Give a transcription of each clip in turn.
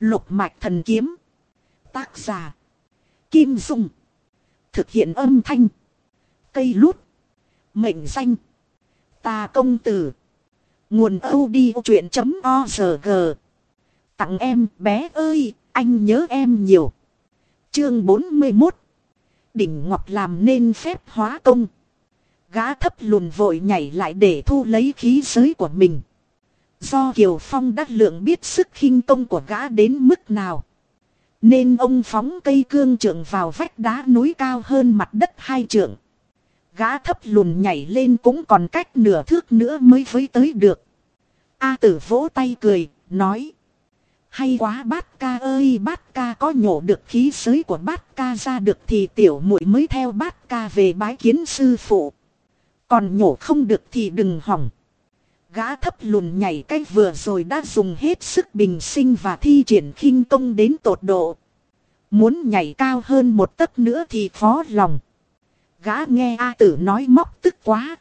Lục mạch thần kiếm. Tác giả. Kim Dung. Thực hiện âm thanh. Cây lút. Mệnh danh. Ta công tử. Nguồn odchuyện.org Tặng em bé ơi, anh nhớ em nhiều. Chương 41 Đỉnh Ngọc làm nên phép hóa công. Gã thấp lùn vội nhảy lại để thu lấy khí giới của mình. Do Kiều Phong đắc lượng biết sức khinh công của gã đến mức nào. Nên ông phóng cây cương trượng vào vách đá núi cao hơn mặt đất hai trượng. Gã thấp lùn nhảy lên cũng còn cách nửa thước nữa mới với tới được. A tử vỗ tay cười, nói. Hay quá bát ca ơi bát ca có nhổ được khí giới của bát ca ra được thì tiểu muội mới theo bát ca về bái kiến sư phụ. Còn nhổ không được thì đừng hỏng. Gã thấp lùn nhảy cách vừa rồi đã dùng hết sức bình sinh và thi triển khinh công đến tột độ. Muốn nhảy cao hơn một tấc nữa thì khó lòng. Gã nghe A tử nói móc tức quá.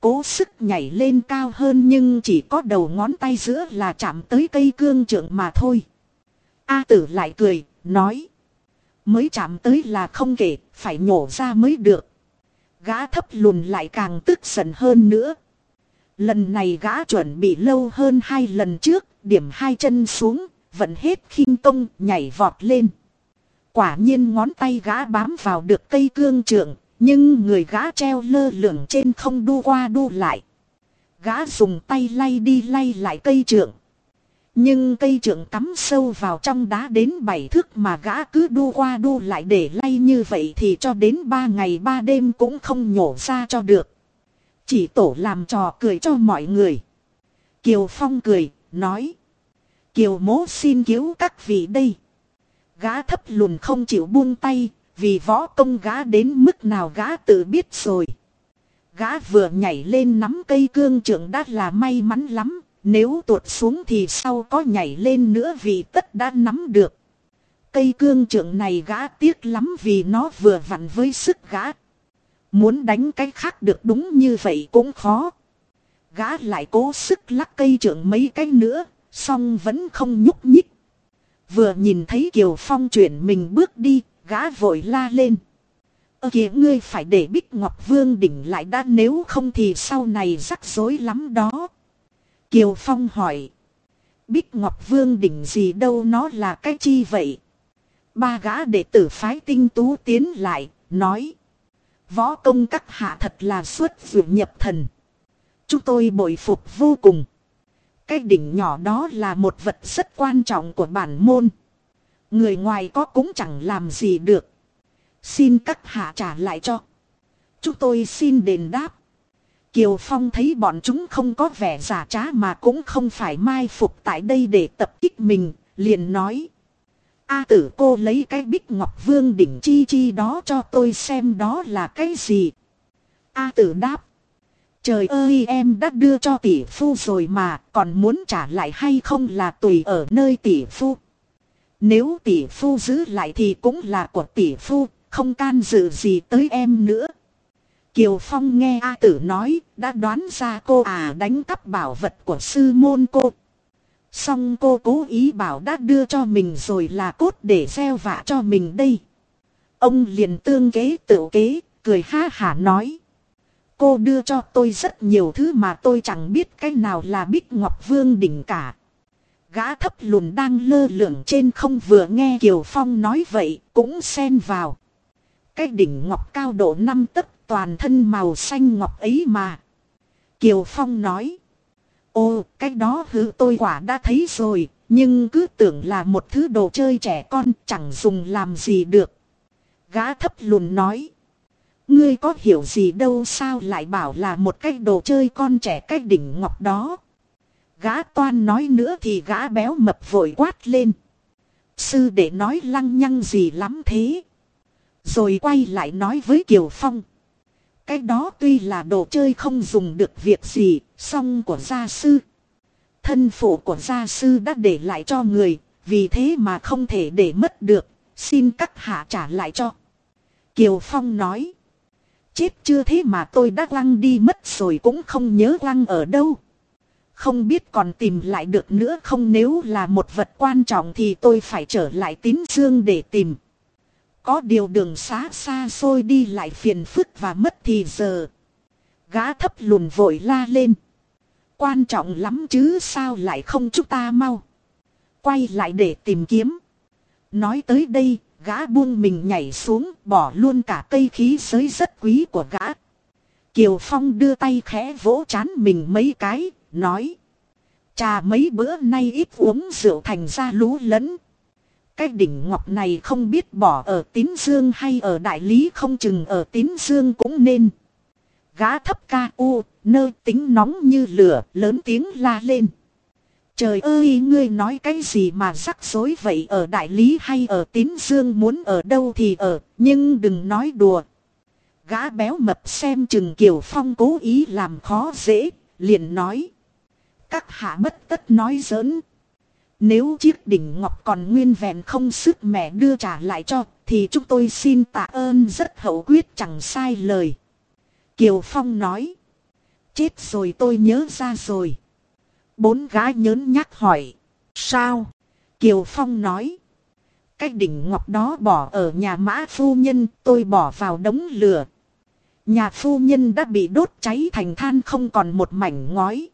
Cố sức nhảy lên cao hơn nhưng chỉ có đầu ngón tay giữa là chạm tới cây cương trượng mà thôi. A tử lại cười, nói. Mới chạm tới là không kể, phải nhổ ra mới được. Gã thấp lùn lại càng tức giận hơn nữa. Lần này gã chuẩn bị lâu hơn hai lần trước, điểm hai chân xuống, vận hết khinh công, nhảy vọt lên. Quả nhiên ngón tay gã bám vào được cây cương trượng, nhưng người gã treo lơ lửng trên không đu qua đu lại. Gã dùng tay lay đi lay lại cây trượng. Nhưng cây trượng cắm sâu vào trong đá đến bảy thước mà gã cứ đu qua đu lại để lay như vậy thì cho đến ba ngày ba đêm cũng không nhổ ra cho được. Chỉ tổ làm trò cười cho mọi người. Kiều Phong cười, nói. Kiều mố xin cứu các vị đây. Gã thấp lùn không chịu buông tay, vì võ công gã đến mức nào gã tự biết rồi. Gã vừa nhảy lên nắm cây cương trưởng đã là may mắn lắm, nếu tuột xuống thì sau có nhảy lên nữa vì tất đã nắm được. Cây cương trưởng này gã tiếc lắm vì nó vừa vặn với sức gã. Muốn đánh cái khác được đúng như vậy cũng khó. Gã lại cố sức lắc cây trưởng mấy cái nữa, song vẫn không nhúc nhích. Vừa nhìn thấy Kiều Phong chuyển mình bước đi, gã vội la lên. Ơ kìa ngươi phải để Bích Ngọc Vương đỉnh lại đã nếu không thì sau này rắc rối lắm đó. Kiều Phong hỏi. Bích Ngọc Vương đỉnh gì đâu nó là cái chi vậy? Ba gã đệ tử phái tinh tú tiến lại, nói. Võ công các hạ thật là xuất vượt nhập thần. Chúng tôi bội phục vô cùng. Cái đỉnh nhỏ đó là một vật rất quan trọng của bản môn. Người ngoài có cũng chẳng làm gì được. Xin các hạ trả lại cho. Chúng tôi xin đền đáp. Kiều Phong thấy bọn chúng không có vẻ giả trá mà cũng không phải mai phục tại đây để tập kích mình, liền nói. A tử cô lấy cái bích ngọc vương đỉnh chi chi đó cho tôi xem đó là cái gì. A tử đáp. Trời ơi em đã đưa cho tỷ phu rồi mà còn muốn trả lại hay không là tùy ở nơi tỷ phu. Nếu tỷ phu giữ lại thì cũng là của tỷ phu, không can dự gì tới em nữa. Kiều Phong nghe A tử nói, đã đoán ra cô à đánh cắp bảo vật của sư môn cô. Xong cô cố ý bảo đã đưa cho mình rồi là cốt để gieo vạ cho mình đây. Ông liền tương kế tự kế, cười ha hả nói. Cô đưa cho tôi rất nhiều thứ mà tôi chẳng biết cái nào là Bích Ngọc Vương đỉnh cả. Gã thấp lùn đang lơ lửng trên không vừa nghe Kiều Phong nói vậy, cũng xen vào. Cái đỉnh ngọc cao độ năm tấc toàn thân màu xanh ngọc ấy mà. Kiều Phong nói. Ô, cái đó hứ tôi quả đã thấy rồi, nhưng cứ tưởng là một thứ đồ chơi trẻ con chẳng dùng làm gì được. Gã thấp lùn nói. Ngươi có hiểu gì đâu sao lại bảo là một cái đồ chơi con trẻ cái đỉnh ngọc đó. Gã toan nói nữa thì gã béo mập vội quát lên. Sư để nói lăng nhăng gì lắm thế. Rồi quay lại nói với Kiều Phong. Cái đó tuy là đồ chơi không dùng được việc gì, song của gia sư. Thân phụ của gia sư đã để lại cho người, vì thế mà không thể để mất được, xin các hạ trả lại cho. Kiều Phong nói. Chết chưa thế mà tôi đã lăng đi mất rồi cũng không nhớ lăng ở đâu. Không biết còn tìm lại được nữa không nếu là một vật quan trọng thì tôi phải trở lại tín dương để tìm. Có điều đường xá xa xôi đi lại phiền phức và mất thì giờ. Gã thấp lùn vội la lên. Quan trọng lắm chứ sao lại không chúng ta mau. Quay lại để tìm kiếm. Nói tới đây, gã buông mình nhảy xuống, bỏ luôn cả cây khí giới rất quý của gã. Kiều Phong đưa tay khẽ vỗ chán mình mấy cái, nói. Trà mấy bữa nay ít uống rượu thành ra lú lẫn. Cái đỉnh ngọc này không biết bỏ ở tín dương hay ở đại lý không chừng ở tín dương cũng nên. Gã thấp ca u, nơi tính nóng như lửa, lớn tiếng la lên. Trời ơi ngươi nói cái gì mà rắc rối vậy ở đại lý hay ở tín dương muốn ở đâu thì ở, nhưng đừng nói đùa. Gã béo mập xem chừng Kiều Phong cố ý làm khó dễ, liền nói. Các hạ bất tất nói giỡn. Nếu chiếc đỉnh ngọc còn nguyên vẹn không sức mẹ đưa trả lại cho, thì chúng tôi xin tạ ơn rất hậu quyết chẳng sai lời. Kiều Phong nói. Chết rồi tôi nhớ ra rồi. Bốn gái nhớn nhắc hỏi. Sao? Kiều Phong nói. Cái đỉnh ngọc đó bỏ ở nhà mã phu nhân tôi bỏ vào đống lửa. Nhà phu nhân đã bị đốt cháy thành than không còn một mảnh ngói.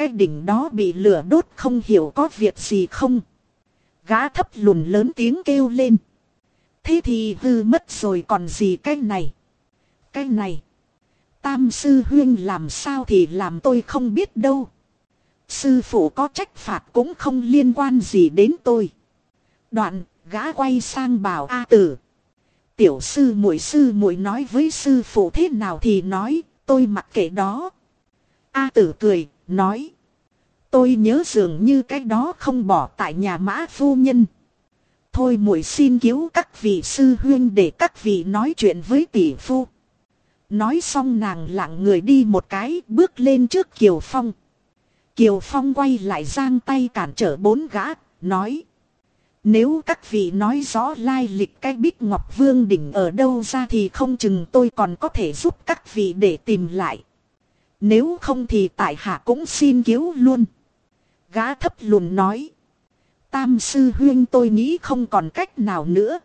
Cái đỉnh đó bị lửa đốt không hiểu có việc gì không. Gã thấp lùn lớn tiếng kêu lên. Thế thì hư mất rồi còn gì cái này. Cái này. Tam sư huyên làm sao thì làm tôi không biết đâu. Sư phụ có trách phạt cũng không liên quan gì đến tôi. Đoạn, gã quay sang bảo A tử. Tiểu sư muội sư muội nói với sư phụ thế nào thì nói, tôi mặc kệ đó. A tử cười, nói. Tôi nhớ dường như cái đó không bỏ tại nhà mã phu nhân. Thôi muội xin cứu các vị sư huyên để các vị nói chuyện với tỷ phu. Nói xong nàng lặng người đi một cái bước lên trước Kiều Phong. Kiều Phong quay lại giang tay cản trở bốn gã, nói. Nếu các vị nói rõ lai lịch cái bích ngọc vương đỉnh ở đâu ra thì không chừng tôi còn có thể giúp các vị để tìm lại. Nếu không thì tại hạ cũng xin cứu luôn. Gã thấp lùn nói. Tam sư huyên tôi nghĩ không còn cách nào nữa.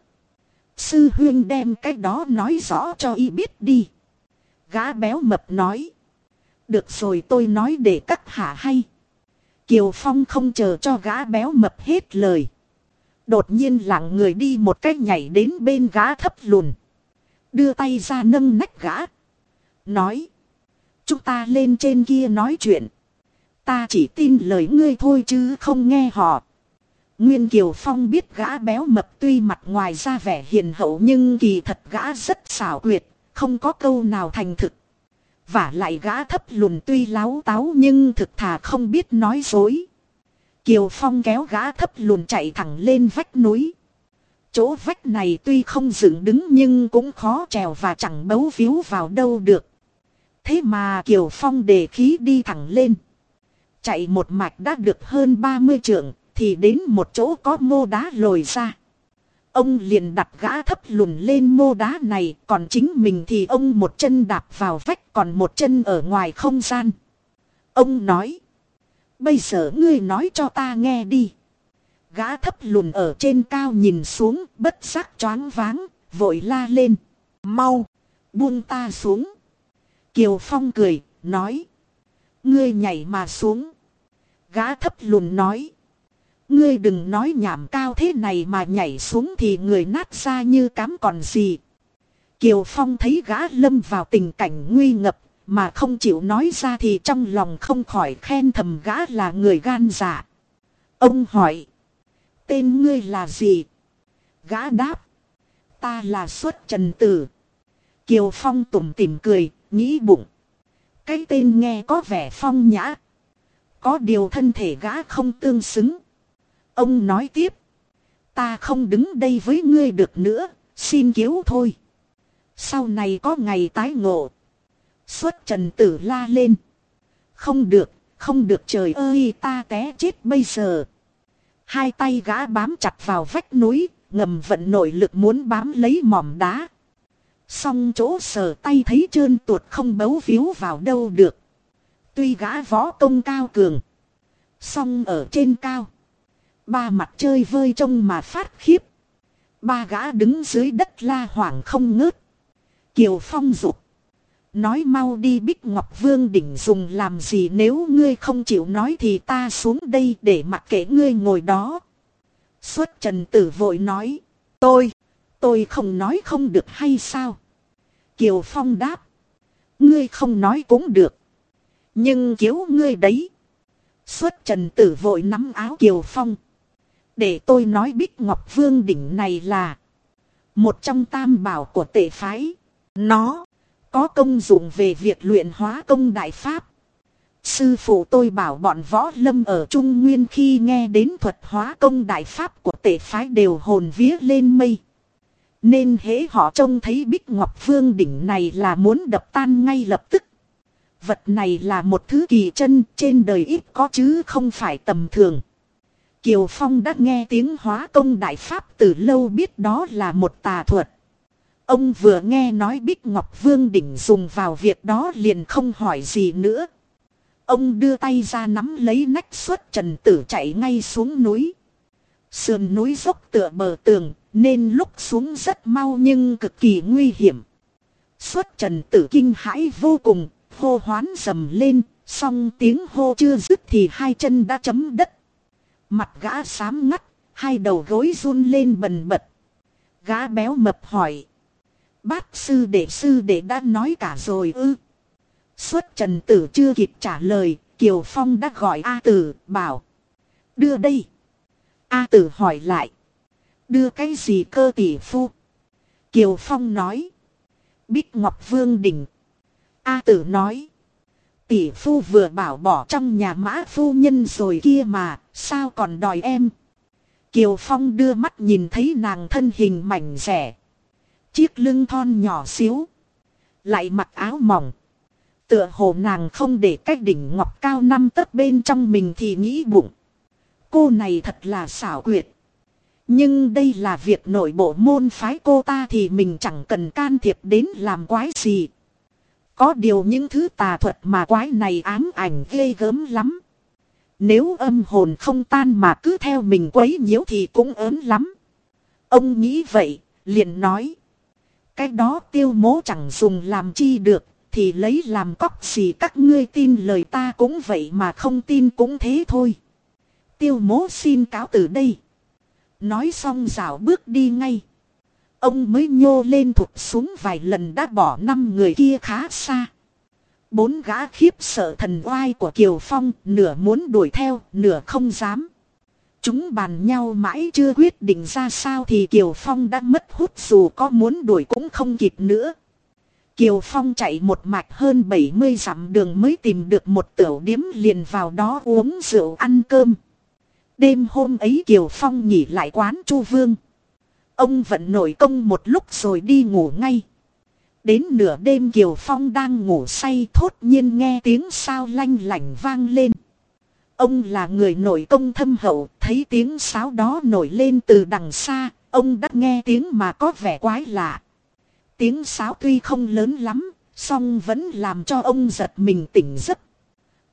Sư huyên đem cái đó nói rõ cho y biết đi. Gã béo mập nói. Được rồi tôi nói để các hạ hay. Kiều Phong không chờ cho gã béo mập hết lời. Đột nhiên lặng người đi một cách nhảy đến bên gã thấp lùn. Đưa tay ra nâng nách gã. Nói. Chúng ta lên trên kia nói chuyện. Ta chỉ tin lời ngươi thôi chứ không nghe họ. Nguyên Kiều Phong biết gã béo mập tuy mặt ngoài ra vẻ hiền hậu nhưng kỳ thật gã rất xảo quyệt, không có câu nào thành thực. Và lại gã thấp lùn tuy láo táo nhưng thực thà không biết nói dối. Kiều Phong kéo gã thấp lùn chạy thẳng lên vách núi. Chỗ vách này tuy không dựng đứng nhưng cũng khó trèo và chẳng bấu víu vào đâu được. Thế mà Kiều Phong đề khí đi thẳng lên. Chạy một mạch đã được hơn 30 trượng, thì đến một chỗ có mô đá lồi ra. Ông liền đặt gã thấp lùn lên mô đá này, còn chính mình thì ông một chân đạp vào vách còn một chân ở ngoài không gian. Ông nói. Bây giờ ngươi nói cho ta nghe đi. Gã thấp lùn ở trên cao nhìn xuống, bất giác choáng váng, vội la lên. Mau, buông ta xuống. Kiều Phong cười, nói. Ngươi nhảy mà xuống. Gã thấp lùn nói. Ngươi đừng nói nhảm cao thế này mà nhảy xuống thì người nát ra như cám còn gì. Kiều Phong thấy gã lâm vào tình cảnh nguy ngập, mà không chịu nói ra thì trong lòng không khỏi khen thầm gã là người gan dạ. Ông hỏi. Tên ngươi là gì? Gã đáp. Ta là xuất trần tử. Kiều Phong tủm tỉm cười, nghĩ bụng. Cái tên nghe có vẻ phong nhã. Có điều thân thể gã không tương xứng. Ông nói tiếp. Ta không đứng đây với ngươi được nữa, xin cứu thôi. Sau này có ngày tái ngộ. Xuất trần tử la lên. Không được, không được trời ơi ta té chết bây giờ. Hai tay gã bám chặt vào vách núi, ngầm vận nội lực muốn bám lấy mỏm đá. Xong chỗ sờ tay thấy trơn tuột không bấu víu vào đâu được. Tuy gã võ công cao cường. xong ở trên cao. Ba mặt chơi vơi trông mà phát khiếp. Ba gã đứng dưới đất la hoảng không ngớt. Kiều Phong dục Nói mau đi Bích Ngọc Vương đỉnh dùng làm gì nếu ngươi không chịu nói thì ta xuống đây để mặc kệ ngươi ngồi đó. Xuất trần tử vội nói. Tôi, tôi không nói không được hay sao? Kiều Phong đáp. Ngươi không nói cũng được. Nhưng kiếu ngươi đấy. Xuất trần tử vội nắm áo Kiều Phong. Để tôi nói Bích Ngọc Vương đỉnh này là. Một trong tam bảo của tệ phái. Nó có công dụng về việc luyện hóa công đại pháp. Sư phụ tôi bảo bọn võ lâm ở Trung Nguyên khi nghe đến thuật hóa công đại pháp của tệ phái đều hồn vía lên mây. Nên hễ họ trông thấy Bích Ngọc Vương đỉnh này là muốn đập tan ngay lập tức. Vật này là một thứ kỳ chân, trên đời ít có chứ không phải tầm thường. Kiều Phong đã nghe tiếng hóa công đại pháp từ lâu biết đó là một tà thuật. Ông vừa nghe nói Bích Ngọc Vương đỉnh dùng vào việc đó liền không hỏi gì nữa. Ông đưa tay ra nắm lấy nách suốt trần tử chạy ngay xuống núi. Sườn núi dốc tựa bờ tường nên lúc xuống rất mau nhưng cực kỳ nguy hiểm. Suốt trần tử kinh hãi vô cùng, hô hoán dầm lên, song tiếng hô chưa dứt thì hai chân đã chấm đất. Mặt gã xám ngắt, hai đầu gối run lên bần bật. Gã béo mập hỏi. Bát sư đệ sư đệ đã nói cả rồi ư. Xuất trần tử chưa kịp trả lời, Kiều Phong đã gọi A tử, bảo. Đưa đây. A tử hỏi lại. Đưa cái gì cơ tỷ phu? Kiều Phong nói. Bích Ngọc Vương Đỉnh. A tử nói. Tỷ phu vừa bảo bỏ trong nhà mã phu nhân rồi kia mà, sao còn đòi em? Kiều Phong đưa mắt nhìn thấy nàng thân hình mảnh rẻ. Chiếc lưng thon nhỏ xíu. Lại mặc áo mỏng. Tựa hồ nàng không để cách đỉnh ngọc cao năm tấc bên trong mình thì nghĩ bụng. Cô này thật là xảo quyệt. Nhưng đây là việc nội bộ môn phái cô ta thì mình chẳng cần can thiệp đến làm quái gì. Có điều những thứ tà thuật mà quái này ám ảnh ghê gớm lắm. Nếu âm hồn không tan mà cứ theo mình quấy nhiễu thì cũng ớn lắm. Ông nghĩ vậy, liền nói. Cái đó tiêu mố chẳng dùng làm chi được, thì lấy làm cóc gì các ngươi tin lời ta cũng vậy mà không tin cũng thế thôi. Tiêu mố xin cáo từ đây. Nói xong rào bước đi ngay. Ông mới nhô lên thụt xuống vài lần đã bỏ năm người kia khá xa. Bốn gã khiếp sợ thần oai của Kiều Phong, nửa muốn đuổi theo, nửa không dám. Chúng bàn nhau mãi chưa quyết định ra sao thì Kiều Phong đã mất hút dù có muốn đuổi cũng không kịp nữa. Kiều Phong chạy một mạch hơn 70 dặm đường mới tìm được một tiểu điếm liền vào đó uống rượu ăn cơm. Đêm hôm ấy Kiều Phong nghỉ lại quán Chu Vương. Ông vẫn nổi công một lúc rồi đi ngủ ngay. Đến nửa đêm Kiều Phong đang ngủ say thốt nhiên nghe tiếng sao lanh lảnh vang lên. Ông là người nổi công thâm hậu, thấy tiếng sáo đó nổi lên từ đằng xa, ông đã nghe tiếng mà có vẻ quái lạ. Tiếng sáo tuy không lớn lắm, song vẫn làm cho ông giật mình tỉnh giấc.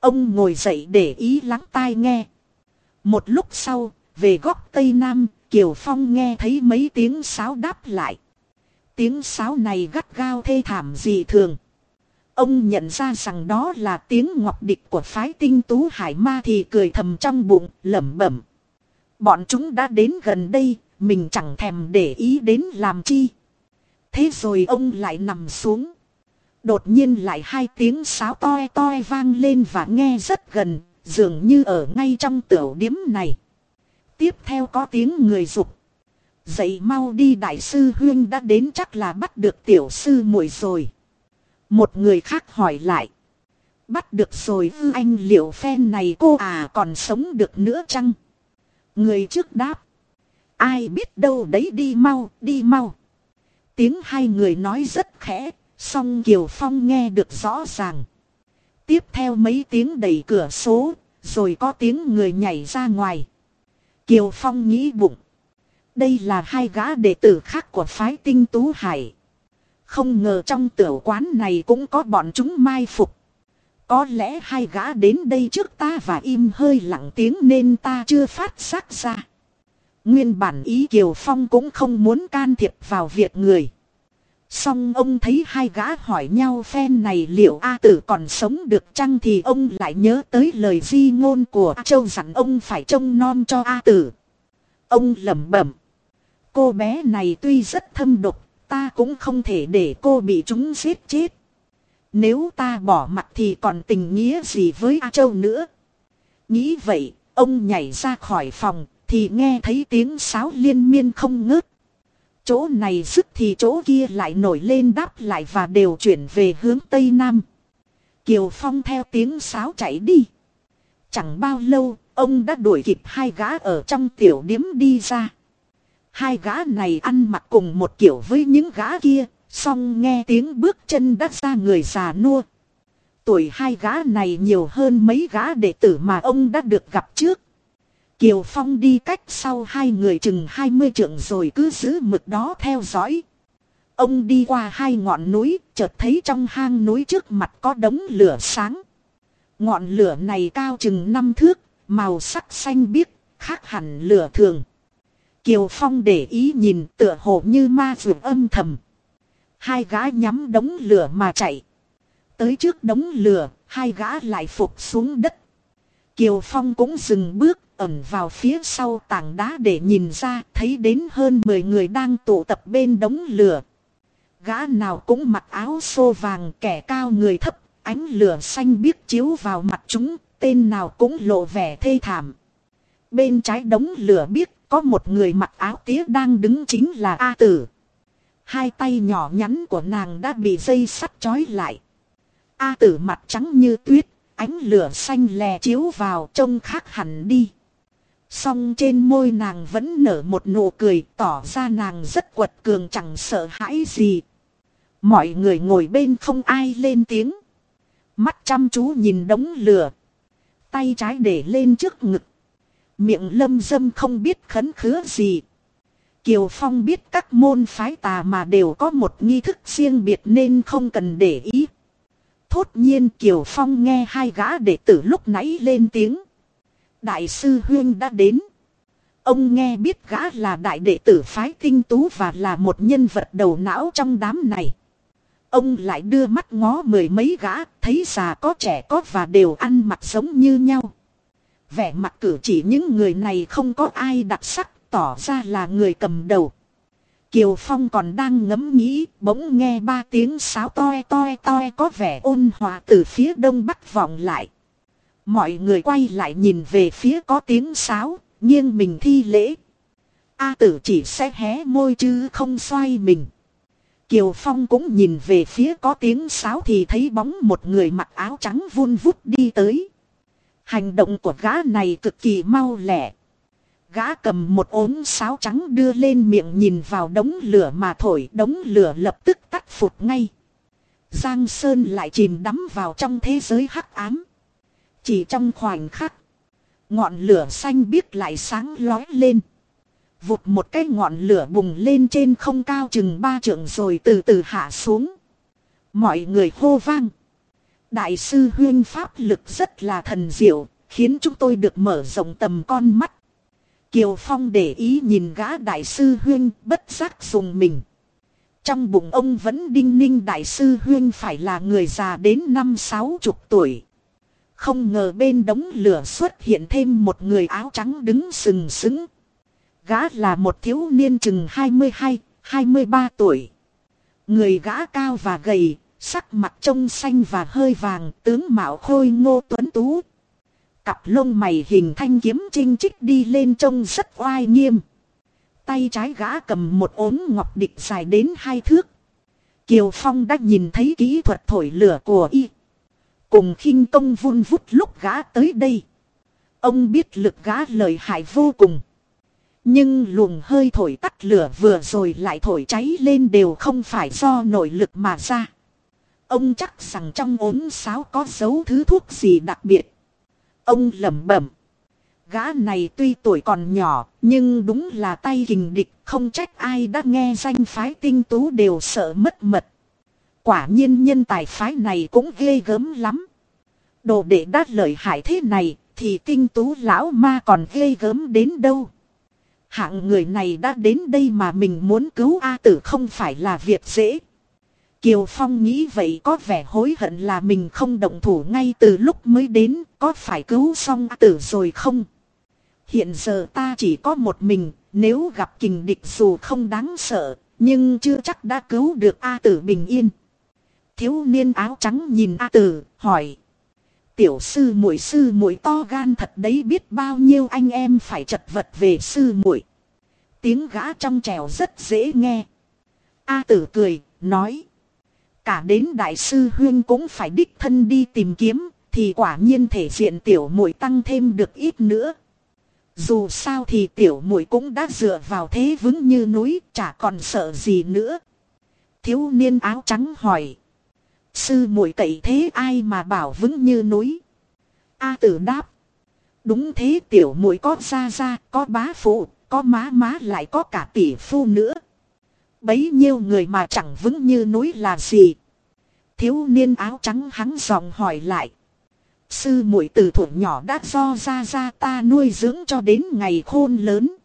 Ông ngồi dậy để ý lắng tai nghe. Một lúc sau, về góc tây nam, Kiều Phong nghe thấy mấy tiếng sáo đáp lại. Tiếng sáo này gắt gao thê thảm dị thường. Ông nhận ra rằng đó là tiếng ngọc địch của phái tinh tú hải ma thì cười thầm trong bụng, lẩm bẩm. Bọn chúng đã đến gần đây, mình chẳng thèm để ý đến làm chi. Thế rồi ông lại nằm xuống. Đột nhiên lại hai tiếng sáo toi toi vang lên và nghe rất gần, dường như ở ngay trong tiểu điếm này. Tiếp theo có tiếng người dục Dậy mau đi đại sư Huyên đã đến chắc là bắt được tiểu sư muội rồi. Một người khác hỏi lại. Bắt được rồi ư anh liệu phen này cô à còn sống được nữa chăng? Người trước đáp. Ai biết đâu đấy đi mau, đi mau. Tiếng hai người nói rất khẽ, song Kiều Phong nghe được rõ ràng. Tiếp theo mấy tiếng đẩy cửa số, rồi có tiếng người nhảy ra ngoài. Kiều Phong nghĩ bụng. Đây là hai gã đệ tử khác của phái tinh tú hải. Không ngờ trong tiểu quán này cũng có bọn chúng mai phục. Có lẽ hai gã đến đây trước ta và im hơi lặng tiếng nên ta chưa phát giác ra. Nguyên bản ý Kiều Phong cũng không muốn can thiệp vào việc người. Xong ông thấy hai gã hỏi nhau phen này liệu A tử còn sống được chăng thì ông lại nhớ tới lời di ngôn của A Châu dặn ông phải trông non cho A tử. Ông lẩm bẩm. Cô bé này tuy rất thâm độc, ta cũng không thể để cô bị chúng giết chết. Nếu ta bỏ mặt thì còn tình nghĩa gì với A Châu nữa. Nghĩ vậy, ông nhảy ra khỏi phòng, thì nghe thấy tiếng sáo liên miên không ngớt. Chỗ này dứt thì chỗ kia lại nổi lên đáp lại và đều chuyển về hướng Tây Nam. Kiều Phong theo tiếng sáo chạy đi. Chẳng bao lâu, ông đã đuổi kịp hai gã ở trong tiểu điếm đi ra. Hai gã này ăn mặc cùng một kiểu với những gã kia, song nghe tiếng bước chân đã ra người già nua. Tuổi hai gã này nhiều hơn mấy gã đệ tử mà ông đã được gặp trước. Kiều Phong đi cách sau hai người chừng 20 trượng rồi cứ giữ mực đó theo dõi. Ông đi qua hai ngọn núi, chợt thấy trong hang núi trước mặt có đống lửa sáng. Ngọn lửa này cao chừng năm thước, màu sắc xanh biếc, khác hẳn lửa thường. Kiều Phong để ý nhìn tựa hồ như ma vượt âm thầm. Hai gã nhắm đống lửa mà chạy. Tới trước đống lửa, hai gã lại phục xuống đất. Kiều Phong cũng dừng bước, ẩn vào phía sau tảng đá để nhìn ra, thấy đến hơn 10 người đang tụ tập bên đống lửa. Gã nào cũng mặc áo xô vàng kẻ cao người thấp, ánh lửa xanh biếc chiếu vào mặt chúng, tên nào cũng lộ vẻ thê thảm. Bên trái đống lửa biết có một người mặc áo tía đang đứng chính là A Tử. Hai tay nhỏ nhắn của nàng đã bị dây sắt trói lại. A Tử mặt trắng như tuyết, ánh lửa xanh lè chiếu vào trông khác hẳn đi. Song trên môi nàng vẫn nở một nụ cười, tỏ ra nàng rất quật cường chẳng sợ hãi gì. Mọi người ngồi bên không ai lên tiếng. Mắt chăm chú nhìn đống lửa. Tay trái để lên trước ngực. Miệng lâm dâm không biết khấn khứa gì. Kiều Phong biết các môn phái tà mà đều có một nghi thức riêng biệt nên không cần để ý. Thốt nhiên Kiều Phong nghe hai gã đệ tử lúc nãy lên tiếng. Đại sư Huyên đã đến. Ông nghe biết gã là đại đệ tử phái tinh tú và là một nhân vật đầu não trong đám này. Ông lại đưa mắt ngó mười mấy gã, thấy già có trẻ có và đều ăn mặc giống như nhau. Vẻ mặt cử chỉ những người này không có ai đặc sắc, tỏ ra là người cầm đầu. Kiều Phong còn đang ngẫm nghĩ, bỗng nghe ba tiếng sáo toe toe toe có vẻ ôn hòa từ phía đông bắc vọng lại. Mọi người quay lại nhìn về phía có tiếng sáo, nghiêng mình thi lễ. A tử chỉ sẽ hé môi chứ không xoay mình. Kiều Phong cũng nhìn về phía có tiếng sáo thì thấy bóng một người mặc áo trắng vun vút đi tới. Hành động của gã này cực kỳ mau lẹ. Gã cầm một ốm sáo trắng đưa lên miệng nhìn vào đống lửa mà thổi đống lửa lập tức tắt phụt ngay. Giang Sơn lại chìm đắm vào trong thế giới hắc ám. Chỉ trong khoảnh khắc, ngọn lửa xanh biếc lại sáng lói lên. Vụt một cái ngọn lửa bùng lên trên không cao chừng ba trượng rồi từ từ hạ xuống. Mọi người hô vang. Đại sư huyên pháp lực rất là thần diệu, khiến chúng tôi được mở rộng tầm con mắt. Kiều Phong để ý nhìn gã đại sư huyên bất giác dùng mình. Trong bụng ông vẫn đinh ninh đại sư huyên phải là người già đến năm sáu chục tuổi. Không ngờ bên đống lửa xuất hiện thêm một người áo trắng đứng sừng sững. Gã là một thiếu niên chừng 22, 23 tuổi. Người gã cao và gầy, sắc mặt trông xanh và hơi vàng, tướng mạo khôi ngô tuấn tú. Cặp lông mày hình thanh kiếm trinh trích đi lên trông rất oai nghiêm. Tay trái gã cầm một ốm ngọc địch dài đến hai thước. Kiều Phong đã nhìn thấy kỹ thuật thổi lửa của y. Cùng khinh công vun vút lúc gã tới đây. Ông biết lực gã lời hại vô cùng. Nhưng luồng hơi thổi tắt lửa vừa rồi lại thổi cháy lên đều không phải do nội lực mà ra. Ông chắc rằng trong ốm sáo có dấu thứ thuốc gì đặc biệt. Ông lẩm bẩm. Gã này tuy tuổi còn nhỏ, nhưng đúng là tay kình địch, không trách ai đã nghe danh phái tinh tú đều sợ mất mật. Quả nhiên nhân tài phái này cũng ghê gớm lắm. Đồ đệ đã lợi hại thế này, thì tinh tú lão ma còn ghê gớm đến đâu. Hạng người này đã đến đây mà mình muốn cứu A tử không phải là việc dễ. Kiều Phong nghĩ vậy có vẻ hối hận là mình không động thủ ngay từ lúc mới đến, có phải cứu xong A tử rồi không? Hiện giờ ta chỉ có một mình, nếu gặp kình địch dù không đáng sợ, nhưng chưa chắc đã cứu được A tử bình yên. Thiếu niên áo trắng nhìn A tử, hỏi. Tiểu sư muội sư muội to gan thật đấy biết bao nhiêu anh em phải chật vật về sư muội. Tiếng gã trong trèo rất dễ nghe. A tử cười, nói. Cả đến đại sư huyên cũng phải đích thân đi tìm kiếm, thì quả nhiên thể diện tiểu muội tăng thêm được ít nữa. Dù sao thì tiểu muội cũng đã dựa vào thế vững như núi, chả còn sợ gì nữa. Thiếu niên áo trắng hỏi. Sư muội cậy thế ai mà bảo vững như núi? A tử đáp. Đúng thế tiểu muội có ra ra, có bá phụ, có má má lại có cả tỷ phu nữa. Bấy nhiêu người mà chẳng vững như núi là gì? Thiếu niên áo trắng hắn giọng hỏi lại. Sư muội từ thuở nhỏ đã do ra ra ta nuôi dưỡng cho đến ngày khôn lớn.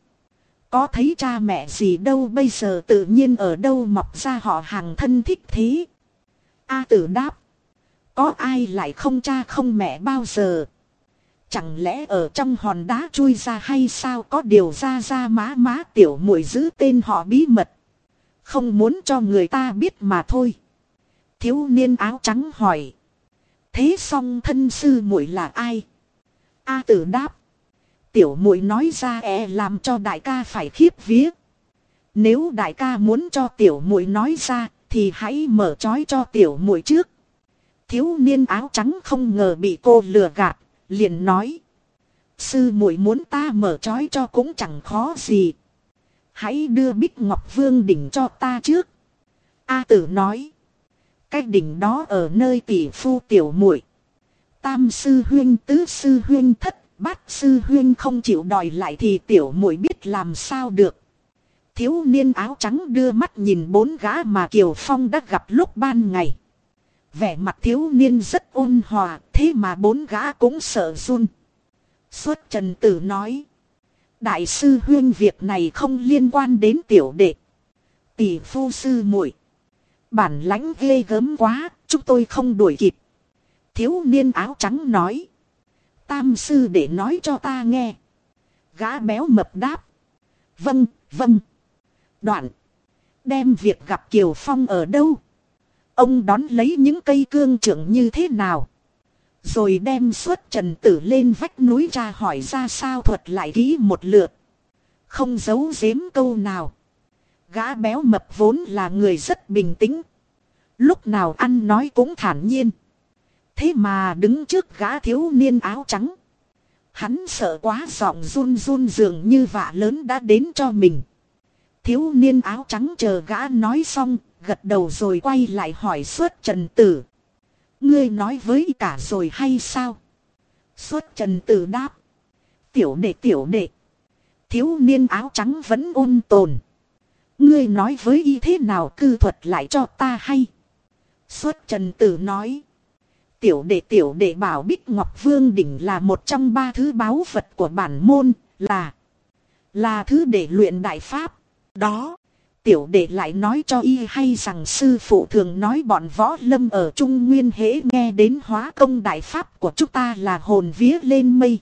Có thấy cha mẹ gì đâu bây giờ tự nhiên ở đâu mọc ra họ hàng thân thích thế. A tử đáp. Có ai lại không cha không mẹ bao giờ. Chẳng lẽ ở trong hòn đá chui ra hay sao có điều ra ra má má tiểu muội giữ tên họ bí mật. Không muốn cho người ta biết mà thôi. Thiếu niên áo trắng hỏi. Thế song thân sư muội là ai? A tử đáp. Tiểu muội nói ra e làm cho đại ca phải khiếp vía. Nếu đại ca muốn cho tiểu muội nói ra thì hãy mở trói cho tiểu muội trước. Thiếu niên áo trắng không ngờ bị cô lừa gạt, liền nói. Sư muội muốn ta mở trói cho cũng chẳng khó gì. Hãy đưa Bích Ngọc Vương đỉnh cho ta trước. A tử nói. Cái đỉnh đó ở nơi tỷ phu tiểu muội. Tam sư huyên tứ sư huyên thất bát sư huyên không chịu đòi lại thì tiểu muội biết làm sao được. Thiếu niên áo trắng đưa mắt nhìn bốn gã mà Kiều Phong đã gặp lúc ban ngày. Vẻ mặt thiếu niên rất ôn hòa, thế mà bốn gã cũng sợ run. Suốt trần tử nói. Đại sư huyên việc này không liên quan đến tiểu đệ. Tỷ phu sư muội Bản lãnh ghê gớm quá, chúng tôi không đuổi kịp. Thiếu niên áo trắng nói. Tam sư để nói cho ta nghe. Gã béo mập đáp. Vâng, vâng. Đoạn. Đem việc gặp Kiều Phong ở đâu? Ông đón lấy những cây cương trưởng như thế nào? Rồi đem suốt trần tử lên vách núi ra hỏi ra sao thuật lại kỹ một lượt. Không giấu giếm câu nào. Gã béo mập vốn là người rất bình tĩnh. Lúc nào ăn nói cũng thản nhiên. Thế mà đứng trước gã thiếu niên áo trắng. Hắn sợ quá giọng run run dường như vạ lớn đã đến cho mình. Thiếu niên áo trắng chờ gã nói xong, gật đầu rồi quay lại hỏi suốt trần tử. Ngươi nói với cả rồi hay sao? Suốt trần tử đáp. Tiểu đệ tiểu đệ. Thiếu niên áo trắng vẫn ôn tồn. Ngươi nói với y thế nào cư thuật lại cho ta hay. Suốt trần tử nói. Tiểu đệ tiểu đệ bảo Bích Ngọc Vương Đỉnh là một trong ba thứ báo vật của bản môn, là là thứ để luyện đại pháp. Đó, tiểu đệ lại nói cho y hay rằng sư phụ thường nói bọn võ lâm ở Trung Nguyên hễ nghe đến hóa công đại pháp của chúng ta là hồn vía lên mây.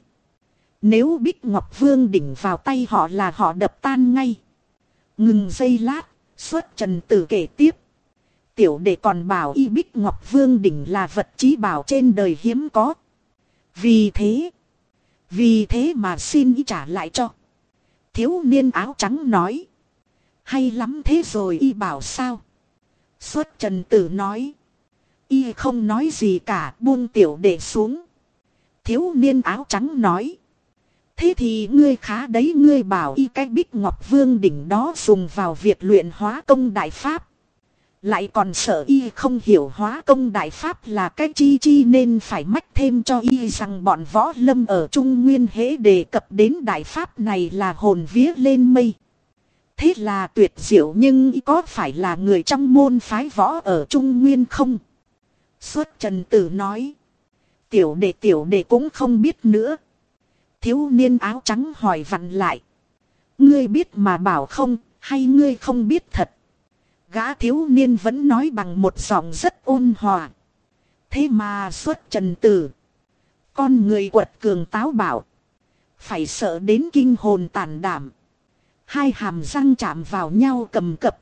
Nếu Bích Ngọc Vương đỉnh vào tay họ là họ đập tan ngay. Ngừng giây lát, xuất trần tử kể tiếp. Tiểu đệ còn bảo y Bích Ngọc Vương đỉnh là vật trí bảo trên đời hiếm có. Vì thế, vì thế mà xin y trả lại cho. Thiếu niên áo trắng nói. Hay lắm thế rồi y bảo sao? Xuất trần tử nói. Y không nói gì cả, buông tiểu đệ xuống. Thiếu niên áo trắng nói. Thế thì ngươi khá đấy, ngươi bảo y cái bích ngọc vương đỉnh đó dùng vào việc luyện hóa công đại pháp. Lại còn sợ y không hiểu hóa công đại pháp là cái chi chi nên phải mách thêm cho y rằng bọn võ lâm ở Trung Nguyên hễ đề cập đến đại pháp này là hồn vía lên mây. Thế là tuyệt diệu nhưng có phải là người trong môn phái võ ở Trung Nguyên không? Xuất Trần Tử nói. Tiểu đệ tiểu đệ cũng không biết nữa. Thiếu niên áo trắng hỏi vặn lại. Ngươi biết mà bảo không, hay ngươi không biết thật? Gã thiếu niên vẫn nói bằng một giọng rất ôn hòa. Thế mà xuất trần tử. Con người quật cường táo bảo. Phải sợ đến kinh hồn tàn đảm. Hai hàm răng chạm vào nhau cầm cập.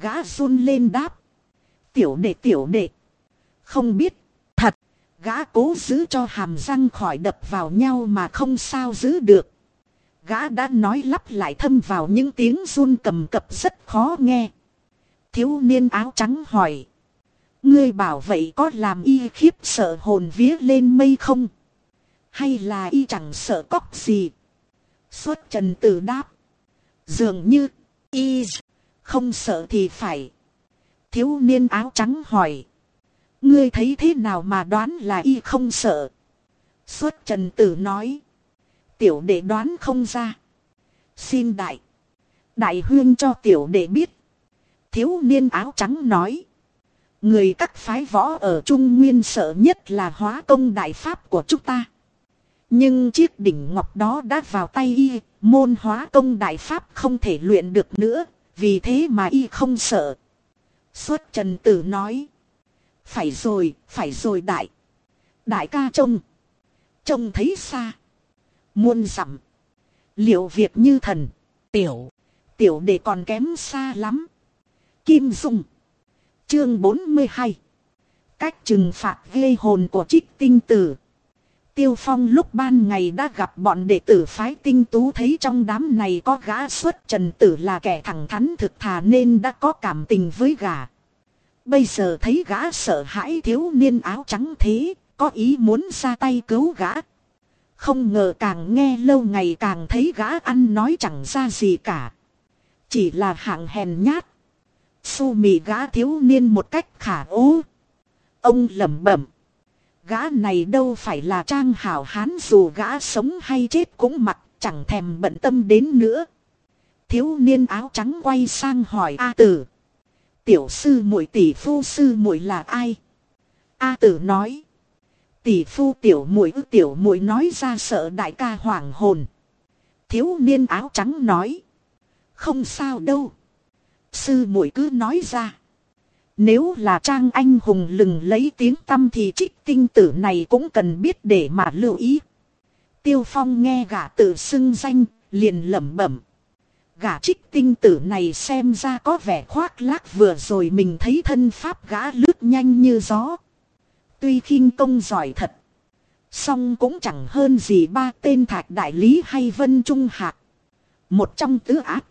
Gã run lên đáp. Tiểu đệ tiểu đệ. Không biết. Thật. Gã cố giữ cho hàm răng khỏi đập vào nhau mà không sao giữ được. Gã đã nói lắp lại thâm vào những tiếng run cầm cập rất khó nghe. Thiếu niên áo trắng hỏi. Ngươi bảo vậy có làm y khiếp sợ hồn vía lên mây không? Hay là y chẳng sợ cóc gì? Xuất trần tử đáp. Dường như, y không sợ thì phải. Thiếu niên áo trắng hỏi. Ngươi thấy thế nào mà đoán là y không sợ? Xuất trần tử nói. Tiểu đệ đoán không ra. Xin đại. Đại huyên cho tiểu đệ biết. Thiếu niên áo trắng nói. Người các phái võ ở Trung Nguyên sợ nhất là hóa công đại pháp của chúng ta. Nhưng chiếc đỉnh ngọc đó đã vào tay y, môn hóa công đại pháp không thể luyện được nữa, vì thế mà y không sợ. Xuất trần tử nói. Phải rồi, phải rồi đại. Đại ca trông. Trông thấy xa. Muôn dặm. Liệu việc như thần. Tiểu. Tiểu để còn kém xa lắm. Kim Dung. Chương 42. Cách trừng phạt gây hồn của trích tinh tử. Tiêu Phong lúc ban ngày đã gặp bọn đệ tử phái tinh tú thấy trong đám này có gã xuất trần tử là kẻ thẳng thắn thực thà nên đã có cảm tình với gã. Bây giờ thấy gã sợ hãi thiếu niên áo trắng thế, có ý muốn ra tay cứu gã. Không ngờ càng nghe lâu ngày càng thấy gã ăn nói chẳng ra gì cả. Chỉ là hạng hèn nhát. Su mì gã thiếu niên một cách khả ố. Ông lẩm bẩm. Gã này đâu phải là trang hảo hán dù gã sống hay chết cũng mặc, chẳng thèm bận tâm đến nữa. Thiếu niên áo trắng quay sang hỏi A tử. Tiểu sư muội, tỷ phu sư muội là ai? A tử nói. Tỷ phu tiểu muội, ư, tiểu muội nói ra sợ đại ca hoảng hồn. Thiếu niên áo trắng nói. Không sao đâu. Sư muội cứ nói ra. Nếu là trang anh hùng lừng lấy tiếng tâm thì trích tinh tử này cũng cần biết để mà lưu ý. Tiêu phong nghe gã tự xưng danh, liền lẩm bẩm. Gã trích tinh tử này xem ra có vẻ khoác lác vừa rồi mình thấy thân pháp gã lướt nhanh như gió. Tuy khinh công giỏi thật. Song cũng chẳng hơn gì ba tên thạch đại lý hay vân trung hạc. Một trong tứ ác.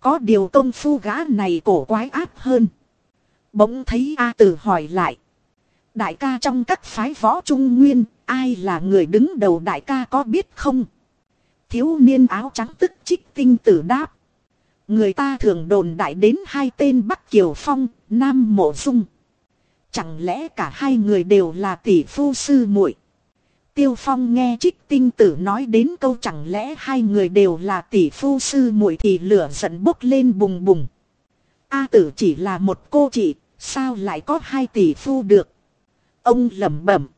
Có điều công phu gã này cổ quái áp hơn. Bỗng thấy A Tử hỏi lại. Đại ca trong các phái võ trung nguyên, ai là người đứng đầu đại ca có biết không? Thiếu niên áo trắng tức trích tinh tử đáp. Người ta thường đồn đại đến hai tên Bắc Kiều Phong, Nam Mộ Dung. Chẳng lẽ cả hai người đều là tỷ phu sư muội? Tiêu Phong nghe trích tinh tử nói đến câu chẳng lẽ hai người đều là tỷ phu sư muội thì lửa giận bốc lên bùng bùng. A tử chỉ là một cô chị, sao lại có hai tỷ phu được? Ông lẩm bẩm.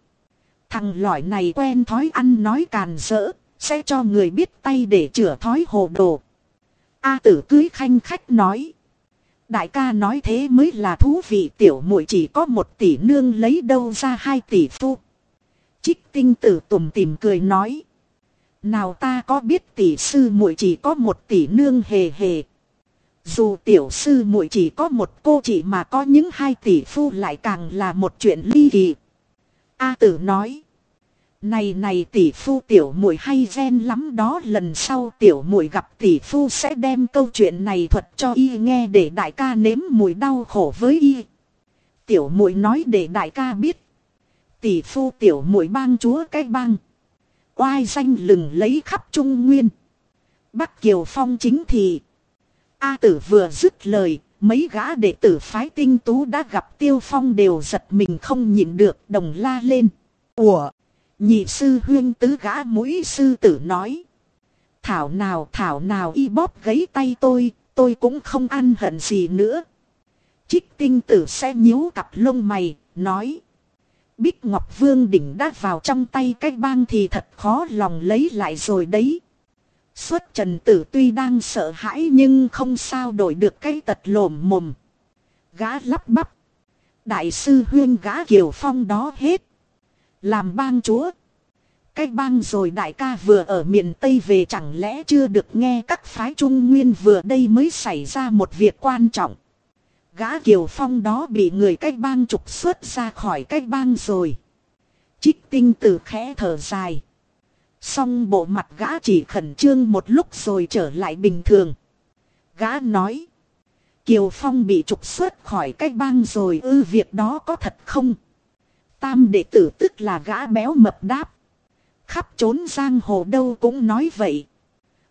Thằng lõi này quen thói ăn nói càn rỡ, sẽ cho người biết tay để chữa thói hồ đồ. A tử cưới khanh khách nói. Đại ca nói thế mới là thú vị tiểu muội chỉ có một tỷ nương lấy đâu ra hai tỷ phu. Trích tinh tử tủm tìm cười nói. Nào ta có biết tỷ sư muội chỉ có một tỷ nương hề hề. Dù tiểu sư muội chỉ có một cô chị mà có những hai tỷ phu lại càng là một chuyện ly kỳ. A tử nói. Này này tỷ phu tiểu muội hay ghen lắm đó, lần sau tiểu muội gặp tỷ phu sẽ đem câu chuyện này thuật cho y nghe để đại ca nếm mùi đau khổ với y. Tiểu muội nói để đại ca biết. Tỷ phu tiểu muội bang chúa cái bang. Oai danh lừng lấy khắp trung nguyên. Bắc Kiều Phong chính thì. A tử vừa dứt lời, mấy gã đệ tử phái tinh tú đã gặp tiêu phong đều giật mình không nhịn được đồng la lên. Ủa! Nhị sư huyên tứ gã mũi sư tử nói. Thảo nào thảo nào y bóp gấy tay tôi, tôi cũng không ăn hận gì nữa. Trích tinh tử sẽ nhíu cặp lông mày, nói. Bích Ngọc Vương đỉnh đã vào trong tay cái bang thì thật khó lòng lấy lại rồi đấy. Xuất trần tử tuy đang sợ hãi nhưng không sao đổi được cái tật lồm mồm. Gã lắp bắp. Đại sư huyên gã Kiều Phong đó hết. Làm bang chúa. Cái bang rồi đại ca vừa ở miền Tây về chẳng lẽ chưa được nghe các phái trung nguyên vừa đây mới xảy ra một việc quan trọng. Gã Kiều Phong đó bị người cái bang trục xuất ra khỏi cái bang rồi. Trích tinh tử khẽ thở dài. Xong bộ mặt gã chỉ khẩn trương một lúc rồi trở lại bình thường. Gã nói. Kiều Phong bị trục xuất khỏi cái bang rồi, ư, việc đó có thật không? Tam đệ tử tức là gã béo mập đáp. Khắp trốn giang hồ đâu cũng nói vậy.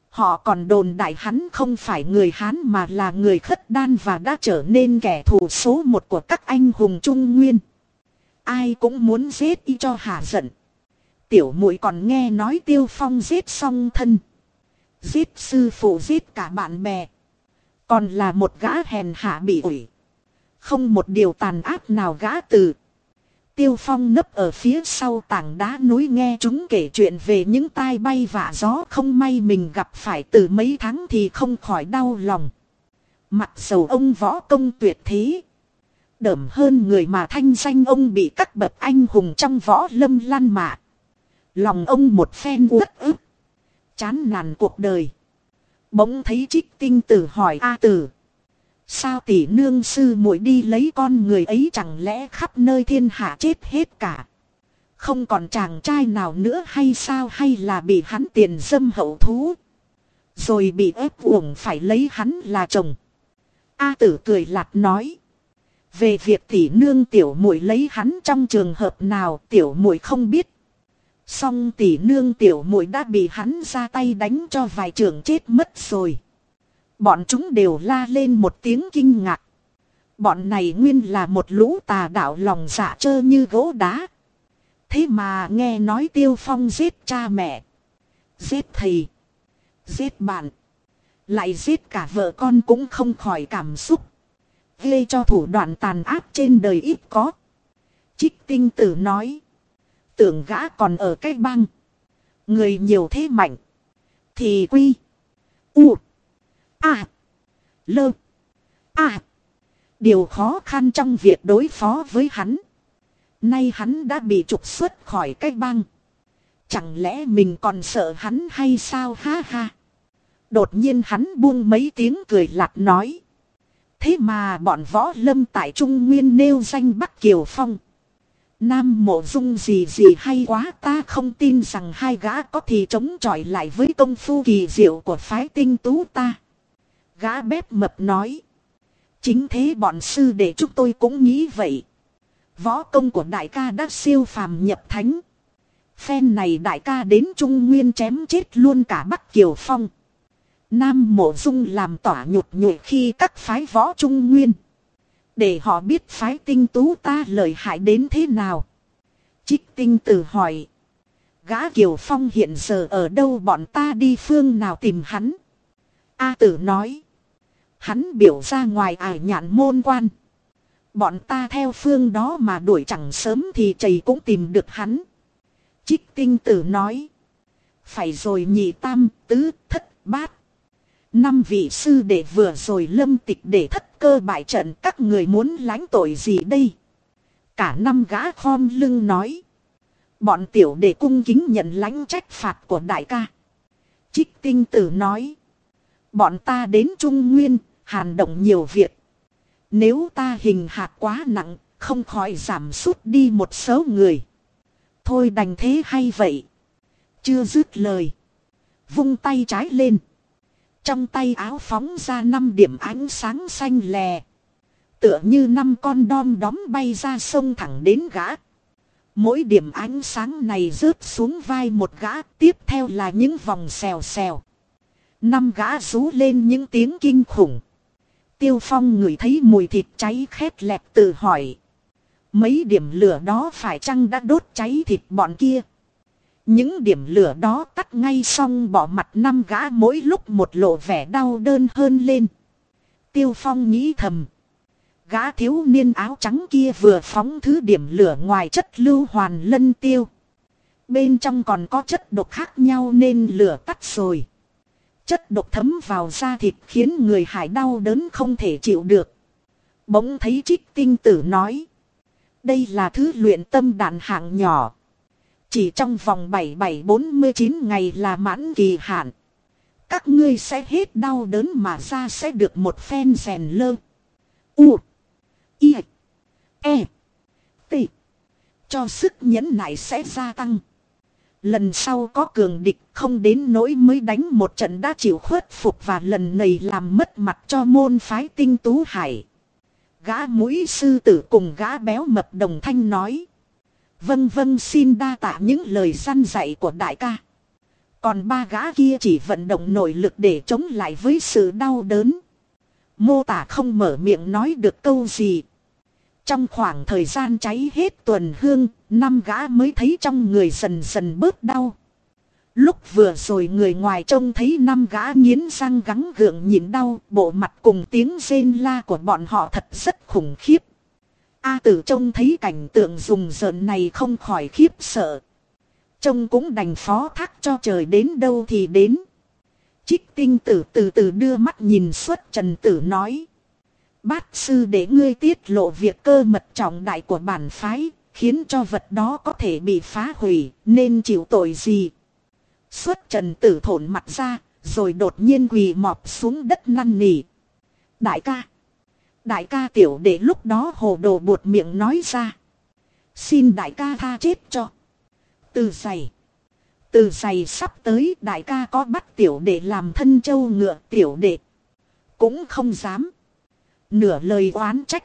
Họ còn đồn đại hắn không phải người Hán mà là người khất đan và đã trở nên kẻ thù số một của các anh hùng Trung Nguyên. Ai cũng muốn giết y cho hạ giận. Tiểu muội còn nghe nói tiêu phong giết song thân. Giết sư phụ, giết cả bạn bè. Còn là một gã hèn hạ bị ủi. Không một điều tàn ác nào gã từ. Tiêu Phong nấp ở phía sau tảng đá núi nghe chúng kể chuyện về những tai bay vạ gió không may mình gặp phải từ mấy tháng thì không khỏi đau lòng. Mặc dầu ông võ công tuyệt thế. đởm hơn người mà thanh danh ông bị các bậc anh hùng trong võ lâm lan mạ. Lòng ông một phen uất ức. Chán nản cuộc đời. Bỗng thấy trích tinh tử hỏi A tử. Sao tỷ nương sư muội đi lấy con người ấy chẳng lẽ khắp nơi thiên hạ chết hết cả. Không còn chàng trai nào nữa hay sao hay là bị hắn tiền dâm hậu thú. Rồi bị ép uổng phải lấy hắn là chồng. A tử cười lạt nói. Về việc tỷ nương tiểu muội lấy hắn trong trường hợp nào, tiểu muội không biết. Song tỷ nương tiểu muội đã bị hắn ra tay đánh cho vài trường chết mất rồi. Bọn chúng đều la lên một tiếng kinh ngạc. Bọn này nguyên là một lũ tà đạo lòng dạ trơ như gỗ đá. Thế mà nghe nói tiêu phong giết cha mẹ. Giết thầy. Giết bạn. Lại giết cả vợ con cũng không khỏi cảm xúc. gây cho thủ đoạn tàn ác trên đời ít có. Trích tinh tử nói. Tưởng gã còn ở cái băng. Người nhiều thế mạnh. Thì quy. U. À. Lơ. À. Điều khó khăn trong việc đối phó với hắn. Nay hắn đã bị trục xuất khỏi cái băng. Chẳng lẽ mình còn sợ hắn hay sao ha ha. Đột nhiên hắn buông mấy tiếng cười lạt nói. Thế mà bọn võ lâm tại Trung Nguyên nêu danh Bắc Kiều Phong. Nam mộ dung gì gì hay quá, ta không tin rằng hai gã có thì chống chọi lại với công phu kỳ diệu của phái tinh tú ta. Gã bếp mập nói. Chính thế bọn sư để chúng tôi cũng nghĩ vậy. Võ công của đại ca đã siêu phàm nhập thánh. Phen này đại ca đến Trung Nguyên chém chết luôn cả Bắc Kiều Phong. Nam Mộ Dung làm tỏa nhục nhụy khi các phái võ Trung Nguyên. Để họ biết phái tinh tú ta lợi hại đến thế nào. Trích tinh tử hỏi. Gã Kiều Phong hiện giờ ở đâu bọn ta đi phương nào tìm hắn. A tử nói. Hắn biểu ra ngoài ải nhạn môn quan. Bọn ta theo phương đó mà đuổi chẳng sớm thì chầy cũng tìm được hắn. Trích tinh tử nói. Phải rồi nhị tam, tứ, thất, bát. Năm vị sư đệ vừa rồi lâm tịch để thất cơ bại trận các người muốn lánh tội gì đây? Cả năm gã khom lưng nói. Bọn tiểu đệ cung kính nhận lãnh trách phạt của đại ca. Trích tinh tử nói. Bọn ta đến Trung Nguyên, hàn động nhiều việc. Nếu ta hình hạt quá nặng, không khỏi giảm sút đi một số người. Thôi đành thế hay vậy. Chưa dứt lời. Vung tay trái lên. Trong tay áo phóng ra năm điểm ánh sáng xanh lè. Tựa như năm con đom đóm bay ra sông thẳng đến gã. Mỗi điểm ánh sáng này rớt xuống vai một gã, tiếp theo là những vòng xèo xèo. Năm gã rú lên những tiếng kinh khủng. Tiêu Phong ngửi thấy mùi thịt cháy khét lẹt tự hỏi. Mấy điểm lửa đó phải chăng đã đốt cháy thịt bọn kia? Những điểm lửa đó tắt ngay xong bỏ mặt năm gã mỗi lúc một lộ vẻ đau đơn hơn lên. Tiêu Phong nghĩ thầm. Gã thiếu niên áo trắng kia vừa phóng thứ điểm lửa ngoài chất lưu hoàn lân tiêu. Bên trong còn có chất độc khác nhau nên lửa tắt rồi. Chất độc thấm vào da thịt khiến người hải đau đớn không thể chịu được. Bỗng thấy trích tinh tử nói. Đây là thứ luyện tâm đạn hạng nhỏ. Chỉ trong vòng 7749 ngày là mãn kỳ hạn. Các ngươi sẽ hết đau đớn mà ra sẽ được một phen rèn lơ. U. I. E. T. Cho sức nhẫn nại sẽ gia tăng. Lần sau có cường địch không đến nỗi mới đánh một trận đã chịu khuất phục và lần này làm mất mặt cho môn phái tinh tú hải. Gã mũi sư tử cùng gã béo mập đồng thanh nói. Vâng vâng xin đa tạ những lời săn dạy của đại ca. Còn ba gã kia chỉ vận động nội lực để chống lại với sự đau đớn. Mô tả không mở miệng nói được câu gì. Trong khoảng thời gian cháy hết tuần hương, năm gã mới thấy trong người dần dần bớt đau. Lúc vừa rồi người ngoài trông thấy năm gã nghiến răng gắng gượng nhịn đau, bộ mặt cùng tiếng rên la của bọn họ thật rất khủng khiếp. A tử trông thấy cảnh tượng rùng rợn này không khỏi khiếp sợ. Trông cũng đành phó thác cho trời đến đâu thì đến. Trích tinh tử từ từ đưa mắt nhìn suốt trần tử nói. Bát sư để ngươi tiết lộ việc cơ mật trọng đại của bản phái, khiến cho vật đó có thể bị phá hủy, nên chịu tội gì. Xuất trần tử thổn mặt ra, rồi đột nhiên quỳ mọp xuống đất năn nỉ. Đại ca! Đại ca tiểu đệ lúc đó hồ đồ buột miệng nói ra. Xin đại ca tha chết cho. Từ giày. Từ giày sắp tới đại ca có bắt tiểu đệ làm thân châu ngựa tiểu đệ. Cũng không dám. Nửa lời oán trách.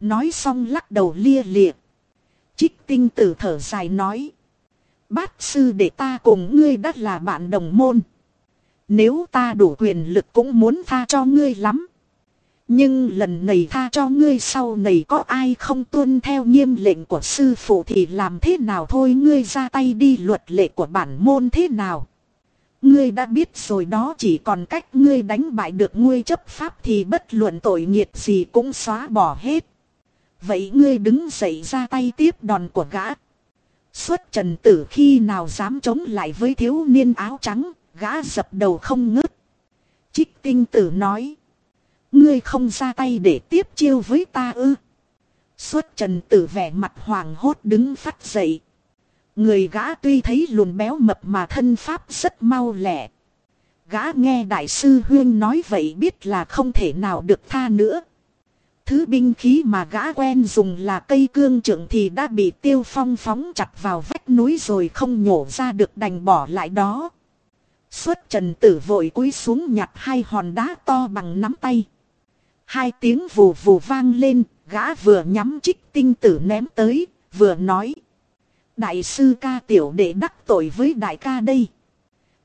Nói xong lắc đầu lia lịa. Trích tinh tử thở dài nói. Bát sư để ta cùng ngươi đã là bạn đồng môn. Nếu ta đủ quyền lực cũng muốn tha cho ngươi lắm. Nhưng lần này tha cho ngươi sau này có ai không tuân theo nghiêm lệnh của sư phụ thì làm thế nào thôi ngươi ra tay đi luật lệ của bản môn thế nào. Ngươi đã biết rồi đó chỉ còn cách ngươi đánh bại được ngươi chấp pháp thì bất luận tội nghiệt gì cũng xóa bỏ hết. Vậy ngươi đứng dậy ra tay tiếp đòn của gã. Xuất trần tử khi nào dám chống lại với thiếu niên áo trắng, gã dập đầu không ngớt. Trích tinh tử nói. Ngươi không ra tay để tiếp chiêu với ta ư. Xuất trần tử vẻ mặt hoàng hốt đứng phát dậy. Người gã tuy thấy lùn béo mập mà thân pháp rất mau lẹ. Gã nghe đại sư Huyên nói vậy biết là không thể nào được tha nữa. Thứ binh khí mà gã quen dùng là cây cương trưởng thì đã bị tiêu phong phóng chặt vào vách núi rồi không nhổ ra được đành bỏ lại đó. Xuất trần tử vội cúi xuống nhặt hai hòn đá to bằng nắm tay. Hai tiếng vù vù vang lên, gã vừa nhắm trích tinh tử ném tới, vừa nói. Đại sư ca tiểu đệ đắc tội với đại ca đây.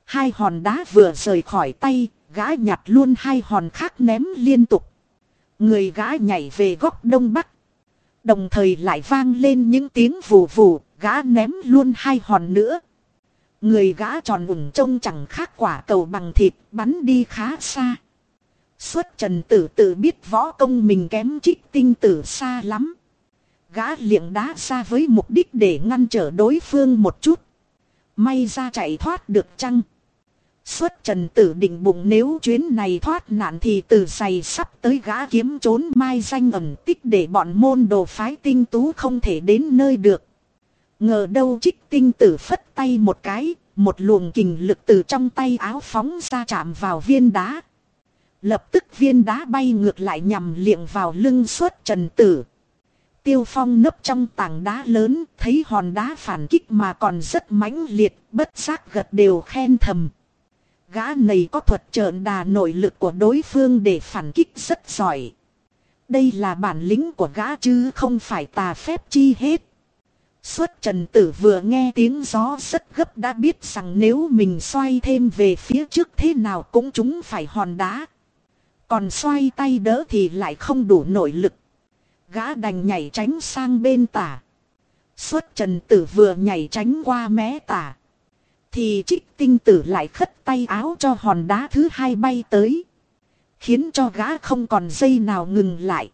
Hai hòn đá vừa rời khỏi tay, gã nhặt luôn hai hòn khác ném liên tục. Người gã nhảy về góc đông bắc. Đồng thời lại vang lên những tiếng vù vù, gã ném luôn hai hòn nữa. Người gã tròn ủng trông chẳng khác quả cầu bằng thịt, bắn đi khá xa. Xuất trần tử tự biết võ công mình kém trích tinh tử xa lắm. Gã liệng đá ra với mục đích để ngăn trở đối phương một chút. May ra chạy thoát được chăng? Xuất trần tử định bụng nếu chuyến này thoát nạn thì từ giày sắp tới gã kiếm trốn mai danh ẩn tích để bọn môn đồ phái tinh tú không thể đến nơi được. Ngờ đâu trích tinh tử phất tay một cái, một luồng kình lực từ trong tay áo phóng ra chạm vào viên đá. Lập tức viên đá bay ngược lại nhằm liệng vào lưng suốt trần tử. Tiêu phong nấp trong tảng đá lớn, thấy hòn đá phản kích mà còn rất mãnh liệt, bất giác gật đều khen thầm. Gã này có thuật trợn đà nội lực của đối phương để phản kích rất giỏi. Đây là bản lĩnh của gã chứ không phải tà phép chi hết. Xuất trần tử vừa nghe tiếng gió rất gấp đã biết rằng nếu mình xoay thêm về phía trước thế nào cũng chúng phải hòn đá. Còn xoay tay đỡ thì lại không đủ nội lực. Gã đành nhảy tránh sang bên tả. Xuất trần tử vừa nhảy tránh qua mé tả. Thì trích tinh tử lại khất tay áo cho hòn đá thứ hai bay tới. Khiến cho gã không còn dây nào ngừng lại.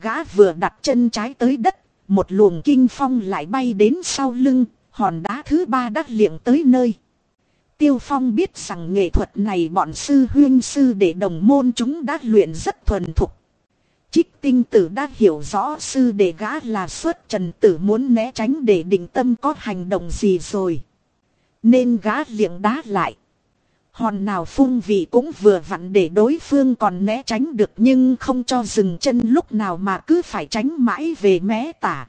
Gã vừa đặt chân trái tới đất, một luồng kinh phong lại bay đến sau lưng, hòn đá thứ ba đã liệng tới nơi. Tiêu Phong biết rằng nghệ thuật này bọn sư huyên sư để đồng môn chúng đã luyện rất thuần thục. Trích tinh tử đã hiểu rõ sư đệ gã là xuất trần tử muốn né tránh để định tâm có hành động gì rồi. Nên gã liệng đá lại. Hòn nào phung vị cũng vừa vặn để đối phương còn né tránh được nhưng không cho dừng chân lúc nào mà cứ phải tránh mãi về mé tả.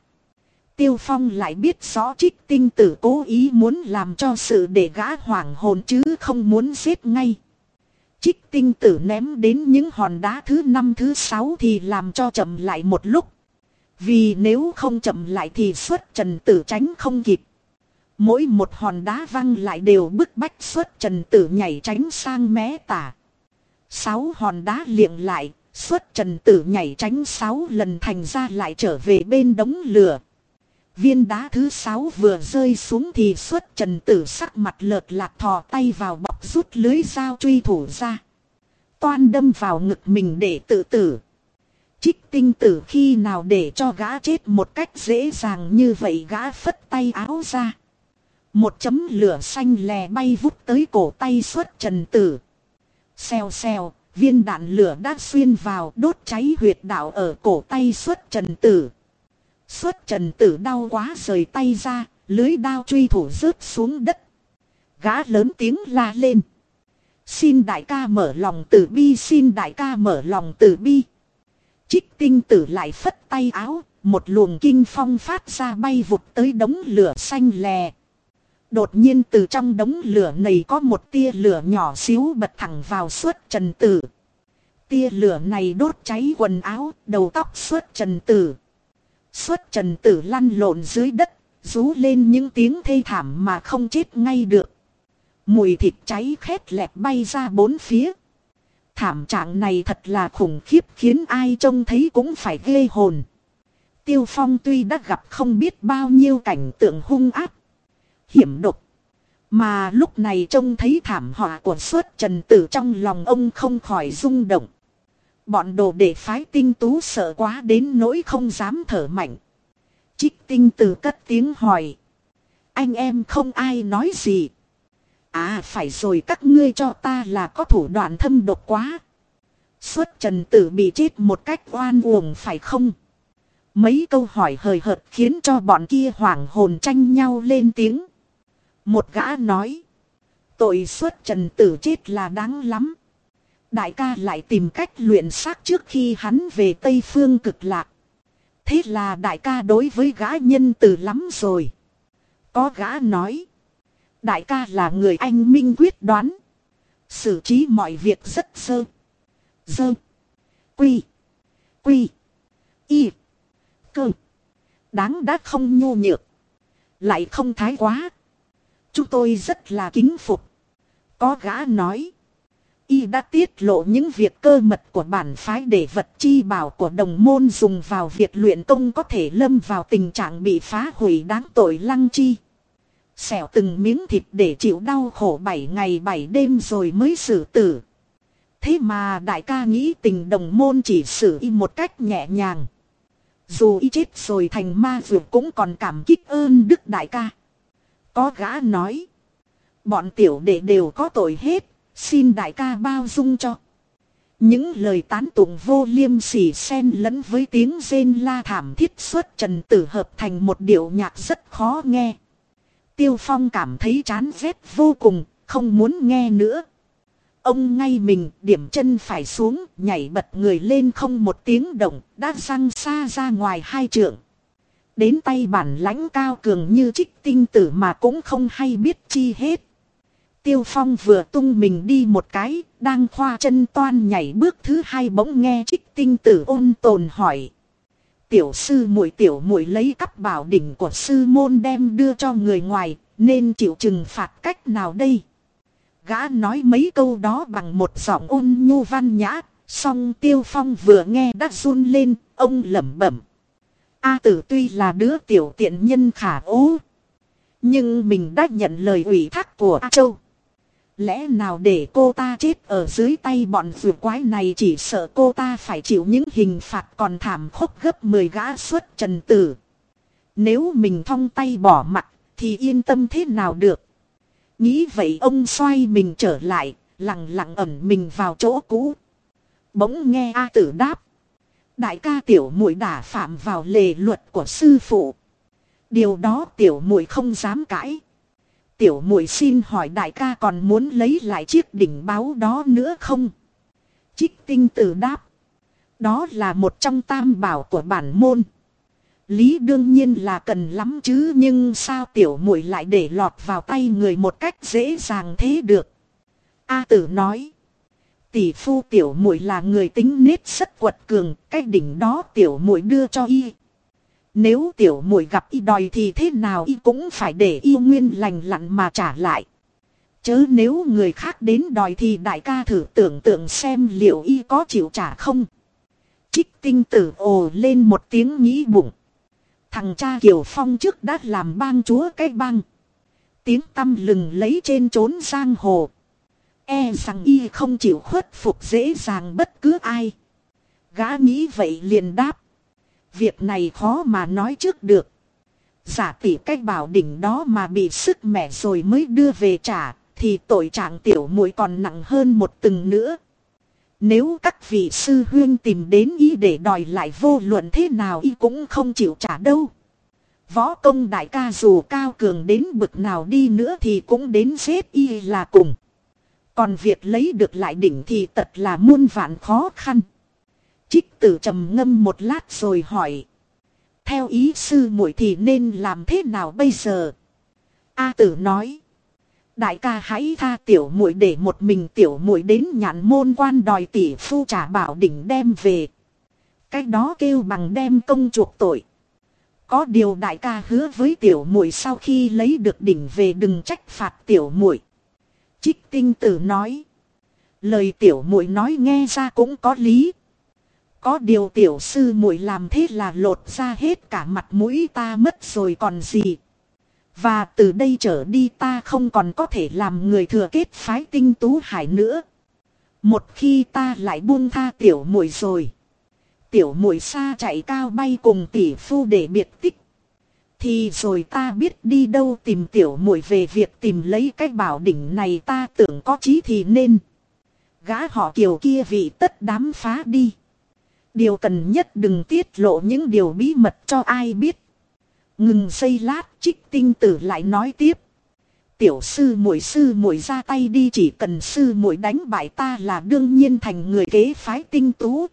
Tiêu Phong lại biết rõ trích tinh tử cố ý muốn làm cho sự để gã hoảng hồn chứ không muốn giết ngay. Trích tinh tử ném đến những hòn đá thứ năm thứ sáu thì làm cho chậm lại một lúc. Vì nếu không chậm lại thì xuất trần tử tránh không kịp. Mỗi một hòn đá văng lại đều bức bách xuất trần tử nhảy tránh sang mé tả. Sáu hòn đá liệng lại, xuất trần tử nhảy tránh sáu lần thành ra lại trở về bên đống lửa. Viên đá thứ sáu vừa rơi xuống thì xuất trần tử sắc mặt lợt lạc thò tay vào bọc rút lưới dao truy thủ ra. Toan đâm vào ngực mình để tự tử. Trích tinh tử khi nào để cho gã chết một cách dễ dàng như vậy gã phất tay áo ra. Một chấm lửa xanh lè bay vút tới cổ tay xuất trần tử. Xèo xèo, viên đạn lửa đã xuyên vào đốt cháy huyệt đạo ở cổ tay xuất trần tử. Xuất trần tử đau quá rời tay ra, lưới đao truy thủ rớt xuống đất. Gã lớn tiếng la lên. Xin đại ca mở lòng tử bi, xin đại ca mở lòng tử bi. Trích tinh tử lại phất tay áo, một luồng kinh phong phát ra bay vụt tới đống lửa xanh lè. Đột nhiên từ trong đống lửa này có một tia lửa nhỏ xíu bật thẳng vào suốt trần tử. Tia lửa này đốt cháy quần áo, đầu tóc suốt trần tử. Xuất trần tử lăn lộn dưới đất, rú lên những tiếng thê thảm mà không chết ngay được. Mùi thịt cháy khét lẹt bay ra bốn phía. Thảm trạng này thật là khủng khiếp khiến ai trông thấy cũng phải ghê hồn. Tiêu Phong tuy đã gặp không biết bao nhiêu cảnh tượng hung ác, hiểm độc. Mà lúc này trông thấy thảm họa của suốt trần tử trong lòng ông không khỏi rung động. Bọn đồ để phái tinh tú sợ quá đến nỗi không dám thở mạnh. Trích tinh từ cất tiếng hỏi. Anh em không ai nói gì. À phải rồi, các ngươi cho ta là có thủ đoạn thâm độc quá. Xuất trần tử bị chết một cách oan uổng phải không? Mấy câu hỏi hời hợt khiến cho bọn kia hoảng hồn tranh nhau lên tiếng. Một gã nói. Tội xuất trần tử chết là đáng lắm. Đại ca lại tìm cách luyện xác trước khi hắn về Tây Phương cực lạc. Thế là đại ca đối với gã nhân từ lắm rồi. Có gã nói. Đại ca là người anh minh quyết đoán. Xử trí mọi việc rất sơ. Dơ. Quy. Quy. Y. Cơ. Đáng đã không nhô nhược. Lại không thái quá. Chúng tôi rất là kính phục. Có gã nói. Y đã tiết lộ những việc cơ mật của bản phái để vật chi bảo của đồng môn dùng vào việc luyện công có thể lâm vào tình trạng bị phá hủy đáng tội lăng chi. Xẻo từng miếng thịt để chịu đau khổ 7 ngày 7 đêm rồi mới xử tử. Thế mà đại ca nghĩ tình đồng môn chỉ xử y một cách nhẹ nhàng. Dù y chết rồi thành ma vượt cũng còn cảm kích ơn đức đại ca. Có gã nói. Bọn tiểu đệ đều có tội hết Xin đại ca bao dung cho. Những lời tán tụng vô liêm sỉ xen lẫn với tiếng rên la thảm thiết xuất trần tử hợp thành một điệu nhạc rất khó nghe. Tiêu Phong cảm thấy chán ghét vô cùng, không muốn nghe nữa. Ông ngay mình điểm chân phải xuống, nhảy bật người lên không một tiếng động, đã răng xa ra ngoài hai trượng. Đến tay bản lãnh cao cường như trích tinh tử mà cũng không hay biết chi hết. Tiêu Phong vừa tung mình đi một cái, đang khoa chân toan nhảy bước thứ hai bỗng nghe trích tinh tử ôn tồn hỏi. Tiểu sư muội tiểu muội lấy cắp bảo đỉnh của sư môn đem đưa cho người ngoài, nên chịu trừng phạt cách nào đây? Gã nói mấy câu đó bằng một giọng ôn nhu văn nhã, song tiêu phong vừa nghe đã run lên, ông lẩm bẩm. A tử tuy là đứa tiểu tiện nhân khả ố. Nhưng mình đã nhận lời ủy thác của A Châu. Lẽ nào để cô ta chết ở dưới tay bọn vừa quái này chỉ sợ cô ta phải chịu những hình phạt còn thảm khốc gấp 10 gã xuất trần tử. Nếu mình thong tay bỏ mặt thì yên tâm thế nào được. Nghĩ vậy ông xoay mình trở lại, lặng lặng ẩn mình vào chỗ cũ. Bỗng nghe A tử đáp. Đại ca tiểu muội đã phạm vào lề luật của sư phụ. Điều đó tiểu muội không dám cãi. Tiểu muội xin hỏi đại ca còn muốn lấy lại chiếc đỉnh báo đó nữa không? Trích tinh tử đáp. Đó là một trong tam bảo của bản môn. Lý đương nhiên là cần lắm chứ nhưng sao tiểu muội lại để lọt vào tay người một cách dễ dàng thế được. A tử nói. Tỷ phu tiểu muội là người tính nết rất quật cường, cái đỉnh đó tiểu muội đưa cho y. Nếu tiểu muội gặp y đòi thì thế nào y cũng phải để y nguyên lành lặn mà trả lại. Chớ nếu người khác đến đòi thì đại ca thử tưởng tượng xem liệu y có chịu trả không. Trích tinh tử ồ lên một tiếng nghĩ bụng. Thằng cha Kiều Phong trước đã làm bang chúa cái bang. Tiếng tâm lừng lấy trên trốn giang hồ. E rằng y không chịu khuất phục dễ dàng bất cứ ai. Gã nghĩ vậy liền đáp. Việc này khó mà nói trước được. Giả tỷ cách bảo đỉnh đó mà bị sức mẻ rồi mới đưa về trả. Thì tội trạng tiểu muội còn nặng hơn một từng nữa. Nếu các vị sư huyên tìm đến y để đòi lại vô luận thế nào y cũng không chịu trả đâu. Võ công đại ca dù cao cường đến bực nào đi nữa thì cũng đến xếp y là cùng. Còn việc lấy được lại đỉnh thì tật là muôn vạn khó khăn. Trích tử trầm ngâm một lát rồi hỏi. Theo ý sư muội thì nên làm thế nào bây giờ? A tử nói. Đại ca hãy tha tiểu muội để một mình tiểu muội đến nhạn môn quan đòi tỷ phu trả bảo đỉnh đem về. Cái đó kêu bằng đem công chuộc tội. Có điều đại ca hứa với tiểu muội sau khi lấy được đỉnh về đừng trách phạt tiểu muội. Trích tinh tử nói. Lời tiểu muội nói nghe ra cũng có lý. Có điều tiểu sư muội làm thế là lột ra hết cả mặt mũi ta mất rồi còn gì. Và từ đây trở đi ta không còn có thể làm người thừa kết phái tinh tú hải nữa. Một khi ta lại buông tha tiểu muội rồi. Tiểu muội xa chạy cao bay cùng tỷ phu để biệt tích. Thì rồi ta biết đi đâu tìm tiểu muội về việc tìm lấy cái bảo đỉnh này ta tưởng có chí thì nên. Gã họ kiều kia vị tất đám phá đi. Điều cần nhất đừng tiết lộ những điều bí mật cho ai biết. Ngừng xây lát, trích tinh tử lại nói tiếp. Tiểu sư muội sư muội ra tay đi, chỉ cần sư muội đánh bại ta là đương nhiên thành người kế phái tinh tú.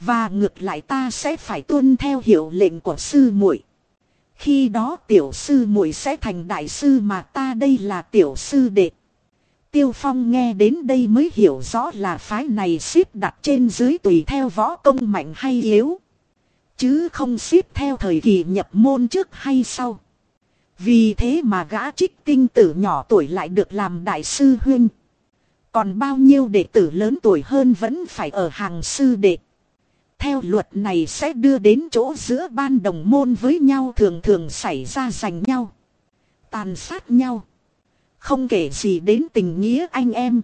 Và ngược lại ta sẽ phải tuân theo hiệu lệnh của sư muội. Khi đó tiểu sư muội sẽ thành đại sư mà ta đây là tiểu sư đệ. Tiêu Phong nghe đến đây mới hiểu rõ là phái này xếp đặt trên dưới tùy theo võ công mạnh hay yếu. Chứ không xếp theo thời kỳ nhập môn trước hay sau. Vì thế mà gã trích tinh tử nhỏ tuổi lại được làm đại sư huynh. Còn bao nhiêu đệ tử lớn tuổi hơn vẫn phải ở hàng sư đệ. Theo luật này sẽ đưa đến chỗ giữa ban đồng môn với nhau thường thường xảy ra giành nhau. Tàn sát nhau. Không kể gì đến tình nghĩa anh em.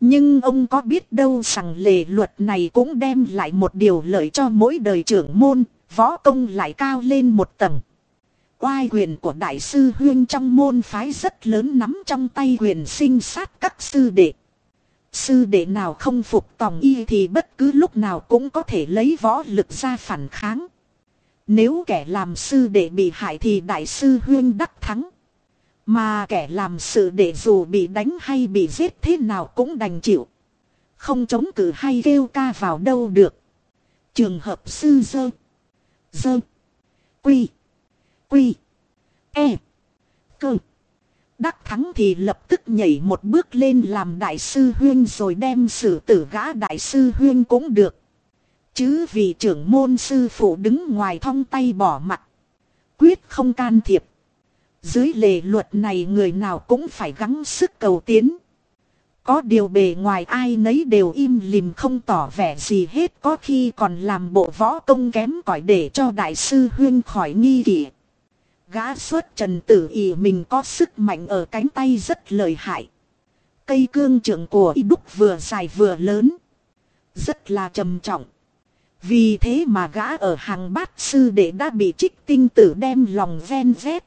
Nhưng ông có biết đâu rằng lề luật này cũng đem lại một điều lợi cho mỗi đời trưởng môn, võ công lại cao lên một tầng. Oai quyền của đại sư huyên trong môn phái rất lớn nắm trong tay quyền sinh sát các sư đệ. Sư đệ nào không phục tòng y thì bất cứ lúc nào cũng có thể lấy võ lực ra phản kháng. Nếu kẻ làm sư đệ bị hại thì đại sư huyên đắc thắng. Mà kẻ làm sự để dù bị đánh hay bị giết thế nào cũng đành chịu. Không chống cự hay kêu ca vào đâu được. Trường hợp sư dơ. Dơ. Quy. Quy. E. Cơ. Đắc thắng thì lập tức nhảy một bước lên làm đại sư huyên rồi đem xử tử gã đại sư huyên cũng được. Chứ vì trưởng môn sư phụ đứng ngoài thong tay bỏ mặt. Quyết không can thiệp. Dưới lề luật này người nào cũng phải gắng sức cầu tiến. Có điều bề ngoài ai nấy đều im lìm không tỏ vẻ gì hết, có khi còn làm bộ võ công kém cỏi để cho đại sư huyên khỏi nghi kỵ. Gã xuất trần tử ý mình có sức mạnh ở cánh tay rất lợi hại. Cây cương trưởng của y đúc vừa dài vừa lớn. Rất là trầm trọng. Vì thế mà gã ở hàng bát sư đệ đã bị trích tinh tử đem lòng ven vét.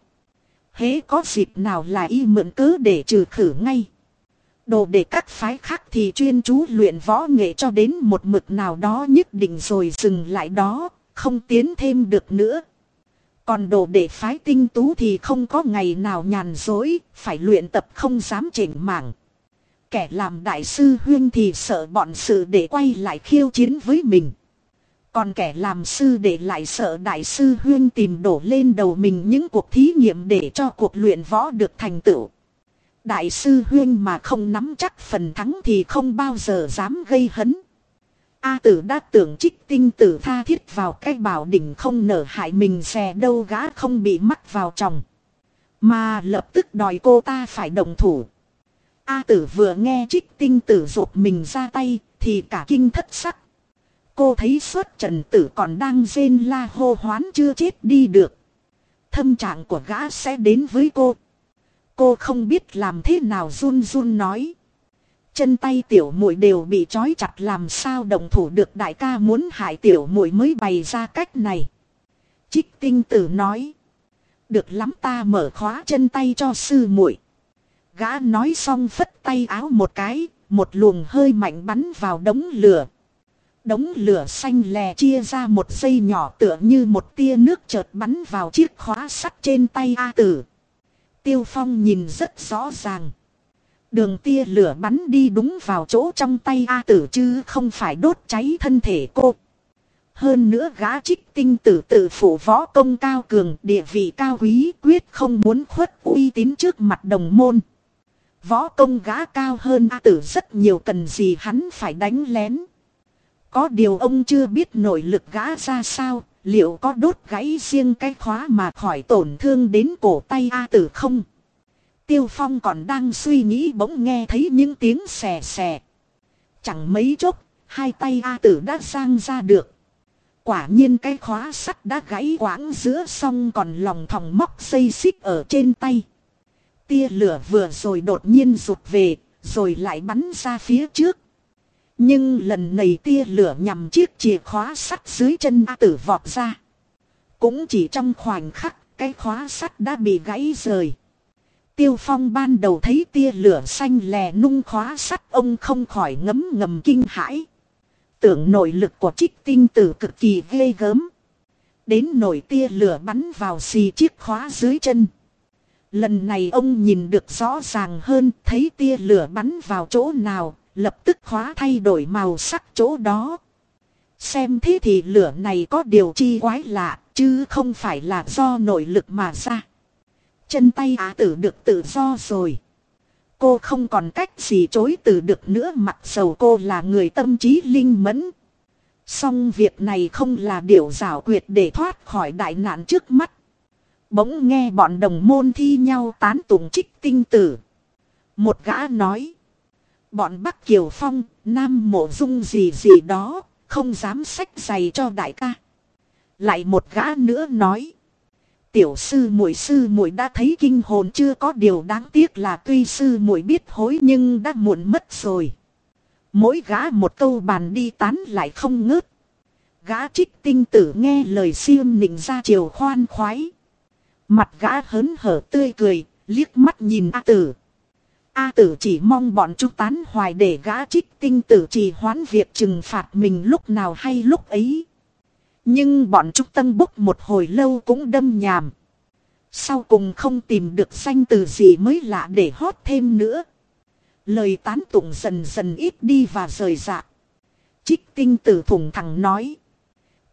Hễ có dịp nào là y mượn cớ để trừ khử ngay. Đồ để các phái khác thì chuyên chú luyện võ nghệ cho đến một mực nào đó nhất định rồi dừng lại đó, không tiến thêm được nữa. Còn đồ để phái tinh tú thì không có ngày nào nhàn dối, phải luyện tập không dám chỉnh mảng. Kẻ làm đại sư huyên thì sợ bọn sự để quay lại khiêu chiến với mình. Còn kẻ làm sư để lại sợ đại sư huyên tìm đổ lên đầu mình những cuộc thí nghiệm để cho cuộc luyện võ được thành tựu. Đại sư huyên mà không nắm chắc phần thắng thì không bao giờ dám gây hấn. A tử đã tưởng trích tinh tử tha thiết vào cái bảo đỉnh không nở hại mình xè đâu gã không bị mắc vào chồng. Mà lập tức đòi cô ta phải đồng thủ. A tử vừa nghe trích tinh tử rụt mình ra tay thì cả kinh thất sắc. Cô thấy suốt trần tử còn đang rên la hô hoán chưa chết đi được. Thâm trạng của gã sẽ đến với cô. Cô không biết làm thế nào run run nói. Chân tay tiểu muội đều bị trói chặt làm sao đồng thủ được đại ca muốn hại tiểu muội mới bày ra cách này. Trích tinh tử nói. Được lắm ta mở khóa chân tay cho sư muội. Gã nói xong phất tay áo một cái, một luồng hơi mạnh bắn vào đống lửa. Đống lửa xanh lè chia ra một dây nhỏ tựa như một tia nước chợt bắn vào chiếc khóa sắt trên tay A tử. Tiêu Phong nhìn rất rõ ràng. Đường tia lửa bắn đi đúng vào chỗ trong tay A tử chứ không phải đốt cháy thân thể cô. Hơn nữa gã trích tinh tử tự phủ võ công cao cường, địa vị cao quý, quyết không muốn khuất uy tín trước mặt đồng môn. Võ công gã cao hơn A tử rất nhiều cần gì hắn phải đánh lén. Có điều ông chưa biết nội lực gã ra sao, liệu có đốt gãy riêng cái khóa mà khỏi tổn thương đến cổ tay A tử không? Tiêu Phong còn đang suy nghĩ bỗng nghe thấy những tiếng xè xè. Chẳng mấy chốc, hai tay A tử đã sang ra được. Quả nhiên cái khóa sắt đã gãy quãng giữa song còn lòng thòng móc dây xích ở trên tay. Tia lửa vừa rồi đột nhiên rụt về, rồi lại bắn ra phía trước. Nhưng lần này tia lửa nhằm chiếc chìa khóa sắt dưới chân A tử vọt ra. Cũng chỉ trong khoảnh khắc, cái khóa sắt đã bị gãy rời. Tiêu phong ban đầu thấy tia lửa xanh lè nung khóa sắt ông không khỏi ngấm ngầm kinh hãi. Tưởng nội lực của trích tinh tử cực kỳ ghê gớm. Đến nổi tia lửa bắn vào xì chiếc khóa dưới chân. Lần này ông nhìn được rõ ràng hơn thấy tia lửa bắn vào chỗ nào, lập tức khóa thay đổi màu sắc chỗ đó. Xem thế thì lửa này có điều chi quái lạ, chứ không phải là do nội lực mà ra. Chân tay á tử được tự do rồi. Cô không còn cách gì chối từ được nữa mặc dầu cô là người tâm trí linh mẫn. Song việc này không là điều giảo quyệt để thoát khỏi đại nạn trước mắt. Bỗng nghe bọn đồng môn thi nhau tán tụng trích tinh tử. Một gã nói. Bọn Bắc Kiều Phong, Nam Mộ Dung gì gì đó, không dám sách giày cho đại ca. Lại một gã nữa nói. Tiểu sư muội sư muội đã thấy kinh hồn chưa có điều đáng tiếc là tuy sư muội biết hối nhưng đã muộn mất rồi. Mỗi gã một câu bàn đi tán lại không ngớt. Gã trích tinh tử nghe lời siêu nịnh ra chiều khoan khoái. Mặt gã hớn hở tươi cười, liếc mắt nhìn A tử. A tử chỉ mong bọn chúng tán hoài để gã trích tinh tử trì hoán việc trừng phạt mình lúc nào hay lúc ấy. Nhưng bọn chúng tân bốc một hồi lâu cũng đâm nhàm. Sau cùng không tìm được danh từ gì mới lạ để hót thêm nữa. Lời tán tụng dần dần ít đi và rời rạc. Trích tinh tử thủng thẳng nói.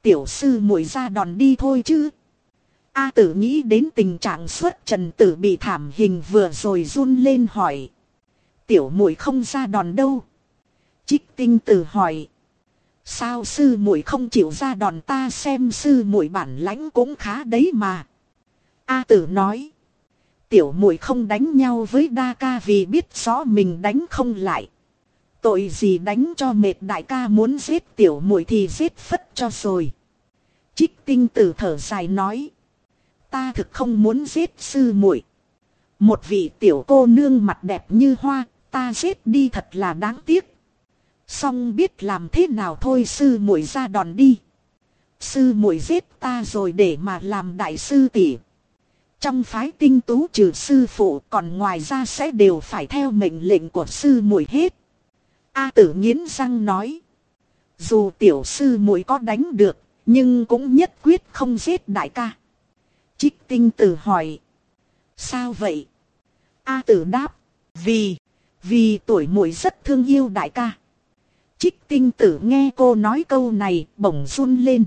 Tiểu sư muội ra đòn đi thôi chứ. A tử nghĩ đến tình trạng suốt trần tử bị thảm hình vừa rồi run lên hỏi. Tiểu muội không ra đòn đâu. Trích tinh tử hỏi. Sao sư muội không chịu ra đòn ta xem sư muội bản lãnh cũng khá đấy mà. A tử nói. Tiểu muội không đánh nhau với đa ca vì biết rõ mình đánh không lại. Tội gì đánh cho mệt đại ca muốn giết tiểu muội thì giết phất cho rồi. Trích tinh tử thở dài nói. Ta thực không muốn giết sư muội. Một vị tiểu cô nương mặt đẹp như hoa, ta giết đi thật là đáng tiếc. Xong biết làm thế nào thôi sư muội ra đòn đi. Sư muội giết ta rồi để mà làm đại sư tỷ. Trong phái tinh tú trừ sư phụ còn ngoài ra sẽ đều phải theo mệnh lệnh của sư muội hết. A tử nghiến răng nói. Dù tiểu sư muội có đánh được, nhưng cũng nhất quyết không giết đại ca. Trích tinh tử hỏi. Sao vậy? A tử đáp. Vì, vì tuổi muội rất thương yêu đại ca. Trích tinh tử nghe cô nói câu này, bỗng run lên.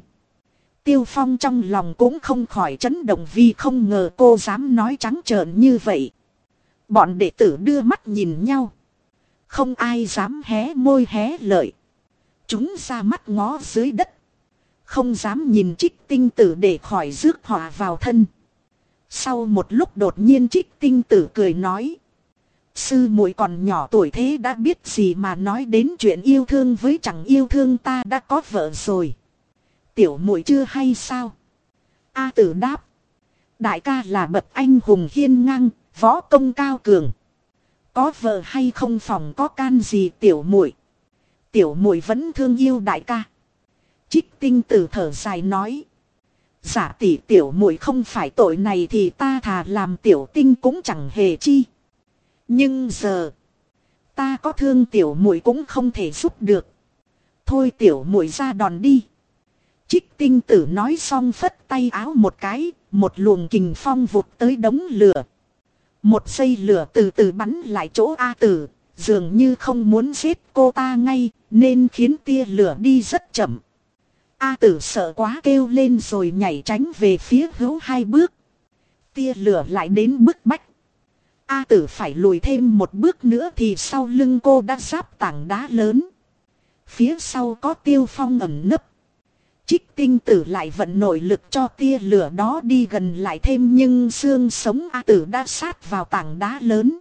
Tiêu Phong trong lòng cũng không khỏi chấn động vì không ngờ cô dám nói trắng trợn như vậy. Bọn đệ tử đưa mắt nhìn nhau. Không ai dám hé môi hé lợi. Chúng ra mắt ngó dưới đất. Không dám nhìn trích tinh tử để khỏi rước họa vào thân. Sau một lúc đột nhiên trích tinh tử cười nói. Sư muội còn nhỏ tuổi thế đã biết gì mà nói đến chuyện yêu thương với chẳng yêu thương ta đã có vợ rồi tiểu muội chưa hay sao? A tử đáp. Đại ca là bậc anh hùng hiên ngang, võ công cao cường. Có vợ hay không phòng có can gì tiểu muội? Tiểu muội vẫn thương yêu đại ca. Trích tinh tử thở dài nói. Giả tỷ tiểu muội không phải tội này thì ta thà làm tiểu tinh cũng chẳng hề chi. Nhưng giờ ta có thương tiểu muội cũng không thể giúp được. Thôi tiểu muội ra đòn đi. Trích tinh tử nói xong phất tay áo một cái, một luồng kình phong vụt tới đống lửa. Một dây lửa từ từ bắn lại chỗ A tử, dường như không muốn giết cô ta ngay, nên khiến tia lửa đi rất chậm. A tử sợ quá kêu lên rồi nhảy tránh về phía hữu hai bước. Tia lửa lại đến bức bách. A tử phải lùi thêm một bước nữa thì sau lưng cô đã giáp tảng đá lớn. Phía sau có tiêu phong ẩn nấp. Trích tinh tử lại vận nội lực cho tia lửa đó đi gần lại thêm nhưng xương sống A tử đã sát vào tảng đá lớn.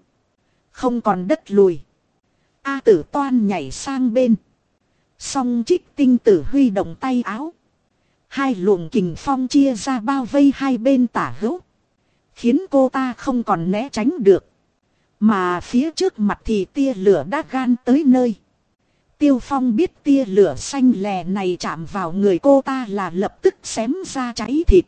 Không còn đất lùi. A tử toan nhảy sang bên. Song trích tinh tử huy động tay áo. Hai luồng kình phong chia ra bao vây hai bên tả hữu. Khiến cô ta không còn né tránh được. Mà phía trước mặt thì tia lửa đã gan tới nơi. Tiêu Phong biết tia lửa xanh lè này chạm vào người cô ta là lập tức xém ra cháy thịt.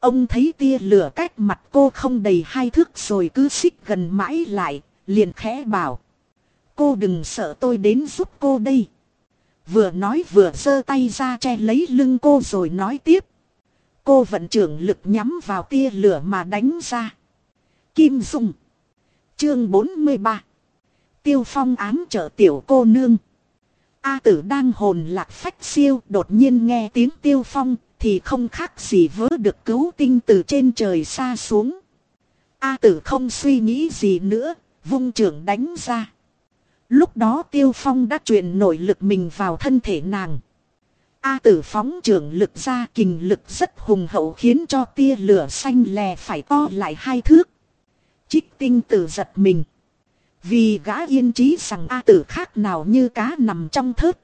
Ông thấy tia lửa cách mặt cô không đầy hai thước rồi cứ xích gần mãi lại, liền khẽ bảo. Cô đừng sợ tôi đến giúp cô đây. Vừa nói vừa giơ tay ra che lấy lưng cô rồi nói tiếp. Cô vận trưởng lực nhắm vào tia lửa mà đánh ra. Kim Dung Chương 43 Tiêu Phong ám trợ tiểu cô nương A tử đang hồn lạc phách siêu đột nhiên nghe tiếng tiêu phong thì không khác gì vớ được cứu tinh từ trên trời xa xuống. A tử không suy nghĩ gì nữa, vung trưởng đánh ra. Lúc đó tiêu phong đã truyền nội lực mình vào thân thể nàng. A tử phóng trưởng lực ra kình lực rất hùng hậu khiến cho tia lửa xanh lè phải to lại hai thước. Trích tinh tử giật mình. Vì gã yên trí rằng A tử khác nào như cá nằm trong thớt.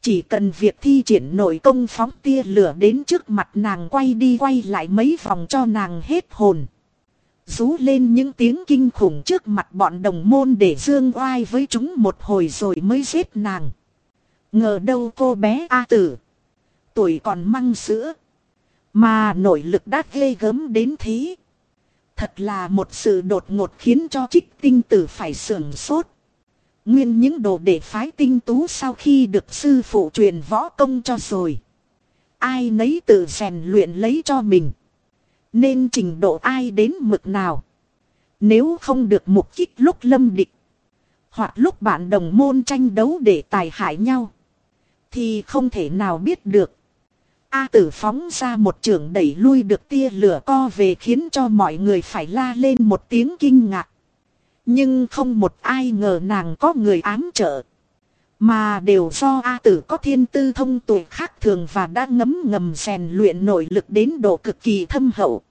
Chỉ cần việc thi triển nội công phóng tia lửa đến trước mặt nàng quay đi quay lại mấy vòng cho nàng hết hồn. Rú lên những tiếng kinh khủng trước mặt bọn đồng môn để dương oai với chúng một hồi rồi mới giết nàng. Ngờ đâu cô bé A tử. Tuổi còn măng sữa. Mà nội lực đã ghê gớm đến thế. Thật là một sự đột ngột khiến cho trích tinh tử phải sưởng sốt. Nguyên những đồ để phái tinh tú sau khi được sư phụ truyền võ công cho rồi. Ai nấy tự rèn luyện lấy cho mình. Nên trình độ ai đến mực nào. Nếu không được mục kích lúc lâm địch. Hoặc lúc bạn đồng môn tranh đấu để tài hại nhau. Thì không thể nào biết được. A tử phóng ra một trường đẩy lui được tia lửa co về khiến cho mọi người phải la lên một tiếng kinh ngạc. Nhưng không một ai ngờ nàng có người ám trợ. Mà đều do A tử có thiên tư thông tuệ khác thường và đã ngấm ngầm rèn luyện nội lực đến độ cực kỳ thâm hậu.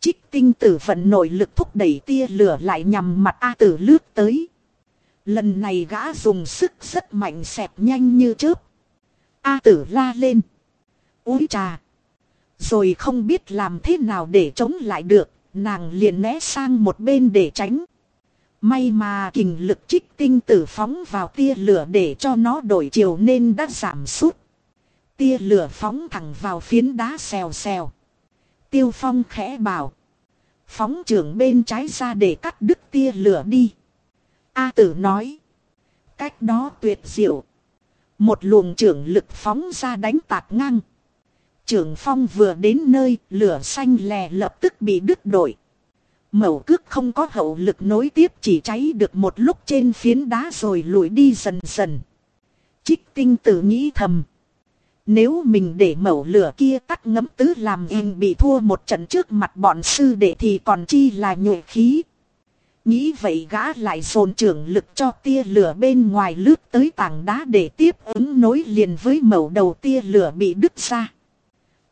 Trích tinh tử vận nội lực thúc đẩy tia lửa lại nhằm mặt A tử lướt tới. Lần này gã dùng sức rất mạnh xẹp nhanh như chớp. A tử la lên úi trà. Rồi không biết làm thế nào để chống lại được, nàng liền né sang một bên để tránh. May mà kình lực trích tinh tử phóng vào tia lửa để cho nó đổi chiều nên đã giảm sút. Tia lửa phóng thẳng vào phiến đá xèo xèo. Tiêu phong khẽ bảo. Phóng trưởng bên trái ra để cắt đứt tia lửa đi. A tử nói. Cách đó tuyệt diệu. Một luồng trưởng lực phóng ra đánh tạc ngang. Trưởng phong vừa đến nơi, lửa xanh lè lập tức bị đứt đổi. Mẩu cước không có hậu lực nối tiếp chỉ cháy được một lúc trên phiến đá rồi lùi đi dần dần. Trích tinh tử nghĩ thầm. Nếu mình để mẩu lửa kia tắt ngấm tứ làm em bị thua một trận trước mặt bọn sư đệ thì còn chi là nhuệ khí. Nghĩ vậy gã lại dồn trưởng lực cho tia lửa bên ngoài lướt tới tảng đá để tiếp ứng nối liền với mẩu đầu tia lửa bị đứt ra.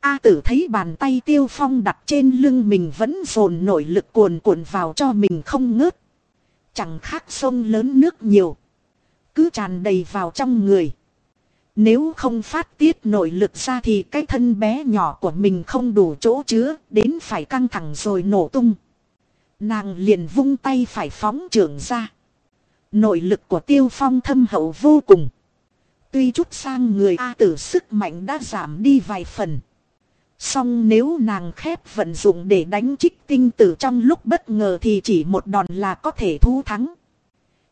A tử thấy bàn tay tiêu phong đặt trên lưng mình vẫn dồn nội lực cuồn cuộn vào cho mình không ngớt. Chẳng khác sông lớn nước nhiều. Cứ tràn đầy vào trong người. Nếu không phát tiết nội lực ra thì cái thân bé nhỏ của mình không đủ chỗ chứa, đến phải căng thẳng rồi nổ tung. Nàng liền vung tay phải phóng trưởng ra. Nội lực của tiêu phong thâm hậu vô cùng. Tuy chút sang người A tử sức mạnh đã giảm đi vài phần. Song nếu nàng khép vận dụng để đánh trích tinh tử trong lúc bất ngờ thì chỉ một đòn là có thể thu thắng.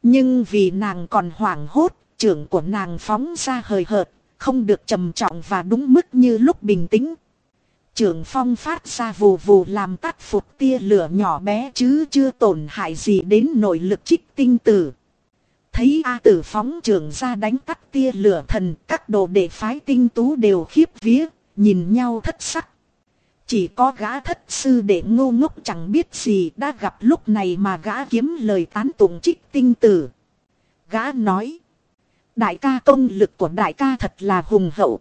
Nhưng vì nàng còn hoảng hốt, trưởng của nàng phóng ra hời hợt, không được trầm trọng và đúng mức như lúc bình tĩnh. Trưởng phong phát ra vù vù làm tắt phục tia lửa nhỏ bé chứ chưa tổn hại gì đến nội lực trích tinh tử. Thấy A tử phóng trưởng ra đánh tắt tia lửa thần, các đồ đệ phái tinh tú đều khiếp vía, nhìn nhau thất sắc. Chỉ có gã thất sư đệ ngô ngốc chẳng biết gì đã gặp lúc này mà gã kiếm lời tán tụng trích tinh tử. Gã nói. Đại ca công lực của đại ca thật là hùng hậu.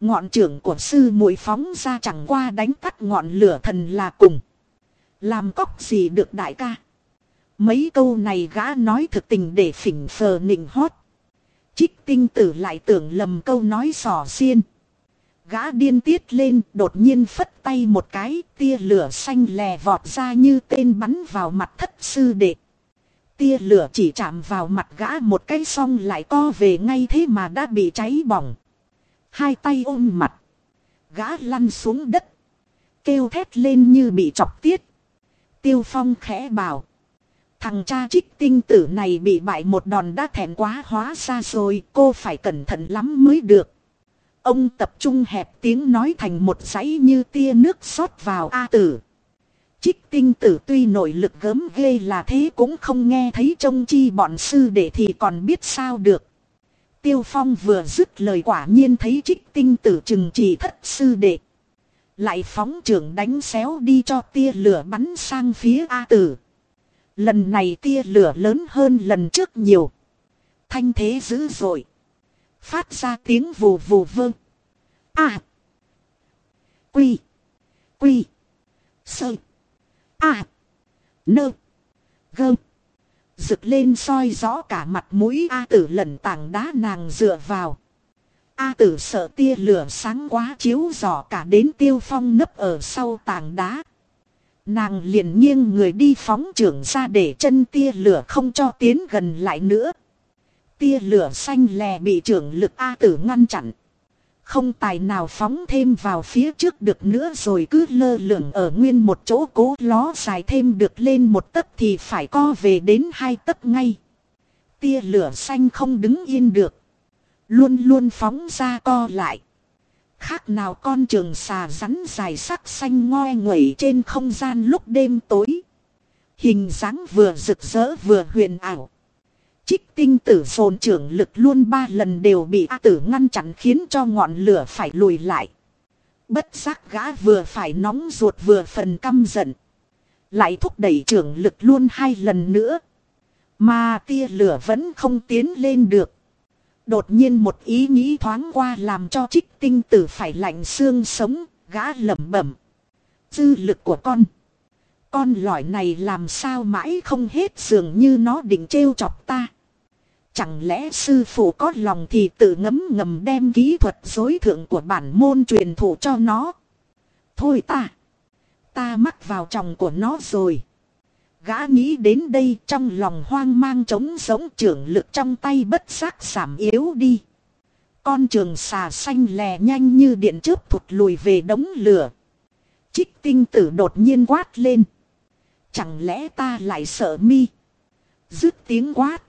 Ngọn trưởng của sư muội phóng ra chẳng qua đánh tắt ngọn lửa thần là cùng. Làm cóc gì được đại ca. Mấy câu này gã nói thực tình để phỉnh phờ nịnh hót. Trích tinh tử lại tưởng lầm câu nói sò xiên. Gã điên tiết lên, đột nhiên phất tay một cái, tia lửa xanh lè vọt ra như tên bắn vào mặt thất sư đệ. Tia lửa chỉ chạm vào mặt gã một cái xong lại co về ngay thế mà đã bị cháy bỏng. Hai tay ôm mặt. Gã lăn xuống đất. Kêu thét lên như bị chọc tiết. Tiêu phong khẽ bảo. Thằng cha trích tinh tử này bị bại một đòn đã thèm quá hóa xa rồi. Cô phải cẩn thận lắm mới được. Ông tập trung hẹp tiếng nói thành một dãy như tia nước xót vào A tử. Trích tinh tử tuy nội lực gớm ghê là thế cũng không nghe thấy trông chi bọn sư đệ thì còn biết sao được. Tiêu phong vừa dứt lời quả nhiên thấy trích tinh tử chừng trị thất sư đệ. Lại phóng trưởng đánh xéo đi cho tia lửa bắn sang phía A tử. Lần này tia lửa lớn hơn lần trước nhiều. Thanh thế dữ dội. Phát ra tiếng vù vù vơ. À. Quy. Quy. Sơ. À. Nơ. Gơm. Rực lên soi rõ cả mặt mũi A tử lẩn tảng đá nàng dựa vào. A tử sợ tia lửa sáng quá chiếu rõ cả đến tiêu phong nấp ở sau tảng đá. Nàng liền nghiêng người đi phóng trưởng ra để chân tia lửa không cho tiến gần lại nữa. Tia lửa xanh lè bị trưởng lực A tử ngăn chặn. Không tài nào phóng thêm vào phía trước được nữa rồi cứ lơ lửng ở nguyên một chỗ cố ló dài thêm được lên một tấc thì phải co về đến hai tấc ngay. Tia lửa xanh không đứng yên được. Luôn luôn phóng ra co lại. Khác nào con trường xà rắn dài sắc xanh ngoe nguẩy trên không gian lúc đêm tối. Hình dáng vừa rực rỡ vừa huyền ảo. Trích tinh tử phồn trưởng lực luôn ba lần đều bị A tử ngăn chặn khiến cho ngọn lửa phải lùi lại. Bất giác gã vừa phải nóng ruột vừa phần căm giận. Lại thúc đẩy trưởng lực luôn hai lần nữa. Mà tia lửa vẫn không tiến lên được. Đột nhiên một ý nghĩ thoáng qua làm cho trích tinh tử phải lạnh xương sống, gã lẩm bẩm. Dư lực của con. Con lõi này làm sao mãi không hết dường như nó định trêu chọc ta. Chẳng lẽ sư phụ có lòng thì tự ngấm ngầm đem kỹ thuật dối thượng của bản môn truyền thụ cho nó. Thôi ta. Ta mắc vào chồng của nó rồi. Gã nghĩ đến đây trong lòng hoang mang trống sống, trưởng lực trong tay bất giác giảm yếu đi. Con trường xà xanh lè nhanh như điện chớp thụt lùi về đống lửa. Trích tinh tử đột nhiên quát lên. Chẳng lẽ ta lại sợ mi? Dứt tiếng quát.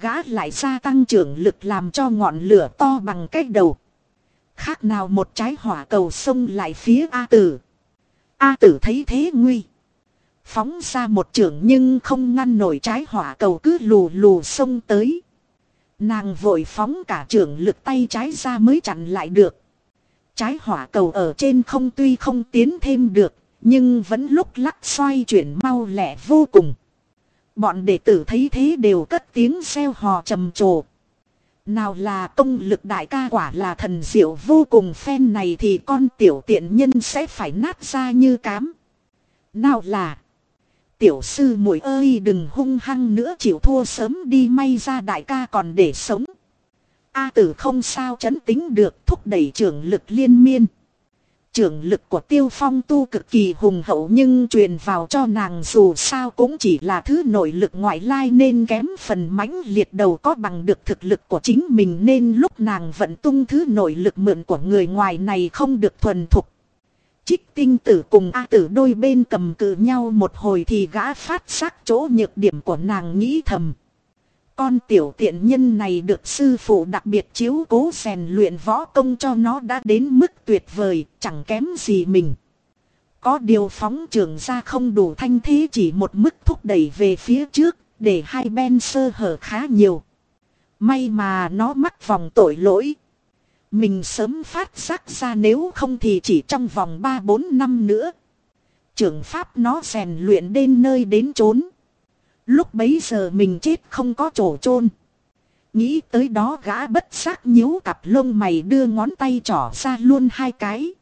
Gã lại gia tăng trưởng lực làm cho ngọn lửa to bằng cái đầu. Khác nào một trái hỏa cầu sông lại phía A tử. A tử thấy thế nguy. Phóng ra một trưởng nhưng không ngăn nổi trái hỏa cầu cứ lù lù sông tới. Nàng vội phóng cả trưởng lực tay trái ra mới chặn lại được. Trái hỏa cầu ở trên không tuy không tiến thêm được, nhưng vẫn lúc lắc xoay chuyển mau lẹ vô cùng. Bọn đệ tử thấy thế đều cất tiếng xeo hò trầm trồ. Nào là công lực đại ca quả là thần diệu vô cùng, phen này thì con tiểu tiện nhân sẽ phải nát ra như cám. Nào là, tiểu sư muội ơi, đừng hung hăng nữa, chịu thua sớm đi, may ra đại ca còn để sống. A tử không sao chấn tính được, thúc đẩy trưởng lực liên miên. Trưởng lực của tiêu phong tu cực kỳ hùng hậu nhưng truyền vào cho nàng dù sao cũng chỉ là thứ nội lực ngoại lai nên kém phần mãnh liệt đầu có bằng được thực lực của chính mình nên lúc nàng vận tung thứ nội lực mượn của người ngoài này không được thuần thục. Trích tinh tử cùng A tử đôi bên cầm cự nhau một hồi thì gã phát giác chỗ nhược điểm của nàng nghĩ thầm. Con tiểu tiện nhân này được sư phụ đặc biệt chiếu cố rèn luyện võ công cho nó đã đến mức tuyệt vời, chẳng kém gì mình. Có điều phóng trường ra không đủ thanh thế chỉ một mức thúc đẩy về phía trước, để hai bên sơ hở khá nhiều. May mà nó mắc vòng tội lỗi. Mình sớm phát giác ra nếu không thì chỉ trong vòng 3-4 năm nữa. Trưởng pháp nó rèn luyện đến nơi đến chốn. Lúc bấy giờ mình chết không có chỗ chôn Nghĩ tới đó gã bất giác nhíu cặp lông mày đưa ngón tay trỏ ra luôn hai cái.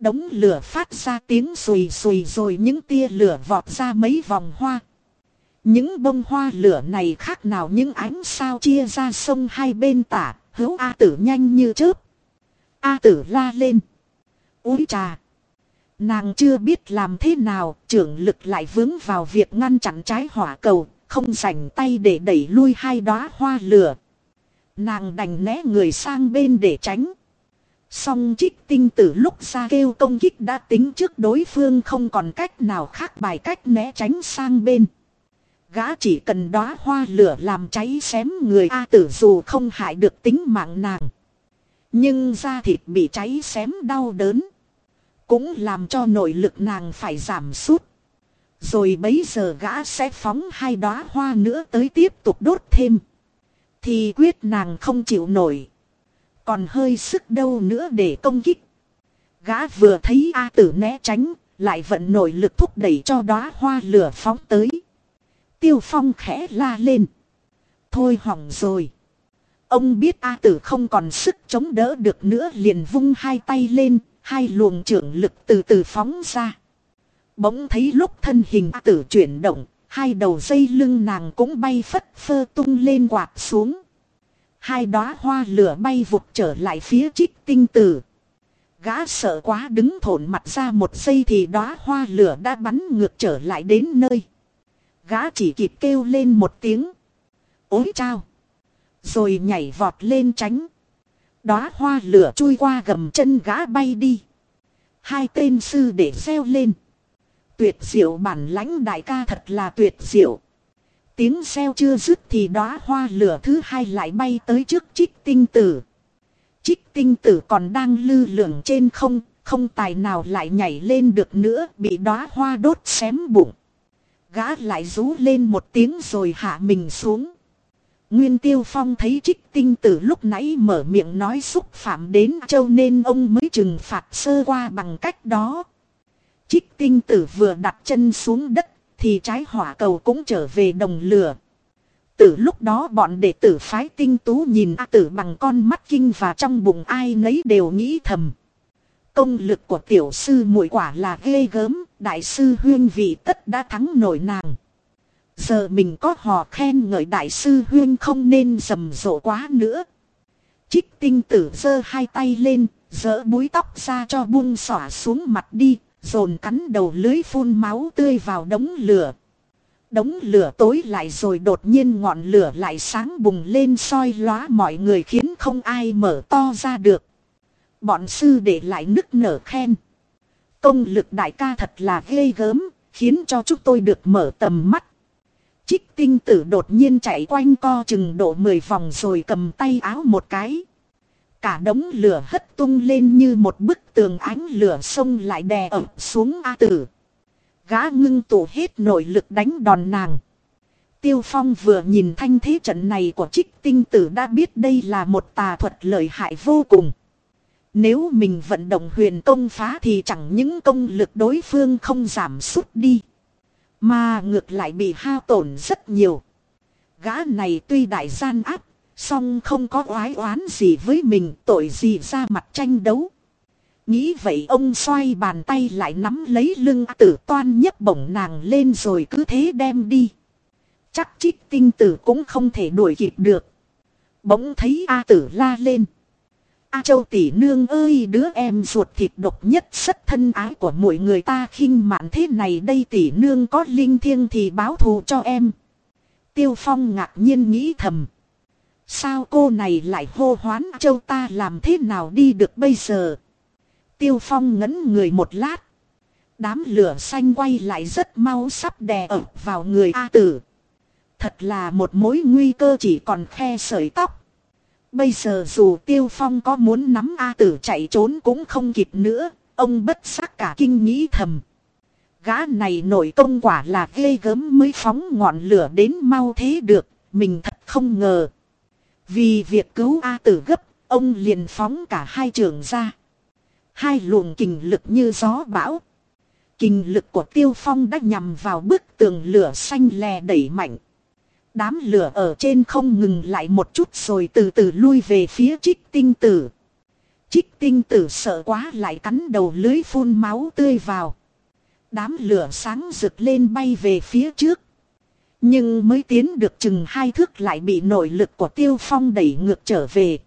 Đống lửa phát ra tiếng xùi xùi rồi những tia lửa vọt ra mấy vòng hoa. Những bông hoa lửa này khác nào những ánh sao chia ra sông hai bên tả, hữu A tử nhanh như chớp. A tử la lên. Úi trà. Nàng chưa biết làm thế nào, trưởng lực lại vướng vào việc ngăn chặn trái hỏa cầu, không rảnh tay để đẩy lui hai đóa hoa lửa. Nàng đành né người sang bên để tránh. Song trích tinh tử lúc ra kêu công kích đã tính trước đối phương không còn cách nào khác bài cách né tránh sang bên. Gã chỉ cần đóa hoa lửa làm cháy xém người A tử dù không hại được tính mạng nàng. Nhưng da thịt bị cháy xém đau đớn. Cũng làm cho nội lực nàng phải giảm sút. Rồi bấy giờ gã sẽ phóng hai đóa hoa nữa tới tiếp tục đốt thêm. Thì quyết nàng không chịu nổi. Còn hơi sức đâu nữa để công kích. Gã vừa thấy A tử né tránh, lại vận nội lực thúc đẩy cho đóa hoa lửa phóng tới. Tiêu phong khẽ la lên. Thôi hỏng rồi. Ông biết A tử không còn sức chống đỡ được nữa liền vung hai tay lên, hai luồng trưởng lực từ từ phóng ra. Bỗng thấy lúc thân hình tử chuyển động, hai đầu dây lưng nàng cũng bay phất phơ tung lên quạt xuống. Hai đóa hoa lửa bay vụt trở lại phía trích tinh tử. Gã sợ quá đứng thổn mặt ra một giây thì đóa hoa lửa đã bắn ngược trở lại đến nơi. Gã chỉ kịp kêu lên một tiếng. Ôi chao! Rồi nhảy vọt lên tránh. Đóa hoa lửa chui qua gầm chân gã bay đi. Hai tên sư để xeo lên. Tuyệt diệu bản lãnh đại ca thật là tuyệt diệu. Tiếng xeo chưa dứt thì đóa hoa lửa thứ hai lại bay tới trước trích tinh tử. Trích tinh tử còn đang lư lửng trên không, không tài nào lại nhảy lên được nữa, bị đóa hoa đốt xém bụng. Gã lại rú lên một tiếng rồi hạ mình xuống. Nguyên Tiêu Phong thấy trích tinh tử lúc nãy mở miệng nói xúc phạm đến châu nên ông mới trừng phạt sơ qua bằng cách đó. Trích tinh tử vừa đặt chân xuống đất thì trái hỏa cầu cũng trở về đồng lửa. Từ lúc đó bọn đệ tử phái tinh tú nhìn A tử bằng con mắt kinh và trong bụng ai nấy đều nghĩ thầm. Công lực của tiểu sư muội quả là ghê gớm, đại sư huyên vị tất đã thắng nổi nàng. Giờ mình có hò khen ngợi đại sư huyên không nên rầm rộ quá nữa. Trích tinh tử giơ hai tay lên, dỡ búi tóc ra cho buông xỏa xuống mặt đi, dồn cắn đầu lưới phun máu tươi vào đống lửa. Đống lửa tối lại rồi đột nhiên ngọn lửa lại sáng bùng lên soi lóa mọi người khiến không ai mở to ra được. Bọn sư để lại nức nở khen. Công lực đại ca thật là ghê gớm, khiến cho chúng tôi được mở tầm mắt. Trích tinh tử đột nhiên chạy quanh co chừng độ 10 vòng rồi cầm tay áo một cái. Cả đống lửa hất tung lên như một bức tường ánh lửa sông lại đè ẩm xuống A tử. Gã ngưng tụ hết nội lực đánh đòn nàng. Tiêu Phong vừa nhìn thanh thế trận này của trích tinh tử đã biết đây là một tà thuật lợi hại vô cùng. Nếu mình vận động huyền công phá thì chẳng những công lực đối phương không giảm sút đi. Mà ngược lại bị hao tổn rất nhiều. Gã này tuy đại gian áp, song không có oái oán gì với mình, tội gì ra mặt tranh đấu. Nghĩ vậy ông xoay bàn tay lại nắm lấy lưng tử toan nhấc bổng nàng lên rồi cứ thế đem đi. Chắc trích tinh tử cũng không thể đuổi kịp được. Bỗng thấy A tử la lên. A châu tỷ nương ơi, đứa em ruột thịt độc nhất rất thân ái của mỗi người ta khinh mạn thế này, đây tỷ nương có linh thiêng thì báo thù cho em. Tiêu phong ngạc nhiên nghĩ thầm. Sao cô này lại hô hoán A châu ta làm thế nào đi được bây giờ? Tiêu phong ngấn người một lát. Đám lửa xanh quay lại rất mau sắp đè ập vào người A tử. Thật là một mối nguy cơ chỉ còn khe sợi tóc. Bây giờ dù Tiêu Phong có muốn nắm A tử chạy trốn cũng không kịp nữa, ông bất sắc cả kinh nghĩ thầm. Gã này nổi công quả là ghê gớm mới phóng ngọn lửa đến mau thế được, mình thật không ngờ. Vì việc cứu A tử gấp, ông liền phóng cả hai trường ra. Hai luồng kình lực như gió bão. Kình lực của Tiêu Phong đã nhằm vào bức tường lửa xanh lè đẩy mạnh. Đám lửa ở trên không ngừng lại một chút rồi từ từ lui về phía trích tinh tử. Trích tinh tử sợ quá lại cắn đầu lưới phun máu tươi vào. Đám lửa sáng rực lên bay về phía trước. Nhưng mới tiến được chừng hai thước lại bị nội lực của tiêu phong đẩy ngược trở về.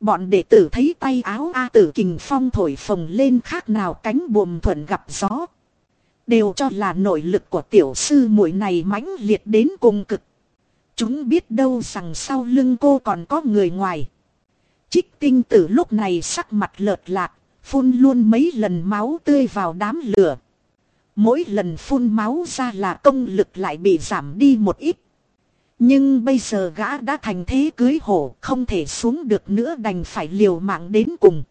Bọn đệ tử thấy tay áo A tử kình phong thổi phồng lên khác nào cánh buồm thuận gặp gió. Đều cho là nội lực của tiểu sư muội này mãnh liệt đến cùng cực. Chúng biết đâu rằng sau lưng cô còn có người ngoài. Trích tinh tử lúc này sắc mặt lợt lạc, phun luôn mấy lần máu tươi vào đám lửa. Mỗi lần phun máu ra là công lực lại bị giảm đi một ít. Nhưng bây giờ gã đã thành thế cưới hổ, không thể xuống được nữa đành phải liều mạng đến cùng.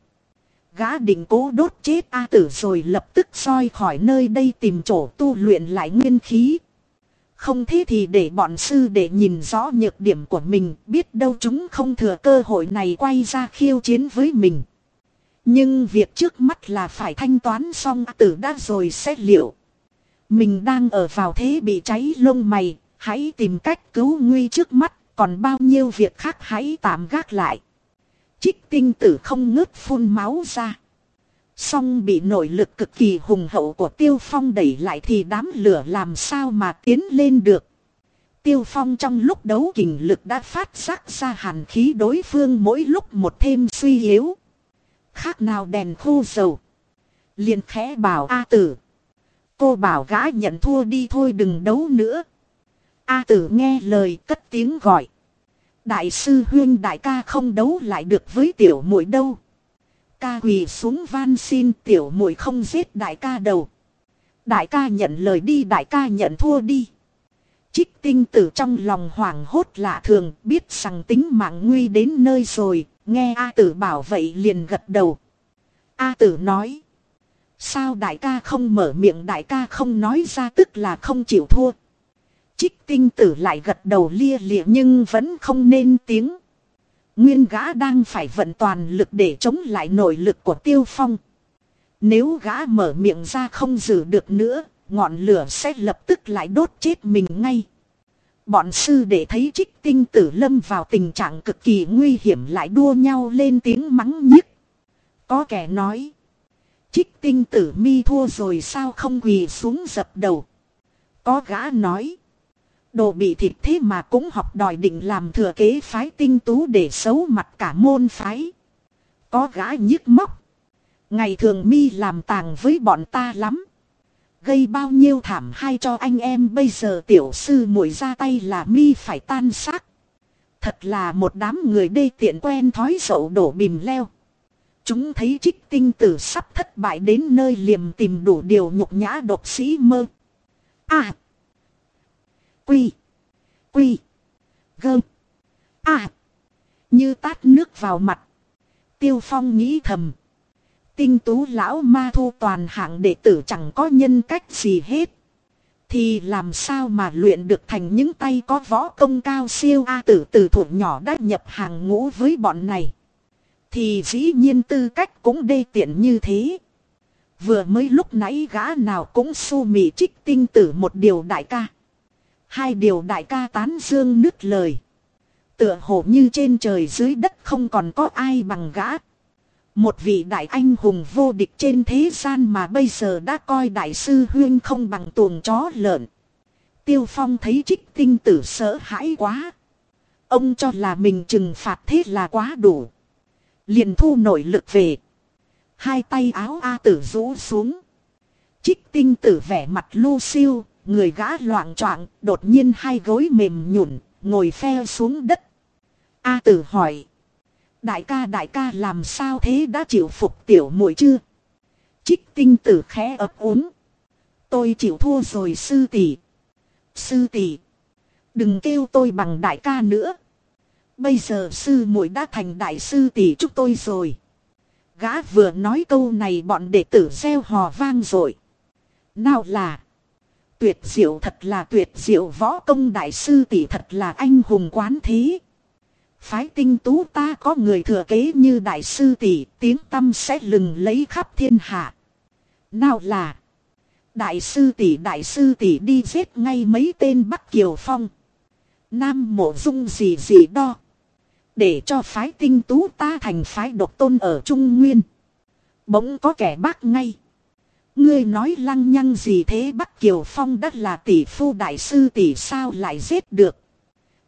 Gã định cố đốt chết A tử rồi lập tức soi khỏi nơi đây tìm chỗ tu luyện lại nguyên khí. Không thế thì để bọn sư để nhìn rõ nhược điểm của mình, biết đâu chúng không thừa cơ hội này quay ra khiêu chiến với mình. Nhưng việc trước mắt là phải thanh toán xong tử đã rồi xét liệu. Mình đang ở vào thế bị cháy lông mày, hãy tìm cách cứu nguy trước mắt, còn bao nhiêu việc khác hãy tạm gác lại. Trích tinh tử không ngớt phun máu ra. Song bị nội lực cực kỳ hùng hậu của Tiêu Phong đẩy lại thì đám lửa làm sao mà tiến lên được. Tiêu Phong trong lúc đấu kình lực đã phát giác ra hàn khí đối phương mỗi lúc một thêm suy yếu. Khác nào đèn khô dầu. liền khẽ bảo A tử. Cô bảo gã nhận thua đi thôi đừng đấu nữa. A tử nghe lời cất tiếng gọi. Đại sư huyên đại ca không đấu lại được với tiểu muội đâu ca quỳ xuống van xin tiểu muội không giết đại ca đầu. Đại ca nhận lời đi đại ca nhận thua đi. Trích tinh tử trong lòng hoảng hốt lạ thường biết rằng tính mạng nguy đến nơi rồi, nghe A tử bảo vậy liền gật đầu. A tử nói. Sao đại ca không mở miệng đại ca không nói ra tức là không chịu thua. Trích tinh tử lại gật đầu lia lịa nhưng vẫn không nên tiếng. Nguyên gã đang phải vận toàn lực để chống lại nội lực của tiêu phong. Nếu gã mở miệng ra không giữ được nữa, ngọn lửa sẽ lập tức lại đốt chết mình ngay. Bọn sư để thấy trích tinh tử lâm vào tình trạng cực kỳ nguy hiểm lại đua nhau lên tiếng mắng nhiếc. Có kẻ nói. Trích tinh tử mi thua rồi sao không quỳ xuống dập đầu. Có gã nói. Đồ bị thịt thế mà cũng học đòi định làm thừa kế phái tinh tú để xấu mặt cả môn phái. Có gã nhức móc. Ngày thường mi làm tàng với bọn ta lắm. Gây bao nhiêu thảm hay cho anh em bây giờ tiểu sư muội ra tay là mi phải tan xác. Thật là một đám người đê tiện quen thói dậu đổ bìm leo. Chúng thấy trích tinh tử sắp thất bại đến nơi liềm tìm đủ điều nhục nhã độc sĩ mơ. À. Quy. Quy. Gơm. À. Như tát nước vào mặt. Tiêu phong nghĩ thầm. Tinh tú lão ma thu toàn hạng đệ tử chẳng có nhân cách gì hết. Thì làm sao mà luyện được thành những tay có võ công cao siêu A tử tử thủ nhỏ đã nhập hàng ngũ với bọn này. Thì dĩ nhiên tư cách cũng đê tiện như thế. Vừa mới lúc nãy gã nào cũng su mị trích tinh tử một điều đại ca. Hai điều đại ca tán dương nứt lời. Tựa hồ như trên trời dưới đất không còn có ai bằng gã. Một vị đại anh hùng vô địch trên thế gian mà bây giờ đã coi đại sư huyên không bằng tuồng chó lợn. Tiêu Phong thấy trích tinh tử sợ hãi quá. Ông cho là mình trừng phạt thế là quá đủ. Liền thu nội lực về. Hai tay áo A tử rũ xuống. Trích tinh tử vẻ mặt lô siêu, người gã loạn choạng, đột nhiên hai gối mềm nhũn, ngồi phe xuống đất. A tử hỏi. Đại ca đại ca làm sao thế đã chịu phục tiểu muội chưa? Trích tinh tử khẽ ấp úng. Tôi chịu thua rồi sư tỷ. Sư tỷ. Đừng kêu tôi bằng đại ca nữa. Bây giờ sư muội đã thành đại sư tỷ chúc tôi rồi. Gã vừa nói câu này bọn đệ tử gieo hò vang rồi. Nào là. Tuyệt diệu thật là tuyệt diệu võ công đại sư tỷ thật là anh hùng quán thế. Phái tinh tú ta có người thừa kế như đại sư tỷ, tiếng tâm sẽ lừng lấy khắp thiên hạ. Nào là. Đại sư tỷ, đại sư tỷ đi giết ngay mấy tên Bắc Kiều Phong. Nam mộ dung gì gì đo. Để cho phái tinh tú ta thành phái độc tôn ở Trung Nguyên. Bỗng có kẻ bác ngay. Ngươi nói lăng nhăng gì thế Bắc Kiều Phong đất là tỷ phu đại sư tỷ sao lại giết được.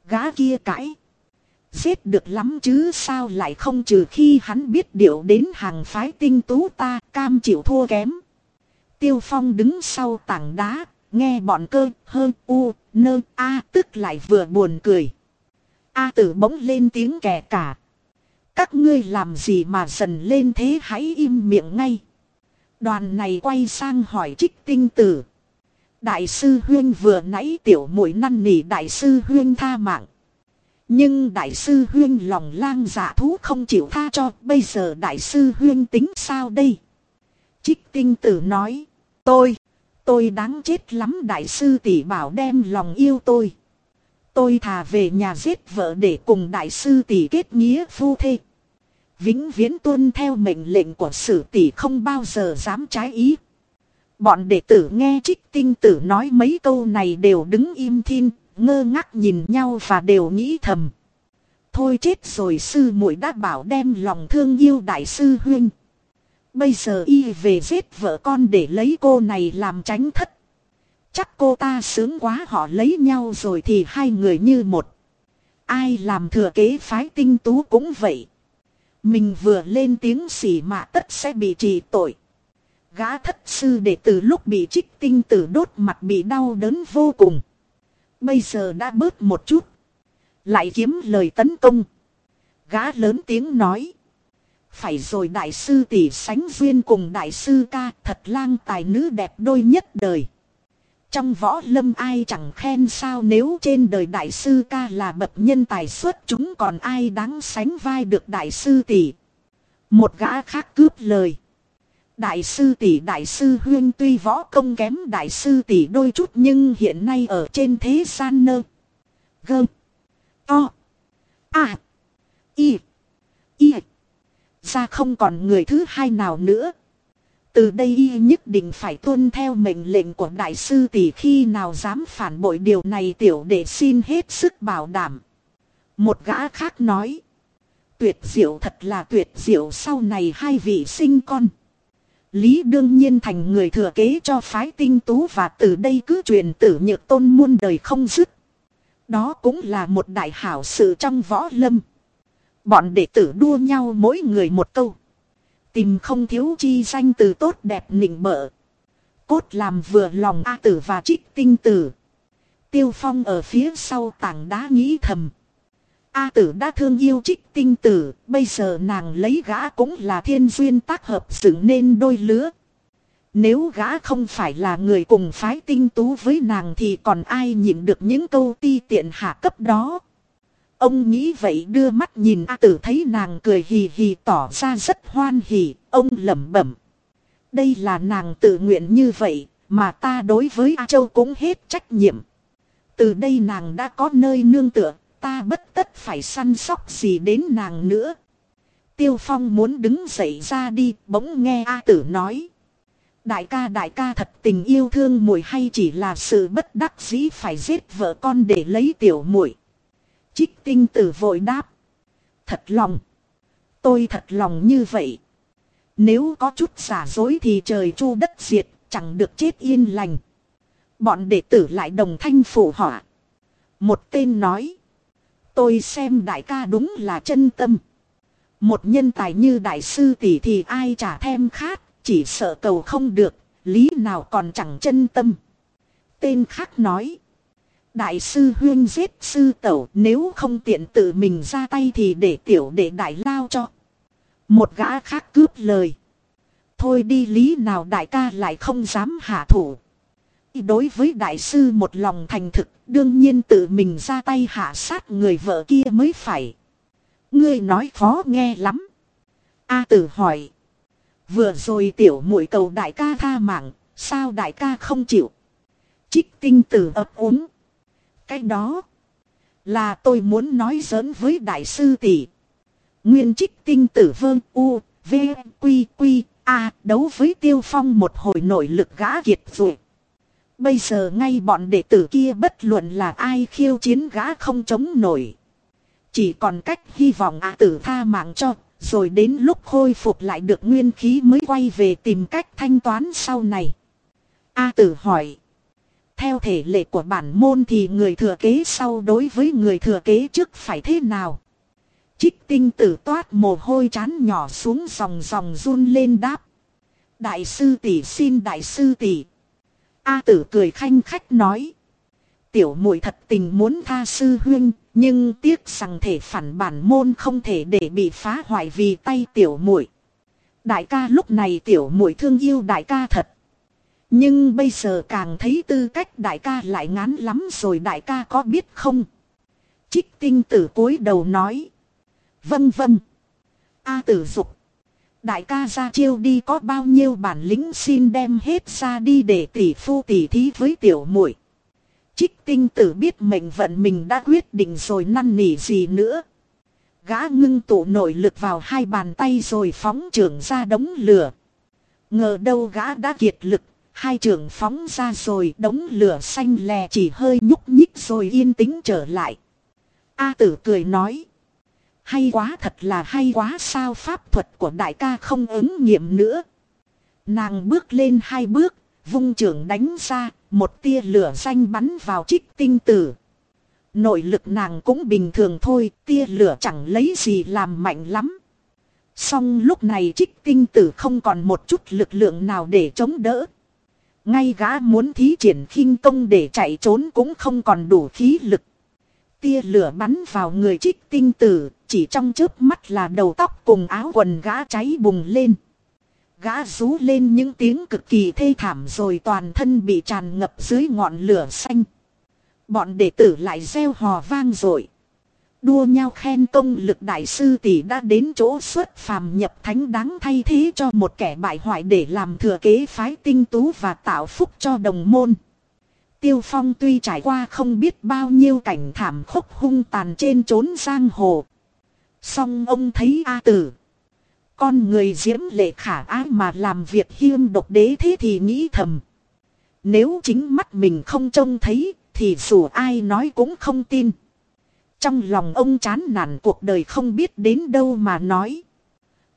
Gá kia cãi. Giết được lắm chứ sao lại không trừ khi hắn biết điệu đến hàng phái tinh tú ta cam chịu thua kém. Tiêu Phong đứng sau tảng đá, nghe bọn cơ hơn u, nơ, a tức lại vừa buồn cười. A tử bỗng lên tiếng kẻ cả. Các ngươi làm gì mà dần lên thế hãy im miệng ngay. Đoàn này quay sang hỏi trích tinh tử. Đại sư Huyên vừa nãy tiểu mũi năn nỉ đại sư Huyên tha mạng. Nhưng đại sư Huyên lòng lang dạ thú không chịu tha cho. Bây giờ đại sư Huyên tính sao đây? Trích tinh tử nói. Tôi, tôi đáng chết lắm đại sư tỷ bảo đem lòng yêu tôi. Tôi thà về nhà giết vợ để cùng đại sư tỷ kết nghĩa phu thê. Vĩnh viễn tuân theo mệnh lệnh của sử tỷ không bao giờ dám trái ý. Bọn đệ tử nghe trích tinh tử nói mấy câu này đều đứng im thiên, ngơ ngác nhìn nhau và đều nghĩ thầm. Thôi chết rồi sư muội đã bảo đem lòng thương yêu đại sư huynh. Bây giờ y về giết vợ con để lấy cô này làm tránh thất. Chắc cô ta sướng quá họ lấy nhau rồi thì hai người như một. Ai làm thừa kế phái tinh tú cũng vậy. Mình vừa lên tiếng xỉ mạ tất sẽ bị trị tội. Gã thất sư đệ từ lúc bị trích tinh tử đốt mặt bị đau đớn vô cùng. Bây giờ đã bớt một chút. Lại kiếm lời tấn công. Gã lớn tiếng nói. Phải rồi đại sư tỷ sánh duyên cùng đại sư ca thật lang tài nữ đẹp đôi nhất đời. Trong võ lâm ai chẳng khen sao nếu trên đời đại sư ca là bậc nhân tài xuất chúng còn ai đáng sánh vai được đại sư tỷ. Một gã khác cướp lời. Đại sư tỷ, đại sư huyên tuy võ công kém đại sư tỷ đôi chút nhưng hiện nay ở trên thế gian nơ. Gơ. To. À. Y. Y. Ra không còn người thứ hai nào nữa. Từ đây y nhất định phải tuân theo mệnh lệnh của đại sư tỷ khi nào dám phản bội điều này tiểu đệ xin hết sức bảo đảm. Một gã khác nói. Tuyệt diệu thật là tuyệt diệu sau này hai vị sinh con. Lý đương nhiên thành người thừa kế cho phái tinh tú và từ đây cứ truyền tử nhược tôn muôn đời không dứt. Đó cũng là một đại hảo sự trong võ lâm. Bọn đệ tử đua nhau mỗi người một câu. Tìm không thiếu chi danh từ tốt đẹp nịnh bợ. Cốt làm vừa lòng A tử và trích tinh tử. Tiêu phong ở phía sau tảng đá nghĩ thầm. A tử đã thương yêu trích tinh tử, bây giờ nàng lấy gã cũng là thiên duyên tác hợp dựng nên đôi lứa. Nếu gã không phải là người cùng phái tinh tú với nàng thì còn ai nhịn được những câu ti tiện hạ cấp đó. Ông nghĩ vậy đưa mắt nhìn A tử thấy nàng cười hì hì tỏ ra rất hoan hỉ, ông lẩm bẩm. Đây là nàng tự nguyện như vậy, mà ta đối với A Châu cũng hết trách nhiệm. Từ đây nàng đã có nơi nương tựa, ta bất tất phải săn sóc gì đến nàng nữa. Tiêu Phong muốn đứng dậy ra đi, bỗng nghe A Tử nói. Đại ca đại ca thật tình yêu thương muội hay chỉ là sự bất đắc dĩ phải giết vợ con để lấy tiểu muội. Trích tinh tử vội đáp. Thật lòng. Tôi thật lòng như vậy. Nếu có chút giả dối thì trời chu đất diệt, chẳng được chết yên lành. Bọn đệ tử lại đồng thanh phụ họa. Một tên nói. Tôi xem đại ca đúng là chân tâm. Một nhân tài như đại sư tỷ thì ai trả thêm khát, chỉ sợ cầu không được, lý nào còn chẳng chân tâm. Tên khác nói. Đại sư huyên giết sư tẩu nếu không tiện tự mình ra tay thì để tiểu đệ đại lao cho. Một gã khác cướp lời. Thôi đi lý nào đại ca lại không dám hạ thủ. Đối với đại sư một lòng thành thực, đương nhiên tự mình ra tay hạ sát người vợ kia mới phải. Ngươi nói khó nghe lắm. A tử hỏi. Vừa rồi tiểu muội cầu đại ca tha mạng, sao đại ca không chịu? Trích tinh tử ấp úng. Cái đó là tôi muốn nói giỡn với đại sư tỷ. Nguyên trích tinh tử vương u, v, quy quy, a đấu với tiêu phong một hồi nội lực gã kiệt rồi. Bây giờ ngay bọn đệ tử kia bất luận là ai khiêu chiến gã không chống nổi. Chỉ còn cách hy vọng a tử tha mạng cho, rồi đến lúc khôi phục lại được nguyên khí mới quay về tìm cách thanh toán sau này. A tử hỏi. Theo thể lệ của bản môn thì người thừa kế sau đối với người thừa kế trước phải thế nào? Trích tinh tử toát mồ hôi chán nhỏ xuống dòng dòng run lên đáp. Đại sư tỷ xin đại sư tỷ. A tử cười khanh khách nói. Tiểu muội thật tình muốn tha sư huyên, nhưng tiếc rằng thể phản bản môn không thể để bị phá hoại vì tay tiểu muội. Đại ca lúc này tiểu muội thương yêu đại ca thật. Nhưng bây giờ càng thấy tư cách đại ca lại ngán lắm rồi đại ca có biết không? Trích tinh tử cúi đầu nói. Vâng vâng. A tử dục. Đại ca ra chiêu đi có bao nhiêu bản lĩnh xin đem hết ra đi để tỷ phu tỷ thí với tiểu muội. Trích tinh tử biết mệnh vận mình đã quyết định rồi năn nỉ gì nữa. Gã ngưng tụ nội lực vào hai bàn tay rồi phóng trưởng ra đống lửa. Ngờ đâu gã đã kiệt lực, hai trưởng phóng ra rồi đống lửa xanh lè chỉ hơi nhúc nhích rồi yên tĩnh trở lại. A tử cười nói. Hay quá thật là hay quá sao pháp thuật của đại ca không ứng nghiệm nữa. Nàng bước lên hai bước, vung trưởng đánh ra, một tia lửa xanh bắn vào trích tinh tử. Nội lực nàng cũng bình thường thôi, tia lửa chẳng lấy gì làm mạnh lắm. Song lúc này trích tinh tử không còn một chút lực lượng nào để chống đỡ. Ngay gã muốn thí triển khinh công để chạy trốn cũng không còn đủ khí lực. Tia lửa bắn vào người trích tinh tử, chỉ trong chớp mắt là đầu tóc cùng áo quần gã cháy bùng lên. Gã rú lên những tiếng cực kỳ thê thảm rồi toàn thân bị tràn ngập dưới ngọn lửa xanh. Bọn đệ tử lại reo hò vang rồi. Đua nhau khen công lực đại sư tỷ đã đến chỗ xuất phàm nhập thánh đáng thay thế cho một kẻ bại hoại để làm thừa kế phái tinh tú và tạo phúc cho đồng môn. Tiêu Phong tuy trải qua không biết bao nhiêu cảnh thảm khốc hung tàn trên trốn giang hồ. Song ông thấy A Tử. Con người diễm lệ khả ái mà làm việc hiêm độc đế thế thì nghĩ thầm. Nếu chính mắt mình không trông thấy, thì dù ai nói cũng không tin. Trong lòng ông chán nản cuộc đời không biết đến đâu mà nói.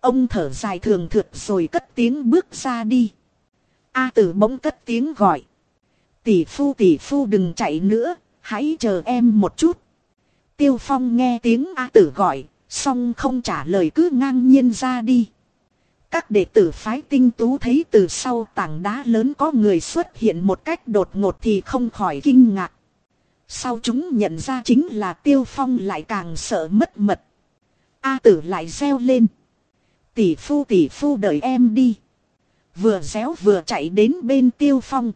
Ông thở dài thường thượt rồi cất tiếng bước ra đi. A tử bỗng cất tiếng gọi. Tỷ phu tỷ phu đừng chạy nữa, hãy chờ em một chút. Tiêu Phong nghe tiếng A tử gọi, xong không trả lời cứ ngang nhiên ra đi. Các đệ tử phái tinh tú thấy từ sau tảng đá lớn có người xuất hiện một cách đột ngột thì không khỏi kinh ngạc. Sau chúng nhận ra chính là tiêu phong lại càng sợ mất mật. A tử lại reo lên. Tỷ phu tỷ phu đợi em đi. Vừa réo vừa chạy đến bên tiêu phong.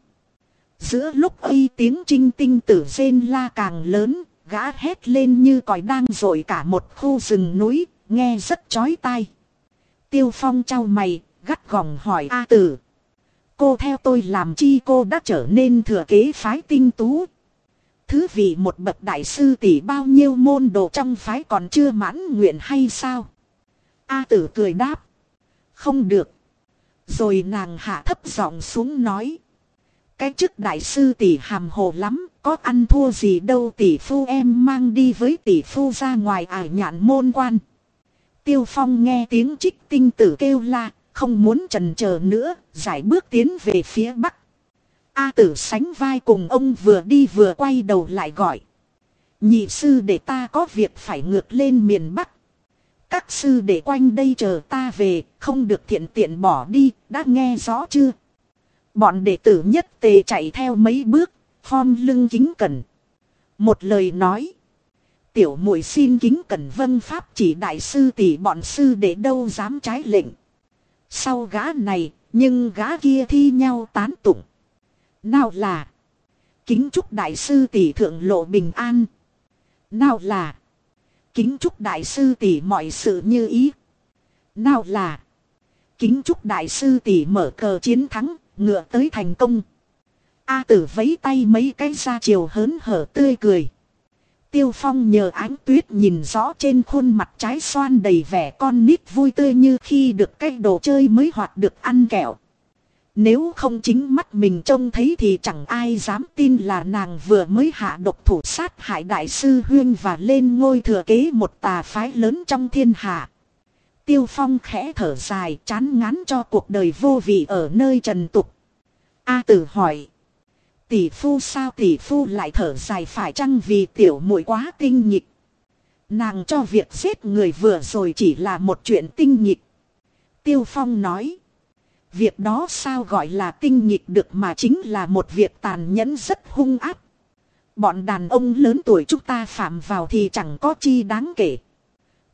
Giữa lúc y tiếng trinh tinh tử rên la càng lớn, gã hét lên như còi đang rội cả một khu rừng núi, nghe rất chói tai. Tiêu phong trao mày, gắt gỏng hỏi A tử. Cô theo tôi làm chi cô đã trở nên thừa kế phái tinh tú. Thứ vị một bậc đại sư tỷ bao nhiêu môn đồ trong phái còn chưa mãn nguyện hay sao? A tử cười đáp. Không được. Rồi nàng hạ thấp giọng xuống nói. Cái chức đại sư tỷ hàm hồ lắm, có ăn thua gì đâu tỷ phu em mang đi với tỷ phu ra ngoài ải nhạn môn quan. Tiêu phong nghe tiếng trích tinh tử kêu la, không muốn trần chờ nữa, giải bước tiến về phía bắc. A tử sánh vai cùng ông vừa đi vừa quay đầu lại gọi. Nhị sư để ta có việc phải ngược lên miền Bắc. Các sư để quanh đây chờ ta về, không được thiện tiện bỏ đi, đã nghe rõ chưa? Bọn đệ tử nhất tề chạy theo mấy bước, form lưng kính cẩn. Một lời nói. Tiểu muội xin kính cẩn vân pháp chỉ đại sư tỷ bọn sư để đâu dám trái lệnh. Sau gã này, nhưng gã kia thi nhau tán tụng. Nào là. Kính chúc đại sư tỷ thượng lộ bình an. Nào là. Kính chúc đại sư tỷ mọi sự như ý. Nào là. Kính chúc đại sư tỷ mở cờ chiến thắng, ngựa tới thành công. A tử vấy tay mấy cái ra chiều hớn hở tươi cười. Tiêu phong nhờ ánh tuyết nhìn rõ trên khuôn mặt trái xoan đầy vẻ con nít vui tươi như khi được cái đồ chơi mới hoặc được ăn kẹo. Nếu không chính mắt mình trông thấy thì chẳng ai dám tin là nàng vừa mới hạ độc thủ sát hại đại sư Huyên và lên ngôi thừa kế một tà phái lớn trong thiên hạ. Tiêu Phong khẽ thở dài, chán ngán cho cuộc đời vô vị ở nơi trần tục. A tử hỏi. Tỷ phu sao tỷ phu lại thở dài phải chăng vì tiểu muội quá tinh nhịp. Nàng cho việc giết người vừa rồi chỉ là một chuyện tinh nhịp. Tiêu Phong nói. Việc đó sao gọi là tinh nghịch được mà chính là một việc tàn nhẫn rất hung áp. Bọn đàn ông lớn tuổi chúng ta phạm vào thì chẳng có chi đáng kể.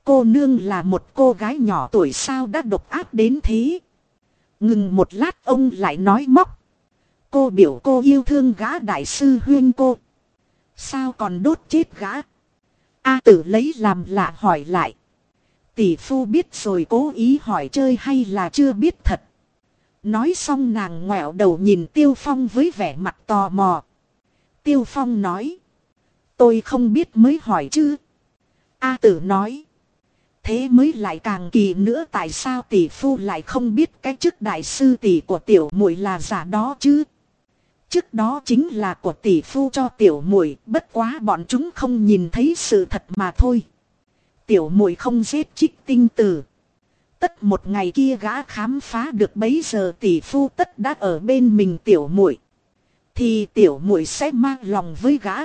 Cô nương là một cô gái nhỏ tuổi sao đã độc áp đến thế. Ngừng một lát ông lại nói móc. Cô biểu cô yêu thương gã đại sư huyên cô. Sao còn đốt chết gã? A tử lấy làm lạ hỏi lại. Tỷ phu biết rồi cố ý hỏi chơi hay là chưa biết thật. Nói xong nàng ngoẹo đầu nhìn Tiêu Phong với vẻ mặt tò mò. Tiêu Phong nói. Tôi không biết mới hỏi chứ. A tử nói. Thế mới lại càng kỳ nữa, tại sao tỷ phu lại không biết cái chức đại sư tỷ của tiểu muội là giả đó chứ. Chức đó chính là của tỷ phu cho tiểu muội, bất quá bọn chúng không nhìn thấy sự thật mà thôi. Tiểu muội không giết trích tinh tử. Tất một ngày kia gã khám phá được bấy giờ tỷ phu tất đã ở bên mình tiểu muội Thì tiểu muội sẽ mang lòng với gã.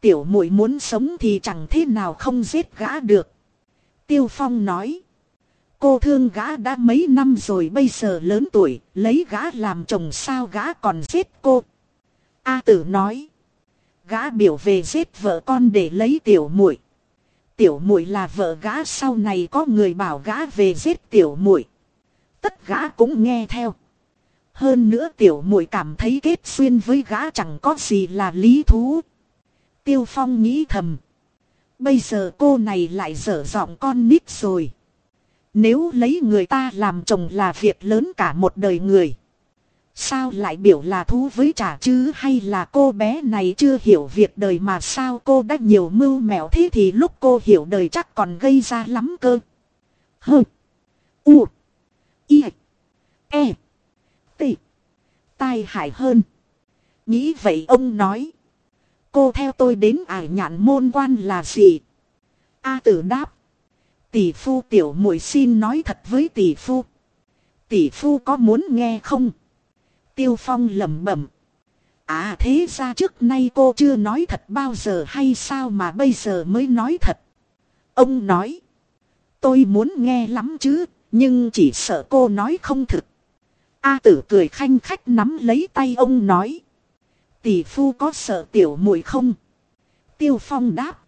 Tiểu muội muốn sống thì chẳng thế nào không giết gã được. Tiêu Phong nói. Cô thương gã đã mấy năm rồi bây giờ lớn tuổi, lấy gã làm chồng sao gã còn giết cô. A tử nói. Gã biểu về giết vợ con để lấy tiểu muội Tiểu muội là vợ gã, sau này có người bảo gã về giết tiểu muội. Tất gã cũng nghe theo. Hơn nữa tiểu muội cảm thấy kết xuyên với gã chẳng có gì là lý thú. Tiêu Phong nghĩ thầm. Bây giờ cô này lại dở giọng con nít rồi. Nếu lấy người ta làm chồng là việc lớn cả một đời người. Sao lại biểu là thú với trả chứ hay là cô bé này chưa hiểu việc đời mà sao cô đã nhiều mưu mẹo thế thì lúc cô hiểu đời chắc còn gây ra lắm cơ. Hơ. U. Y. E. T. Tai hại hơn. Nghĩ vậy ông nói. Cô theo tôi đến ải nhạn môn quan là gì? A tử đáp. Tỷ phu tiểu muội xin nói thật với tỷ phu. Tỷ phu có muốn nghe không? Tiêu Phong lẩm bẩm. À thế ra trước nay cô chưa nói thật bao giờ hay sao mà bây giờ mới nói thật. Ông nói. Tôi muốn nghe lắm chứ, Nhưng chỉ sợ cô nói không thực. A tử cười khanh khách nắm lấy tay ông nói. Tỷ phu có sợ tiểu muội không? Tiêu phong đáp.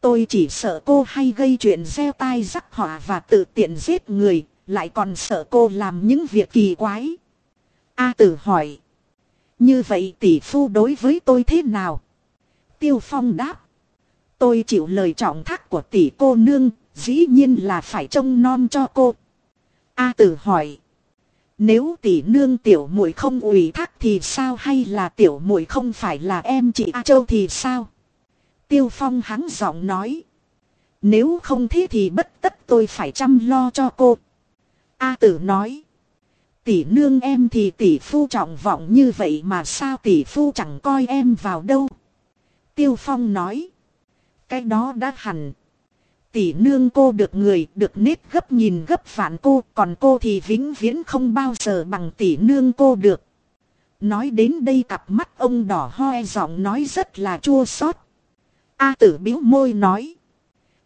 Tôi chỉ sợ cô hay gây chuyện gieo tai rắc họa và tự tiện giết người, lại còn sợ cô làm những việc kỳ quái. A tử hỏi. Như vậy tỷ phu đối với tôi thế nào? Tiêu phong đáp. Tôi chịu lời trọng thác của tỷ cô nương, dĩ nhiên là phải trông non cho cô. A tử hỏi. Nếu tỷ nương tiểu muội không ủy thác thì sao hay là tiểu muội không phải là em chị A Châu thì sao? Tiêu Phong hắng giọng nói. Nếu không thế thì bất tất tôi phải chăm lo cho cô. A tử nói. Tỷ nương em thì tỷ phu trọng vọng như vậy mà sao tỷ phu chẳng coi em vào đâu. Tiêu Phong nói. Cái đó đã hẳn. Tỷ nương cô được người, được nết gấp nhìn gấp phản cô, còn cô thì vĩnh viễn không bao giờ bằng tỷ nương cô được. Nói đến đây cặp mắt ông đỏ hoe giọng nói rất là chua xót. A tử biếu môi nói.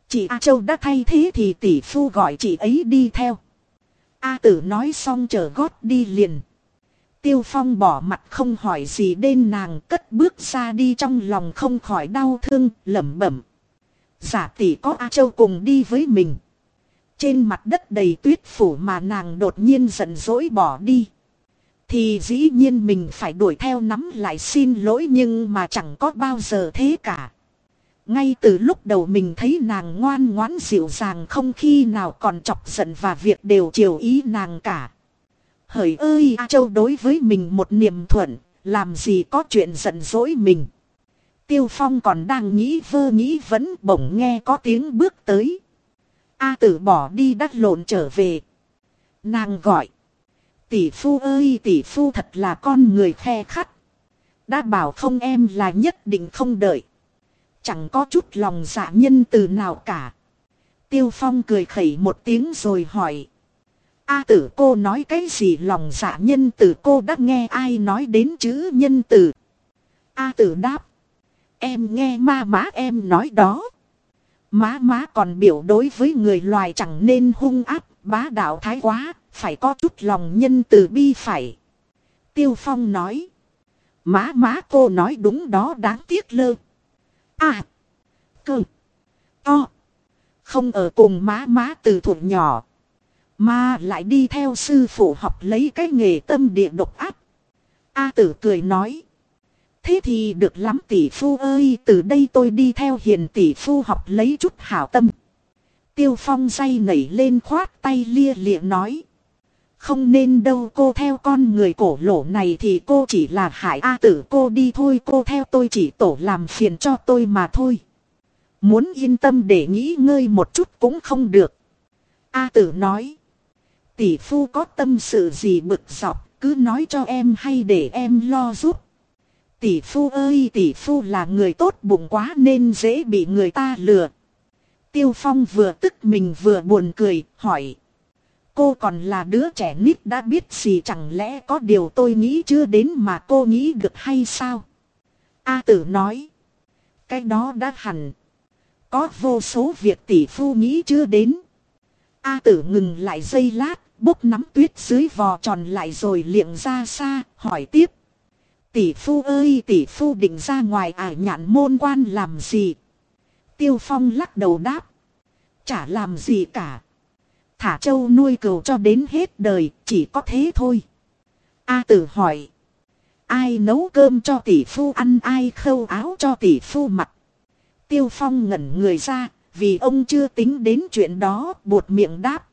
Chị A Châu đã thay thế thì tỷ phu gọi chị ấy đi theo. A tử nói xong chờ gót đi liền. Tiêu phong bỏ mặt không hỏi gì đến nàng cất bước ra đi trong lòng không khỏi đau thương, lẩm bẩm. Giả tỷ có A Châu cùng đi với mình. Trên mặt đất đầy tuyết phủ mà nàng đột nhiên giận dỗi bỏ đi. Thì dĩ nhiên mình phải đuổi theo nắm lại xin lỗi nhưng mà chẳng có bao giờ thế cả. Ngay từ lúc đầu mình thấy nàng ngoan ngoãn dịu dàng không khi nào còn chọc giận và việc đều chiều ý nàng cả. Hỡi ơi A Châu đối với mình một niềm thuận, làm gì có chuyện giận dỗi mình. Tiêu Phong còn đang nghĩ vơ nghĩ vẫn bỗng nghe có tiếng bước tới. A tử bỏ đi đắt lộn trở về. Nàng gọi. Tỷ phu ơi tỷ phu thật là con người khe khắt. Đã bảo không em là nhất định không đợi. Chẳng có chút lòng dạ nhân từ nào cả. Tiêu Phong cười khẩy một tiếng rồi hỏi. A tử cô nói cái gì lòng dạ nhân từ cô đã nghe ai nói đến chữ nhân từ. A tử đáp. Em nghe ma má em nói đó. Má má còn biểu đối với người loài chẳng nên hung áp, bá đạo thái quá, phải có chút lòng nhân từ bi phải. Tiêu Phong nói. Má má cô nói đúng đó đáng tiếc lơ. À. Cơ. To. Không ở cùng má má từ thủ nhỏ. Mà lại đi theo sư phụ học lấy cái nghề tâm địa độc áp. A tử cười nói. Thế thì được lắm tỷ phu ơi, từ đây tôi đi theo hiền tỷ phu học lấy chút hảo tâm. Tiêu phong say nảy lên khoát tay lia lịa nói. Không nên đâu cô theo con người cổ lỗ này thì cô chỉ là hải A tử cô đi thôi cô theo tôi chỉ tổ làm phiền cho tôi mà thôi. Muốn yên tâm để nghĩ ngơi một chút cũng không được. A tử nói. Tỷ phu có tâm sự gì bực dọc cứ nói cho em hay để em lo giúp. Tỷ phu ơi tỷ phu là người tốt bụng quá nên dễ bị người ta lừa. Tiêu Phong vừa tức mình vừa buồn cười, hỏi. Cô còn là đứa trẻ nít đã biết gì chẳng lẽ có điều tôi nghĩ chưa đến mà cô nghĩ được hay sao? A tử nói. Cái đó đã hẳn. Có vô số việc tỷ phu nghĩ chưa đến. A tử ngừng lại giây lát, bốc nắm tuyết dưới vò tròn lại rồi liệng ra xa, hỏi tiếp. Tỷ phu ơi tỷ phu định ra ngoài ải nhạn môn quan làm gì? Tiêu phong lắc đầu đáp. Chả làm gì cả. Thả trâu nuôi cừu cho đến hết đời, chỉ có thế thôi. A tử hỏi. Ai nấu cơm cho tỷ phu ăn ai khâu áo cho tỷ phu mặc. Tiêu phong ngẩn người ra, vì ông chưa tính đến chuyện đó, buột miệng đáp.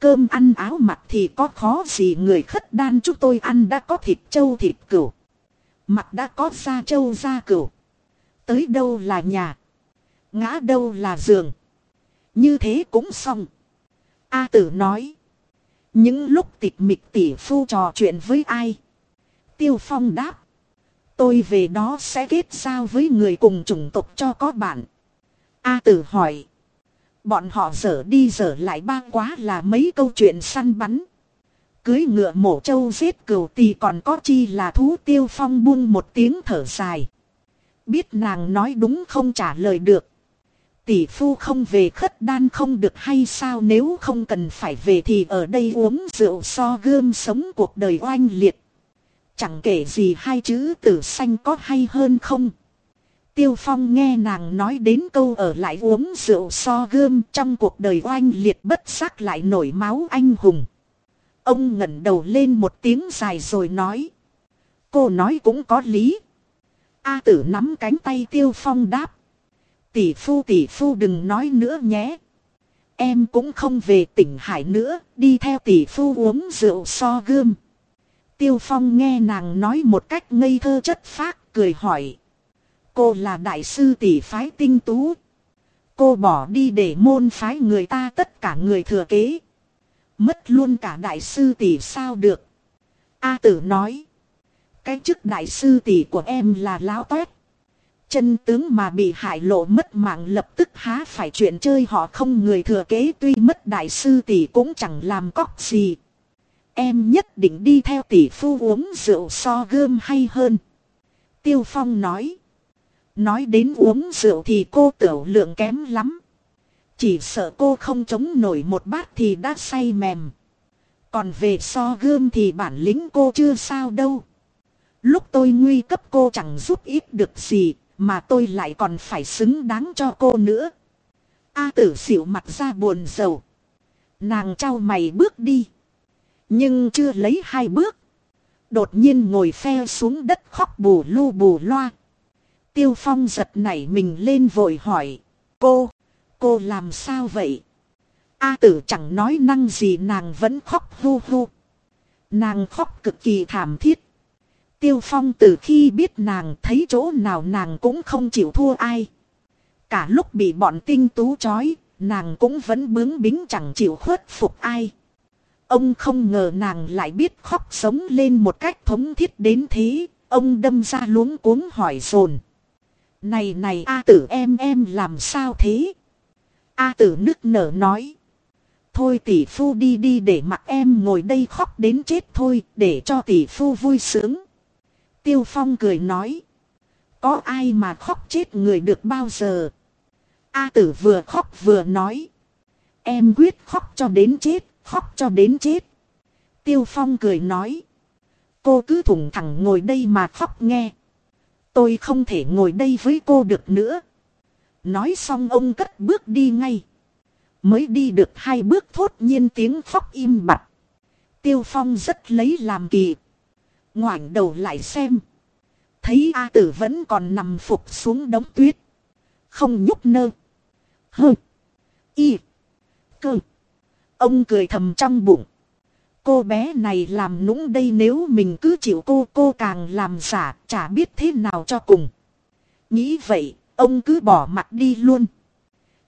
Cơm ăn áo mặc thì có khó gì người khất đan chúng tôi ăn đã có thịt trâu thịt cừu. Mặt đã có da trâu da cửu. Tới đâu là nhà. Ngã đâu là giường. Như thế cũng xong. A tử nói. Những lúc tịch mịch tỷ phu trò chuyện với ai. Tiêu phong đáp. Tôi về đó sẽ kết giao với người cùng chủng tộc cho có bạn. A tử hỏi. Bọn họ dở đi dở lại ba quá là mấy câu chuyện săn bắn cưới ngựa mổ trâu giết cừu tì còn có chi là thú tiêu phong buông một tiếng thở dài. Biết nàng nói đúng không trả lời được. Tỷ phu không về khất đan không được hay sao nếu không cần phải về thì ở đây uống rượu so gươm sống cuộc đời oanh liệt. Chẳng kể gì, hai chữ tử xanh có hay hơn không. Tiêu Phong nghe nàng nói đến câu ở lại uống rượu so gươm trong cuộc đời oanh liệt bất sắc lại nổi máu anh hùng. Ông ngẩng đầu lên một tiếng dài rồi nói. Cô nói cũng có lý. A tử nắm cánh tay Tiêu Phong đáp. Tỷ phu tỷ phu đừng nói nữa nhé. Em cũng không về tỉnh Hải nữa, đi theo tỷ phu uống rượu so gươm. Tiêu Phong nghe nàng nói một cách ngây thơ chất phác, cười hỏi. Cô là đại sư tỷ phái tinh tú. Cô bỏ đi để môn phái người ta tất cả người thừa kế. Mất luôn cả đại sư tỷ sao được. A tử nói. Cái chức đại sư tỷ của em là lão toét. Chân tướng mà bị hại lộ mất mạng lập tức há phải chuyện chơi họ không người thừa kế tuy mất đại sư tỷ cũng chẳng làm cóc gì. Em nhất định đi theo tỷ phu uống rượu so gươm hay hơn. Tiêu Phong nói. Nói đến uống rượu thì cô tiểu lượng kém lắm. Chỉ sợ cô không chống nổi một bát thì đã say mềm. Còn về so gươm thì bản lĩnh cô chưa sao đâu. Lúc tôi nguy cấp cô chẳng giúp ít được gì, mà tôi lại còn phải xứng đáng cho cô nữa. A tử xỉu mặt ra buồn rầu. Nàng trao mày bước đi. Nhưng chưa lấy hai bước. Đột nhiên ngồi phe xuống đất khóc bù lu bù loa. Tiêu phong giật nảy mình lên vội hỏi. Cô, cô làm sao vậy? A tử chẳng nói năng gì nàng vẫn khóc hu hu. Nàng khóc cực kỳ thảm thiết. Tiêu Phong từ khi biết nàng thấy chỗ nào nàng cũng không chịu thua ai. Cả lúc bị bọn tinh tú chói, nàng cũng vẫn bướng bính chẳng chịu khuất phục ai. Ông không ngờ nàng lại biết khóc sống lên một cách thống thiết đến thế, ông đâm ra luống cuống hỏi dồn Này này A tử em em làm sao thế? A tử nức nở nói. Thôi tỷ phu đi đi để mặc em ngồi đây khóc đến chết thôi, để cho tỷ phu vui sướng. Tiêu Phong cười nói. Có ai mà khóc chết người được bao giờ? A tử vừa khóc vừa nói. Em quyết khóc cho đến chết, khóc cho đến chết. Tiêu Phong cười nói. Cô cứ thủng thẳng ngồi đây mà khóc nghe. Tôi không thể ngồi đây với cô được nữa. Nói xong ông cất bước đi ngay. Mới đi được hai bước thốt nhiên tiếng khóc im bặt. Tiêu Phong rất lấy làm kỳ ngoảnh đầu lại xem. Thấy A tử vẫn còn nằm phục xuống đống tuyết. Không nhúc nơ. Hơ. Y. Cơ. Ông cười thầm trong bụng. Cô bé này làm nũng đây nếu mình cứ chịu cô cô càng làm giả chả biết thế nào cho cùng. Nghĩ vậy, ông cứ bỏ mặt đi luôn.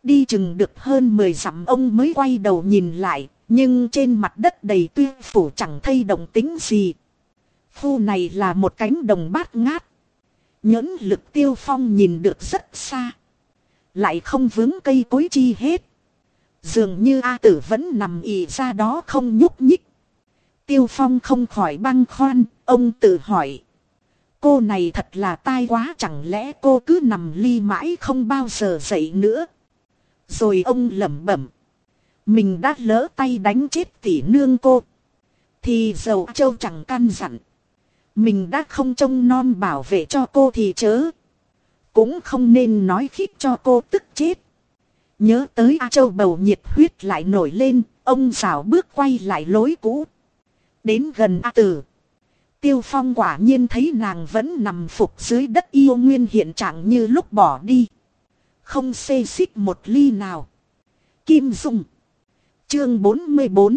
Đi chừng được hơn 10 dặm ông mới quay đầu nhìn lại, nhưng trên mặt đất đầy tuyết phủ chẳng thay động tính gì. Khu này là một cánh đồng bát ngát. Nhẫn lực tiêu phong nhìn được rất xa. Lại không vướng cây cối chi hết. Dường như A tử vẫn nằm ì ra đó không nhúc nhích. Tiêu phong không khỏi băng khoan, ông tự hỏi. Cô này thật là tai quá chẳng lẽ cô cứ nằm ly mãi không bao giờ dậy nữa. Rồi ông lẩm bẩm. Mình đã lỡ tay đánh chết tỷ nương cô. Thì dầu châu chẳng căn dặn. Mình đã không trông non bảo vệ cho cô thì chớ. Cũng không nên nói khích cho cô tức chết. Nhớ tới A Châu bầu nhiệt huyết lại nổi lên, ông xảo bước quay lại lối cũ. Đến gần A Tử. Tiêu Phong quả nhiên thấy nàng vẫn nằm phục dưới đất yêu nguyên hiện trạng như lúc bỏ đi. Không xê xích một ly nào. Kim Dung. Chương 44.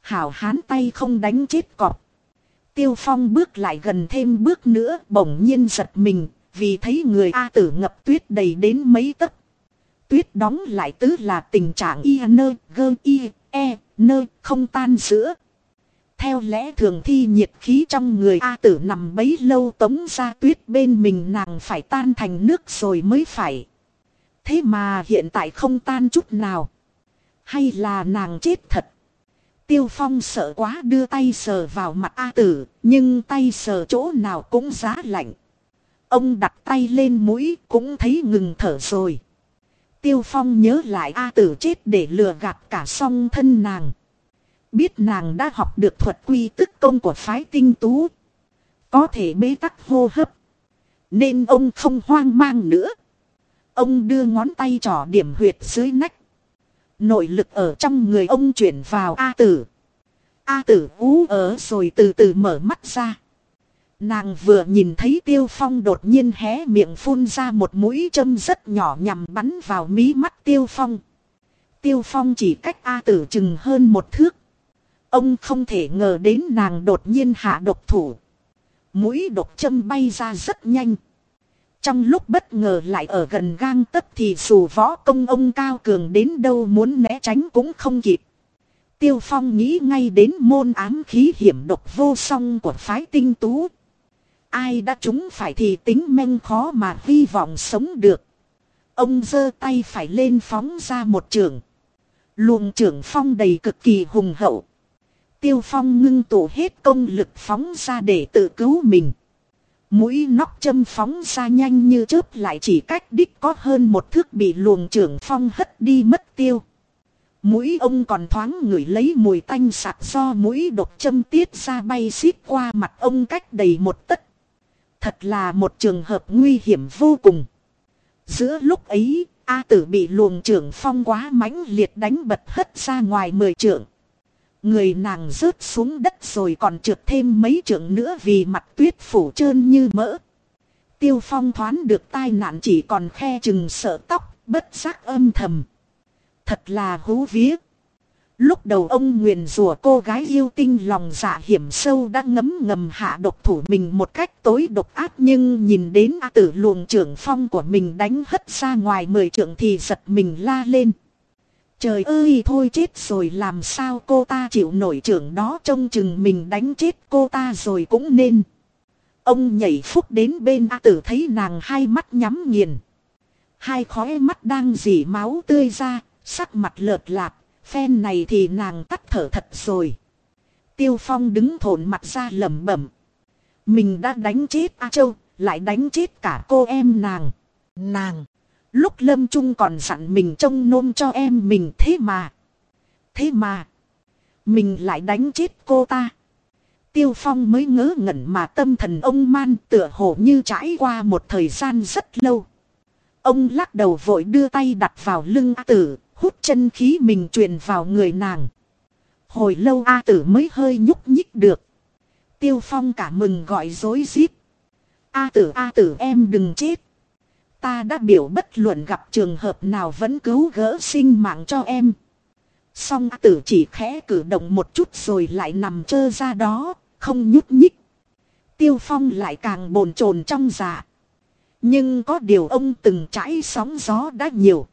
Hảo hán tay không đánh chết cọp. Tiêu Phong bước lại gần thêm bước nữa, bỗng nhiên giật mình, vì thấy người A tử ngập tuyết đầy đến mấy tấc. Tuyết đóng lại tứ là tình trạng y nơ, gơ, y e nơ, không tan giữa. Theo lẽ thường thi nhiệt khí trong người A tử nằm bấy lâu tống ra tuyết bên mình nàng phải tan thành nước rồi mới phải. Thế mà hiện tại không tan chút nào. Hay là nàng chết thật. Tiêu Phong sợ quá đưa tay sờ vào mặt A tử, nhưng tay sờ chỗ nào cũng giá lạnh. Ông đặt tay lên mũi cũng thấy ngừng thở rồi. Tiêu Phong nhớ lại A tử chết để lừa gạt cả song thân nàng. Biết nàng đã học được thuật quy tức công của phái tinh tú. Có thể bế tắc hô hấp. Nên ông không hoang mang nữa. Ông đưa ngón tay trỏ điểm huyệt dưới nách. Nội lực ở trong người ông chuyển vào A tử. A tử ú ở rồi từ từ mở mắt ra. Nàng vừa nhìn thấy tiêu phong đột nhiên hé miệng phun ra một mũi châm rất nhỏ nhằm bắn vào mí mắt tiêu phong. Tiêu phong chỉ cách A tử chừng hơn một thước. Ông không thể ngờ đến nàng đột nhiên hạ độc thủ. Mũi độc châm bay ra rất nhanh. Trong lúc bất ngờ lại ở gần gang tấc thì dù võ công ông cao cường đến đâu muốn né tránh cũng không kịp. Tiêu Phong nghĩ ngay đến môn ám khí hiểm độc vô song của phái tinh tú. Ai đã trúng phải thì tính men khó mà hy vọng sống được. Ông giơ tay phải lên phóng ra một trường. Luồng trưởng phong đầy cực kỳ hùng hậu. Tiêu Phong ngưng tụ hết công lực phóng ra để tự cứu mình. Mũi nóc châm phóng ra nhanh như chớp lại chỉ cách đích có hơn một thước bị luồng trưởng phong hất đi mất tiêu. Mũi ông còn thoáng ngửi lấy mùi tanh sạc do mũi độc châm tiết ra bay xít qua mặt ông cách đầy một tấc. Thật là một trường hợp nguy hiểm vô cùng. Giữa lúc ấy, A tử bị luồng trưởng phong quá mãnh liệt đánh bật hất ra ngoài mười trưởng. Người nàng rớt xuống đất rồi còn trượt thêm mấy trượng nữa vì mặt tuyết phủ trơn như mỡ. Tiêu phong thoáng được tai nạn chỉ còn khe chừng sợ tóc, bất giác âm thầm. Thật là hú vía. Lúc đầu ông nguyền rủa cô gái yêu tinh lòng dạ hiểm sâu đã ngấm ngầm hạ độc thủ mình một cách tối độc ác nhưng nhìn đến tử luồng trưởng phong của mình đánh hất ra ngoài mười trượng thì giật mình la lên. Trời ơi thôi chết rồi làm sao cô ta chịu nổi trưởng đó trông chừng mình đánh chết cô ta rồi cũng nên. Ông nhảy phúc đến bên A tử thấy nàng hai mắt nhắm nghiền. Hai khóe mắt đang dỉ máu tươi ra, sắc mặt lợt lạp, phen này thì nàng tắt thở thật rồi. Tiêu Phong đứng thổn mặt ra lẩm bẩm. Mình đã đánh chết A Châu, lại đánh chết cả cô em nàng. Nàng! Lúc lâm trung còn dặn mình trông nôm cho em mình thế mà. Thế mà. Mình lại đánh chết cô ta. Tiêu Phong mới ngớ ngẩn mà tâm thần ông man tựa hồ như trải qua một thời gian rất lâu. Ông lắc đầu vội đưa tay đặt vào lưng A tử, hút chân khí mình truyền vào người nàng. Hồi lâu A tử mới hơi nhúc nhích được. Tiêu Phong cả mừng gọi dối rít A tử A tử em đừng chết. Ta đã biểu bất luận gặp trường hợp nào vẫn cứu gỡ sinh mạng cho em. Song tử chỉ khẽ cử động một chút rồi lại nằm trơ ra đó, không nhúc nhích. Tiêu phong lại càng bồn chồn trong dạ. Nhưng có điều ông từng trải sóng gió đã nhiều.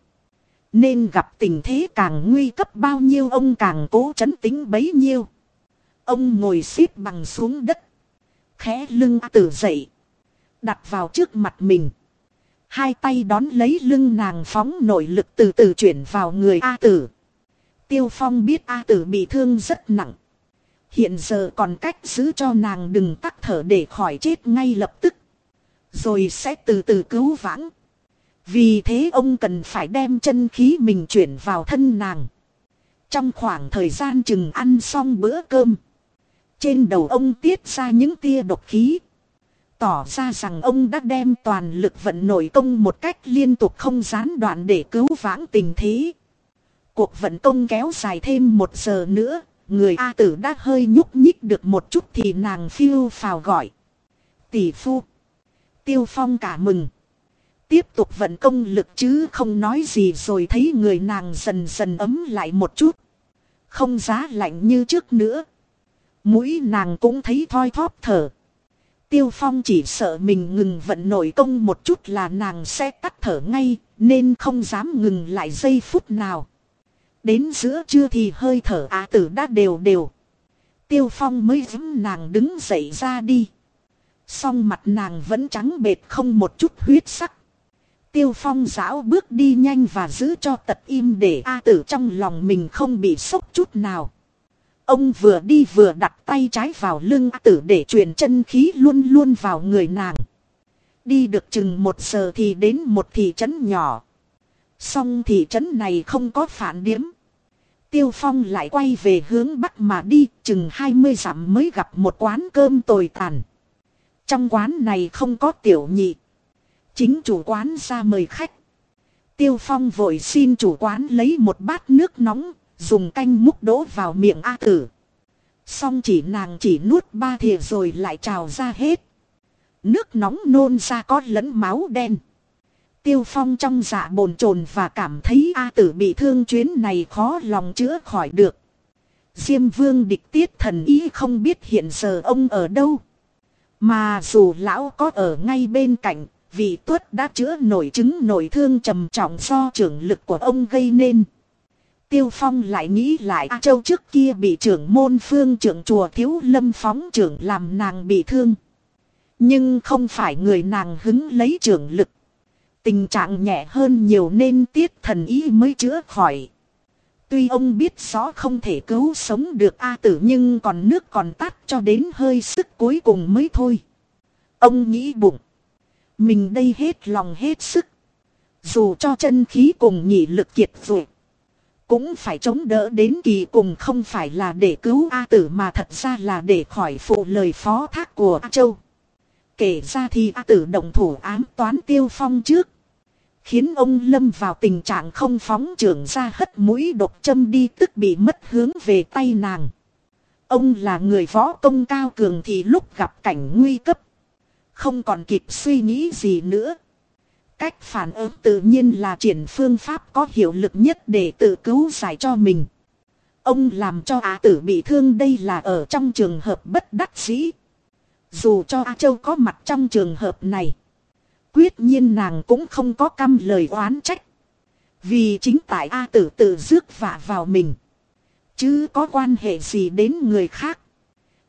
Nên gặp tình thế càng nguy cấp bao nhiêu ông càng cố chấn tính bấy nhiêu. Ông ngồi xếp bằng xuống đất. Khẽ lưng tử dậy. Đặt vào trước mặt mình. Hai tay đón lấy lưng nàng phóng nội lực từ từ chuyển vào người A tử. Tiêu Phong biết A tử bị thương rất nặng. Hiện giờ còn cách giữ cho nàng đừng tắc thở để khỏi chết ngay lập tức. Rồi sẽ từ từ cứu vãn. Vì thế ông cần phải đem chân khí mình chuyển vào thân nàng. Trong khoảng thời gian chừng ăn xong bữa cơm. Trên đầu ông tiết ra những tia độc khí. Tỏ ra rằng ông đã đem toàn lực vận nội công một cách liên tục không gián đoạn để cứu vãn tình thế. Cuộc vận công kéo dài thêm một giờ nữa, người A tử đã hơi nhúc nhích được một chút thì nàng phiêu phào gọi. Tỷ phu. Tiêu phong cả mừng. Tiếp tục vận công lực chứ không nói gì rồi thấy người nàng dần dần ấm lại một chút. Không giá lạnh như trước nữa. Mũi nàng cũng thấy thoi thóp thở. Tiêu Phong chỉ sợ mình ngừng vận nổi công một chút là nàng sẽ tắt thở ngay, nên không dám ngừng lại giây phút nào. Đến giữa trưa thì hơi thở á tử đã đều đều. Tiêu Phong mới dám nàng đứng dậy ra đi. Song mặt nàng vẫn trắng bệt không một chút huyết sắc. Tiêu Phong giáo bước đi nhanh và giữ cho tật im để A tử trong lòng mình không bị sốc chút nào. Ông vừa đi vừa đặt tay trái vào lưng tử để truyền chân khí luôn luôn vào người nàng. Đi được chừng một giờ thì đến một thị trấn nhỏ. Song thị trấn này không có phản điếm. Tiêu Phong lại quay về hướng bắc mà đi, chừng 20 dặm mới gặp một quán cơm tồi tàn. Trong quán này không có tiểu nhị. Chính chủ quán ra mời khách. Tiêu Phong vội xin chủ quán lấy một bát nước nóng, dùng canh múc đổ vào miệng A tử. Xong chỉ nàng chỉ nuốt ba thìa rồi lại trào ra hết. Nước nóng nôn ra có lẫn máu đen. Tiêu Phong trong dạ bồn chồn và cảm thấy A tử bị thương chuyến này khó lòng chữa khỏi được. Diêm vương địch tiết thần ý không biết hiện giờ ông ở đâu. Mà dù lão có ở ngay bên cạnh, vị tuất đã chữa nổi chứng nổi thương trầm trọng do trưởng lực của ông gây nên. Tiêu Phong lại nghĩ lại, A Châu trước kia bị trưởng môn phương trưởng chùa thiếu lâm phóng trưởng làm nàng bị thương. Nhưng không phải người nàng hứng lấy trưởng lực. Tình trạng nhẹ hơn nhiều nên tiết thần ý mới chữa khỏi. Tuy ông biết rõ không thể cứu sống được A tử nhưng còn nước còn tắt cho đến hơi sức cuối cùng mới thôi. Ông nghĩ bụng. Mình đây hết lòng hết sức. Dù cho chân khí cùng nhị lực kiệt rồi. Cũng phải chống đỡ đến kỳ cùng không phải là để cứu A tử mà thật ra là để khỏi phụ lời phó thác của A Châu. Kể ra thì A tử động thủ ám toán tiêu phong trước. Khiến ông lâm vào tình trạng không phóng trưởng ra hất mũi độc châm đi tức bị mất hướng về tay nàng. Ông là người võ công cao cường thì lúc gặp cảnh nguy cấp. Không còn kịp suy nghĩ gì nữa. Cách phản ứng tự nhiên là triển phương pháp có hiệu lực nhất để tự cứu giải cho mình. Ông làm cho Á tử bị thương đây là ở trong trường hợp bất đắc dĩ. Dù cho A Châu có mặt trong trường hợp này. Quyết nhiên nàng cũng không có căm lời oán trách. Vì chính tại A tử tự rước vạ vào mình. Chứ có quan hệ gì đến người khác.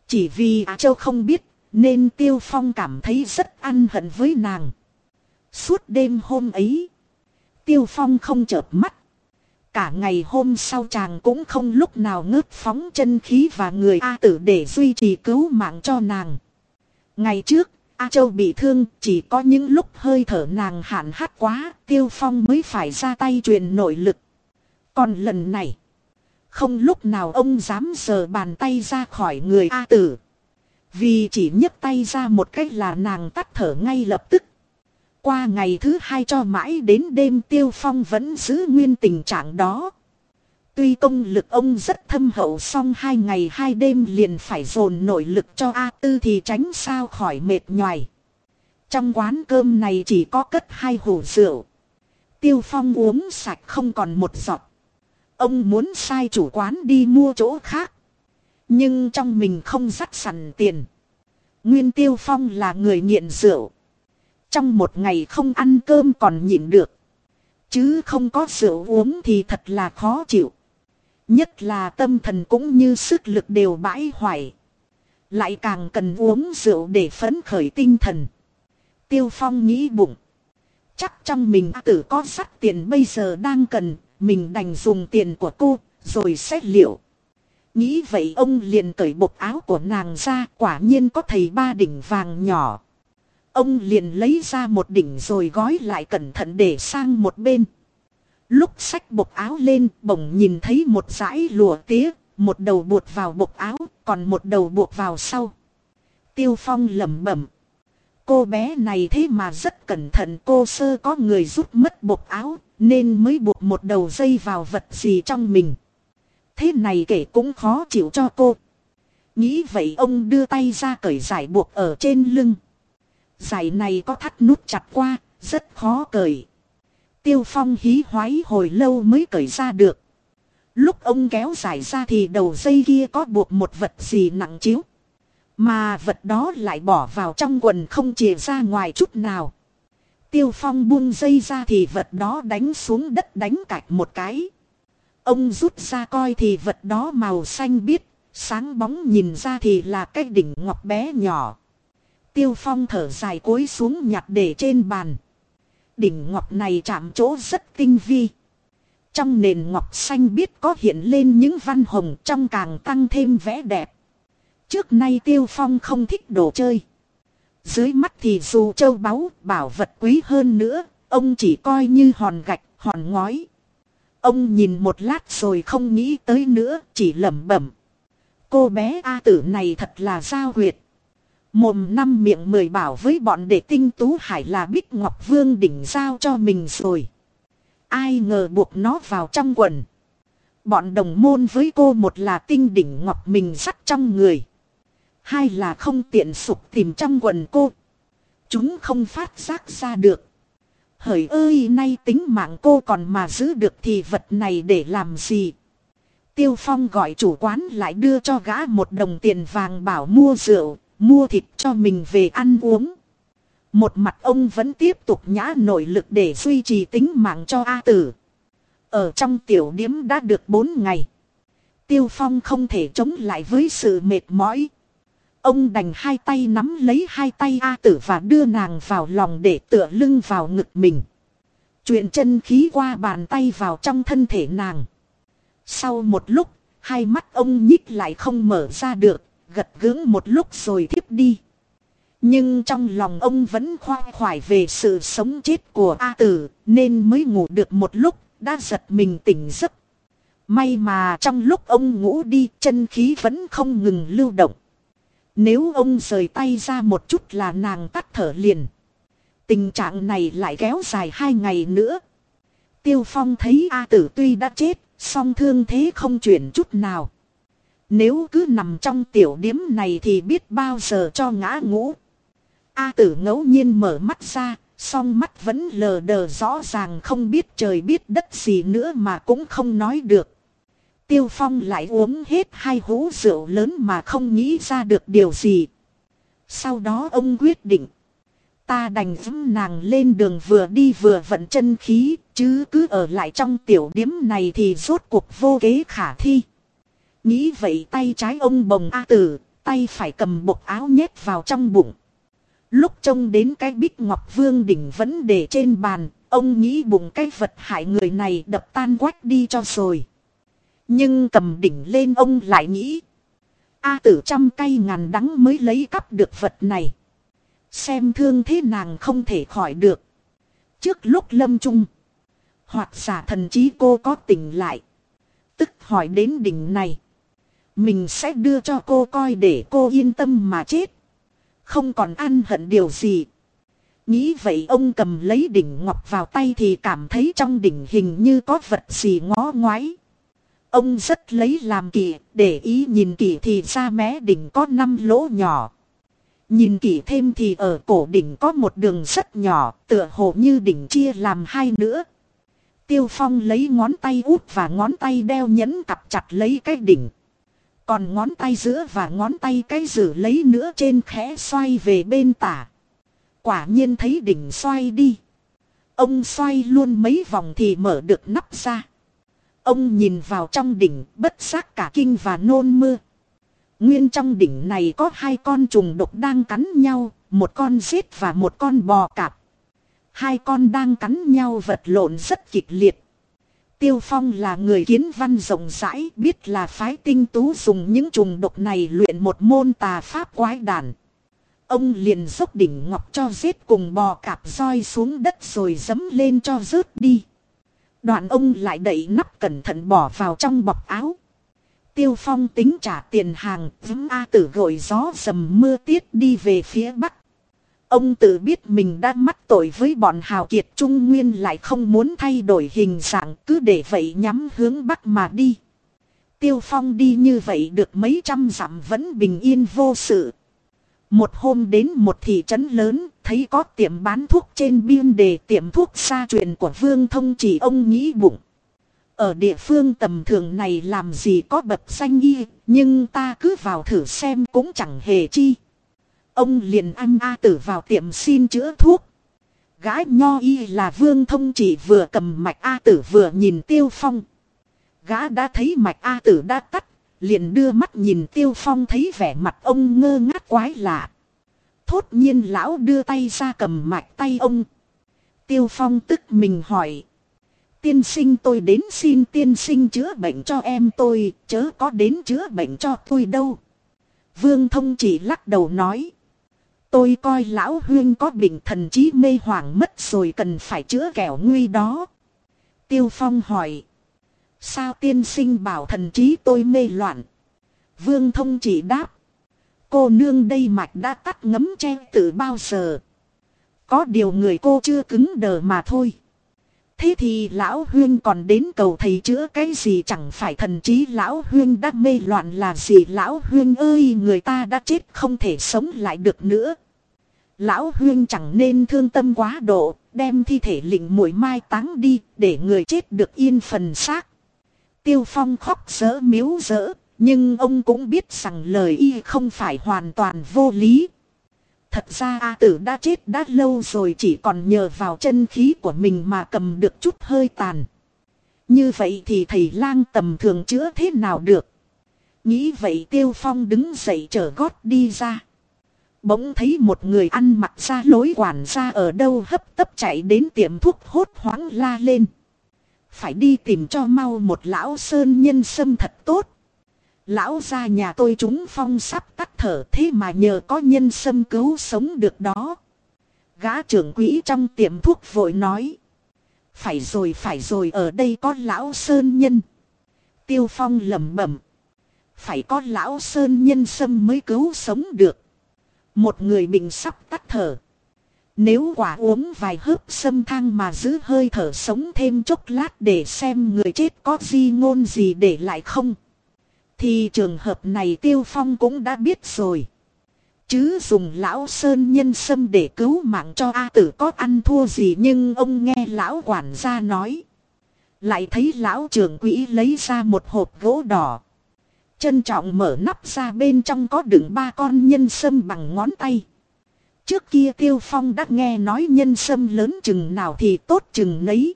Chỉ vì A Châu không biết, nên Tiêu Phong cảm thấy rất ăn hận với nàng. Suốt đêm hôm ấy. Tiêu Phong không chợp mắt. Cả ngày hôm sau chàng cũng không lúc nào ngớt phóng chân khí và người A tử để duy trì cứu mạng cho nàng. Ngày trước, A Châu bị thương chỉ có những lúc hơi thở nàng hạn hát quá, Tiêu Phong mới phải ra tay truyền nội lực. Còn lần này, không lúc nào ông dám sờ bàn tay ra khỏi người A tử. Vì chỉ nhấc tay ra một cách là nàng tắt thở ngay lập tức. Qua ngày thứ hai cho mãi đến đêm Tiêu Phong vẫn giữ nguyên tình trạng đó. Tuy công lực ông rất thâm hậu song hai ngày hai đêm liền phải dồn nội lực cho A Tư thì tránh sao khỏi mệt nhoài. Trong quán cơm này chỉ có cất hai hủ rượu. Tiêu Phong uống sạch không còn một giọt. Ông muốn sai chủ quán đi mua chỗ khác. Nhưng trong mình không dắt sẵn tiền. Nguyên Tiêu Phong là người nghiện rượu. Trong một ngày không ăn cơm còn nhịn được. Chứ không có rượu uống thì thật là khó chịu. Nhất là tâm thần cũng như sức lực đều bãi hoài. Lại càng cần uống rượu để phấn khởi tinh thần. Tiêu Phong nghĩ bụng. Chắc trong mình tử có sắt tiền bây giờ đang cần, mình đành dùng tiền của cô, rồi xét liệu. Nghĩ vậy ông liền cởi bột áo của nàng ra, quả nhiên có thầy ba đỉnh vàng nhỏ. Ông liền lấy ra một đỉnh rồi gói lại cẩn thận để sang một bên. Lúc xách bột áo lên bỗng nhìn thấy một dải lụa tía, một đầu buộc vào bột áo, còn một đầu buộc vào sau. Tiêu Phong lẩm bẩm. Cô bé này thế mà rất cẩn thận cô sơ có người rút mất bột áo, nên mới buộc một đầu dây vào vật gì trong mình. Thế này kể cũng khó chịu cho cô. Nghĩ vậy ông đưa tay ra cởi giải buộc ở trên lưng. Giải này có thắt nút chặt qua, rất khó cởi. Tiêu Phong hí hoái hồi lâu mới cởi ra được. Lúc ông kéo giải ra thì đầu dây kia có buộc một vật gì nặng chiếu. Mà vật đó lại bỏ vào trong quần không chìa ra ngoài chút nào. Tiêu Phong buông dây ra thì vật đó đánh xuống đất đánh cạch một cái. Ông rút ra coi thì vật đó màu xanh biếc, sáng bóng nhìn ra thì là cái đỉnh ngọc bé nhỏ. Tiêu Phong thở dài cối xuống nhặt để trên bàn. Đỉnh ngọc này chạm chỗ rất tinh vi. Trong nền ngọc xanh biết có hiện lên những văn hồng trong càng tăng thêm vẻ đẹp. Trước nay Tiêu Phong không thích đồ chơi. Dưới mắt thì dù châu báu, bảo vật quý hơn nữa, ông chỉ coi như hòn gạch, hòn ngói. Ông nhìn một lát rồi không nghĩ tới nữa, chỉ lẩm bẩm. Cô bé A tử này thật là giao huyệt. Mồm năm miệng mười bảo với bọn đệ tinh tú hải là Bích Ngọc Vương đỉnh giao cho mình rồi. Ai ngờ buộc nó vào trong quần. Bọn đồng môn với cô một là tinh đỉnh ngọc mình sắt trong người. Hai là không tiện sụp tìm trong quần cô. Chúng không phát giác ra được. Hỡi ơi nay tính mạng cô còn mà giữ được thì vật này để làm gì? Tiêu Phong gọi chủ quán lại đưa cho gã một đồng tiền vàng bảo mua rượu, mua thịt cho mình về ăn uống. Một mặt ông vẫn tiếp tục nhã nội lực để duy trì tính mạng cho A tử. Ở trong tiểu điếm đã được 4 ngày. Tiêu Phong không thể chống lại với sự mệt mỏi. Ông đành hai tay nắm lấy hai tay A tử và đưa nàng vào lòng để tựa lưng vào ngực mình. Chuyện chân khí qua bàn tay vào trong thân thể nàng. Sau một lúc, hai mắt ông nhích lại không mở ra được, gật gướng một lúc rồi tiếp đi. Nhưng trong lòng ông vẫn khoan khoải về sự sống chết của A tử, nên mới ngủ được một lúc, đã giật mình tỉnh giấc. May mà trong lúc ông ngủ đi, chân khí vẫn không ngừng lưu động. Nếu ông rời tay ra một chút là nàng tắt thở liền. Tình trạng này lại kéo dài hai ngày nữa. Tiêu Phong thấy A tử tuy đã chết, song thương thế không chuyển chút nào. Nếu cứ nằm trong tiểu điếm này thì biết bao giờ cho ngã ngũ. A tử ngẫu nhiên mở mắt ra, song mắt vẫn lờ đờ rõ ràng không biết trời biết đất gì nữa mà cũng không nói được. Tiêu Phong lại uống hết hai hũ rượu lớn mà không nghĩ ra được điều gì. Sau đó ông quyết định. Ta đành dẫm nàng lên đường vừa đi vừa vận chân khí, chứ cứ ở lại trong tiểu điếm này thì rốt cuộc vô kế khả thi. Nghĩ vậy tay trái ông bồng A tử, tay phải cầm bột áo nhét vào trong bụng. Lúc trông đến cái bích ngọc vương đỉnh vẫn để trên bàn, ông nghĩ bụng cái vật hại người này đập tan quách đi cho rồi. Nhưng cầm đỉnh lên ông lại nghĩ. A tử trăm cây ngàn đắng mới lấy cắp được vật này. Xem thương thế nàng không thể khỏi được. Trước lúc lâm trung. Hoặc giả thần chí cô có tỉnh lại. Tức hỏi đến đỉnh này. Mình sẽ đưa cho cô coi để cô yên tâm mà chết. Không còn ăn hận điều gì. Nghĩ vậy ông cầm lấy đỉnh ngọc vào tay thì cảm thấy trong đỉnh hình như có vật gì ngó ngoái. Ông rất lấy làm kỳ, để ý nhìn kỳ thì ra mé đỉnh có năm lỗ nhỏ. Nhìn kỹ thêm thì ở cổ đỉnh có một đường rất nhỏ, tựa hồ như đỉnh chia làm hai nữa. Tiêu Phong lấy ngón tay út và ngón tay đeo nhẫn cặp chặt lấy cái đỉnh. Còn ngón tay giữa và ngón tay cái giữ lấy nữa trên khẽ xoay về bên tả. Quả nhiên thấy đỉnh xoay đi. Ông xoay luôn mấy vòng thì mở được nắp ra. Ông nhìn vào trong đỉnh bất giác cả kinh và nôn mưa. Nguyên trong đỉnh này có hai con trùng độc đang cắn nhau, một con giết và một con bò cạp. Hai con đang cắn nhau vật lộn rất kịch liệt. Tiêu Phong là người kiến văn rộng rãi biết là phái tinh tú dùng những trùng độc này luyện một môn tà pháp quái đản. Ông liền dốc đỉnh ngọc cho giết cùng bò cạp roi xuống đất rồi dấm lên cho rớt đi. Đoạn ông lại đẩy nắp cẩn thận bỏ vào trong bọc áo. Tiêu Phong tính trả tiền hàng, vững A tử gội gió dầm mưa tiết đi về phía bắc. Ông tự biết mình đã mắc tội với bọn hào kiệt trung nguyên lại không muốn thay đổi hình dạng cứ để vậy nhắm hướng bắc mà đi. Tiêu Phong đi như vậy được mấy trăm dặm vẫn bình yên vô sự. Một hôm đến một thị trấn lớn, thấy có tiệm bán thuốc trên biên đề tiệm thuốc xa truyền của Vương Thông chỉ ông nghĩ bụng. Ở địa phương tầm thường này làm gì có bậc xanh y, nhưng ta cứ vào thử xem cũng chẳng hề chi. Ông liền ăn A tử vào tiệm xin chữa thuốc. Gái nho y là vương thông chỉ vừa cầm mạch A tử vừa nhìn tiêu phong. Gã đã thấy mạch A tử đã tắt, liền đưa mắt nhìn tiêu phong thấy vẻ mặt ông ngơ ngác quái lạ. Thốt nhiên lão đưa tay ra cầm mạch tay ông. Tiêu phong tức mình hỏi. Tiên sinh tôi đến xin tiên sinh chữa bệnh cho em tôi, chớ có đến chữa bệnh cho tôi đâu. Vương thông chỉ lắc đầu nói. Tôi coi lão huyên có bệnh thần trí mê hoảng mất rồi cần phải chữa kẻo nguy đó. Tiêu Phong hỏi. Sao tiên sinh bảo thần trí tôi mê loạn? Vương thông chỉ đáp. Cô nương đây mạch đã tắt ngấm che từ bao giờ? Có điều người cô chưa cứng đờ mà thôi. Thế thì lão huyên còn đến cầu thầy chữa cái gì chẳng phải thần trí lão huyên đã mê loạn là gì lão huyên ơi người ta đã chết không thể sống lại được nữa. Lão huyên chẳng nên thương tâm quá độ, đem thi thể lịnh mũi mai táng đi để người chết được yên phần xác. Tiêu phong khóc rỡ miếu dỡ, nhưng ông cũng biết rằng lời y không phải hoàn toàn vô lý. Thật ra A tử đã chết đã lâu rồi chỉ còn nhờ vào chân khí của mình mà cầm được chút hơi tàn. Như vậy thì thầy lang tầm thường chữa thế nào được. Nghĩ vậy Tiêu Phong đứng dậy trở gót đi ra. Bỗng thấy một người ăn mặc ra lối quản ra ở đâu hấp tấp chạy đến tiệm thuốc hốt hoáng la lên. Phải đi tìm cho mau một lão sơn nhân sâm thật tốt. Lão ra nhà tôi chúng phong sắp tắt thở thế mà nhờ có nhân sâm cứu sống được đó. Gã trưởng quỹ trong tiệm thuốc vội nói. Phải rồi phải rồi, ở đây có lão sơn nhân. Tiêu phong lẩm bẩm. Phải có lão sơn nhân sâm mới cứu sống được. Một người mình sắp tắt thở. Nếu quả uống vài hớp sâm thang mà giữ hơi thở sống thêm chốc lát để xem người chết có di ngôn gì để lại không. Thì trường hợp này Tiêu Phong cũng đã biết rồi. Chứ dùng lão sơn nhân sâm để cứu mạng cho A tử có ăn thua gì nhưng ông nghe lão quản gia nói. Lại thấy lão trưởng quỹ lấy ra một hộp gỗ đỏ. Trân trọng mở nắp ra bên trong có đựng ba con nhân sâm bằng ngón tay. Trước kia Tiêu Phong đã nghe nói nhân sâm lớn chừng nào thì tốt chừng nấy.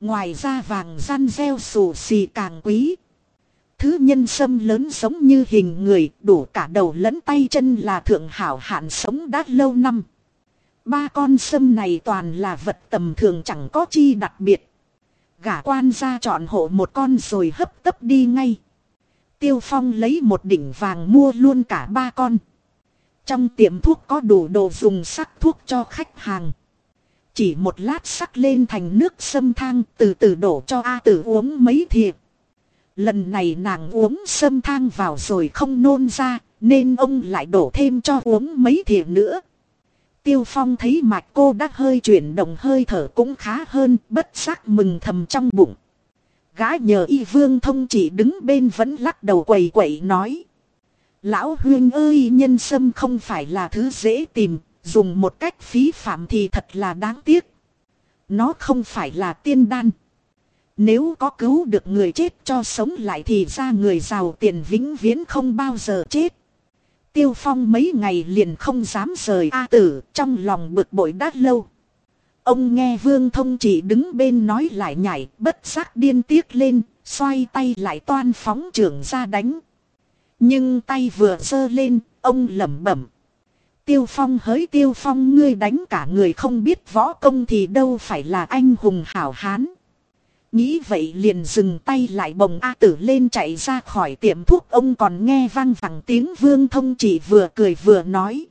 Ngoài ra vàng răn reo sù xì càng quý. Thứ nhân sâm lớn giống như hình người, đủ cả đầu lẫn tay chân là thượng hảo hạn sống đã lâu năm. Ba con sâm này toàn là vật tầm thường chẳng có chi đặc biệt. Gả quan ra chọn hộ một con rồi hấp tấp đi ngay. Tiêu Phong lấy một đỉnh vàng mua luôn cả ba con. Trong tiệm thuốc có đủ đồ dùng sắc thuốc cho khách hàng. Chỉ một lát sắc lên thành nước sâm thang từ từ đổ cho A tử uống mấy thìa. Lần này nàng uống sâm thang vào rồi không nôn ra, nên ông lại đổ thêm cho uống mấy thìa nữa. Tiêu Phong thấy mạch cô đã hơi chuyển động hơi thở cũng khá hơn, bất giác mừng thầm trong bụng. Gái nhờ y vương thông chỉ đứng bên vẫn lắc đầu quầy quậy nói. Lão huyên ơi nhân sâm không phải là thứ dễ tìm, dùng một cách phí phạm thì thật là đáng tiếc. Nó không phải là tiên đan. Nếu có cứu được người chết cho sống lại thì ra người giàu tiền vĩnh viễn không bao giờ chết. Tiêu Phong mấy ngày liền không dám rời A tử, trong lòng bực bội đã lâu. Ông nghe Vương Thông chỉ đứng bên nói lại nhảy, bất giác điên tiếc lên, xoay tay lại toan phóng trưởng ra đánh. Nhưng tay vừa giơ lên, ông lẩm bẩm. Tiêu Phong hỡi Tiêu Phong ngươi đánh cả người không biết võ công thì đâu phải là anh hùng hảo hán. Nghĩ vậy liền dừng tay lại bồng A tử lên chạy ra khỏi tiệm thuốc ông còn nghe vang vẳng tiếng vương thông chỉ vừa cười vừa nói.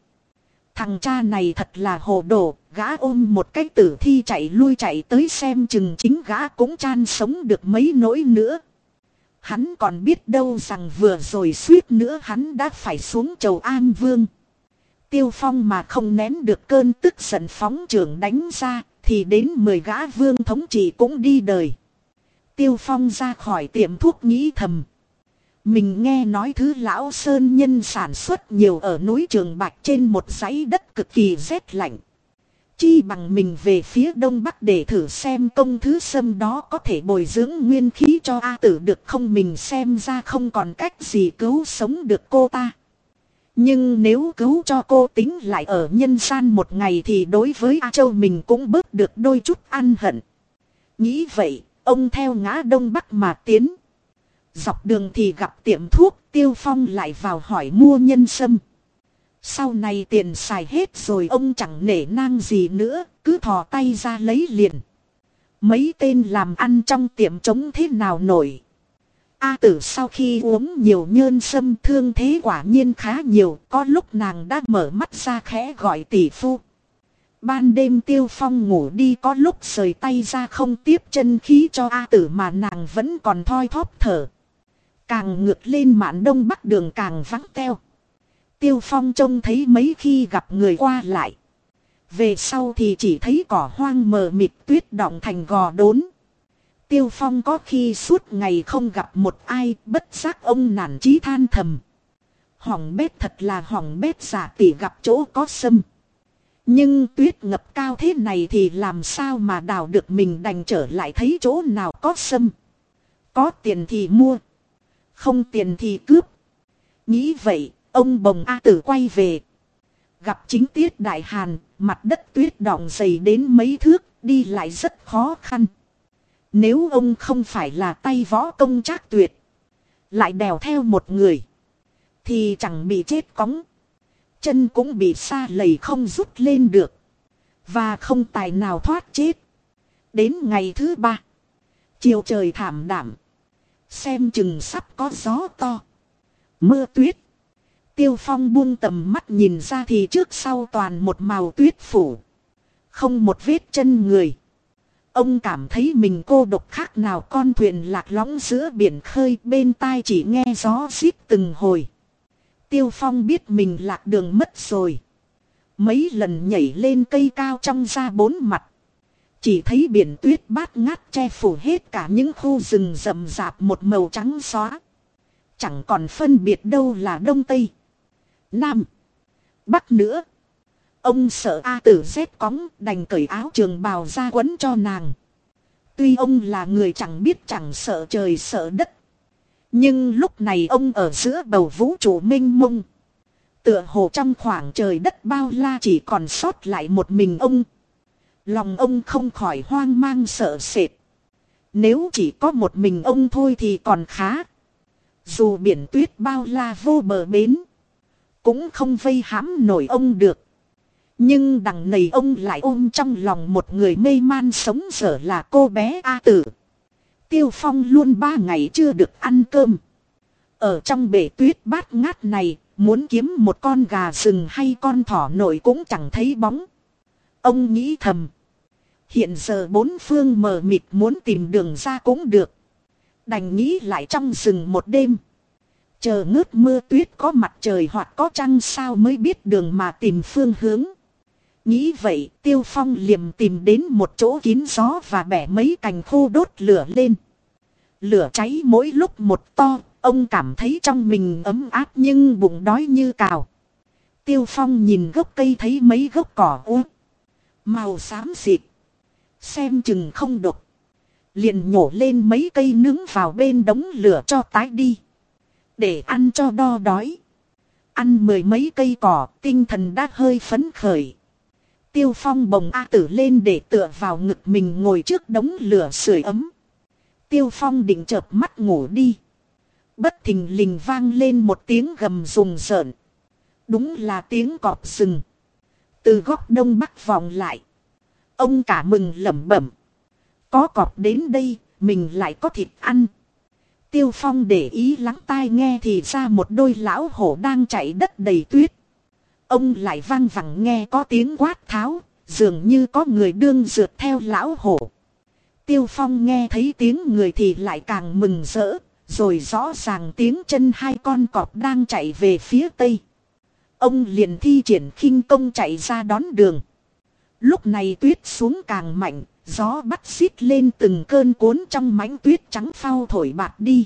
Thằng cha này thật là hồ đồ, gã ôm một cái tử thi chạy lui chạy tới xem chừng chính gã cũng chan sống được mấy nỗi nữa. Hắn còn biết đâu rằng vừa rồi suýt nữa hắn đã phải xuống chầu an vương. Tiêu phong mà không nén được cơn tức giận phóng trưởng đánh ra, thì đến 10 gã vương thống trị cũng đi đời. Tiêu Phong ra khỏi tiệm thuốc nghĩ thầm. Mình nghe nói thứ lão sơn nhân sản xuất nhiều ở núi Trường Bạch trên một dãy đất cực kỳ rét lạnh. Chi bằng mình về phía đông bắc để thử xem công thứ sâm đó có thể bồi dưỡng nguyên khí cho A tử được không mình xem ra không còn cách gì cứu sống được cô ta. Nhưng nếu cứu cho cô tính lại ở nhân gian một ngày thì đối với A Châu mình cũng bớt được đôi chút ăn hận. Nghĩ vậy, Ông theo ngã đông bắc mà tiến. Dọc đường thì gặp tiệm thuốc, tiêu phong lại vào hỏi mua nhân sâm. Sau này tiền xài hết rồi ông chẳng nể nang gì nữa, cứ thò tay ra lấy liền. Mấy tên làm ăn trong tiệm trống thế nào nổi. A tử sau khi uống nhiều nhơn sâm thương thế quả nhiên khá nhiều, có lúc nàng đã mở mắt ra khẽ gọi tỷ phu. Ban đêm tiêu phong ngủ đi có lúc rời tay ra không tiếp chân khí cho A tử mà nàng vẫn còn thoi thóp thở. Càng ngược lên mạn đông bắc đường càng vắng teo. Tiêu phong trông thấy mấy khi gặp người qua lại. Về sau thì chỉ thấy cỏ hoang mờ mịt tuyết động thành gò đốn. Tiêu phong có khi suốt ngày không gặp một ai, bất giác ông nản chí than thầm. Hỏng bét thật là hỏng bét, giả tỷ gặp chỗ có sâm. Nhưng tuyết ngập cao thế này thì làm sao mà đào được mình đành trở lại thấy chỗ nào có sâm. Có tiền thì mua. Không tiền thì cướp. Nghĩ vậy, ông bồng A tử quay về. Gặp chính tiết đại hàn, mặt đất tuyết đọng dày đến mấy thước, đi lại rất khó khăn. Nếu ông không phải là tay võ công trác tuyệt, lại đèo theo một người, thì chẳng bị chết cóng. Chân cũng bị xa lầy không rút lên được. Và không tài nào thoát chết. Đến ngày thứ ba, chiều trời thảm đảm. Xem chừng sắp có gió to. Mưa tuyết. Tiêu phong buông tầm mắt nhìn ra thì trước sau toàn một màu tuyết phủ. Không một vết chân người. Ông cảm thấy mình cô độc khác nào con thuyền lạc lõng giữa biển khơi bên tai chỉ nghe gió xít từng hồi. Tiêu phong biết mình lạc đường mất rồi. Mấy lần nhảy lên cây cao trong ra bốn mặt. Chỉ thấy biển tuyết bát ngát che phủ hết cả những khu rừng rậm rạp một màu trắng xóa. Chẳng còn phân biệt đâu là đông tây. Nam. Bắc nữa. Ông sợ A tử rét cóng, đành cởi áo trường bào ra quấn cho nàng. Tuy ông là người chẳng biết chẳng sợ trời sợ đất. Nhưng lúc này ông ở giữa bầu vũ trụ minh mông. Tựa hồ trong khoảng trời đất bao la chỉ còn sót lại một mình ông. Lòng ông không khỏi hoang mang sợ sệt. Nếu chỉ có một mình ông thôi thì còn khá. Dù biển tuyết bao la vô bờ bến. Cũng không vây hãm nổi ông được. Nhưng đằng này ông lại ôm trong lòng một người mê man sống dở là cô bé A Tử. Tiêu Phong luôn ba ngày chưa được ăn cơm. Ở trong bể tuyết bát ngát này, muốn kiếm một con gà rừng hay con thỏ nổi cũng chẳng thấy bóng. Ông nghĩ thầm. Hiện giờ bốn phương mờ mịt muốn tìm đường ra cũng được. Đành nghĩ lại trong rừng một đêm. Chờ ngớt mưa tuyết có mặt trời hoặc có trăng sao mới biết đường mà tìm phương hướng. Nghĩ vậy tiêu phong liềm tìm đến một chỗ kín gió và bẻ mấy cành khô đốt lửa lên. Lửa cháy mỗi lúc một to, ông cảm thấy trong mình ấm áp nhưng bụng đói như cào. Tiêu phong nhìn gốc cây thấy mấy gốc cỏ u. Màu xám xịt. Xem chừng không đục, Liền nhổ lên mấy cây nướng vào bên đống lửa cho tái đi. Để ăn cho đo đói. Ăn mười mấy cây cỏ, tinh thần đã hơi phấn khởi. Tiêu phong bồng A tử lên để tựa vào ngực mình ngồi trước đống lửa sưởi ấm. Tiêu phong định chợp mắt ngủ đi. Bất thình lình vang lên một tiếng gầm rùng rợn. Đúng là tiếng cọp rừng. Từ góc đông bắc vòng lại. Ông cả mừng lẩm bẩm. Có cọp đến đây, mình lại có thịt ăn. Tiêu Phong để ý lắng tai nghe thì ra một đôi lão hổ đang chạy đất đầy tuyết. Ông lại vang vẳng nghe có tiếng quát tháo, dường như có người đương rượt theo lão hổ. Tiêu Phong nghe thấy tiếng người thì lại càng mừng rỡ, rồi rõ ràng tiếng chân hai con cọp đang chạy về phía tây. Ông liền thi triển khinh công chạy ra đón đường. Lúc này tuyết xuống càng mạnh, gió bắt xít lên từng cơn cuốn trong mảnh tuyết trắng phao thổi bạc đi.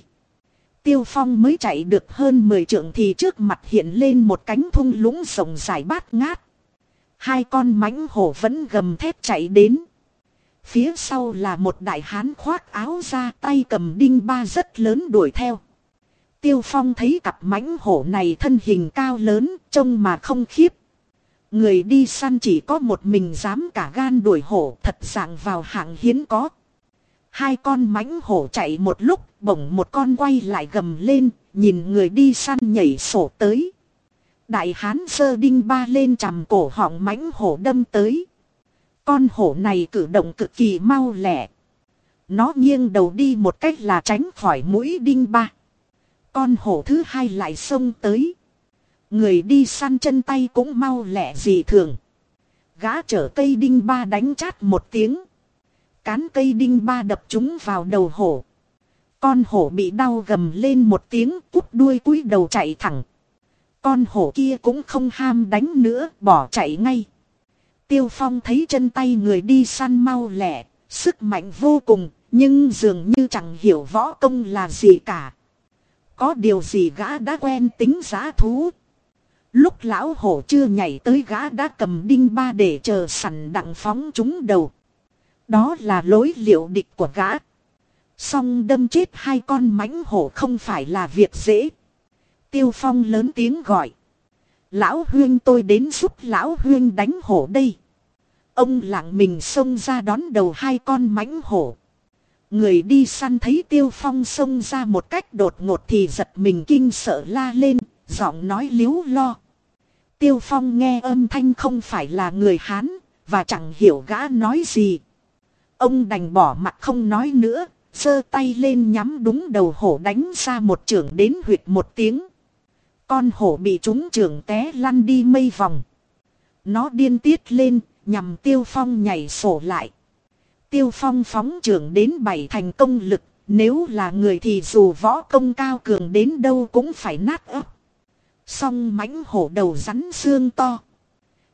Tiêu Phong mới chạy được hơn 10 trượng thì trước mặt hiện lên một cánh thung lũng rộng dài bát ngát. Hai con mãnh hổ vẫn gầm thép chạy đến. Phía sau là một đại hán khoác áo ra tay cầm đinh ba rất lớn đuổi theo. Tiêu Phong thấy cặp mãnh hổ này thân hình cao lớn, trông mà không khiếp. Người đi săn chỉ có một mình dám cả gan đuổi hổ thật dạng vào hạng hiến có. Hai con mãnh hổ chạy một lúc, bỗng một con quay lại gầm lên, nhìn người đi săn nhảy sổ tới. Đại hán sơ đinh ba lên chằm cổ họng mãnh hổ đâm tới. Con hổ này cử động cực kỳ mau lẹ. Nó nghiêng đầu đi một cách là tránh khỏi mũi đinh ba. Con hổ thứ hai lại xông tới. Người đi săn chân tay cũng mau lẹ dị thường. Gã chở cây đinh ba đánh chát một tiếng. Cán cây đinh ba đập chúng vào đầu hổ. Con hổ bị đau gầm lên một tiếng, cút đuôi cúi đầu chạy thẳng. Con hổ kia cũng không ham đánh nữa, bỏ chạy ngay. Tiêu phong thấy chân tay người đi săn mau lẹ, sức mạnh vô cùng, nhưng dường như chẳng hiểu võ công là gì cả. Có điều gì gã đã quen tính giá thú. Lúc lão hổ chưa nhảy tới gã đã cầm đinh ba để chờ sẵn đặng phóng chúng đầu. Đó là lối liệu địch của gã. Song đâm chết hai con mãnh hổ không phải là việc dễ. Tiêu phong lớn tiếng gọi. Lão huyên tôi đến giúp lão huyên đánh hổ đây. Ông lặng mình xông ra đón đầu hai con mãnh hổ. Người đi săn thấy tiêu phong xông ra một cách đột ngột thì giật mình kinh sợ la lên, giọng nói liếu lo. Tiêu phong nghe âm thanh không phải là người Hán, và chẳng hiểu gã nói gì. Ông đành bỏ mặt không nói nữa, giơ tay lên nhắm đúng đầu hổ đánh ra một trường đến huyệt một tiếng. Con hổ bị trúng trưởng té lăn đi mây vòng. Nó điên tiết lên, nhằm tiêu phong nhảy sổ lại. Tiêu phong phóng trưởng đến bảy thành công lực, nếu là người thì dù võ công cao cường đến đâu cũng phải nát ấp. Song mãnh hổ đầu rắn xương to.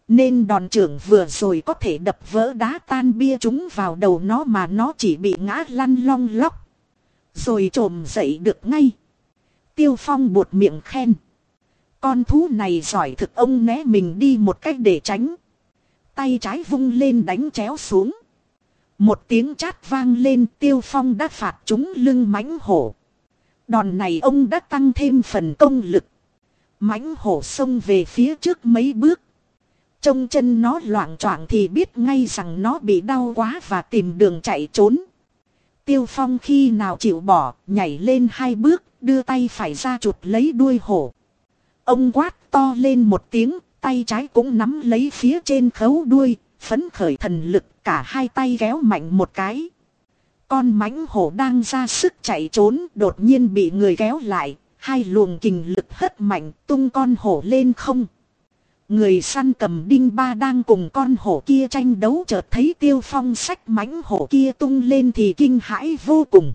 Nên đòn trưởng vừa rồi có thể đập vỡ đá tan bia chúng vào đầu nó mà nó chỉ bị ngã lăn long lóc. Rồi trồm dậy được ngay. Tiêu phong buột miệng khen. Con thú này giỏi thực ông né mình đi một cách để tránh. Tay trái vung lên đánh chéo xuống. Một tiếng chát vang lên tiêu phong đã phạt chúng lưng mãnh hổ. Đòn này ông đã tăng thêm phần công lực. mãnh hổ xông về phía trước mấy bước. Trông chân nó loạn choạng thì biết ngay rằng nó bị đau quá và tìm đường chạy trốn. Tiêu phong khi nào chịu bỏ, nhảy lên hai bước, đưa tay phải ra chụp lấy đuôi hổ. Ông quát to lên một tiếng, tay trái cũng nắm lấy phía trên khấu đuôi, phấn khởi thần lực cả hai tay kéo mạnh một cái. Con mãnh hổ đang ra sức chạy trốn đột nhiên bị người kéo lại, hai luồng kình lực hất mạnh tung con hổ lên không. Người săn cầm đinh ba đang cùng con hổ kia tranh đấu chợt thấy tiêu phong sách mãnh hổ kia tung lên thì kinh hãi vô cùng.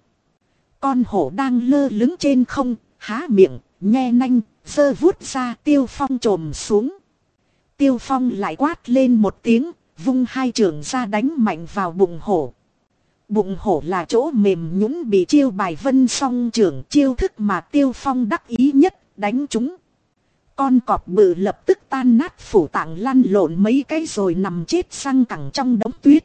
Con hổ đang lơ lứng trên không, há miệng, nhe nanh, dơ vuốt ra tiêu phong trồm xuống. Tiêu phong lại quát lên một tiếng, vung hai trường ra đánh mạnh vào bụng hổ. Bụng hổ là chỗ mềm nhũng bị chiêu bài vân song trưởng chiêu thức mà tiêu phong đắc ý nhất, đánh chúng. Con cọp bự lập tức tan nát phủ tạng lăn lộn mấy cái rồi nằm chết sang cẳng trong đống tuyết.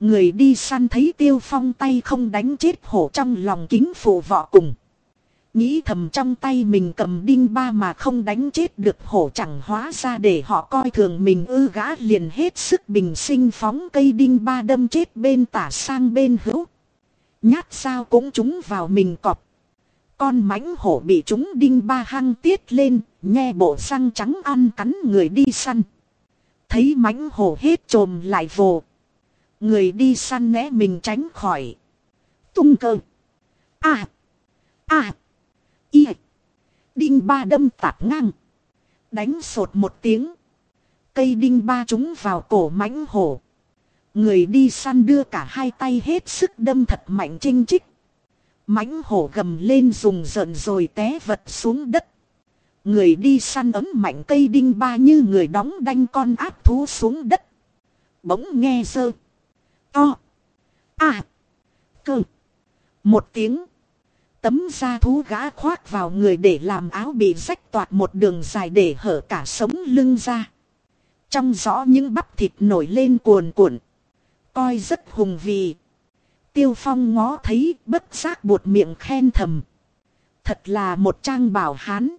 Người đi săn thấy tiêu phong tay không đánh chết hổ trong lòng kính phụ vọ cùng. Nghĩ thầm trong tay mình cầm đinh ba mà không đánh chết được hổ chẳng hóa ra để họ coi thường mình ư gã liền hết sức bình sinh phóng cây đinh ba đâm chết bên tả sang bên hữu. Nhát sao cũng trúng vào mình cọp. Con mãnh hổ bị chúng đinh ba hăng tiết lên, nghe bộ răng trắng ăn cắn người đi săn. Thấy mãnh hổ hết trồm lại vồ. Người đi săn né mình tránh khỏi. Tung cơ. À. À. Y. Đinh ba đâm tạt ngang. Đánh sột một tiếng. Cây đinh ba trúng vào cổ mãnh hổ. Người đi săn đưa cả hai tay hết sức đâm thật mạnh chinh chích mãnh hổ gầm lên dùng giận rồi té vật xuống đất. Người đi săn ấm mạnh cây đinh ba như người đóng đanh con áp thú xuống đất. Bỗng nghe sơ. To. À. Cơ. Một tiếng. Tấm da thú gã khoác vào người để làm áo bị rách toạt một đường dài để hở cả sống lưng ra. Trong rõ những bắp thịt nổi lên cuồn cuộn. Coi rất hùng vị. Tiêu Phong ngó thấy bất giác buột miệng khen thầm. Thật là một trang bảo hán.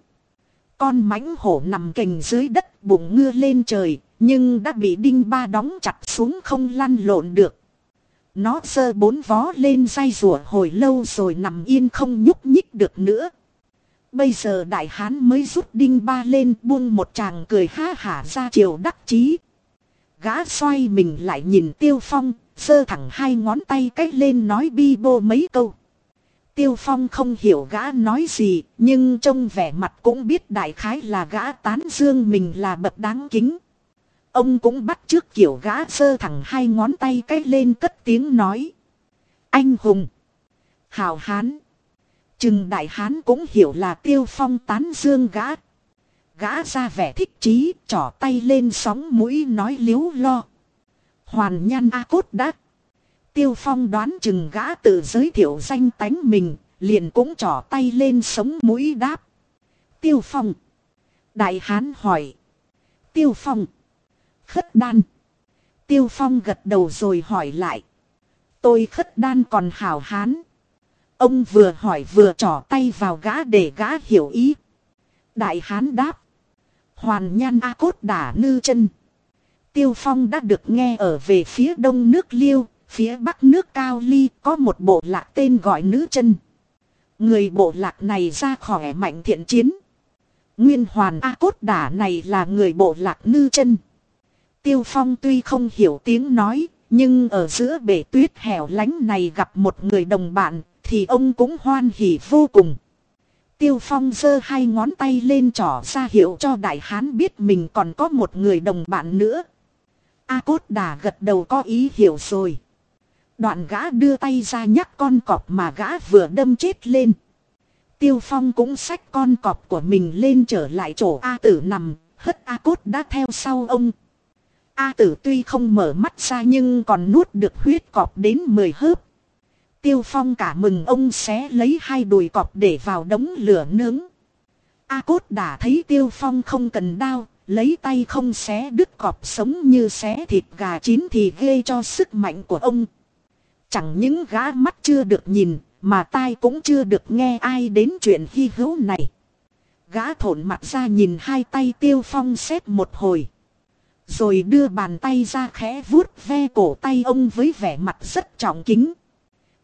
Con mãnh hổ nằm cành dưới đất bụng ngưa lên trời, nhưng đã bị đinh ba đóng chặt xuống không lăn lộn được. Nó sơ bốn vó lên dây rùa hồi lâu rồi nằm yên không nhúc nhích được nữa. Bây giờ đại hán mới rút đinh ba lên buông một chàng cười ha hả ra chiều đắc chí. Gã xoay mình lại nhìn tiêu phong, Sơ thẳng hai ngón tay cách lên nói bi bô mấy câu. Tiêu Phong không hiểu gã nói gì, nhưng trông vẻ mặt cũng biết đại khái là gã tán dương mình là bậc đáng kính. Ông cũng bắt trước kiểu gã sơ thẳng hai ngón tay cái lên cất tiếng nói. Anh hùng. Hào hán. Trừng đại hán cũng hiểu là tiêu phong tán dương gã. Gã ra vẻ thích trí, trỏ tay lên sóng mũi nói liếu lo. Hoàn nhan A Cốt đắc. Tiêu phong đoán chừng gã tự giới thiệu danh tánh mình, liền cũng trỏ tay lên sống mũi đáp. Tiêu phong. Đại hán hỏi. Tiêu phong. Khất đan. Tiêu phong gật đầu rồi hỏi lại. Tôi khất đan còn hảo hán. Ông vừa hỏi vừa trỏ tay vào gã để gã hiểu ý. Đại hán đáp. Hoàn nhan A cốt đả nư chân. Tiêu phong đã được nghe ở về phía đông nước liêu, phía bắc nước cao ly có một bộ lạc tên gọi nữ chân. Người bộ lạc này ra khỏi mạnh thiện chiến. Nguyên hoàn A cốt đả này là người bộ lạc nư chân. Tiêu phong tuy không hiểu tiếng nói, nhưng ở giữa bể tuyết hẻo lánh này gặp một người đồng bạn, thì ông cũng hoan hỉ vô cùng. Tiêu Phong giơ hai ngón tay lên trỏ ra hiệu cho đại hán biết mình còn có một người đồng bạn nữa. A cốt đà gật đầu có ý hiểu rồi. Đoạn gã đưa tay ra nhắc con cọp mà gã vừa đâm chết lên. Tiêu Phong cũng xách con cọp của mình lên trở lại chỗ A tử nằm, hất A cốt đã theo sau ông. A tử tuy không mở mắt ra nhưng còn nuốt được huyết cọp đến 10 hớp. Tiêu Phong cả mừng ông xé lấy hai đùi cọp để vào đống lửa nướng. A cốt đã thấy Tiêu Phong không cần đao, lấy tay không xé đứt cọp sống như xé thịt gà chín thì ghê cho sức mạnh của ông. Chẳng những gã mắt chưa được nhìn, mà tai cũng chưa được nghe ai đến chuyện hy hữu này. Gã thổn mặt ra nhìn hai tay Tiêu Phong xét một hồi. Rồi đưa bàn tay ra khẽ vuốt ve cổ tay ông với vẻ mặt rất trọng kính.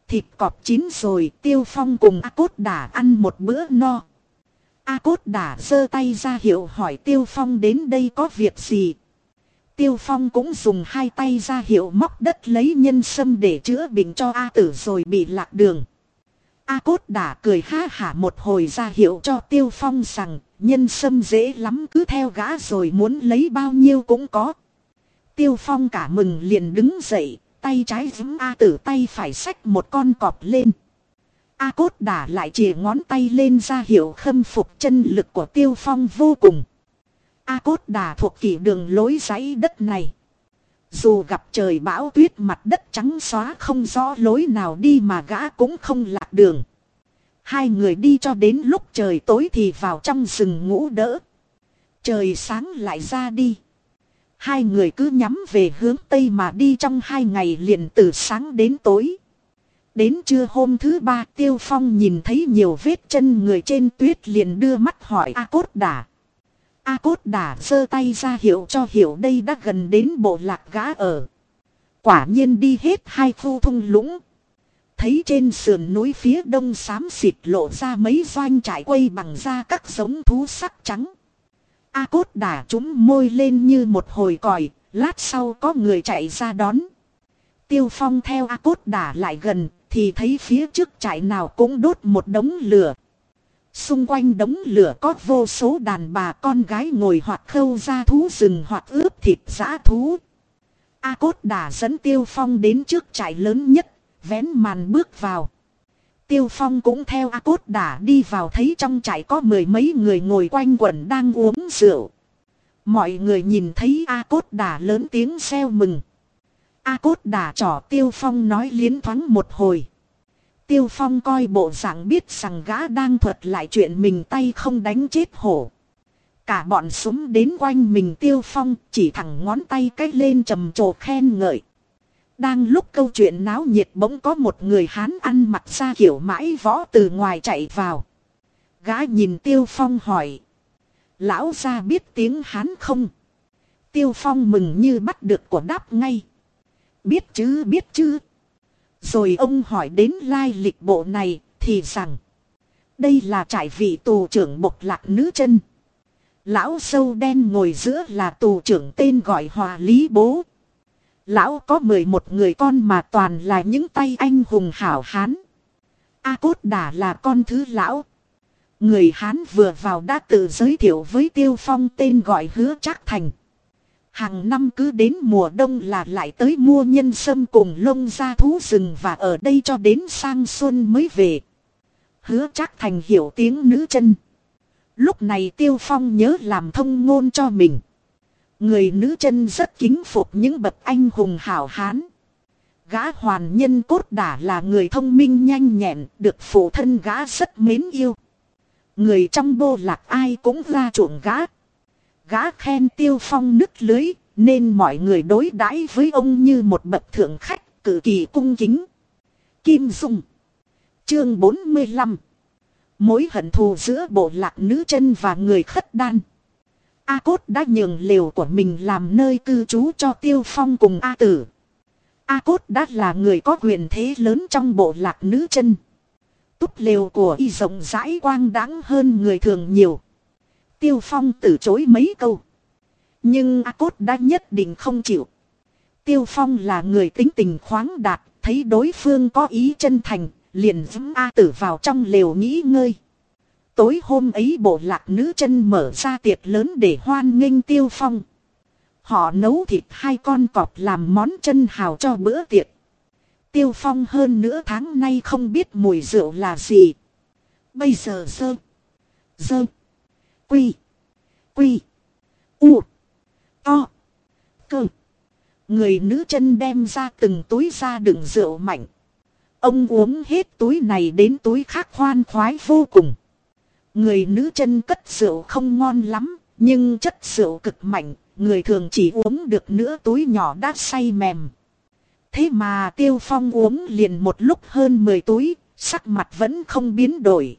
Thịt cọp chín rồi, tiêu phong cùng A Cốt Đà ăn một bữa no. A Cốt Đà giơ tay ra hiệu hỏi tiêu phong đến đây có việc gì. Tiêu phong cũng dùng hai tay ra hiệu móc đất lấy nhân sâm để chữa bệnh cho A tử rồi bị lạc đường. A Cốt Đà cười ha hả một hồi ra hiệu cho Tiêu Phong rằng nhân sâm dễ lắm cứ theo gã rồi muốn lấy bao nhiêu cũng có. Tiêu Phong cả mừng liền đứng dậy, tay trái giấm A tử tay phải xách một con cọp lên. A cốt đả lại chìa ngón tay lên ra hiệu khâm phục chân lực của tiêu phong vô cùng. A cốt đà thuộc kỷ đường lối dãy đất này. Dù gặp trời bão tuyết mặt đất trắng xóa không rõ lối nào đi mà gã cũng không lạc đường. Hai người đi cho đến lúc trời tối thì vào trong rừng ngủ đỡ. Trời sáng lại ra đi. Hai người cứ nhắm về hướng Tây mà đi trong hai ngày liền từ sáng đến tối. Đến trưa hôm thứ ba, Tiêu Phong nhìn thấy nhiều vết chân người trên tuyết liền đưa mắt hỏi, A Cốt Đà. A Cốt Đà giơ tay ra hiệu cho hiểu đây đã gần đến bộ lạc gã ở. Quả nhiên đi hết hai khu thung lũng. Thấy trên sườn núi phía đông xám xịt lộ ra mấy doanh trải quay bằng da các giống thú sắc trắng. A cốt đà chúng môi lên như một hồi còi, lát sau có người chạy ra đón. Tiêu phong theo A cốt đà lại gần, thì thấy phía trước trại nào cũng đốt một đống lửa. Xung quanh đống lửa có vô số đàn bà con gái ngồi hoặc khâu ra thú rừng hoặc ướp thịt giã thú. A cốt đà dẫn tiêu phong đến trước trại lớn nhất, vén màn bước vào. Tiêu Phong cũng theo A Cốt đà đi vào thấy trong trại có mười mấy người ngồi quanh quẩn đang uống rượu. Mọi người nhìn thấy A Cốt đà lớn tiếng xeo mừng. A Cốt đà trỏ Tiêu Phong nói liến thoáng một hồi. Tiêu Phong coi bộ dạng biết rằng gã đang thuật lại chuyện mình tay không đánh chết hổ. Cả bọn súng đến quanh mình Tiêu Phong chỉ thẳng ngón tay cách lên trầm trồ khen ngợi. Đang lúc câu chuyện náo nhiệt bỗng có một người Hán ăn mặc ra kiểu mãi võ từ ngoài chạy vào. Gã nhìn Tiêu Phong hỏi. Lão ra biết tiếng Hán không? Tiêu Phong mừng như bắt được của đáp ngay. Biết chứ biết chứ. Rồi ông hỏi đến lai lịch bộ này, thì rằng. Đây là trại vị tù trưởng bộc lạc nữ chân. Lão sâu đen ngồi giữa là tù trưởng tên gọi Hòa Lý Bố. Lão có 11 người con mà toàn là những tay anh hùng hảo hán. A Cốt Đà là con thứ lão. Người Hán vừa vào đã tự giới thiệu với Tiêu Phong tên gọi hứa Trác Thành. Hàng năm cứ đến mùa đông là lại tới mua nhân sâm cùng lông ra thú rừng và ở đây cho đến sang xuân mới về. Hứa chắc thành hiểu tiếng nữ chân. Lúc này Tiêu Phong nhớ làm thông ngôn cho mình. Người nữ chân rất kính phục những bậc anh hùng hảo hán. Gã hoàn nhân cốt đả là người thông minh nhanh nhẹn, được phụ thân gã rất mến yêu. Người trong bô lạc ai cũng ra chuộng gã. Gã khen tiêu phong nứt lưới, nên mọi người đối đãi với ông như một bậc thượng khách, cử kỳ cung kính. Kim Dung Chương 45 Mối hận thù giữa bộ lạc nữ chân và người khất đan. A Cốt đã nhường lều của mình làm nơi cư trú cho Tiêu Phong cùng A Tử. A Cốt đã là người có quyền thế lớn trong bộ lạc nữ chân. Túp lều của y rộng rãi quang đáng hơn người thường nhiều. Tiêu Phong từ chối mấy câu. Nhưng A Cốt đã nhất định không chịu. Tiêu Phong là người tính tình khoáng đạt, thấy đối phương có ý chân thành, liền dẫn A tử vào trong lều nghỉ ngơi. Tối hôm ấy bộ lạc nữ chân mở ra tiệc lớn để hoan nghênh Tiêu Phong. Họ nấu thịt hai con cọp làm món chân hào cho bữa tiệc. Tiêu Phong hơn nửa tháng nay không biết mùi rượu là gì. Bây giờ dơ, Dơ. Quy. Quy. U. To. Cơ. Người nữ chân đem ra từng túi ra đựng rượu mạnh. Ông uống hết túi này đến túi khác khoan khoái vô cùng. Người nữ chân cất rượu không ngon lắm, nhưng chất rượu cực mạnh, người thường chỉ uống được nửa túi nhỏ đã say mềm. Thế mà Tiêu Phong uống liền một lúc hơn 10 túi, sắc mặt vẫn không biến đổi.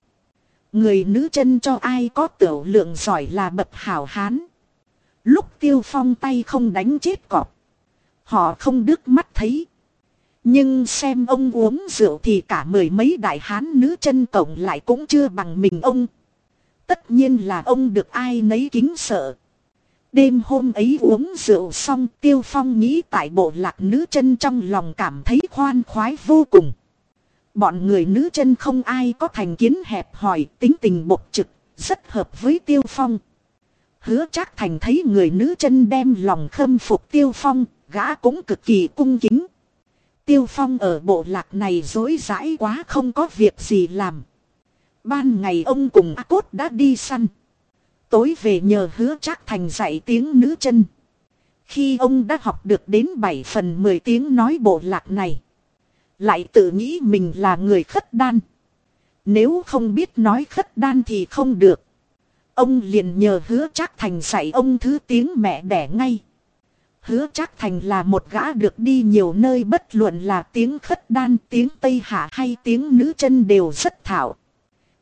Người nữ chân cho ai có tiểu lượng giỏi là bậc hảo hán. Lúc Tiêu Phong tay không đánh chết cọp. Họ không đứt mắt thấy. Nhưng xem ông uống rượu thì cả mười mấy đại hán nữ chân cộng lại cũng chưa bằng mình ông. Tất nhiên là ông được ai nấy kính sợ. Đêm hôm ấy uống rượu xong tiêu phong nghĩ tại bộ lạc nữ chân trong lòng cảm thấy khoan khoái vô cùng. Bọn người nữ chân không ai có thành kiến hẹp hòi tính tình bộc trực, rất hợp với tiêu phong. Hứa chắc thành thấy người nữ chân đem lòng khâm phục tiêu phong, gã cũng cực kỳ cung kính. Tiêu phong ở bộ lạc này dối rãi quá không có việc gì làm. Ban ngày ông cùng A Cốt đã đi săn. Tối về nhờ hứa chắc thành dạy tiếng nữ chân. Khi ông đã học được đến 7 phần 10 tiếng nói bộ lạc này. Lại tự nghĩ mình là người khất đan. Nếu không biết nói khất đan thì không được. Ông liền nhờ hứa chắc thành dạy ông thứ tiếng mẹ đẻ ngay. Hứa chắc thành là một gã được đi nhiều nơi bất luận là tiếng khất đan, tiếng Tây Hạ hay tiếng nữ chân đều rất thạo.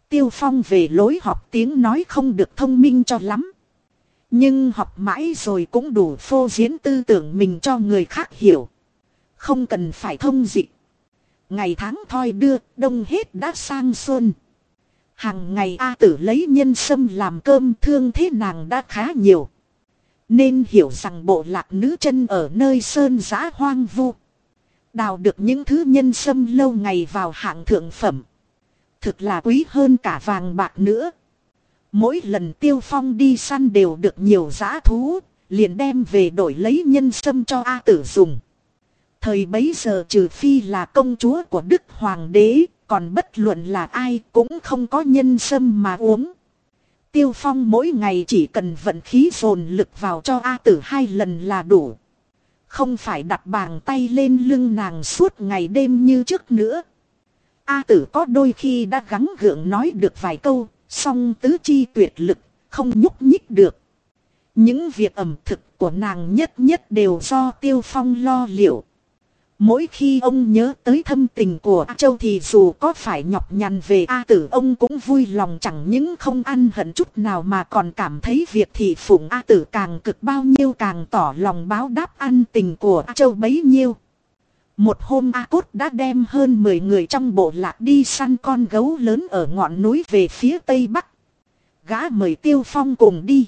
Tiêu Phong về lối học tiếng nói không được thông minh cho lắm. Nhưng học mãi rồi cũng đủ phô diễn tư tưởng mình cho người khác hiểu. Không cần phải thông dịch. Ngày tháng thoi đưa, đông hết đã sang xuân. Hàng ngày A tử lấy nhân sâm làm cơm thương thế nàng đã khá nhiều. Nên hiểu rằng bộ lạc nữ chân ở nơi sơn giã hoang vu. Đào được những thứ nhân sâm lâu ngày vào hạng thượng phẩm thực là quý hơn cả vàng bạc nữa. Mỗi lần tiêu phong đi săn đều được nhiều giá thú, liền đem về đổi lấy nhân sâm cho A tử dùng. Thời bấy giờ trừ phi là công chúa của Đức Hoàng đế, còn bất luận là ai cũng không có nhân sâm mà uống. Tiêu phong mỗi ngày chỉ cần vận khí dồn lực vào cho A tử hai lần là đủ. Không phải đặt bàn tay lên lưng nàng suốt ngày đêm như trước nữa. A tử có đôi khi đã gắng gượng nói được vài câu, song tứ chi tuyệt lực, không nhúc nhích được. Những việc ẩm thực của nàng nhất nhất đều do tiêu phong lo liệu. Mỗi khi ông nhớ tới thâm tình của A Châu thì dù có phải nhọc nhằn về A tử ông cũng vui lòng chẳng những không ăn hận chút nào mà còn cảm thấy việc thị phụng A tử càng cực bao nhiêu càng tỏ lòng báo đáp ăn tình của A Châu bấy nhiêu. Một hôm A Cốt đã đem hơn 10 người trong bộ lạc đi săn con gấu lớn ở ngọn núi về phía tây bắc. Gã mời Tiêu Phong cùng đi.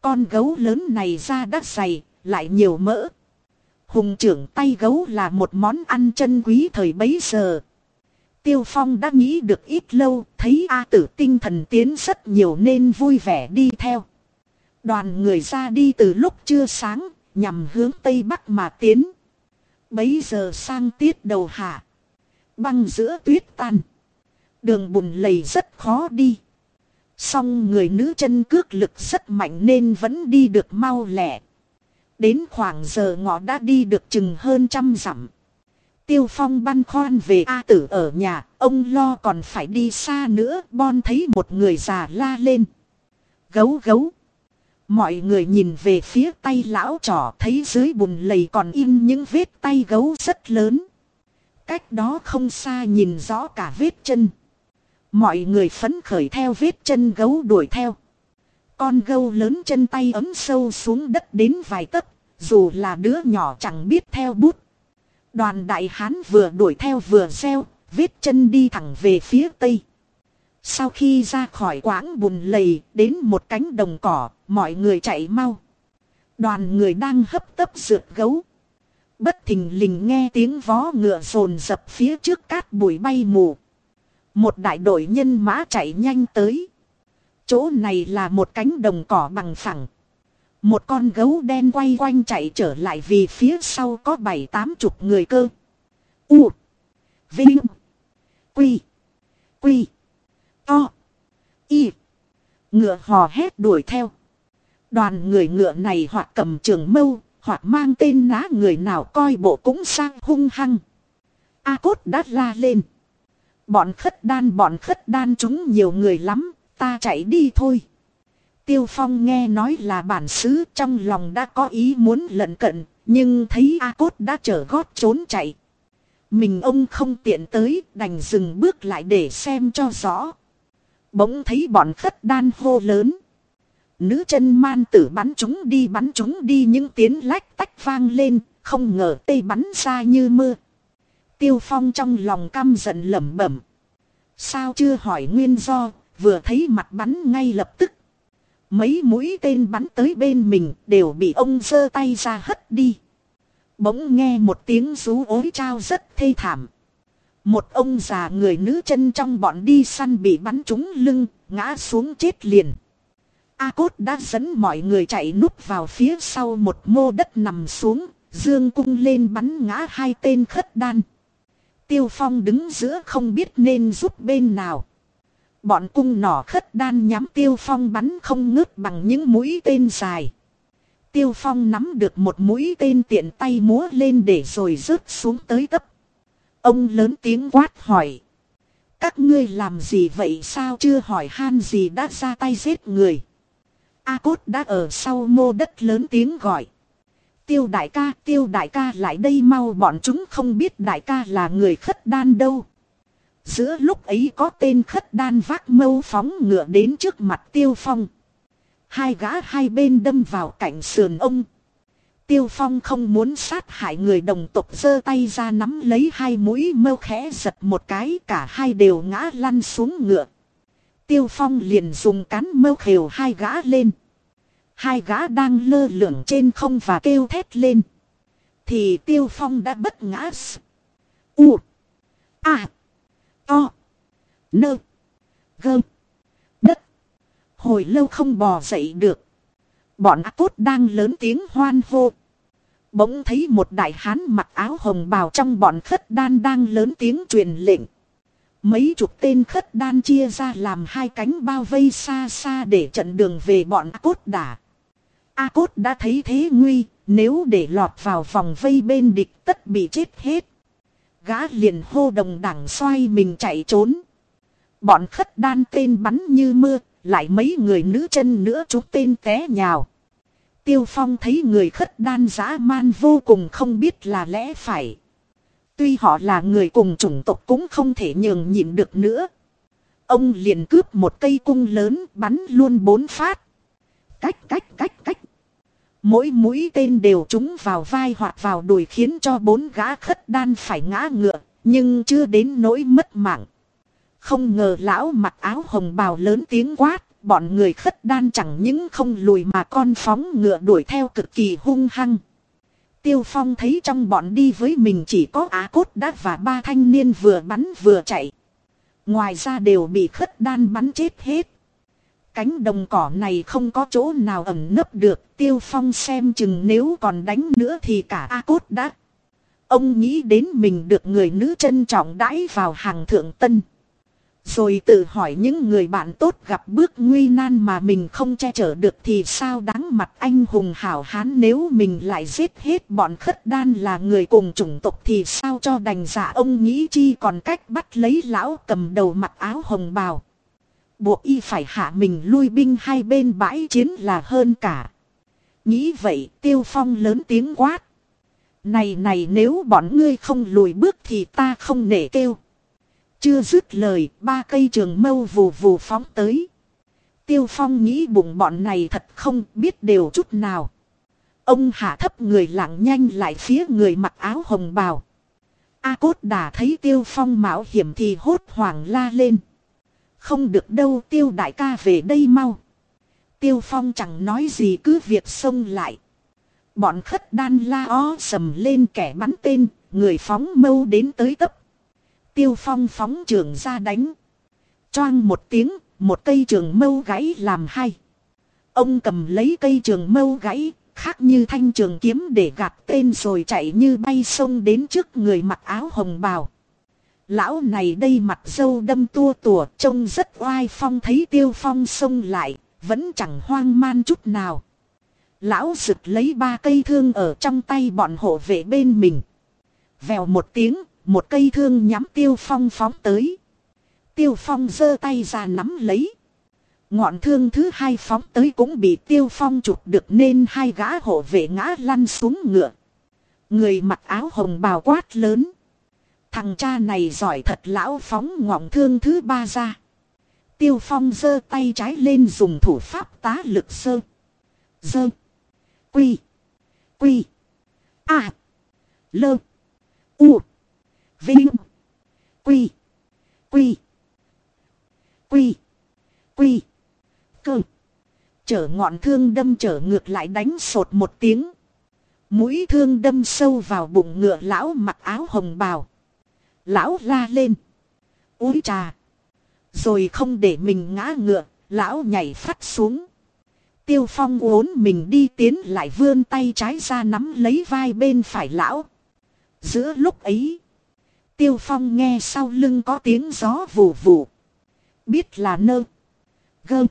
Con gấu lớn này ra đắt dày, lại nhiều mỡ. Hùng trưởng tay gấu là một món ăn chân quý thời bấy giờ. Tiêu Phong đã nghĩ được ít lâu, thấy A tử tinh thần tiến rất nhiều nên vui vẻ đi theo. Đoàn người ra đi từ lúc chưa sáng, nhằm hướng tây bắc mà tiến. Bấy giờ sang tiết đầu hạ. Băng giữa tuyết tan. Đường bùn lầy rất khó đi. Song người nữ chân cước lực rất mạnh nên vẫn đi được mau lẹ. Đến khoảng giờ ngọ đã đi được chừng hơn trăm dặm. Tiêu Phong băn khoăn về A tử ở nhà, ông lo còn phải đi xa nữa, bon thấy một người già la lên. Gấu gấu. Mọi người nhìn về phía tay lão trò thấy dưới bùn lầy còn in những vết tay gấu rất lớn. Cách đó không xa nhìn rõ cả vết chân. Mọi người phấn khởi theo vết chân gấu đuổi theo. Con gâu lớn chân tay ấm sâu xuống đất đến vài tấc, dù là đứa nhỏ chẳng biết theo bút. Đoàn đại hán vừa đuổi theo vừa xeo, vết chân đi thẳng về phía tây. Sau khi ra khỏi quãng bùn lầy, đến một cánh đồng cỏ, mọi người chạy mau. Đoàn người đang hấp tấp rượt gấu. Bất thình lình nghe tiếng vó ngựa rồn dập phía trước cát bụi bay mù. Một đại đội nhân mã chạy nhanh tới. Chỗ này là một cánh đồng cỏ bằng phẳng. Một con gấu đen quay quanh chạy trở lại vì phía sau có bảy tám chục người cơ. U. Vinh. Quy. Quy. To. Y. Ngựa hò hét đuổi theo. Đoàn người ngựa này hoặc cầm trường mâu, hoặc mang tên ná người nào coi bộ cũng sang hung hăng. A cốt đã la lên. Bọn khất đan bọn khất đan chúng nhiều người lắm, ta chạy đi thôi. Tiêu Phong nghe nói là bản xứ trong lòng đã có ý muốn lận cận, nhưng thấy A Cốt đã chở gót trốn chạy. Mình ông không tiện tới, đành dừng bước lại để xem cho rõ. Bỗng thấy bọn khất đan hô lớn. Nữ chân man tử bắn chúng đi bắn chúng đi những tiếng lách tách vang lên, không ngờ tây bắn ra như mưa. Tiêu Phong trong lòng căm giận lẩm bẩm. Sao chưa hỏi nguyên do, vừa thấy mặt bắn ngay lập tức. Mấy mũi tên bắn tới bên mình đều bị ông giơ tay ra hất đi. Bỗng nghe một tiếng rú ối trao rất thê thảm. Một ông già người nữ chân trong bọn đi săn bị bắn trúng lưng, ngã xuống chết liền. A Cốt đã dẫn mọi người chạy núp vào phía sau một mô đất nằm xuống, dương cung lên bắn ngã hai tên khất đan. Tiêu Phong đứng giữa không biết nên giúp bên nào. Bọn cung nỏ khất đan nhắm Tiêu Phong bắn không ngớt bằng những mũi tên dài. Tiêu Phong nắm được một mũi tên tiện tay múa lên để rồi rớt xuống tới tấp. Ông lớn tiếng quát hỏi. Các ngươi làm gì vậy sao chưa hỏi han gì đã ra tay giết người. A Cốt đã ở sau mô đất lớn tiếng gọi. Tiêu đại ca, tiêu đại ca lại đây mau bọn chúng không biết đại ca là người khất đan đâu. Giữa lúc ấy có tên khất đan vác mâu phóng ngựa đến trước mặt tiêu phong. Hai gã hai bên đâm vào cạnh sườn ông. Tiêu phong không muốn sát hại người đồng tộc giơ tay ra nắm lấy hai mũi mâu khẽ giật một cái, cả hai đều ngã lăn xuống ngựa. Tiêu phong liền dùng cán mâu khều hai gã lên. Hai gã đang lơ lửng trên không và kêu thét lên. Thì tiêu phong đã bất ngã. U. A. To. Nơ. Gơm. Đất. Hồi lâu không bò dậy được. Bọn ác cốt đang lớn tiếng hoan hô. Bỗng thấy một đại hán mặc áo hồng bào trong bọn khất đan đang lớn tiếng truyền lệnh. Mấy chục tên khất đan chia ra làm hai cánh bao vây xa xa để trận đường về bọn A cốt đả. A cốt đã thấy thế nguy, nếu để lọt vào vòng vây bên địch tất bị chết hết. Gã liền hô đồng đảng xoay mình chạy trốn. Bọn khất đan tên bắn như mưa, lại mấy người nữ chân nữa chúng tên té nhào. Tiêu Phong thấy người khất đan dã man vô cùng không biết là lẽ phải. Tuy họ là người cùng chủng tộc cũng không thể nhường nhịn được nữa. Ông liền cướp một cây cung lớn bắn luôn bốn phát. Cách cách cách cách. Mỗi mũi tên đều trúng vào vai hoặc vào đùi khiến cho bốn gã khất đan phải ngã ngựa, nhưng chưa đến nỗi mất mạng. Không ngờ lão mặc áo hồng bào lớn tiếng quát, bọn người khất đan chẳng những không lùi mà con phóng ngựa đuổi theo cực kỳ hung hăng. Tiêu Phong thấy trong bọn đi với mình chỉ có Á Cốt Đát và ba thanh niên vừa bắn vừa chạy. Ngoài ra đều bị khất đan bắn chết hết. Cánh đồng cỏ này không có chỗ nào ẩn nấp được. Tiêu phong xem chừng nếu còn đánh nữa thì cả A cốt đã. Ông nghĩ đến mình được người nữ trân trọng đãi vào hàng thượng tân. Rồi tự hỏi những người bạn tốt gặp bước nguy nan mà mình không che chở được thì sao đáng mặt anh hùng hảo hán nếu mình lại giết hết bọn khất đan là người cùng chủng tộc thì sao cho đành giả ông nghĩ chi còn cách bắt lấy lão cầm đầu mặc áo hồng bào. Buộc y phải hạ mình lui binh hai bên bãi chiến là hơn cả. Nghĩ vậy tiêu phong lớn tiếng quát. Này này nếu bọn ngươi không lùi bước thì ta không nể kêu. Chưa dứt lời, ba cây trường mâu vù vù phóng tới. Tiêu Phong nghĩ bụng bọn này thật không biết đều chút nào. Ông hạ thấp người lặng nhanh lại phía người mặc áo hồng bào. A cốt đã thấy Tiêu Phong mạo hiểm thì hốt hoảng la lên. Không được đâu Tiêu đại ca về đây mau. Tiêu Phong chẳng nói gì cứ việc xông lại. Bọn khất đan la ó sầm lên kẻ bắn tên, người phóng mâu đến tới tấp. Tiêu phong phóng trường ra đánh. Choang một tiếng, một cây trường mâu gãy làm hai. Ông cầm lấy cây trường mâu gãy, khác như thanh trường kiếm để gạt tên rồi chạy như bay sông đến trước người mặc áo hồng bào. Lão này đây mặt dâu đâm tua tùa trông rất oai phong thấy tiêu phong xông lại, vẫn chẳng hoang man chút nào. Lão rực lấy ba cây thương ở trong tay bọn hộ vệ bên mình. Vèo một tiếng, một cây thương nhắm tiêu phong phóng tới. Tiêu phong giơ tay ra nắm lấy. Ngọn thương thứ hai phóng tới cũng bị tiêu phong chụp được nên hai gã hộ vệ ngã lăn xuống ngựa. Người mặc áo hồng bào quát lớn. Thằng cha này giỏi thật lão phóng ngọn thương thứ ba ra. Tiêu phong giơ tay trái lên dùng thủ pháp tá lực sơ. Dơ. Quy. Quy. À. Lơ. U. Vinh. Quy. Quy. Quy. Quy. Cơ. Chở ngọn thương đâm trở ngược lại đánh sột một tiếng. Mũi thương đâm sâu vào bụng ngựa lão mặc áo hồng bào. Lão la lên. Úi trà. Rồi không để mình ngã ngựa, lão nhảy phát xuống. Tiêu phong uốn mình đi tiến lại vươn tay trái ra nắm lấy vai bên phải lão. Giữa lúc ấy. Tiêu phong nghe sau lưng có tiếng gió vù vù. Biết là nơ. Gơ.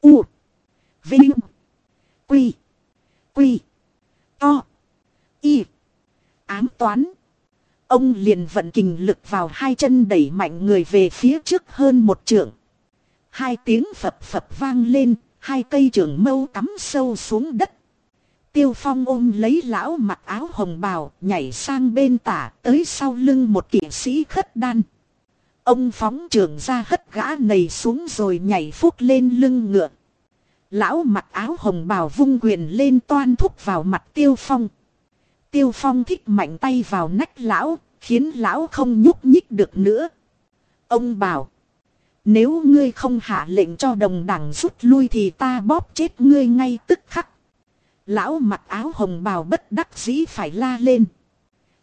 U. Vinh. Quy. Quy. To. Y. Ám toán. Ông liền vận kình lực vào hai chân đẩy mạnh người về phía trước hơn một trượng. Hai tiếng phập phập vang lên, hai cây trường mâu cắm sâu xuống đất. Tiêu Phong ôm lấy lão mặc áo hồng bào, nhảy sang bên tả, tới sau lưng một kỵ sĩ khất đan. Ông phóng trường ra hất gã nầy xuống rồi nhảy phúc lên lưng ngựa. Lão mặc áo hồng bào vung quyền lên toan thúc vào mặt Tiêu Phong. Tiêu Phong thích mạnh tay vào nách lão, khiến lão không nhúc nhích được nữa. Ông bảo, nếu ngươi không hạ lệnh cho đồng đảng rút lui thì ta bóp chết ngươi ngay tức khắc. Lão mặc áo hồng bào bất đắc dĩ phải la lên.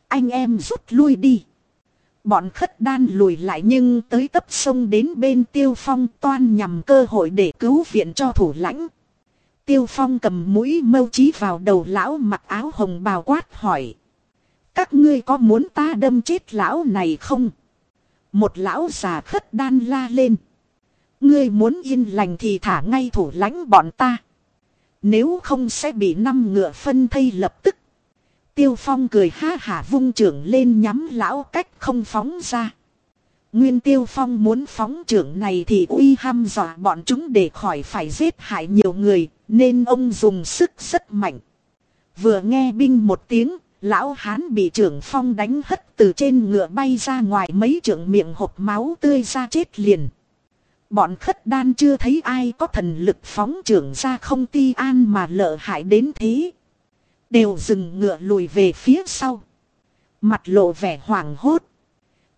Anh em rút lui đi. Bọn khất đan lùi lại nhưng tới tấp sông đến bên tiêu phong toan nhằm cơ hội để cứu viện cho thủ lãnh. Tiêu phong cầm mũi mâu chí vào đầu lão mặc áo hồng bào quát hỏi. Các ngươi có muốn ta đâm chết lão này không? Một lão già khất đan la lên. Ngươi muốn yên lành thì thả ngay thủ lãnh bọn ta. Nếu không sẽ bị năm ngựa phân thây lập tức. Tiêu phong cười ha hả vung trưởng lên nhắm lão cách không phóng ra. Nguyên tiêu phong muốn phóng trưởng này thì uy ham dọa bọn chúng để khỏi phải giết hại nhiều người, nên ông dùng sức rất mạnh. Vừa nghe binh một tiếng, lão hán bị trưởng phong đánh hất từ trên ngựa bay ra ngoài mấy trưởng miệng hộp máu tươi ra chết liền. Bọn khất đan chưa thấy ai có thần lực phóng trưởng ra không ti an mà lợ hại đến thế. Đều dừng ngựa lùi về phía sau. Mặt lộ vẻ hoảng hốt.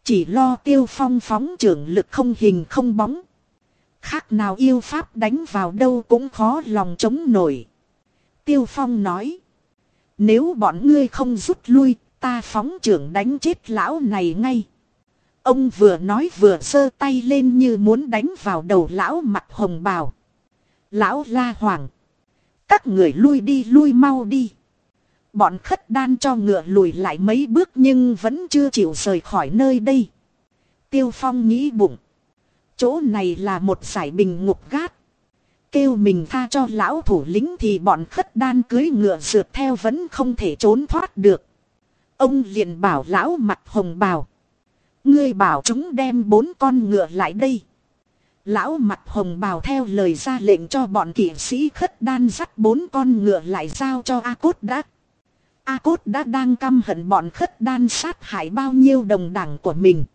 Chỉ lo tiêu phong phóng trưởng lực không hình không bóng. Khác nào yêu pháp đánh vào đâu cũng khó lòng chống nổi. Tiêu phong nói. Nếu bọn ngươi không rút lui, ta phóng trưởng đánh chết lão này ngay. Ông vừa nói vừa sơ tay lên như muốn đánh vào đầu lão mặt hồng bào. Lão la hoàng. Các người lui đi lui mau đi. Bọn khất đan cho ngựa lùi lại mấy bước nhưng vẫn chưa chịu rời khỏi nơi đây. Tiêu Phong nghĩ bụng. Chỗ này là một giải bình ngục gát. Kêu mình tha cho lão thủ lĩnh thì bọn khất đan cưới ngựa rượt theo vẫn không thể trốn thoát được. Ông liền bảo lão mặt hồng bào. Ngươi bảo chúng đem bốn con ngựa lại đây. Lão mặt hồng bào theo lời ra lệnh cho bọn kỵ sĩ khất đan dắt bốn con ngựa lại giao cho A Cốt đã. A Cốt đã đang căm hận bọn khất đan sát hại bao nhiêu đồng đảng của mình.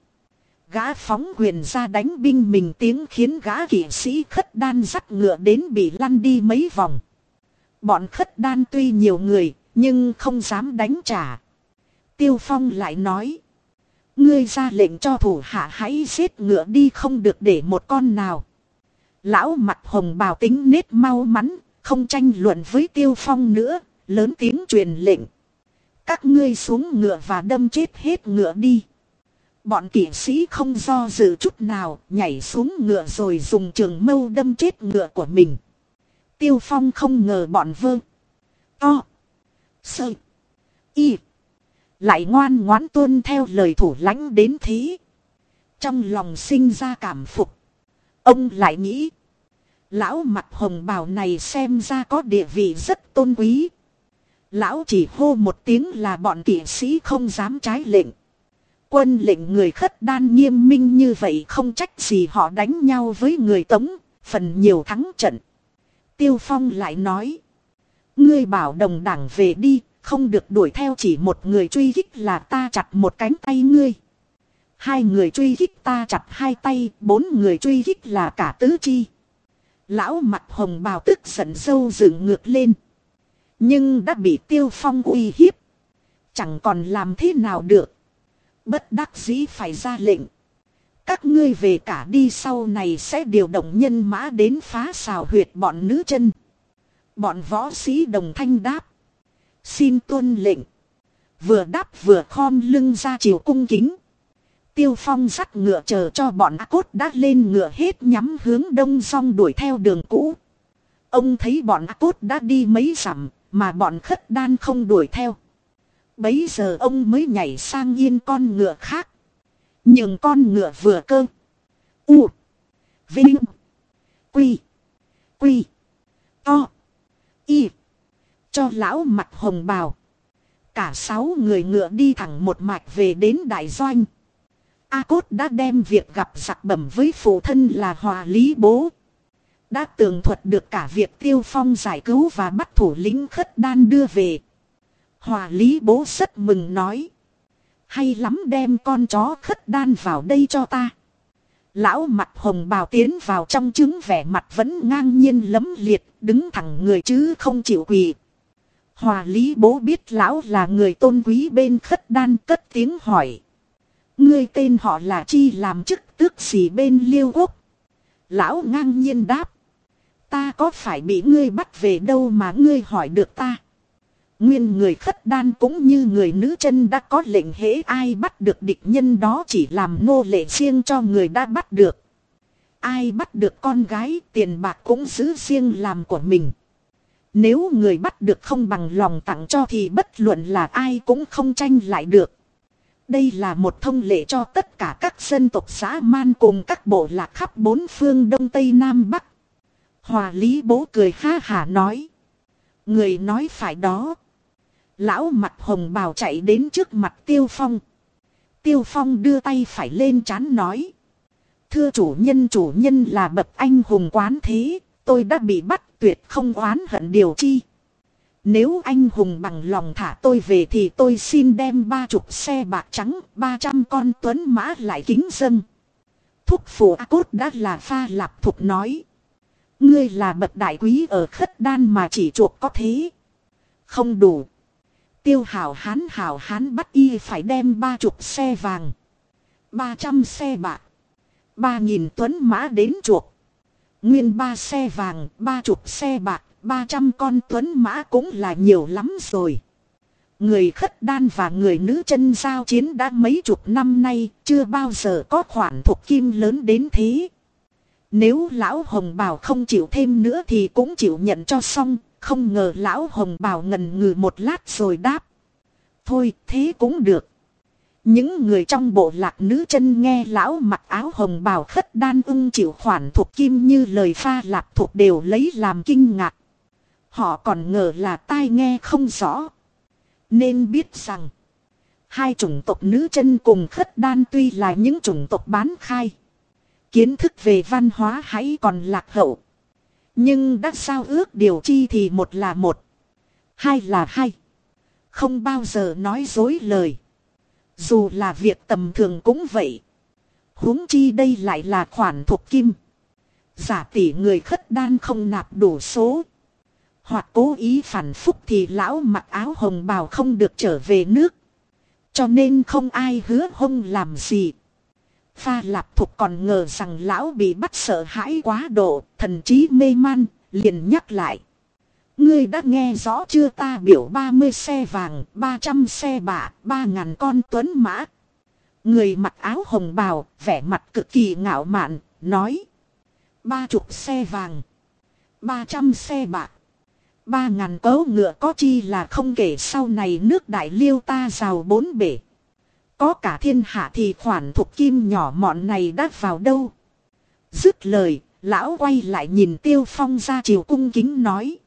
Gã phóng quyền ra đánh binh mình tiếng khiến gã kỵ sĩ khất đan dắt ngựa đến bị lăn đi mấy vòng. Bọn khất đan tuy nhiều người, nhưng không dám đánh trả. Tiêu Phong lại nói. Ngươi ra lệnh cho thủ hạ hãy giết ngựa đi không được để một con nào. Lão mặt hồng bào tính nết mau mắn, không tranh luận với Tiêu Phong nữa, lớn tiếng truyền lệnh. Các ngươi xuống ngựa và đâm chết hết ngựa đi. Bọn kỵ sĩ không do dự chút nào, nhảy xuống ngựa rồi dùng trường mâu đâm chết ngựa của mình. Tiêu Phong không ngờ bọn vơ. To. Sơ. Y. Lại ngoan ngoãn tuân theo lời thủ lãnh đến thế. Trong lòng sinh ra cảm phục. Ông lại nghĩ. Lão mặt hồng bào này xem ra có địa vị rất tôn quý. Lão chỉ hô một tiếng là bọn kỵ sĩ không dám trái lệnh. Quân lệnh người khất đan nghiêm minh như vậy không trách gì họ đánh nhau với người tống, phần nhiều thắng trận. Tiêu Phong lại nói. Ngươi bảo đồng đảng về đi, không được đuổi theo chỉ một người truy kích là ta chặt một cánh tay ngươi. Hai người truy kích ta chặt hai tay, bốn người truy kích là cả tứ chi. Lão mặt hồng bào tức giận sâu dựng ngược lên. Nhưng đã bị tiêu phong uy hiếp. Chẳng còn làm thế nào được. Bất đắc dĩ phải ra lệnh. Các ngươi về cả đi sau này sẽ điều động nhân mã đến phá xào huyệt bọn nữ chân. Bọn võ sĩ đồng thanh đáp. Xin tuân lệnh. Vừa đáp vừa khom lưng ra chiều cung kính. Tiêu phong dắt ngựa chờ cho bọn A cốt đã lên ngựa hết nhắm hướng đông xong đuổi theo đường cũ. Ông thấy bọn A cốt đã đi mấy dặm mà bọn khất đan không đuổi theo. Bấy giờ ông mới nhảy sang yên con ngựa khác. Nhưng con ngựa vừa cơ. U. Vinh. Quy. Quy. To. Y. Cho lão mặt hồng bào. Cả sáu người ngựa đi thẳng một mạch về đến đại doanh. A Cốt đã đem việc gặp giặc bẩm với phụ thân là hòa lý bố. Đã tường thuật được cả việc tiêu phong giải cứu và bắt thủ lĩnh khất đan đưa về. Hòa lý bố rất mừng nói. Hay lắm đem con chó khất đan vào đây cho ta. Lão mặt hồng bào tiến vào trong trứng vẻ mặt vẫn ngang nhiên lấm liệt, đứng thẳng người chứ không chịu quỳ. Hòa lý bố biết lão là người tôn quý bên khất đan cất tiếng hỏi. Ngươi tên họ là chi làm chức tước gì bên liêu quốc? Lão ngang nhiên đáp. Ta có phải bị ngươi bắt về đâu mà ngươi hỏi được ta? Nguyên người khất đan cũng như người nữ chân đã có lệnh hễ ai bắt được địch nhân đó chỉ làm nô lệ riêng cho người đã bắt được. Ai bắt được con gái, tiền bạc cũng giữ riêng làm của mình. Nếu người bắt được không bằng lòng tặng cho thì bất luận là ai cũng không tranh lại được. Đây là một thông lệ cho tất cả các dân tộc xã man cùng các bộ lạc khắp bốn phương Đông Tây Nam Bắc. Hòa lý bố cười ha hả nói. Người nói phải đó. Lão mặt hồng bào chạy đến trước mặt Tiêu Phong. Tiêu Phong đưa tay phải lên chán nói. Thưa chủ nhân chủ nhân là bậc anh hùng quán thế, tôi đã bị bắt tuyệt không oán hận điều chi. Nếu anh hùng bằng lòng thả tôi về thì tôi xin đem ba chục xe bạc trắng, ba trăm con tuấn mã lại kính dân. Thúc phụ A Cốt đã là pha lạp thục nói. Ngươi là bậc đại quý ở khất đan mà chỉ chuộc có thế. Không đủ. Tiêu hảo hán hảo hán bắt y phải đem ba chục xe vàng. Ba trăm xe bạc. Ba nghìn tuấn mã đến chuộc. Nguyên ba xe vàng, ba chục xe bạc, ba trăm con tuấn mã cũng là nhiều lắm rồi. Người khất đan và người nữ chân giao chiến đã mấy chục năm nay, chưa bao giờ có khoản thuộc kim lớn đến thế. Nếu lão hồng bào không chịu thêm nữa thì cũng chịu nhận cho xong, không ngờ lão hồng bào ngần ngừ một lát rồi đáp. Thôi thế cũng được. Những người trong bộ lạc nữ chân nghe lão mặc áo hồng bào khất đan ưng chịu khoản thuộc kim như lời pha lạc thuộc đều lấy làm kinh ngạc. Họ còn ngờ là tai nghe không rõ. Nên biết rằng, hai chủng tộc nữ chân cùng khất đan tuy là những chủng tộc bán khai. Kiến thức về văn hóa hãy còn lạc hậu. Nhưng đã sao ước điều chi thì một là một. Hai là hai. Không bao giờ nói dối lời. Dù là việc tầm thường cũng vậy. huống chi đây lại là khoản thuộc kim. Giả tỷ người khất đan không nạp đủ số. Hoặc cố ý phản phúc thì lão mặc áo hồng bào không được trở về nước. Cho nên không ai hứa hông làm gì. Pha lạp thục còn ngờ rằng lão bị bắt sợ hãi quá độ, thần trí mê man, liền nhắc lại. Ngươi đã nghe rõ chưa ta biểu 30 xe vàng, 300 xe bạ, 3.000 con tuấn mã. Người mặc áo hồng bào, vẻ mặt cực kỳ ngạo mạn, nói. Ba chục xe vàng, 300 xe bạc, ba ngàn cấu ngựa có chi là không kể sau này nước đại liêu ta rào bốn bể. Có cả thiên hạ thì khoản thuộc kim nhỏ mọn này đã vào đâu. Dứt lời, lão quay lại nhìn tiêu phong ra chiều cung kính nói.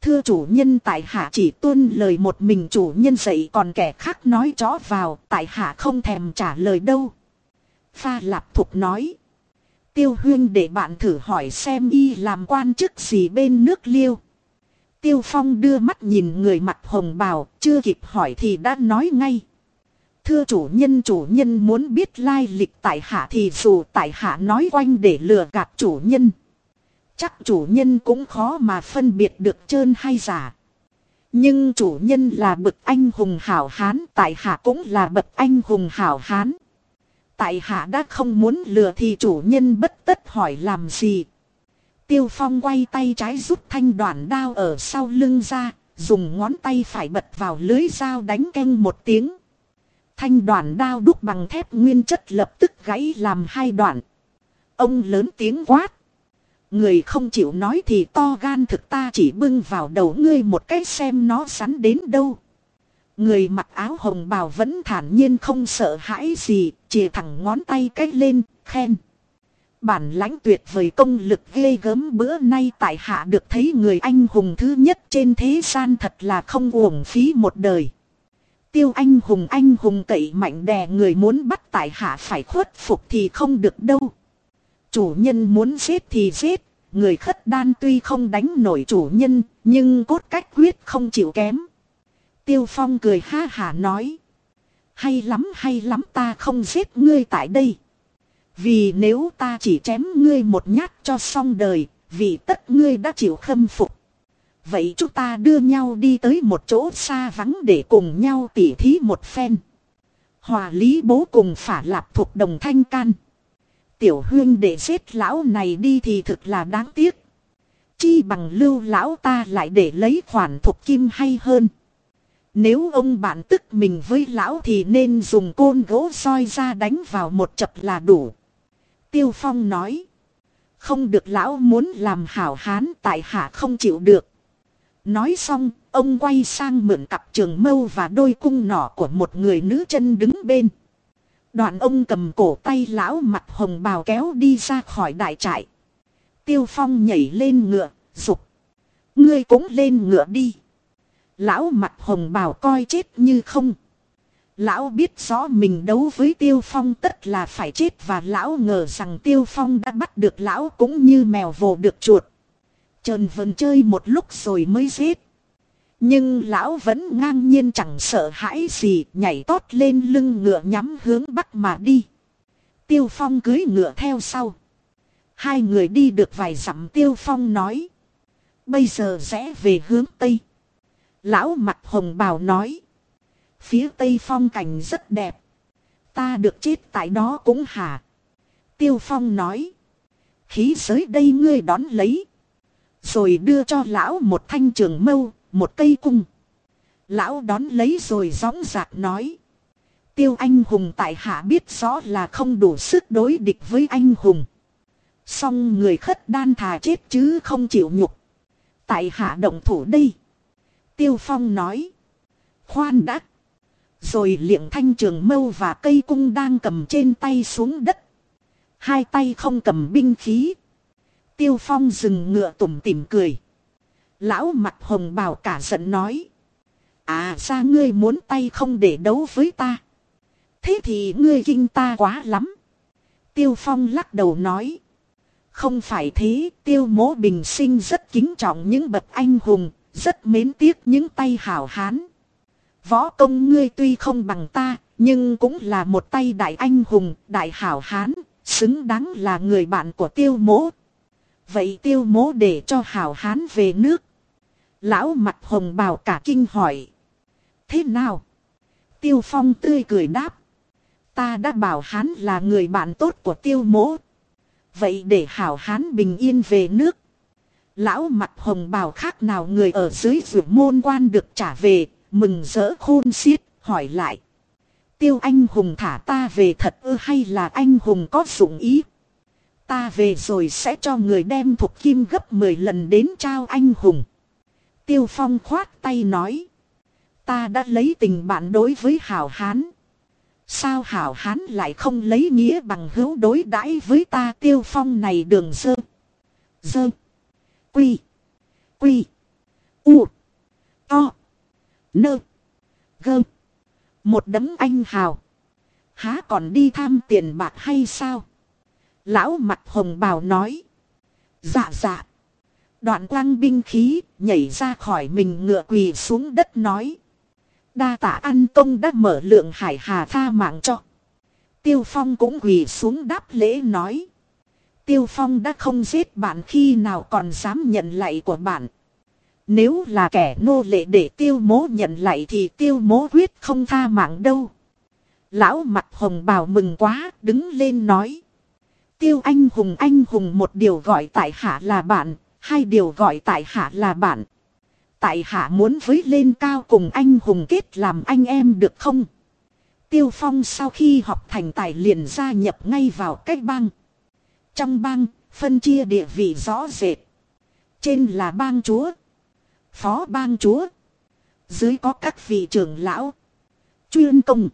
Thưa chủ nhân tại hạ chỉ tuân lời một mình chủ nhân dạy còn kẻ khác nói chó vào tại hạ không thèm trả lời đâu. Pha lạp thục nói. Tiêu huyên để bạn thử hỏi xem y làm quan chức gì bên nước liêu. Tiêu phong đưa mắt nhìn người mặt hồng bào chưa kịp hỏi thì đã nói ngay. Thưa chủ nhân chủ nhân muốn biết lai lịch tại hạ thì dù tại hạ nói quanh để lừa gạt chủ nhân. Chắc chủ nhân cũng khó mà phân biệt được trơn hay giả. Nhưng chủ nhân là bậc anh hùng hảo hán, tại hạ cũng là bậc anh hùng hảo hán. Tại hạ đã không muốn lừa thì chủ nhân bất tất hỏi làm gì. Tiêu phong quay tay trái rút thanh đoạn đao ở sau lưng ra, dùng ngón tay phải bật vào lưới dao đánh canh một tiếng. Thanh đoạn đao đúc bằng thép nguyên chất lập tức gãy làm hai đoạn. Ông lớn tiếng quát. Người không chịu nói thì to gan thực ta chỉ bưng vào đầu ngươi một cái xem nó sắn đến đâu. Người mặc áo hồng bào vẫn thản nhiên không sợ hãi gì, chìa thẳng ngón tay cách lên, khen. Bản lãnh tuyệt vời công lực ghê gớm bữa nay tại hạ được thấy người anh hùng thứ nhất trên thế gian thật là không uổng phí một đời. Tiêu anh hùng anh hùng cậy mạnh đè người muốn bắt tại hạ phải khuất phục thì không được đâu. Chủ nhân muốn giết thì giết, người khất đan tuy không đánh nổi chủ nhân, nhưng cốt cách quyết không chịu kém. Tiêu Phong cười ha hả nói. Hay lắm hay lắm ta không giết ngươi tại đây. Vì nếu ta chỉ chém ngươi một nhát cho xong đời, vì tất ngươi đã chịu khâm phục. Vậy chúng ta đưa nhau đi tới một chỗ xa vắng để cùng nhau tỉ thí một phen. Hòa lý bố cùng phả lạp thuộc đồng thanh can. Tiểu huyên để giết lão này đi thì thực là đáng tiếc. Chi bằng lưu lão ta lại để lấy khoản thuộc kim hay hơn. Nếu ông bạn tức mình với lão thì nên dùng côn gỗ soi ra đánh vào một chập là đủ. Tiêu Phong nói. Không được, lão muốn làm hảo hán tại hạ không chịu được. Nói xong, ông quay sang mượn cặp trường mâu và đôi cung nỏ của một người nữ chân đứng bên. Đoạn ông cầm cổ tay lão mặt hồng bào kéo đi ra khỏi đại trại. Tiêu Phong nhảy lên ngựa, dục. Ngươi cũng lên ngựa đi. Lão mặt hồng bào coi chết như không. Lão biết rõ mình đấu với Tiêu Phong tất là phải chết và lão ngờ rằng Tiêu Phong đã bắt được lão cũng như mèo vồ được chuột. Trần vần chơi một lúc rồi mới giết. Nhưng lão vẫn ngang nhiên chẳng sợ hãi gì, nhảy tót lên lưng ngựa nhắm hướng bắc mà đi. Tiêu Phong cưới ngựa theo sau. Hai người đi được vài dặm, Tiêu Phong nói. Bây giờ rẽ về hướng Tây. Lão mặt hồng bào nói. Phía Tây phong cảnh rất đẹp. Ta được chết tại đó cũng hả. Tiêu Phong nói. Khí giới đây ngươi đón lấy. Rồi đưa cho lão một thanh trường mâu, một cây cung. Lão đón lấy rồi gióng giạc nói. Tiêu anh hùng tại hạ biết rõ là không đủ sức đối địch với anh hùng. Xong người khất đan thà chết chứ không chịu nhục. Tại hạ động thủ đây. Tiêu Phong nói. Khoan đã. Rồi liệng thanh trường mâu và cây cung đang cầm trên tay xuống đất. Hai tay không cầm binh khí. Tiêu Phong dừng ngựa tủm tỉm cười. Lão mặt hồng bào cả giận nói. À ra ngươi muốn tay không để đấu với ta. Thế thì ngươi kinh ta quá lắm. Tiêu Phong lắc đầu nói. Không phải thế, tiêu mố bình sinh rất kính trọng những bậc anh hùng, rất mến tiếc những tay hảo hán. Võ công ngươi tuy không bằng ta, nhưng cũng là một tay đại anh hùng, đại hảo hán, xứng đáng là người bạn của tiêu mố. Vậy tiêu mố để cho hảo hán về nước. Lão mặt hồng bào cả kinh hỏi. Thế nào? Tiêu phong tươi cười đáp. Ta đã bảo hán là người bạn tốt của tiêu mố. Vậy để hảo hán bình yên về nước. Lão mặt hồng bào khác nào người ở dưới vượt môn quan được trả về, mừng rỡ khôn xiết, hỏi lại. Tiêu anh hùng thả ta về thật ư hay là anh hùng có dụng ý? Ta về rồi sẽ cho người đem thuộc kim gấp 10 lần đến trao anh hùng. Tiêu phong khoát tay nói. Ta đã lấy tình bạn đối với hảo hán. Sao hảo hán lại không lấy nghĩa bằng hữu đối đãi với ta tiêu phong này đường dơ. Dơ. Quy. Quy. U. To. Nơ. Gơ. Một đấm anh hào. Há còn đi tham tiền bạc hay sao? Lão mặt hồng bào nói. Dạ dạ. Đoạn quang binh khí nhảy ra khỏi mình ngựa quỳ xuống đất nói. Đa tạ ăn công đã mở lượng hải hà tha mạng cho. Tiêu Phong cũng quỳ xuống đáp lễ nói. Tiêu Phong đã không giết bạn khi nào còn dám nhận lại của bạn. Nếu là kẻ nô lệ để tiêu mố nhận lại thì tiêu mố quyết không tha mạng đâu. Lão mặt hồng bào mừng quá, đứng lên nói. Tiêu anh hùng anh hùng một điều gọi tại hạ là bạn, hai điều gọi tại hạ là bạn. Tại hạ muốn với lên cao cùng anh hùng kết làm anh em được không? Tiêu Phong sau khi học thành tài liền gia nhập ngay vào cách bang. Trong bang, phân chia địa vị rõ rệt. Trên là bang chúa, phó bang chúa. Dưới có các vị trưởng lão, chuyên công,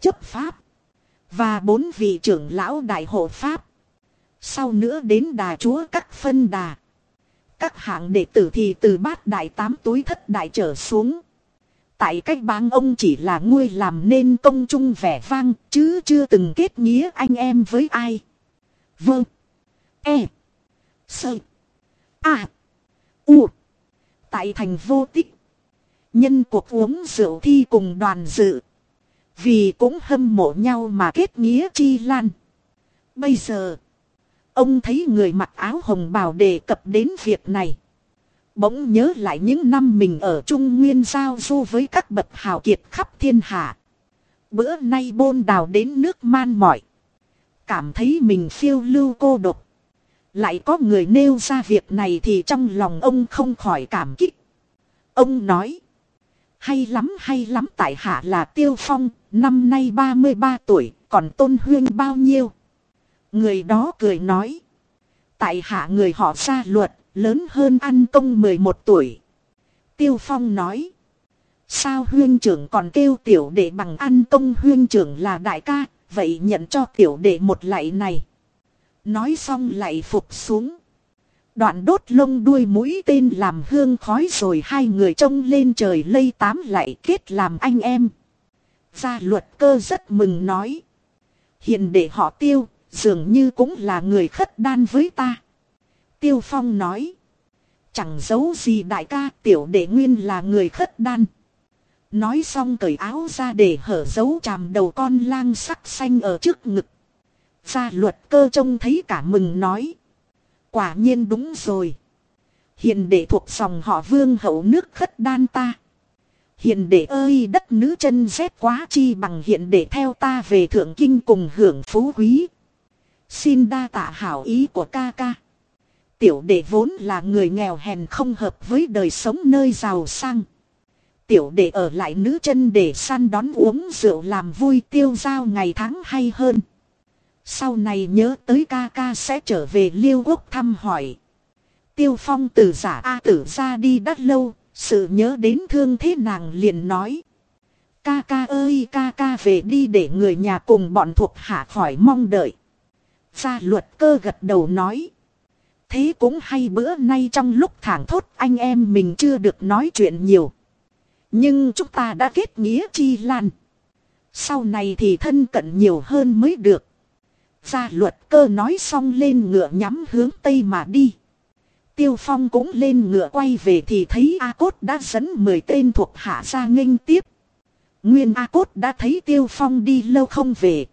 chấp pháp. Và bốn vị trưởng lão đại hộ pháp. Sau nữa đến đà chúa các phân đà. Các hạng đệ tử thì từ bát đại tám túi thất đại trở xuống. Tại cách bang ông chỉ là nguôi làm nên công chung vẻ vang, chứ chưa từng kết nghĩa anh em với ai. Vâng. E. Sơ. A. U. Tại thành vô tích. Nhân cuộc uống rượu thi cùng đoàn dự. Vì cũng hâm mộ nhau mà kết nghĩa chi lan. Bây giờ. Ông thấy người mặc áo hồng bào đề cập đến việc này. Bỗng nhớ lại những năm mình ở Trung Nguyên giao du với các bậc hào kiệt khắp thiên hạ. Bữa nay bôn đào đến nước man mỏi. Cảm thấy mình phiêu lưu cô độc. Lại có người nêu ra việc này thì trong lòng ông không khỏi cảm kích. Ông nói. Hay lắm hay lắm tại hạ là Tiêu Phong, năm nay 33 tuổi, còn Tôn Huyên bao nhiêu? Người đó cười nói. Tại hạ người họ ra luật, lớn hơn ăn công 11 tuổi. Tiêu Phong nói. Sao huyên trưởng còn kêu tiểu đệ bằng ăn công huyên trưởng là đại ca, vậy nhận cho tiểu đệ một lạy này. Nói xong lại phục xuống. Đoạn đốt lông đuôi mũi tên làm hương khói rồi hai người trông lên trời lây tám lại kết làm anh em. Gia luật cơ rất mừng nói. Hiện để họ tiêu, dường như cũng là người khất đan với ta. Tiêu Phong nói. Chẳng giấu gì đại ca tiểu đệ nguyên là người khất đan. Nói xong cởi áo ra để hở dấu chàm đầu con lang sắc xanh ở trước ngực. Gia luật cơ trông thấy cả mừng nói. Quả nhiên đúng rồi. Hiện đệ thuộc dòng họ vương hậu nước khất đan ta. Hiện đệ ơi đất nữ chân rét quá chi bằng hiện đệ theo ta về thượng kinh cùng hưởng phú quý. Xin đa tạ hảo ý của ca ca. Tiểu đệ vốn là người nghèo hèn không hợp với đời sống nơi giàu sang. Tiểu đệ ở lại nữ chân để săn đón uống rượu làm vui tiêu giao ngày tháng hay hơn. Sau này nhớ tới ca ca sẽ trở về liêu quốc thăm hỏi. Tiêu phong từ giả A tử ra đi đắt lâu, sự nhớ đến thương thế nàng liền nói. Ca ca ơi, ca ca về đi để người nhà cùng bọn thuộc hạ khỏi mong đợi. Gia luật cơ gật đầu nói. Thế cũng hay bữa nay trong lúc thảng thốt anh em mình chưa được nói chuyện nhiều. Nhưng chúng ta đã kết nghĩa chi lan. Sau này thì thân cận nhiều hơn mới được. Gia luật cơ nói xong lên ngựa nhắm hướng tây mà đi. Tiêu Phong cũng lên ngựa quay về thì thấy A Cốt đã dẫn 10 tên thuộc hạ ra nghênh tiếp. Nguyên A Cốt đã thấy Tiêu Phong đi lâu không về.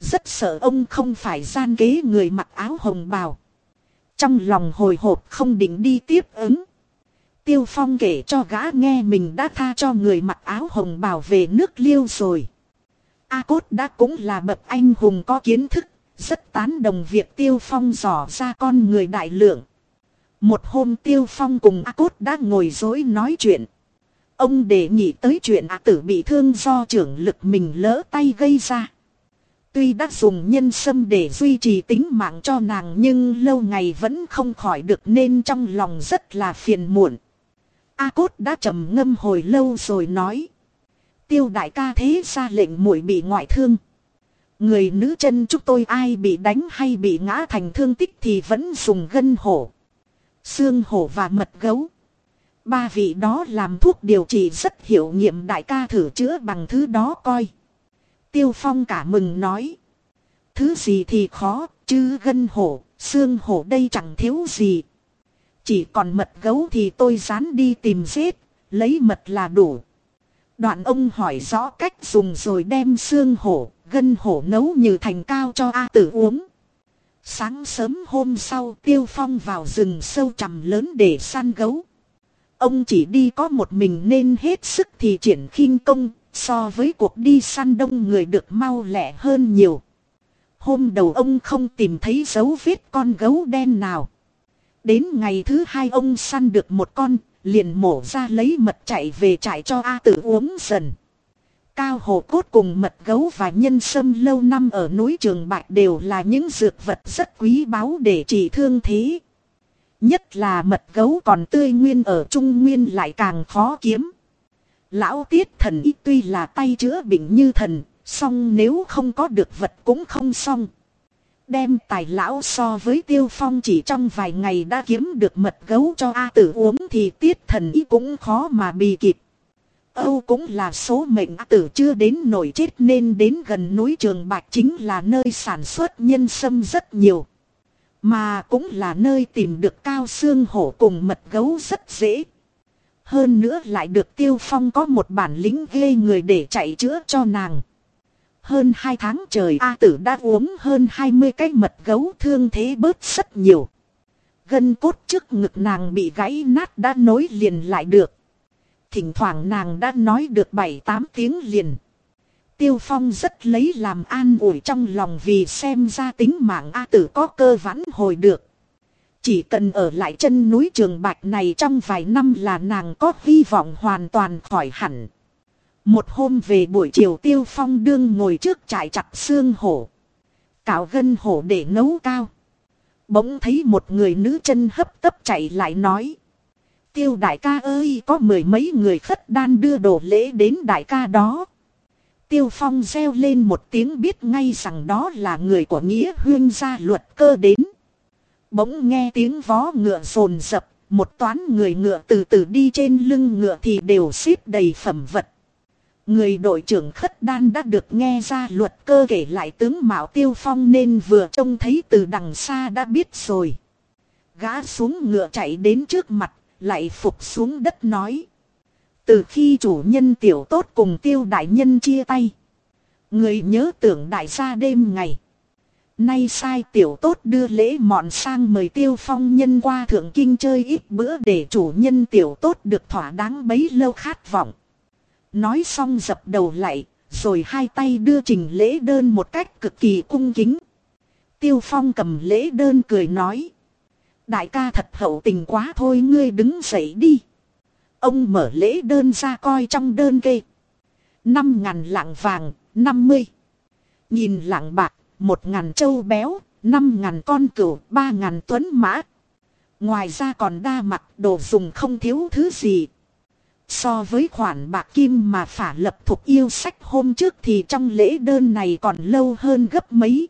Rất sợ ông không phải gian kế người mặc áo hồng bào. Trong lòng hồi hộp không định đi tiếp ứng. Tiêu Phong kể cho gã nghe mình đã tha cho người mặc áo hồng bào về nước liêu rồi. A Cốt đã cũng là bậc anh hùng có kiến thức, rất tán đồng việc Tiêu Phong dò ra con người đại lượng. Một hôm Tiêu Phong cùng A Cốt đã ngồi dối nói chuyện. Ông đề nghị tới chuyện A tử bị thương do trưởng lực mình lỡ tay gây ra. Tuy đã dùng nhân sâm để duy trì tính mạng cho nàng nhưng lâu ngày vẫn không khỏi được nên trong lòng rất là phiền muộn. A Cốt đã trầm ngâm hồi lâu rồi nói. Tiêu đại ca thế ra lệnh muội bị ngoại thương. Người nữ chân chúng tôi ai bị đánh hay bị ngã thành thương tích thì vẫn dùng gân hổ. Xương hổ và mật gấu. Ba vị đó làm thuốc điều trị rất hiệu nghiệm đại ca thử chữa bằng thứ đó coi. Tiêu Phong cả mừng nói. Thứ gì thì khó, chứ gân hổ, xương hổ đây chẳng thiếu gì. Chỉ còn mật gấu thì tôi dán đi tìm giết, lấy mật là đủ. Đoạn ông hỏi rõ cách dùng rồi đem xương hổ, gân hổ nấu như thành cao cho A tử uống. Sáng sớm hôm sau Tiêu Phong vào rừng sâu trầm lớn để săn gấu. Ông chỉ đi có một mình nên hết sức thì triển khinh công, so với cuộc đi săn đông người được mau lẹ hơn nhiều. Hôm đầu ông không tìm thấy dấu vết con gấu đen nào. Đến ngày thứ hai ông săn được một con, liền mổ ra lấy mật chạy về trại cho A tử uống dần. Cao hồ cốt cùng mật gấu và nhân sâm lâu năm ở núi Trường Bạch đều là những dược vật rất quý báu để trị thương thế. Nhất là mật gấu còn tươi nguyên ở Trung Nguyên lại càng khó kiếm. Lão tiết thần y tuy là tay chữa bệnh như thần, song nếu không có được vật cũng không xong. Đem tài lão so với tiêu phong chỉ trong vài ngày đã kiếm được mật gấu cho A tử uống thì tiết thần y cũng khó mà bì kịp. Âu cũng là số mệnh A tử chưa đến nổi chết nên đến gần núi Trường Bạch chính là nơi sản xuất nhân sâm rất nhiều. Mà cũng là nơi tìm được cao xương hổ cùng mật gấu rất dễ. Hơn nữa lại được tiêu phong có một bản lĩnh ghê người để chạy chữa cho nàng. Hơn hai tháng trời A tử đã uống hơn 20 cái mật gấu thương thế bớt rất nhiều. Gân cốt trước ngực nàng bị gãy nát đã nối liền lại được. Thỉnh thoảng nàng đã nói được 7-8 tiếng liền. Tiêu Phong rất lấy làm an ủi trong lòng vì xem ra tính mạng A tử có cơ vãn hồi được. Chỉ cần ở lại chân núi Trường Bạch này trong vài năm là nàng có hy vọng hoàn toàn khỏi hẳn. Một hôm về buổi chiều Tiêu Phong đương ngồi trước trại chặt xương hổ. Cạo gân hổ để nấu cao. Bỗng thấy một người nữ chân hấp tấp chạy lại nói. Tiêu đại ca ơi có mười mấy người khất đan đưa đồ lễ đến đại ca đó. Tiêu Phong reo lên một tiếng biết ngay rằng đó là người của Nghĩa Huyên gia luật cơ đến. Bỗng nghe tiếng vó ngựa rồn rập, một toán người ngựa từ từ đi trên lưng ngựa thì đều xếp đầy phẩm vật. Người đội trưởng khất đan đã được nghe ra luật cơ kể lại tướng Mạo Tiêu Phong nên vừa trông thấy từ đằng xa đã biết rồi. Gã xuống ngựa chạy đến trước mặt, lại phục xuống đất nói. Từ khi chủ nhân tiểu tốt cùng tiêu đại nhân chia tay. Người nhớ tưởng đại gia đêm ngày. Nay sai tiểu tốt đưa lễ mọn sang mời tiêu phong nhân qua thượng kinh chơi ít bữa để chủ nhân tiểu tốt được thỏa đáng bấy lâu khát vọng. Nói xong dập đầu lại, rồi hai tay đưa trình lễ đơn một cách cực kỳ cung kính. Tiêu phong cầm lễ đơn cười nói. Đại ca thật hậu tình quá thôi ngươi đứng dậy đi. Ông mở lễ đơn ra coi trong đơn kê. Năm ngàn lạng vàng, năm mươi. Nhìn lạng bạc, một ngàn trâu béo, năm ngàn con cừu, ba ngàn tuấn mã. Ngoài ra còn đa mặt đồ dùng không thiếu thứ gì. So với khoản bạc kim mà phả lập thuộc yêu sách hôm trước thì trong lễ đơn này còn lâu hơn gấp mấy.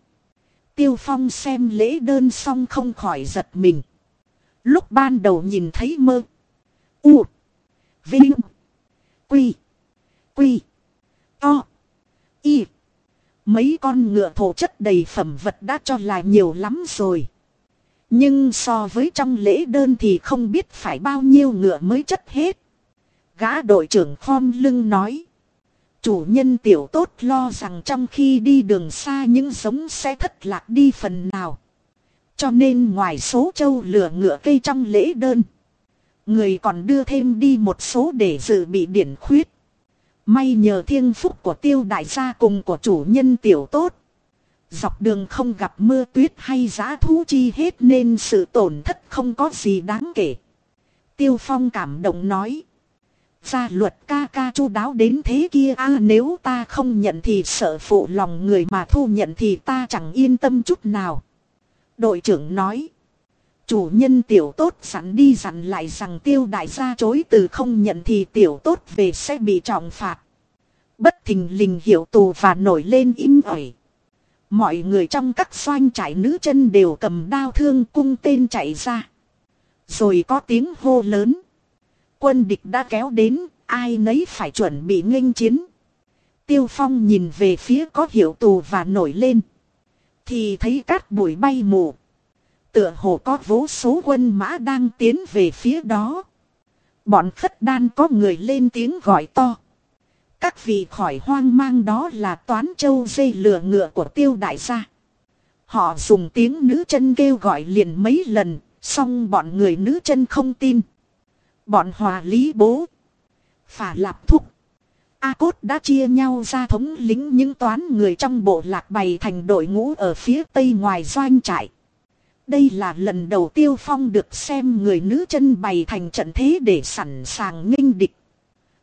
Tiêu Phong xem lễ đơn xong không khỏi giật mình. Lúc ban đầu nhìn thấy mơ. U. Vinh. Quy. Quy. To. Y. Mấy con ngựa thổ chất đầy phẩm vật đã cho là nhiều lắm rồi. Nhưng so với trong lễ đơn thì không biết phải bao nhiêu ngựa mới chất hết. Gã đội trưởng khom lưng nói. Chủ nhân tiểu tốt lo rằng trong khi đi đường xa những giống sẽ thất lạc đi phần nào. Cho nên ngoài số châu lửa ngựa cây trong lễ đơn. Người còn đưa thêm đi một số để dự bị điển khuyết. May nhờ thiên phúc của tiêu đại gia cùng của chủ nhân tiểu tốt. Dọc đường không gặp mưa tuyết hay giá thú chi hết nên sự tổn thất không có gì đáng kể. Tiêu Phong cảm động nói. Gia luật ca ca chu đáo đến thế kia a, nếu ta không nhận thì sợ phụ lòng người mà thu nhận thì ta chẳng yên tâm chút nào. Đội trưởng nói. Chủ nhân tiểu tốt sẵn đi dặn lại rằng tiêu đại gia chối từ không nhận thì tiểu tốt về sẽ bị trọng phạt. Bất thình lình hiểu tù và nổi lên im ỏi. Mọi người trong các xoanh trại nữ chân đều cầm đao thương cung tên chạy ra. Rồi có tiếng hô lớn. Quân địch đã kéo đến, ai nấy phải chuẩn bị nghênh chiến. Tiêu Phong nhìn về phía có hiệu tù và nổi lên. Thì thấy cát bụi bay mù. Tựa hồ có vô số quân mã đang tiến về phía đó. Bọn khất đan có người lên tiếng gọi to. Các vị khỏi hoang mang đó là toán châu dây lửa ngựa của tiêu đại gia. Họ dùng tiếng nữ chân kêu gọi liền mấy lần, xong bọn người nữ chân không tin. Bọn hòa lý bố. Phả lạp thúc. A Cốt đã chia nhau ra thống lính những toán người trong bộ lạc bày thành đội ngũ ở phía tây ngoài doanh trại. Đây là lần đầu Tiêu Phong được xem người nữ chân bày thành trận thế để sẵn sàng nghênh địch.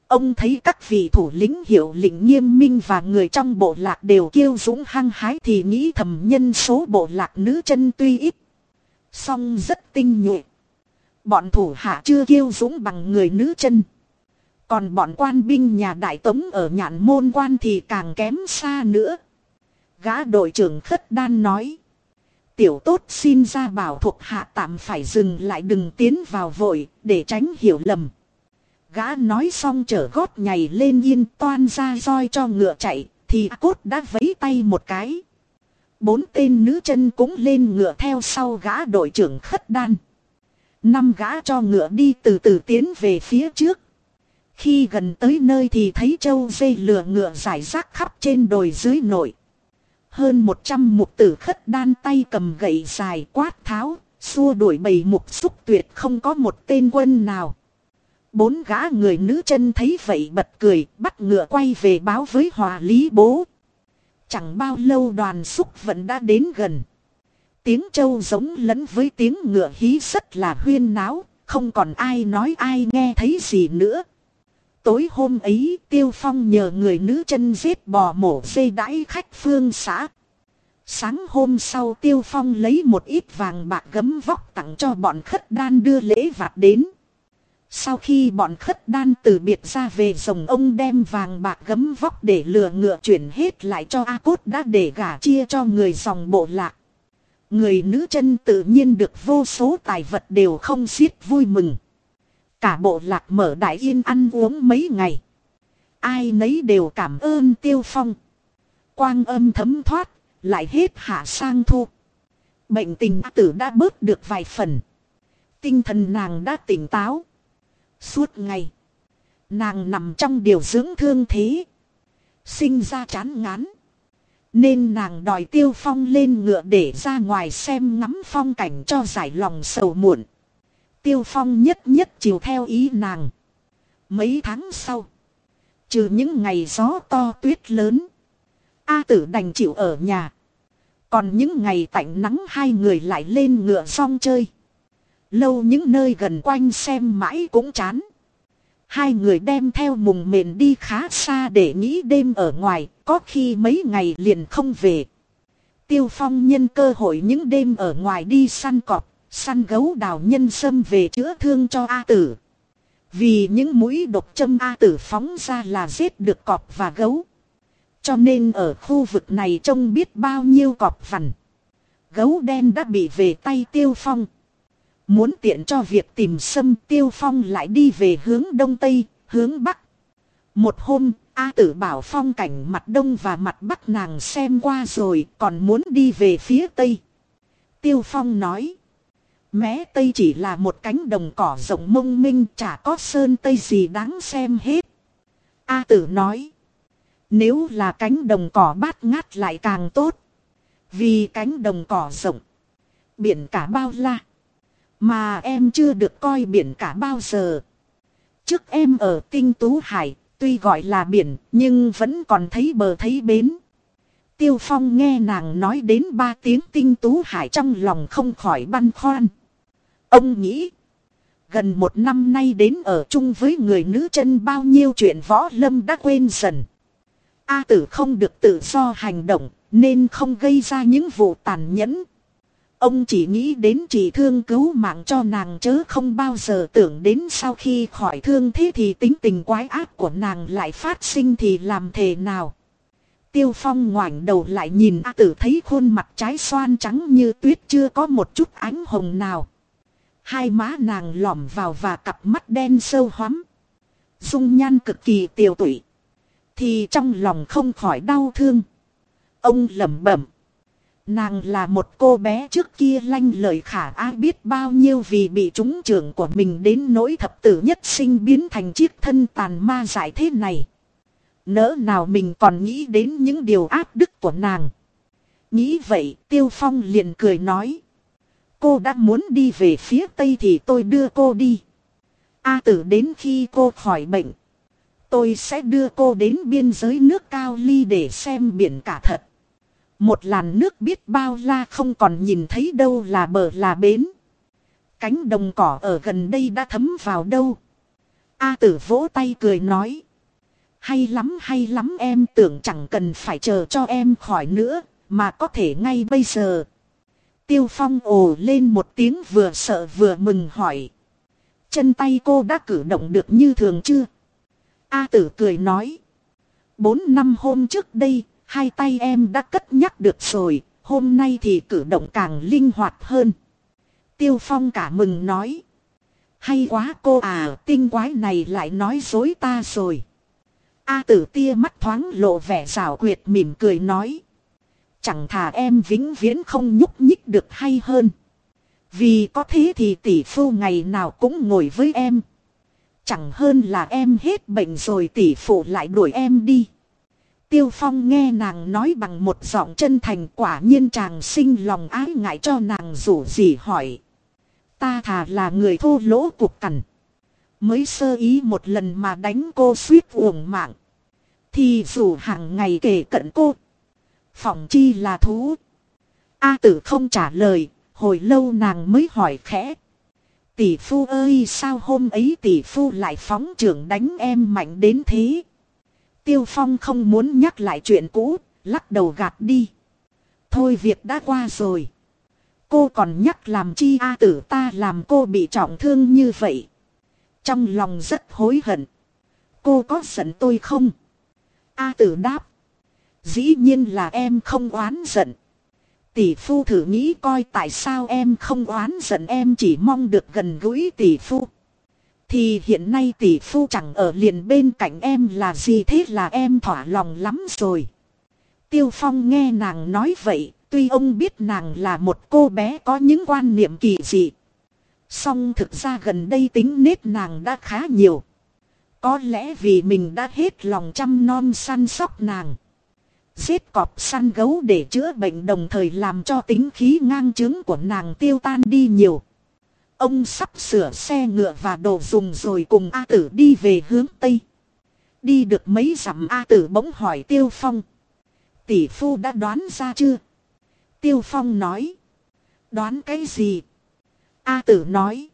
Ông thấy các vị thủ lĩnh hiệu lĩnh nghiêm minh và người trong bộ lạc đều kiêu dũng hăng hái thì nghĩ thầm nhân số bộ lạc nữ chân tuy ít. Song rất tinh nhuệ. Bọn thủ hạ chưa kiêu dũng bằng người nữ chân. Còn bọn quan binh nhà đại tống ở nhạn môn quan thì càng kém xa nữa. Gã đội trưởng khất đan nói. Tiểu tốt xin ra bảo thuộc hạ tạm phải dừng lại đừng tiến vào vội để tránh hiểu lầm. Gã nói xong trở gót nhảy lên yên toan ra roi cho ngựa chạy, thì cốt đã vấy tay một cái. Bốn tên nữ chân cũng lên ngựa theo sau gã đội trưởng khất đan. Năm gã cho ngựa đi từ từ tiến về phía trước. Khi gần tới nơi thì thấy châu dây lừa ngựa giải rác khắp trên đồi dưới nội. Hơn một trăm mục tử khất đan tay cầm gậy dài quát tháo, xua đuổi bầy mục xúc tuyệt không có một tên quân nào. Bốn gã người nữ chân thấy vậy bật cười, bắt ngựa quay về báo với hòa lý bố. Chẳng bao lâu đoàn xúc vẫn đã đến gần. Tiếng châu giống lẫn với tiếng ngựa hí rất là huyên náo, không còn ai nói ai nghe thấy gì nữa. Tối hôm ấy, Tiêu Phong nhờ người nữ chân giết bò mổ dây đãi khách phương xã. Sáng hôm sau, Tiêu Phong lấy một ít vàng bạc gấm vóc tặng cho bọn khất đan đưa lễ vạt đến. Sau khi bọn khất đan từ biệt ra về, rồng ông đem vàng bạc gấm vóc để lừa ngựa chuyển hết lại cho A Cốt đã để gả chia cho người dòng bộ lạc. Người nữ chân tự nhiên được vô số tài vật đều không xiết vui mừng. Cả bộ lạc mở đại yên ăn uống mấy ngày. Ai nấy đều cảm ơn tiêu phong. Quang âm thấm thoát, lại hết hạ sang thu. Bệnh tình tử đã bớt được vài phần. Tinh thần nàng đã tỉnh táo. Suốt ngày, nàng nằm trong điều dưỡng thương thế. Sinh ra chán ngán. Nên nàng đòi tiêu phong lên ngựa để ra ngoài xem ngắm phong cảnh cho giải lòng sầu muộn. Tiêu phong nhất nhất chiều theo ý nàng. Mấy tháng sau. Trừ những ngày gió to tuyết lớn. A tử đành chịu ở nhà. Còn những ngày tạnh nắng hai người lại lên ngựa song chơi. Lâu những nơi gần quanh xem mãi cũng chán. Hai người đem theo mùng mền đi khá xa để nghĩ đêm ở ngoài, có khi mấy ngày liền không về. Tiêu Phong nhân cơ hội những đêm ở ngoài đi săn cọp, săn gấu đào nhân sâm về chữa thương cho A tử. Vì những mũi độc châm A tử phóng ra là giết được cọp và gấu. Cho nên ở khu vực này trông biết bao nhiêu cọp vằn. Gấu đen đã bị về tay Tiêu Phong. Muốn tiện cho việc tìm sâm Tiêu Phong lại đi về hướng đông tây, hướng bắc. Một hôm, A tử bảo phong cảnh mặt đông và mặt bắc nàng xem qua rồi còn muốn đi về phía tây. Tiêu Phong nói. Mé tây chỉ là một cánh đồng cỏ rộng mông minh chả có sơn tây gì đáng xem hết. A tử nói. Nếu là cánh đồng cỏ bát ngát lại càng tốt. Vì cánh đồng cỏ rộng. Biển cả bao la. Mà em chưa được coi biển cả bao giờ. Trước em ở Tinh Tú Hải, tuy gọi là biển, nhưng vẫn còn thấy bờ thấy bến. Tiêu Phong nghe nàng nói đến ba tiếng Tinh Tú Hải trong lòng không khỏi băn khoăn. Ông nghĩ, gần một năm nay đến ở chung với người nữ chân bao nhiêu chuyện võ lâm đã quên dần. A tử không được tự do hành động, nên không gây ra những vụ tàn nhẫn. Ông chỉ nghĩ đến chỉ thương cứu mạng cho nàng chớ không bao giờ tưởng đến sau khi khỏi thương thế thì tính tình quái ác của nàng lại phát sinh thì làm thế nào. Tiêu Phong ngoảnh đầu lại nhìn A tử thấy khuôn mặt trái xoan trắng như tuyết chưa có một chút ánh hồng nào. Hai má nàng lỏm vào và cặp mắt đen sâu hoắm. Dung nhan cực kỳ tiều tụy. Thì trong lòng không khỏi đau thương. Ông lẩm bẩm. Nàng là một cô bé trước kia lanh lời khả ai biết bao nhiêu vì bị trúng trưởng của mình đến nỗi thập tử nhất sinh biến thành chiếc thân tàn ma giải thế này. Nỡ nào mình còn nghĩ đến những điều áp đức của nàng. Nghĩ vậy, Tiêu Phong liền cười nói. Cô đã muốn đi về phía Tây thì tôi đưa cô đi. A tử đến khi cô khỏi bệnh. Tôi sẽ đưa cô đến biên giới nước cao ly để xem biển cả thật. Một làn nước biết bao la không còn nhìn thấy đâu là bờ là bến. Cánh đồng cỏ ở gần đây đã thấm vào đâu. A tử vỗ tay cười nói. Hay lắm hay lắm em tưởng chẳng cần phải chờ cho em khỏi nữa, mà có thể ngay bây giờ. Tiêu Phong ồ lên một tiếng vừa sợ vừa mừng hỏi. Chân tay cô đã cử động được như thường chưa? A tử cười nói. Bốn năm hôm trước đây, hai tay em đã cất nhắc được rồi, hôm nay thì cử động càng linh hoạt hơn. Tiêu Phong cả mừng nói. Hay quá cô à, tinh quái này lại nói dối ta rồi. A tử tia mắt thoáng lộ vẻ rào quyệt mỉm cười nói. Chẳng thà em vĩnh viễn không nhúc nhích được hay hơn. Vì có thế thì tỷ phu ngày nào cũng ngồi với em. Chẳng hơn là em hết bệnh rồi tỷ phụ lại đuổi em đi. Tiêu Phong nghe nàng nói bằng một giọng chân thành quả nhiên chàng sinh lòng ái ngại cho nàng rủ gì hỏi. Ta thà là người thô lỗ cục cằn. Mới sơ ý một lần mà đánh cô suýt uổng mạng. Thì dù hàng ngày kể cận cô. Phòng chi là thú. A tử không trả lời, hồi lâu nàng mới hỏi khẽ. Tỷ phu ơi sao hôm ấy tỷ phu lại phóng trưởng đánh em mạnh đến thế. Tiêu Phong không muốn nhắc lại chuyện cũ, lắc đầu gạt đi. Thôi việc đã qua rồi. Cô còn nhắc làm chi A tử ta làm cô bị trọng thương như vậy. Trong lòng rất hối hận. Cô có giận tôi không? A tử đáp. Dĩ nhiên là em không oán giận. Tỷ phu thử nghĩ coi tại sao em không oán giận em chỉ mong được gần gũi tỷ phu. Thì hiện nay tỷ phu chẳng ở liền bên cạnh em là gì thế là em thỏa lòng lắm rồi. Tiêu Phong nghe nàng nói vậy, tuy ông biết nàng là một cô bé có những quan niệm kỳ dị. Song thực ra gần đây tính nết nàng đã khá nhiều. Có lẽ vì mình đã hết lòng chăm non săn sóc nàng. Giết cọp săn gấu để chữa bệnh đồng thời làm cho tính khí ngang chứng của nàng tiêu tan đi nhiều. Ông sắp sửa xe ngựa và đồ dùng rồi cùng A tử đi về hướng Tây. Đi được mấy dặm A tử bỗng hỏi Tiêu Phong. Tỷ phu đã đoán ra chưa? Tiêu Phong nói. Đoán cái gì? A tử nói.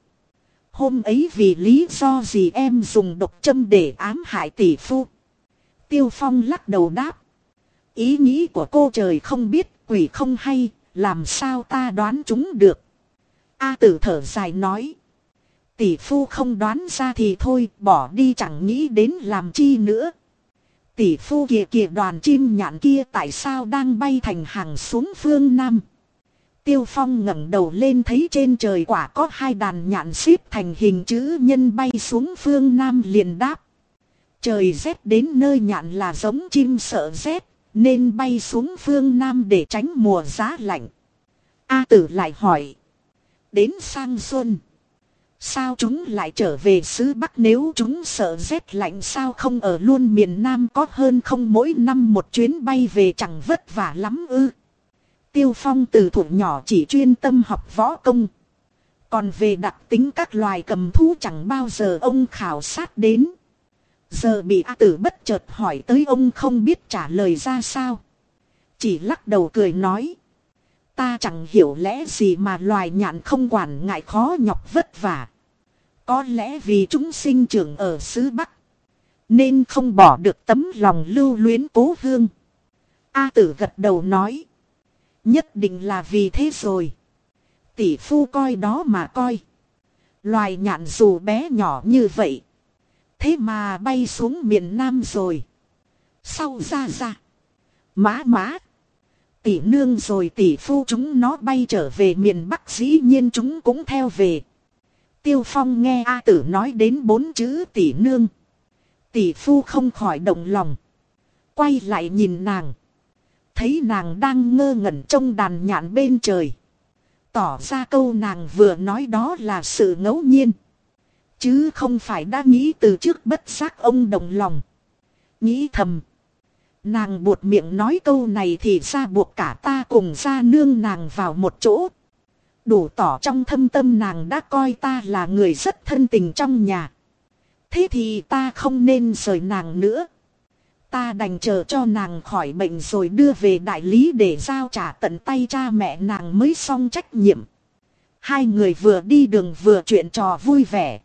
Hôm ấy vì lý do gì em dùng độc châm để ám hại tỷ phu? Tiêu Phong lắc đầu đáp. Ý nghĩ của cô trời không biết, quỷ không hay, làm sao ta đoán chúng được. A tử thở dài nói. Tỷ phu không đoán ra thì thôi, bỏ đi chẳng nghĩ đến làm chi nữa. Tỷ phu kìa kìa đoàn chim nhạn kia tại sao đang bay thành hàng xuống phương Nam. Tiêu Phong ngẩng đầu lên thấy trên trời quả có hai đàn nhạn xếp thành hình chữ nhân bay xuống phương Nam liền đáp. Trời rét đến nơi nhạn là giống chim sợ rét, nên bay xuống phương Nam để tránh mùa giá lạnh. A tử lại hỏi. Đến sang xuân. Sao chúng lại trở về xứ Bắc nếu chúng sợ rét lạnh sao không ở luôn miền Nam có hơn không mỗi năm một chuyến bay về chẳng vất vả lắm ư. Tiêu Phong từ thủ nhỏ chỉ chuyên tâm học võ công. Còn về đặc tính các loài cầm thú chẳng bao giờ ông khảo sát đến. Giờ bị A tử bất chợt hỏi tới ông không biết trả lời ra sao. Chỉ lắc đầu cười nói. Ta chẳng hiểu lẽ gì mà loài nhạn không quản ngại khó nhọc vất vả. Có lẽ vì chúng sinh trưởng ở xứ Bắc. Nên không bỏ được tấm lòng lưu luyến cố hương. A tử gật đầu nói. Nhất định là vì thế rồi. Tỷ phu coi đó mà coi. Loài nhạn dù bé nhỏ như vậy. Thế mà bay xuống miền Nam rồi. Sau ra ra. Má má. Tỷ nương rồi tỷ phu chúng nó bay trở về miền Bắc dĩ nhiên chúng cũng theo về. Tiêu Phong nghe A tử nói đến bốn chữ tỷ nương. Tỷ phu không khỏi động lòng. Quay lại nhìn nàng. Thấy nàng đang ngơ ngẩn trong đàn nhạn bên trời. Tỏ ra câu nàng vừa nói đó là sự ngẫu nhiên. Chứ không phải đã nghĩ từ trước bất giác ông đồng lòng. Nghĩ thầm. Nàng buột miệng nói câu này thì ra buộc cả ta cùng ra nương nàng vào một chỗ. Đủ tỏ trong thâm tâm nàng đã coi ta là người rất thân tình trong nhà. Thế thì ta không nên rời nàng nữa. Ta đành chờ cho nàng khỏi bệnh rồi đưa về đại lý để giao trả tận tay cha mẹ nàng mới xong trách nhiệm. Hai người vừa đi đường vừa chuyện trò vui vẻ.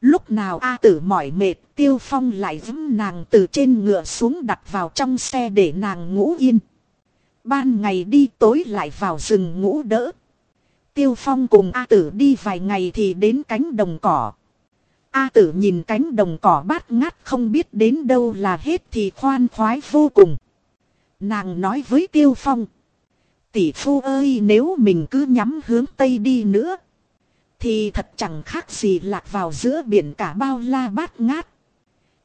Lúc nào A tử mỏi mệt, Tiêu Phong lại dẫm nàng từ trên ngựa xuống đặt vào trong xe để nàng ngủ yên. Ban ngày đi tối lại vào rừng ngủ đỡ. Tiêu Phong cùng A tử đi vài ngày thì đến cánh đồng cỏ. A tử nhìn cánh đồng cỏ bát ngát không biết đến đâu là hết thì khoan khoái vô cùng. Nàng nói với Tiêu Phong. Tỷ phu ơi, nếu mình cứ nhắm hướng Tây đi nữa. Thì thật chẳng khác gì lạc vào giữa biển cả bao la bát ngát.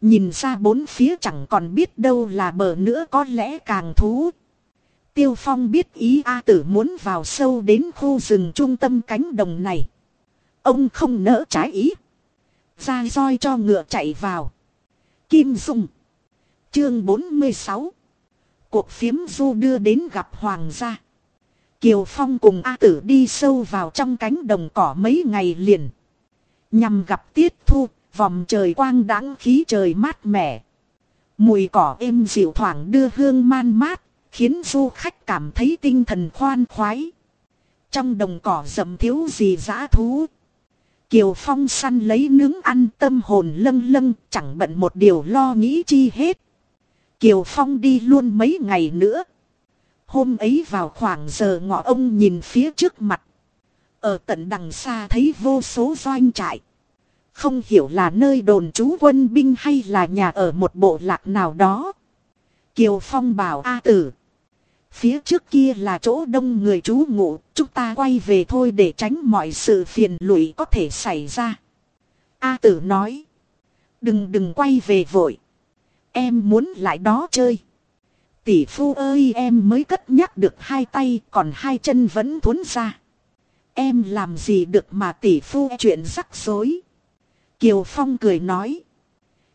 Nhìn ra bốn phía chẳng còn biết đâu là bờ nữa, có lẽ càng thú. Tiêu Phong biết ý A tử muốn vào sâu đến khu rừng trung tâm cánh đồng này. Ông không nỡ trái ý. Ra roi cho ngựa chạy vào. Kim Dung. Chương 46. Cuộc phiếm du đưa đến gặp hoàng gia. Kiều Phong cùng A tử đi sâu vào trong cánh đồng cỏ mấy ngày liền. Nhằm gặp tiết thu, vòng trời quang đãng khí trời mát mẻ. Mùi cỏ êm dịu thoảng đưa hương man mát, khiến du khách cảm thấy tinh thần khoan khoái. Trong đồng cỏ rậm thiếu gì dã thú. Kiều Phong săn lấy nướng ăn tâm hồn lâng lâng, chẳng bận một điều lo nghĩ chi hết. Kiều Phong đi luôn mấy ngày nữa. Hôm ấy vào khoảng giờ ngọ ông nhìn phía trước mặt. Ở tận đằng xa thấy vô số doanh trại. Không hiểu là nơi đồn trú quân binh hay là nhà ở một bộ lạc nào đó. Kiều Phong bảo A tử. Phía trước kia là chỗ đông người trú ngụ, chúng ta quay về thôi để tránh mọi sự phiền lụy có thể xảy ra. A tử nói. Đừng đừng quay về vội. Em muốn lại đó chơi. Tỷ phu ơi em mới cất nhắc được hai tay còn hai chân vẫn thuấn ra. Em làm gì được mà tỷ phu e chuyện rắc rối. Kiều Phong cười nói.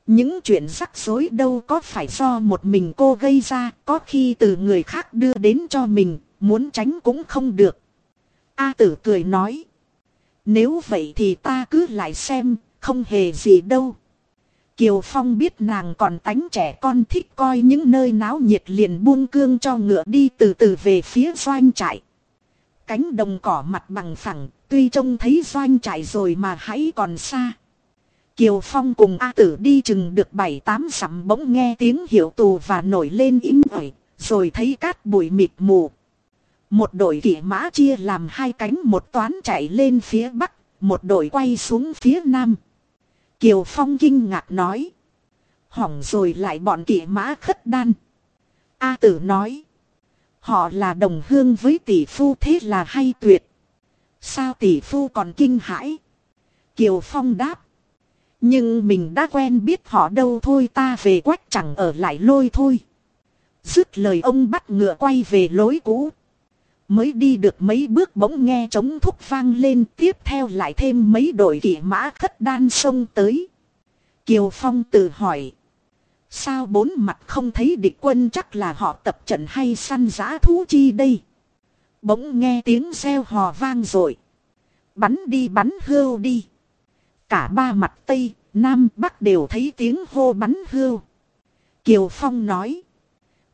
Những chuyện rắc rối đâu có phải do một mình cô gây ra, có khi từ người khác đưa đến cho mình, muốn tránh cũng không được. A tử cười nói. Nếu vậy thì ta cứ lại xem, không hề gì đâu. Kiều Phong biết nàng còn tánh trẻ con thích coi những nơi náo nhiệt liền buông cương cho ngựa đi từ từ về phía doanh trại. Cánh đồng cỏ mặt bằng phẳng, tuy trông thấy doanh trại rồi mà hãy còn xa. Kiều Phong cùng A tử đi chừng được bảy tám sẵm bỗng nghe tiếng hiệu tù và nổi lên im ỏi, rồi thấy cát bụi mịt mù. Một đội kỵ mã chia làm hai cánh một toán chạy lên phía bắc, một đội quay xuống phía nam. Kiều Phong kinh ngạc nói. Hỏng rồi lại bọn kỵ mã khất đan. A tử nói. Họ là đồng hương với tỷ phu thế là hay tuyệt. Sao tỷ phu còn kinh hãi? Kiều Phong đáp. Nhưng mình đã quen biết họ đâu thôi, ta về quách chẳng ở lại lôi thôi. Dứt lời ông bắt ngựa quay về lối cũ. Mới đi được mấy bước bỗng nghe trống thúc vang lên, tiếp theo lại thêm mấy đội kỵ mã khất đan sông tới. Kiều Phong tự hỏi. Sao bốn mặt không thấy địch quân chắc là họ tập trận hay săn giã thú chi đây. Bỗng nghe tiếng reo hò vang rồi. Bắn đi, bắn hưu đi. Cả ba mặt Tây, Nam, Bắc đều thấy tiếng hô bắn hưu. Kiều Phong nói.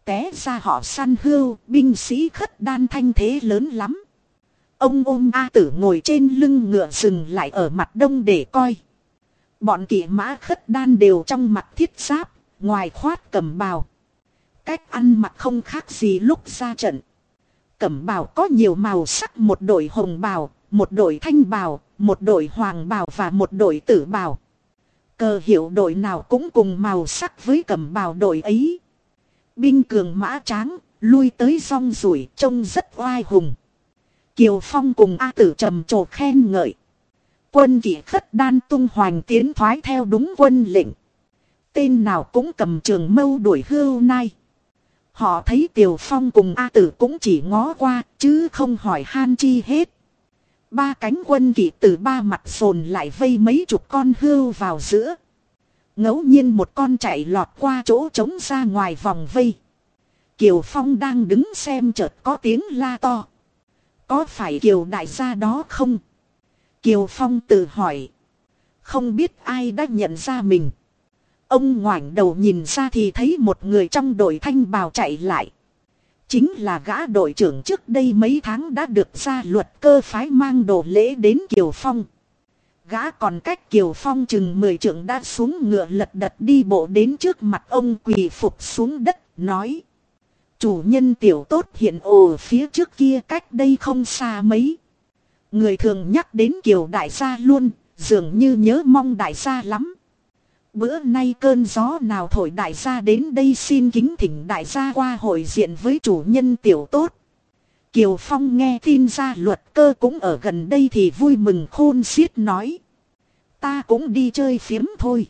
Té ra họ săn hưu, binh sĩ khất đan thanh thế lớn lắm. Ông ôm A tử ngồi trên lưng ngựa dừng lại ở mặt đông để coi. Bọn kỵ mã khất đan đều trong mặt thiết giáp, ngoài khoát cầm bào. Cách ăn mặc không khác gì lúc ra trận. Cẩm bào có nhiều màu sắc một đội hồng bào, một đội thanh bào, một đội hoàng bào và một đội tử bào. Cờ hiệu đội nào cũng cùng màu sắc với cẩm bào đội ấy. Binh cường mã tráng, lui tới song rủi trông rất oai hùng. Kiều Phong cùng A tử trầm trồ khen ngợi. Quân vị khất đan tung hoành tiến thoái theo đúng quân lệnh. Tên nào cũng cầm trường mâu đuổi hưu nai. Họ thấy Tiều Phong cùng A tử cũng chỉ ngó qua chứ không hỏi han chi hết. Ba cánh quân kỵ từ ba mặt phồn lại vây mấy chục con hươu vào giữa. ngẫu nhiên một con chạy lọt qua chỗ trống ra ngoài vòng vây. Kiều Phong đang đứng xem chợt có tiếng la to. Có phải Kiều đại gia đó không? Kiều Phong tự hỏi. Không biết ai đã nhận ra mình. Ông ngoảnh đầu nhìn ra thì thấy một người trong đội thanh bào chạy lại. Chính là gã đội trưởng trước đây mấy tháng đã được ra luật cơ phái mang đồ lễ đến Kiều Phong. Gã còn cách Kiều Phong chừng 10 trưởng đã xuống ngựa lật đật đi bộ đến trước mặt ông quỳ phục xuống đất, nói. Chủ nhân tiểu tốt hiện ồ phía trước kia cách đây không xa mấy. Người thường nhắc đến Kiều Đại gia luôn, dường như nhớ mong Đại gia lắm. Bữa nay cơn gió nào thổi đại gia đến đây xin kính thỉnh đại gia qua hội diện với chủ nhân tiểu tốt. Kiều Phong nghe tin ra luật cơ cũng ở gần đây thì vui mừng khôn xiết nói. Ta cũng đi chơi phiếm thôi.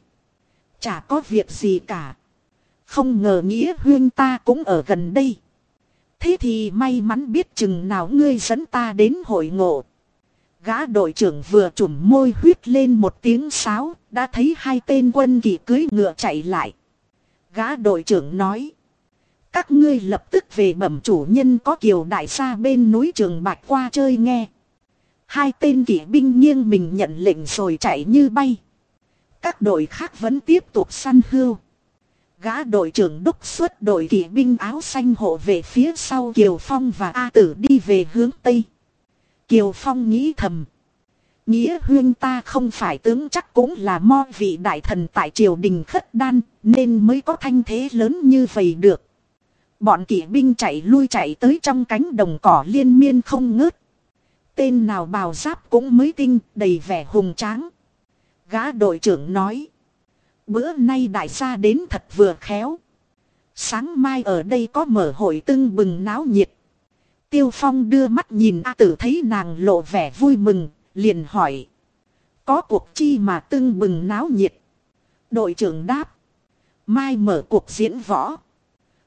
Chả có việc gì cả. Không ngờ nghĩa huyên ta cũng ở gần đây. Thế thì may mắn biết chừng nào ngươi dẫn ta đến hội ngộ. Gã đội trưởng vừa trùm môi huyết lên một tiếng sáo, đã thấy hai tên quân kỳ cưới ngựa chạy lại. Gã đội trưởng nói. Các ngươi lập tức về bẩm chủ nhân có kiều đại xa bên núi trường bạch qua chơi nghe. Hai tên kỵ binh nghiêng mình nhận lệnh rồi chạy như bay. Các đội khác vẫn tiếp tục săn hưu. Gã đội trưởng đúc xuất đội kỵ binh áo xanh hộ về phía sau Kiều Phong và A Tử đi về hướng Tây. Kiều Phong nghĩ thầm. Nghĩa huyên ta không phải tướng chắc cũng là mo vị đại thần tại triều đình khất đan, nên mới có thanh thế lớn như vậy được. Bọn kỵ binh chạy lui chạy tới trong cánh đồng cỏ liên miên không ngớt. Tên nào bào giáp cũng mới tinh, đầy vẻ hùng tráng. Gã đội trưởng nói. Bữa nay đại gia đến thật vừa khéo. Sáng mai ở đây có mở hội tưng bừng náo nhiệt. Tiêu Phong đưa mắt nhìn A tử thấy nàng lộ vẻ vui mừng, liền hỏi. Có cuộc chi mà tưng bừng náo nhiệt. Đội trưởng đáp. Mai mở cuộc diễn võ.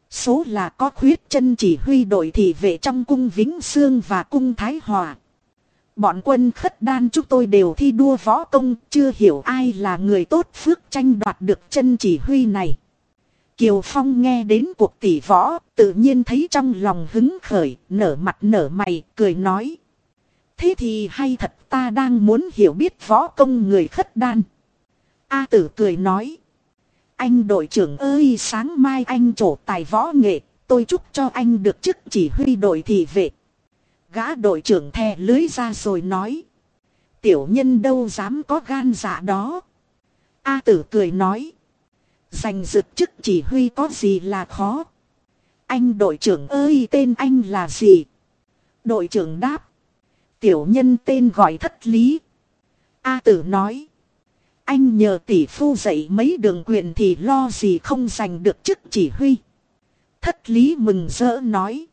Số là có khuyết chân chỉ huy đội thị vệ trong cung Vĩnh Sương và cung Thái Hòa. Bọn quân khất đan chúng tôi đều thi đua võ công, chưa hiểu ai là người tốt phước tranh đoạt được chân chỉ huy này. Kiều Phong nghe đến cuộc tỷ võ, tự nhiên thấy trong lòng hứng khởi, nở mặt nở mày, cười nói. Thế thì hay thật ta đang muốn hiểu biết võ công người khất đan. A tử cười nói. Anh đội trưởng ơi sáng mai anh trổ tài võ nghệ, tôi chúc cho anh được chức chỉ huy đội thị vệ. Gã đội trưởng thè lưới ra rồi nói. Tiểu nhân đâu dám có gan dạ đó. A tử cười nói. Giành giựt chức chỉ huy có gì là khó. Anh đội trưởng ơi, tên anh là gì? Đội trưởng đáp. Tiểu nhân tên gọi thất lý. A tử nói. Anh nhờ tỷ phu dạy mấy đường quyền thì lo gì không giành được chức chỉ huy. Thất lý mừng rỡ nói.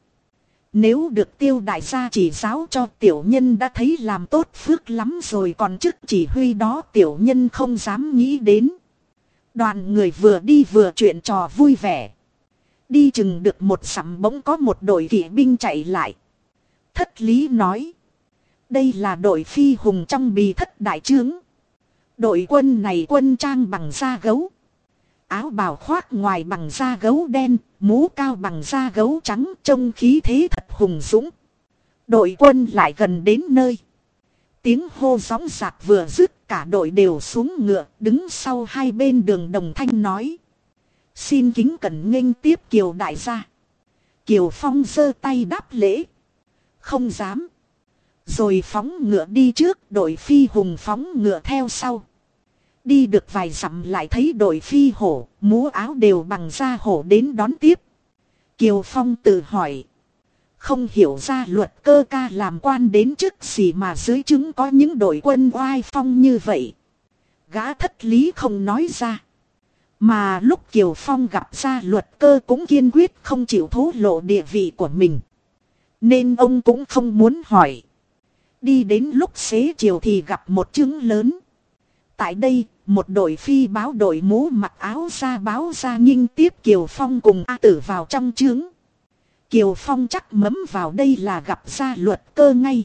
Nếu được tiêu đại gia chỉ giáo cho tiểu nhân đã thấy làm tốt phước lắm rồi còn chức chỉ huy đó tiểu nhân không dám nghĩ đến. Đoàn người vừa đi vừa chuyện trò vui vẻ. Đi chừng được một sắm bỗng có một đội kỵ binh chạy lại. Thất lý nói. Đây là đội phi hùng trong bì thất đại trướng. Đội quân này quân trang bằng da gấu. Áo bào khoác ngoài bằng da gấu đen, mũ cao bằng da gấu trắng trông khí thế thật hùng dũng. Đội quân lại gần đến nơi. Tiếng hô gióng giạc vừa dứt cả đội đều xuống ngựa đứng sau hai bên đường đồng thanh nói. Xin kính cẩn nghênh tiếp Kiều đại gia. Kiều Phong giơ tay đáp lễ. Không dám. Rồi phóng ngựa đi trước đội phi hùng phóng ngựa theo sau. Đi được vài dặm lại thấy đội phi hổ, múa áo đều bằng da hổ đến đón tiếp. Kiều Phong tự hỏi. Không hiểu ra luật cơ ca làm quan đến chức gì mà dưới chứng có những đội quân oai phong như vậy. Gã thất lý không nói ra. Mà lúc Kiều Phong gặp ra luật cơ cũng kiên quyết không chịu thố lộ địa vị của mình. Nên ông cũng không muốn hỏi. Đi đến lúc xế chiều thì gặp một chứng lớn. Tại đây, một đội phi báo đội mũ mặc áo ra báo ra nghinh tiếp Kiều Phong cùng A tử vào trong trướng. Kiều Phong chắc mấm vào đây là gặp ra luật cơ ngay.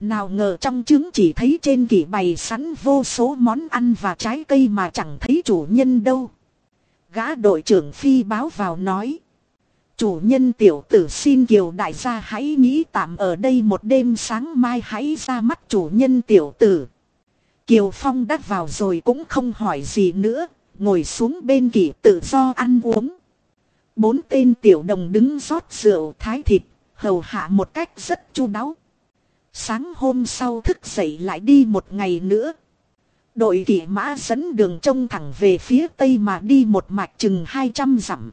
Nào ngờ trong trứng chỉ thấy trên kỷ bày sẵn vô số món ăn và trái cây mà chẳng thấy chủ nhân đâu. Gã đội trưởng phi báo vào nói. Chủ nhân tiểu tử xin Kiều đại gia hãy nghĩ tạm ở đây một đêm sáng mai hãy ra mắt chủ nhân tiểu tử. Kiều Phong đắt vào rồi cũng không hỏi gì nữa, ngồi xuống bên kỷ tự do ăn uống. Bốn tên tiểu đồng đứng rót rượu thái thịt, hầu hạ một cách rất chu đáo. Sáng hôm sau thức dậy lại đi một ngày nữa. Đội kỷ mã dẫn đường trông thẳng về phía tây mà đi một mạch chừng 200 dặm.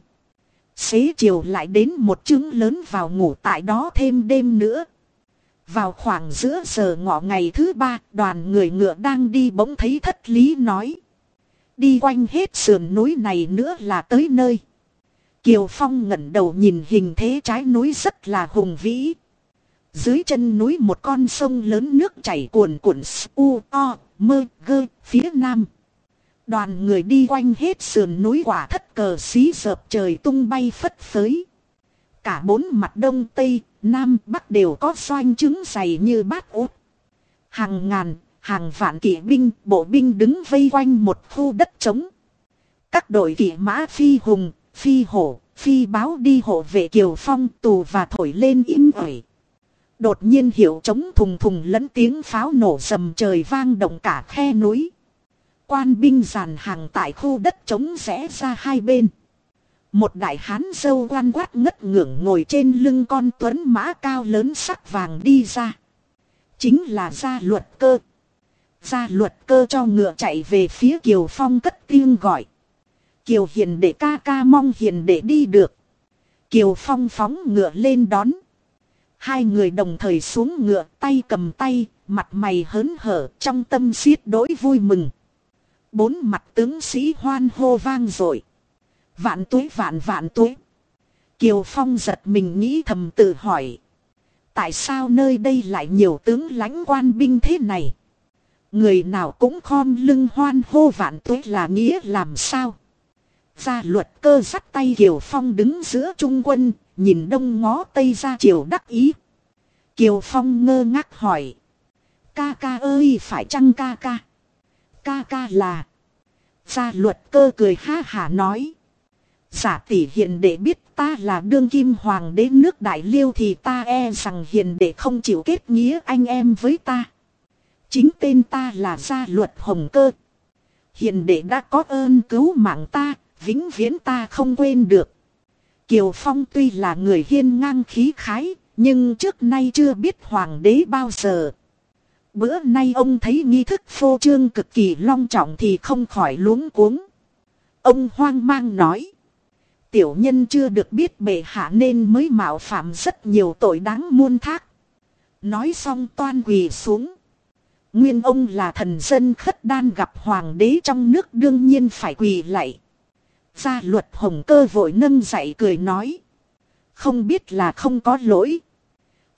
Xế chiều lại đến một trứng lớn vào ngủ tại đó thêm đêm nữa. Vào khoảng giữa giờ ngọ ngày thứ ba, đoàn người ngựa đang đi bỗng thấy thất lý nói. Đi quanh hết sườn núi này nữa là tới nơi. Kiều Phong ngẩng đầu nhìn hình thế trái núi rất là hùng vĩ. Dưới chân núi một con sông lớn nước chảy cuồn cuộn u o mơ gơ phía nam. Đoàn người đi quanh hết sườn núi quả thất cờ xí dợp trời tung bay phất phới. Cả bốn mặt đông tây, nam bắc đều có xoanh trứng dày như bát út. Hàng ngàn, hàng vạn kỵ binh, bộ binh đứng vây quanh một khu đất trống. Các đội kỵ mã phi hùng, phi hổ, phi báo đi hộ vệ kiều phong tù và thổi lên im ỏi. Đột nhiên hiệu trống thùng thùng lẫn tiếng pháo nổ sầm trời vang động cả khe núi. Quan binh dàn hàng tại khu đất trống rẽ ra hai bên. Một đại hán dâu quan quát ngất ngưỡng ngồi trên lưng con tuấn mã cao lớn sắc vàng đi ra. Chính là gia luật cơ. Gia luật cơ cho ngựa chạy về phía Kiều Phong cất tiếng gọi. Kiều hiền để ca ca mong hiền để đi được. Kiều Phong phóng ngựa lên đón. Hai người đồng thời xuống ngựa tay cầm tay, mặt mày hớn hở trong tâm xiết đối vui mừng. Bốn mặt tướng sĩ hoan hô vang rồi. Vạn tuế vạn vạn tuế. Kiều Phong giật mình nghĩ thầm tự hỏi. Tại sao nơi đây lại nhiều tướng lãnh quan binh thế này? Người nào cũng khom lưng hoan hô vạn tuế là nghĩa làm sao? Gia luật cơ dắt tay Kiều Phong đứng giữa trung quân, nhìn đông ngó tây ra chiều đắc ý. Kiều Phong ngơ ngác hỏi. Ca ca ơi phải chăng ca ca? Ca ca là. Gia luật cơ cười ha hả nói. Giả tỷ hiện để biết ta là đương kim hoàng đế nước đại liêu thì ta e rằng hiện để không chịu kết nghĩa anh em với ta. Chính tên ta là gia luật hồng cơ. Hiện đệ đã có ơn cứu mạng ta, vĩnh viễn ta không quên được. Kiều Phong tuy là người hiên ngang khí khái, nhưng trước nay chưa biết hoàng đế bao giờ. Bữa nay ông thấy nghi thức phô trương cực kỳ long trọng thì không khỏi luống cuống. Ông hoang mang nói. Tiểu nhân chưa được biết bệ hạ nên mới mạo phạm rất nhiều tội đáng muôn thác. Nói xong toan quỳ xuống. Nguyên ông là thần dân khất đan gặp hoàng đế trong nước đương nhiên phải quỳ lạy. Gia luật hồng cơ vội nâng dậy cười nói. Không biết là không có lỗi.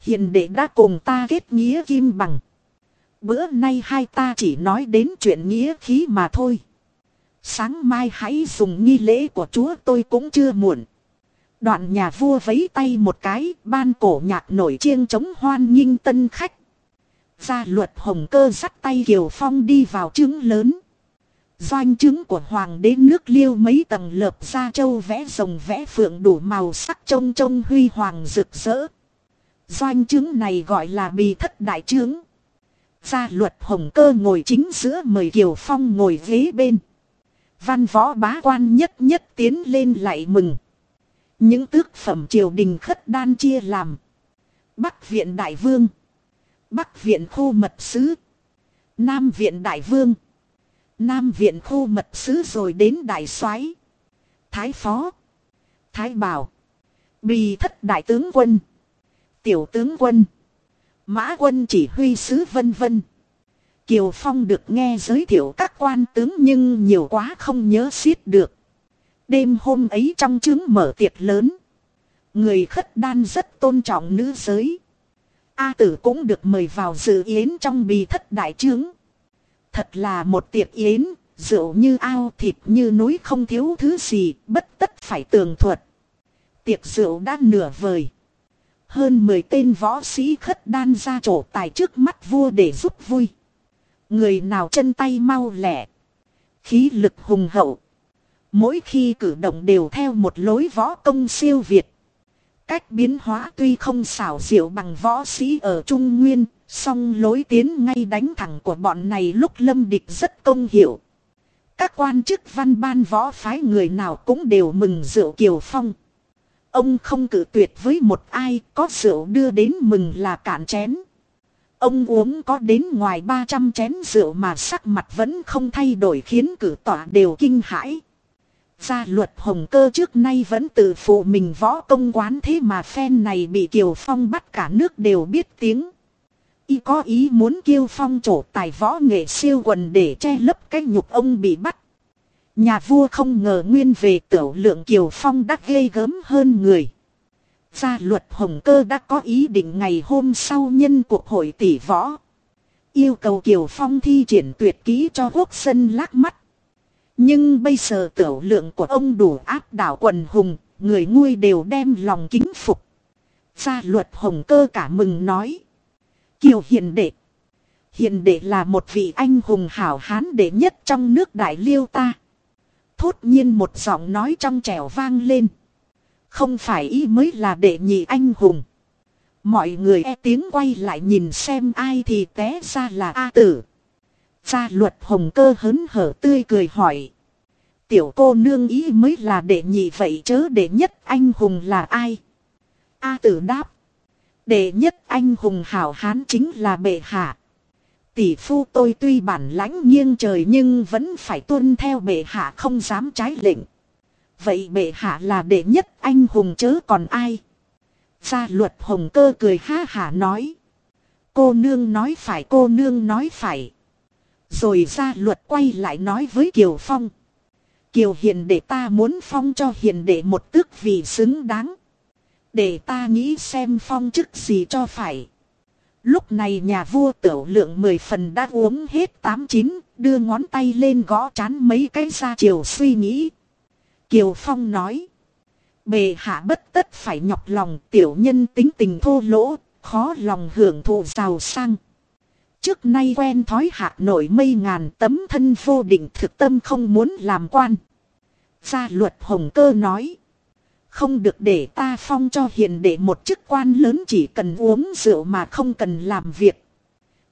Hiền đệ đã cùng ta kết nghĩa kim bằng. Bữa nay hai ta chỉ nói đến chuyện nghĩa khí mà thôi. Sáng mai hãy dùng nghi lễ của chúa tôi cũng chưa muộn. Đoạn nhà vua vấy tay một cái, ban cổ nhạc nổi chiêng chống hoan nghênh tân khách. Gia luật hồng cơ dắt tay Kiều Phong đi vào trướng lớn. Doanh chứng của hoàng đế nước liêu mấy tầng lợp ra châu vẽ rồng vẽ phượng đủ màu sắc trông trông huy hoàng rực rỡ. Doanh chứng này gọi là bì thất đại chứng. Gia luật hồng cơ ngồi chính giữa mời Kiều Phong ngồi ghế bên. Văn võ bá quan nhất nhất tiến lên lại mừng. Những tước phẩm triều đình khất đan chia làm. Bắc viện đại vương. Bắc viện khu mật sứ. Nam viện đại vương. Nam viện khu mật sứ rồi đến đại soái Thái phó. Thái bảo. Bì thất đại tướng quân. Tiểu tướng quân. Mã quân chỉ huy sứ vân vân. Kiều Phong được nghe giới thiệu các quan tướng nhưng nhiều quá không nhớ xiết được. Đêm hôm ấy trong trướng mở tiệc lớn. Người khất đan rất tôn trọng nữ giới. A tử cũng được mời vào dự yến trong bì thất đại trướng. Thật là một tiệc yến, rượu như ao thịt như núi không thiếu thứ gì, bất tất phải tường thuật. Tiệc rượu đã nửa vời. Hơn 10 tên võ sĩ khất đan ra chỗ tài trước mắt vua để giúp vui. Người nào chân tay mau lẹ Khí lực hùng hậu. Mỗi khi cử động đều theo một lối võ công siêu việt. Cách biến hóa tuy không xảo diệu bằng võ sĩ ở Trung Nguyên, song lối tiến ngay đánh thẳng của bọn này lúc lâm địch rất công hiệu. Các quan chức văn ban võ phái người nào cũng đều mừng rượu Kiều Phong. Ông không cử tuyệt với một ai, có rượu đưa đến mừng là cạn chén. Ông uống có đến ngoài 300 chén rượu mà sắc mặt vẫn không thay đổi khiến cử tỏa đều kinh hãi. Gia luật hồng cơ trước nay vẫn tự phụ mình võ công quán thế mà phen này bị Kiều Phong bắt cả nước đều biết tiếng. Y có ý muốn Kiều Phong trổ tài võ nghệ siêu quần để che lấp cái nhục ông bị bắt. Nhà vua không ngờ nguyên về tiểu lượng Kiều Phong đã ghê gớm hơn người. Gia luật hồng cơ đã có ý định ngày hôm sau nhân cuộc hội tỷ võ. Yêu cầu Kiều Phong thi triển tuyệt kỹ cho quốc dân lác mắt. Nhưng bây giờ tiểu lượng của ông đủ áp đảo quần hùng, người nguôi đều đem lòng kính phục. Gia luật hồng cơ cả mừng nói. Kiều hiền đệ. Hiền đệ là một vị anh hùng hảo hán đệ nhất trong nước đại liêu ta. Thốt nhiên một giọng nói trong trẻo vang lên. Không phải y mới là đệ nhị anh hùng. Mọi người e tiếng quay lại nhìn xem ai thì té ra là A tử. Gia luật hồng cơ hớn hở tươi cười hỏi. Tiểu cô nương ý mới là đệ nhị vậy chớ đệ nhất anh hùng là ai? A tử đáp. Đệ nhất anh hùng hảo hán chính là bệ hạ. Tỷ phu tôi tuy bản lãnh nghiêng trời nhưng vẫn phải tuân theo bệ hạ không dám trái lệnh. Vậy bệ hạ là đệ nhất anh hùng chớ còn ai? Gia luật hồng cơ cười ha hả nói. Cô nương nói phải, cô nương nói phải. Rồi ra luật quay lại nói với Kiều Phong. Kiều hiền để ta muốn phong cho hiền đệ một tước vì xứng đáng. Để ta nghĩ xem phong chức gì cho phải. Lúc này nhà vua tiểu lượng mười phần đã uống hết tám chín, đưa ngón tay lên gõ chán mấy cái ra chiều suy nghĩ. Kiều Phong nói. Bề hạ bất tất phải nhọc lòng tiểu nhân tính tình thô lỗ, khó lòng hưởng thụ giàu sang. Trước nay quen thói hạ nổi mây ngàn tấm thân vô định thực tâm không muốn làm quan. Gia luật hồng cơ nói. Không được để ta phong cho hiền đệ một chức quan lớn chỉ cần uống rượu mà không cần làm việc.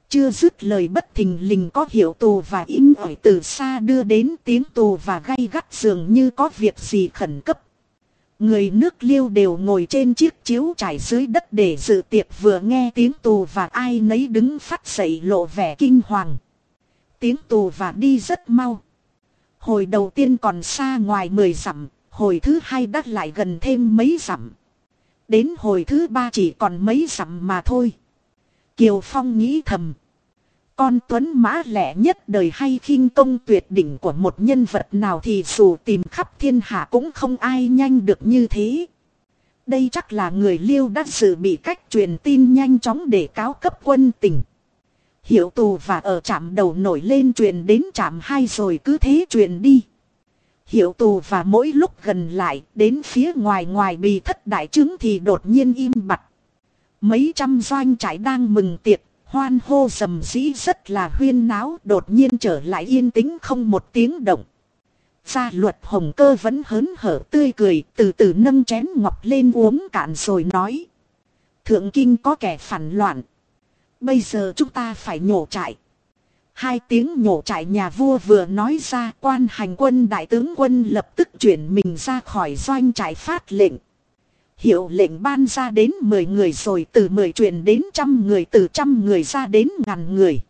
Chưa dứt lời bất thình lình có hiệu tù và im ỏi từ xa đưa đến tiếng tù và gay gắt dường như có việc gì khẩn cấp. Người nước liêu đều ngồi trên chiếc chiếu trải dưới đất để dự tiệc vừa nghe tiếng tù và ai nấy đứng phát dậy lộ vẻ kinh hoàng. Tiếng tù và đi rất mau. Hồi đầu tiên còn xa ngoài 10 dặm, hồi thứ hai đắt lại gần thêm mấy dặm. Đến hồi thứ ba chỉ còn mấy dặm mà thôi. Kiều Phong nghĩ thầm. Con tuấn mã lẻ nhất đời hay khinh công tuyệt đỉnh của một nhân vật nào thì dù tìm khắp thiên hạ cũng không ai nhanh được như thế. Đây chắc là người liêu đã dự bị cách truyền tin nhanh chóng để cáo cấp quân tỉnh. Hiệu tù và ở trạm đầu nổi lên truyền đến trạm hai rồi cứ thế truyền đi. Hiệu tù và mỗi lúc gần lại đến phía ngoài ngoài bì thất đại trứng thì đột nhiên im bặt. Mấy trăm doanh trại đang mừng tiệc, hoan hô rầm rĩ rất là huyên náo, đột nhiên trở lại yên tĩnh không một tiếng động. Gia luật hồng cơ vẫn hớn hở tươi cười, từ từ nâng chén ngọc lên uống cạn rồi nói. Thượng kinh có kẻ phản loạn. Bây giờ chúng ta phải nhổ trại. Hai tiếng nhổ trại nhà vua vừa nói ra, quan hành quân đại tướng quân lập tức chuyển mình ra khỏi doanh trại phát lệnh. Hiệu lệnh ban ra đến 10 người rồi từ 10 truyền đến trăm người, từ trăm người ra đến ngàn người.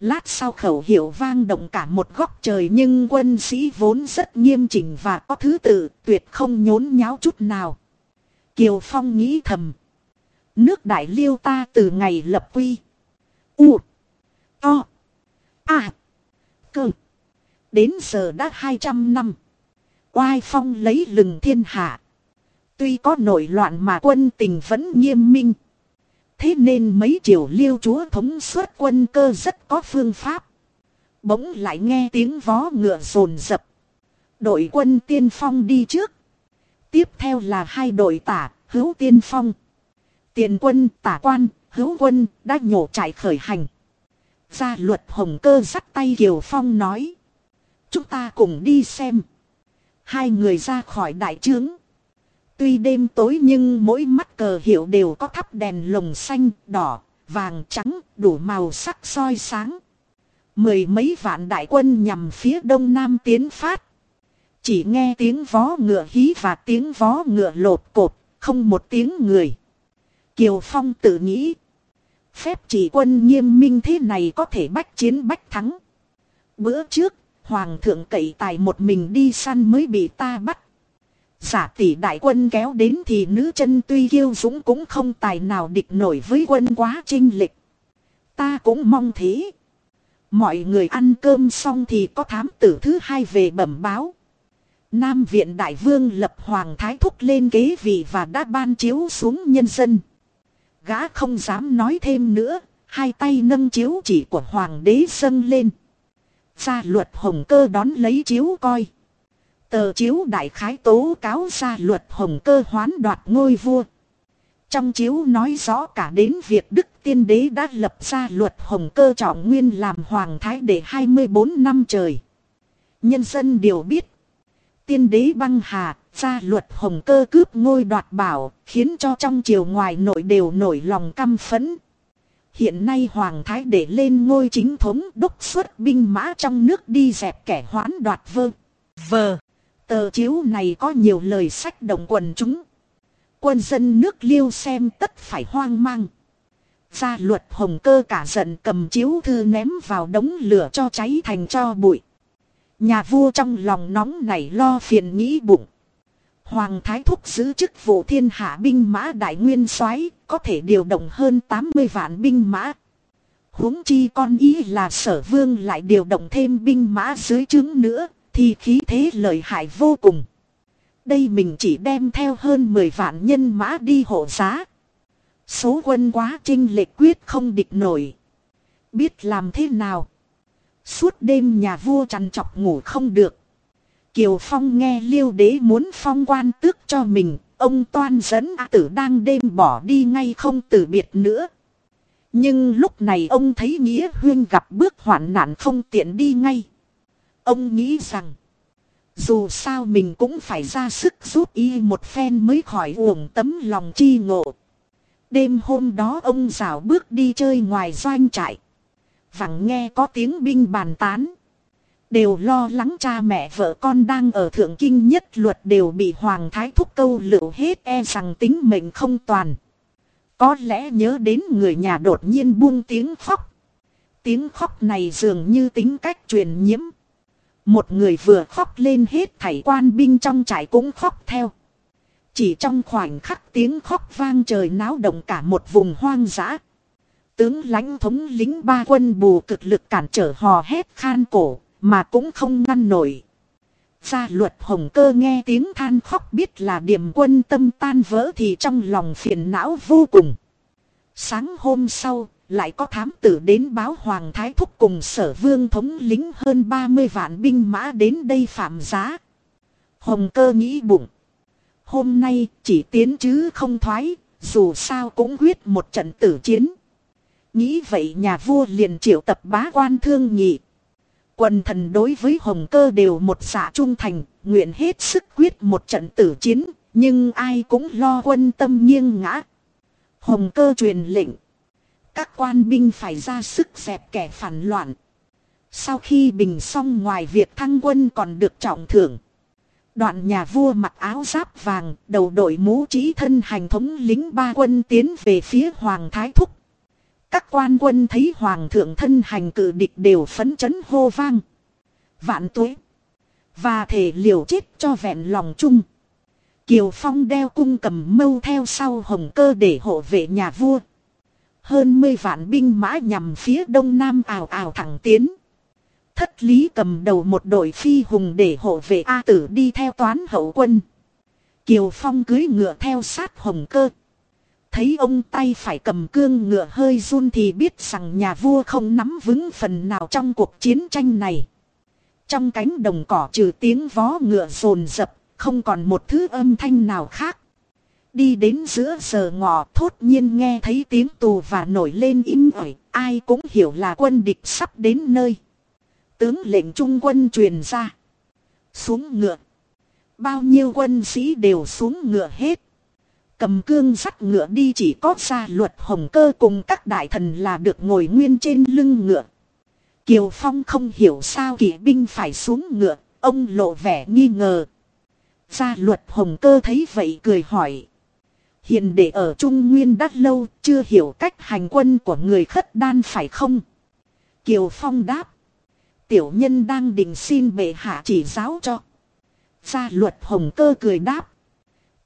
Lát sau khẩu hiệu vang động cả một góc trời nhưng quân sĩ vốn rất nghiêm chỉnh và có thứ tự, tuyệt không nhốn nháo chút nào. Kiều Phong nghĩ thầm. Nước đại liêu ta từ ngày lập quy. U. To. À. Cơ. Đến giờ đã 200 năm. Oai phong lấy lừng thiên hạ. Tuy có nội loạn mà quân tình vẫn nghiêm minh. Thế nên mấy triều liêu chúa thống suất quân cơ rất có phương pháp. Bỗng lại nghe tiếng vó ngựa rồn rập. Đội quân tiên phong đi trước. Tiếp theo là hai đội tả, hữu tiên phong. Tiền quân, tả quan, hữu quân đã nhổ trại khởi hành. Gia luật hồng cơ dắt tay Kiều Phong nói. Chúng ta cùng đi xem. Hai người ra khỏi đại trướng. Tuy đêm tối nhưng mỗi mắt cờ hiệu đều có thắp đèn lồng xanh, đỏ, vàng, trắng, đủ màu sắc soi sáng. Mười mấy vạn đại quân nhằm phía đông nam tiến phát. Chỉ nghe tiếng vó ngựa hí và tiếng vó ngựa lột cột, không một tiếng người. Kiều Phong tự nghĩ. Phép chỉ quân nghiêm minh thế này có thể bách chiến bách thắng. Bữa trước, Hoàng thượng cậy tài một mình đi săn mới bị ta bắt. Giả tỷ đại quân kéo đến thì nữ chân tuy kiêu dũng cũng không tài nào địch nổi với quân quá trinh lịch. Ta cũng mong thế. Mọi người ăn cơm xong thì có thám tử thứ hai về bẩm báo. Nam viện đại vương lập hoàng thái thúc lên kế vị và đã ban chiếu xuống nhân dân. Gã không dám nói thêm nữa, hai tay nâng chiếu chỉ của hoàng đế dâng lên. Gia luật hồng cơ đón lấy chiếu coi. Tờ chiếu đại khái tố cáo ra luật hồng cơ hoán đoạt ngôi vua. Trong chiếu nói rõ cả đến việc Đức Tiên Đế đã lập ra luật hồng cơ trọng nguyên làm hoàng thái để 24 năm trời. Nhân dân đều biết. Tiên đế băng hà, ra luật hồng cơ cướp ngôi đoạt bảo, khiến cho trong triều ngoài nội đều nổi lòng căm phẫn. Hiện nay hoàng thái để lên ngôi chính thống đốc xuất binh mã trong nước đi dẹp kẻ hoán đoạt vơ. Vờ. Tờ chiếu này có nhiều lời sách động quần chúng. Quân dân nước liêu xem tất phải hoang mang. Gia luật hồng cơ cả giận cầm chiếu thư ném vào đống lửa cho cháy thành cho bụi. Nhà vua trong lòng nóng nảy lo phiền nghĩ bụng. Hoàng thái thúc giữ chức vụ thiên hạ binh mã đại nguyên soái có thể điều động hơn 80 vạn binh mã. huống chi con ý là sở vương lại điều động thêm binh mã dưới trướng nữa, thì khí thế lợi hại vô cùng. Đây mình chỉ đem theo hơn 10 vạn nhân mã đi hộ giá. Số quân quá trinh lệch quyết không địch nổi. Biết làm thế nào? Suốt đêm nhà vua trằn trọc ngủ không được. Kiều Phong nghe liêu đế muốn phong quan tước cho mình. Ông toan dẫn A tử đang đêm bỏ đi ngay không từ biệt nữa. Nhưng lúc này ông thấy Nghĩa Huyên gặp bước hoạn nạn không tiện đi ngay. Ông nghĩ rằng, dù sao mình cũng phải ra sức giúp y một phen mới khỏi uổng tấm lòng chi ngộ. Đêm hôm đó ông rào bước đi chơi ngoài doanh trại. Vẳng nghe có tiếng binh bàn tán. Đều lo lắng cha mẹ vợ con đang ở thượng kinh nhất luật đều bị hoàng thái thúc câu lựu hết e rằng tính mệnh không toàn. Có lẽ nhớ đến người nhà đột nhiên buông tiếng khóc. Tiếng khóc này dường như tính cách truyền nhiễm. Một người vừa khóc lên hết thảy quan binh trong trại cũng khóc theo. Chỉ trong khoảnh khắc tiếng khóc vang trời náo động cả một vùng hoang dã. Tướng lãnh thống lính ba quân bù cực lực cản trở hò hét khan cổ, mà cũng không ngăn nổi. Gia luật hồng cơ nghe tiếng than khóc biết là điểm quân tâm tan vỡ thì trong lòng phiền não vô cùng. Sáng hôm sau, lại có thám tử đến báo Hoàng Thái Thúc cùng sở vương thống lính hơn 30 vạn binh mã đến đây phạm giá. Hồng cơ nghĩ bụng. Hôm nay chỉ tiến chứ không thoái, dù sao cũng quyết một trận tử chiến. Nghĩ vậy nhà vua liền triệu tập bá quan thương nghị Quần thần đối với hồng cơ đều một xạ trung thành, nguyện hết sức quyết một trận tử chiến, nhưng ai cũng lo quân tâm nghiêng ngã. Hồng cơ truyền lệnh. Các quan binh phải ra sức dẹp kẻ phản loạn. Sau khi bình xong ngoài việc thăng quân còn được trọng thưởng. Đoạn nhà vua mặc áo giáp vàng, đầu đội mũ trí thân hành thống lính ba quân tiến về phía Hoàng Thái Thúc. Các quan quân thấy Hoàng thượng thân hành cử địch đều phấn chấn hô vang. Vạn tuế. Và thể liều chết cho vẹn lòng chung. Kiều Phong đeo cung cầm mâu theo sau hồng cơ để hộ vệ nhà vua. Hơn mươi vạn binh mã nhằm phía đông nam ảo ảo thẳng tiến. Thất lý cầm đầu một đội phi hùng để hộ vệ A tử đi theo toán hậu quân. Kiều Phong cưới ngựa theo sát hồng cơ. Thấy ông tay phải cầm cương ngựa hơi run thì biết rằng nhà vua không nắm vững phần nào trong cuộc chiến tranh này. Trong cánh đồng cỏ trừ tiếng vó ngựa rồn rập, không còn một thứ âm thanh nào khác. Đi đến giữa giờ ngọ thốt nhiên nghe thấy tiếng tù và nổi lên im ỏi, ai cũng hiểu là quân địch sắp đến nơi. Tướng lệnh trung quân truyền ra. Xuống ngựa. Bao nhiêu quân sĩ đều xuống ngựa hết. Cầm cương sắt ngựa đi chỉ có ra luật hồng cơ cùng các đại thần là được ngồi nguyên trên lưng ngựa. Kiều Phong không hiểu sao kỵ binh phải xuống ngựa, ông lộ vẻ nghi ngờ. Gia luật hồng cơ thấy vậy cười hỏi. Hiện để ở Trung Nguyên đắt lâu, chưa hiểu cách hành quân của người khất đan phải không? Kiều Phong đáp. Tiểu nhân đang định xin bệ hạ chỉ giáo cho. Gia luật hồng cơ cười đáp.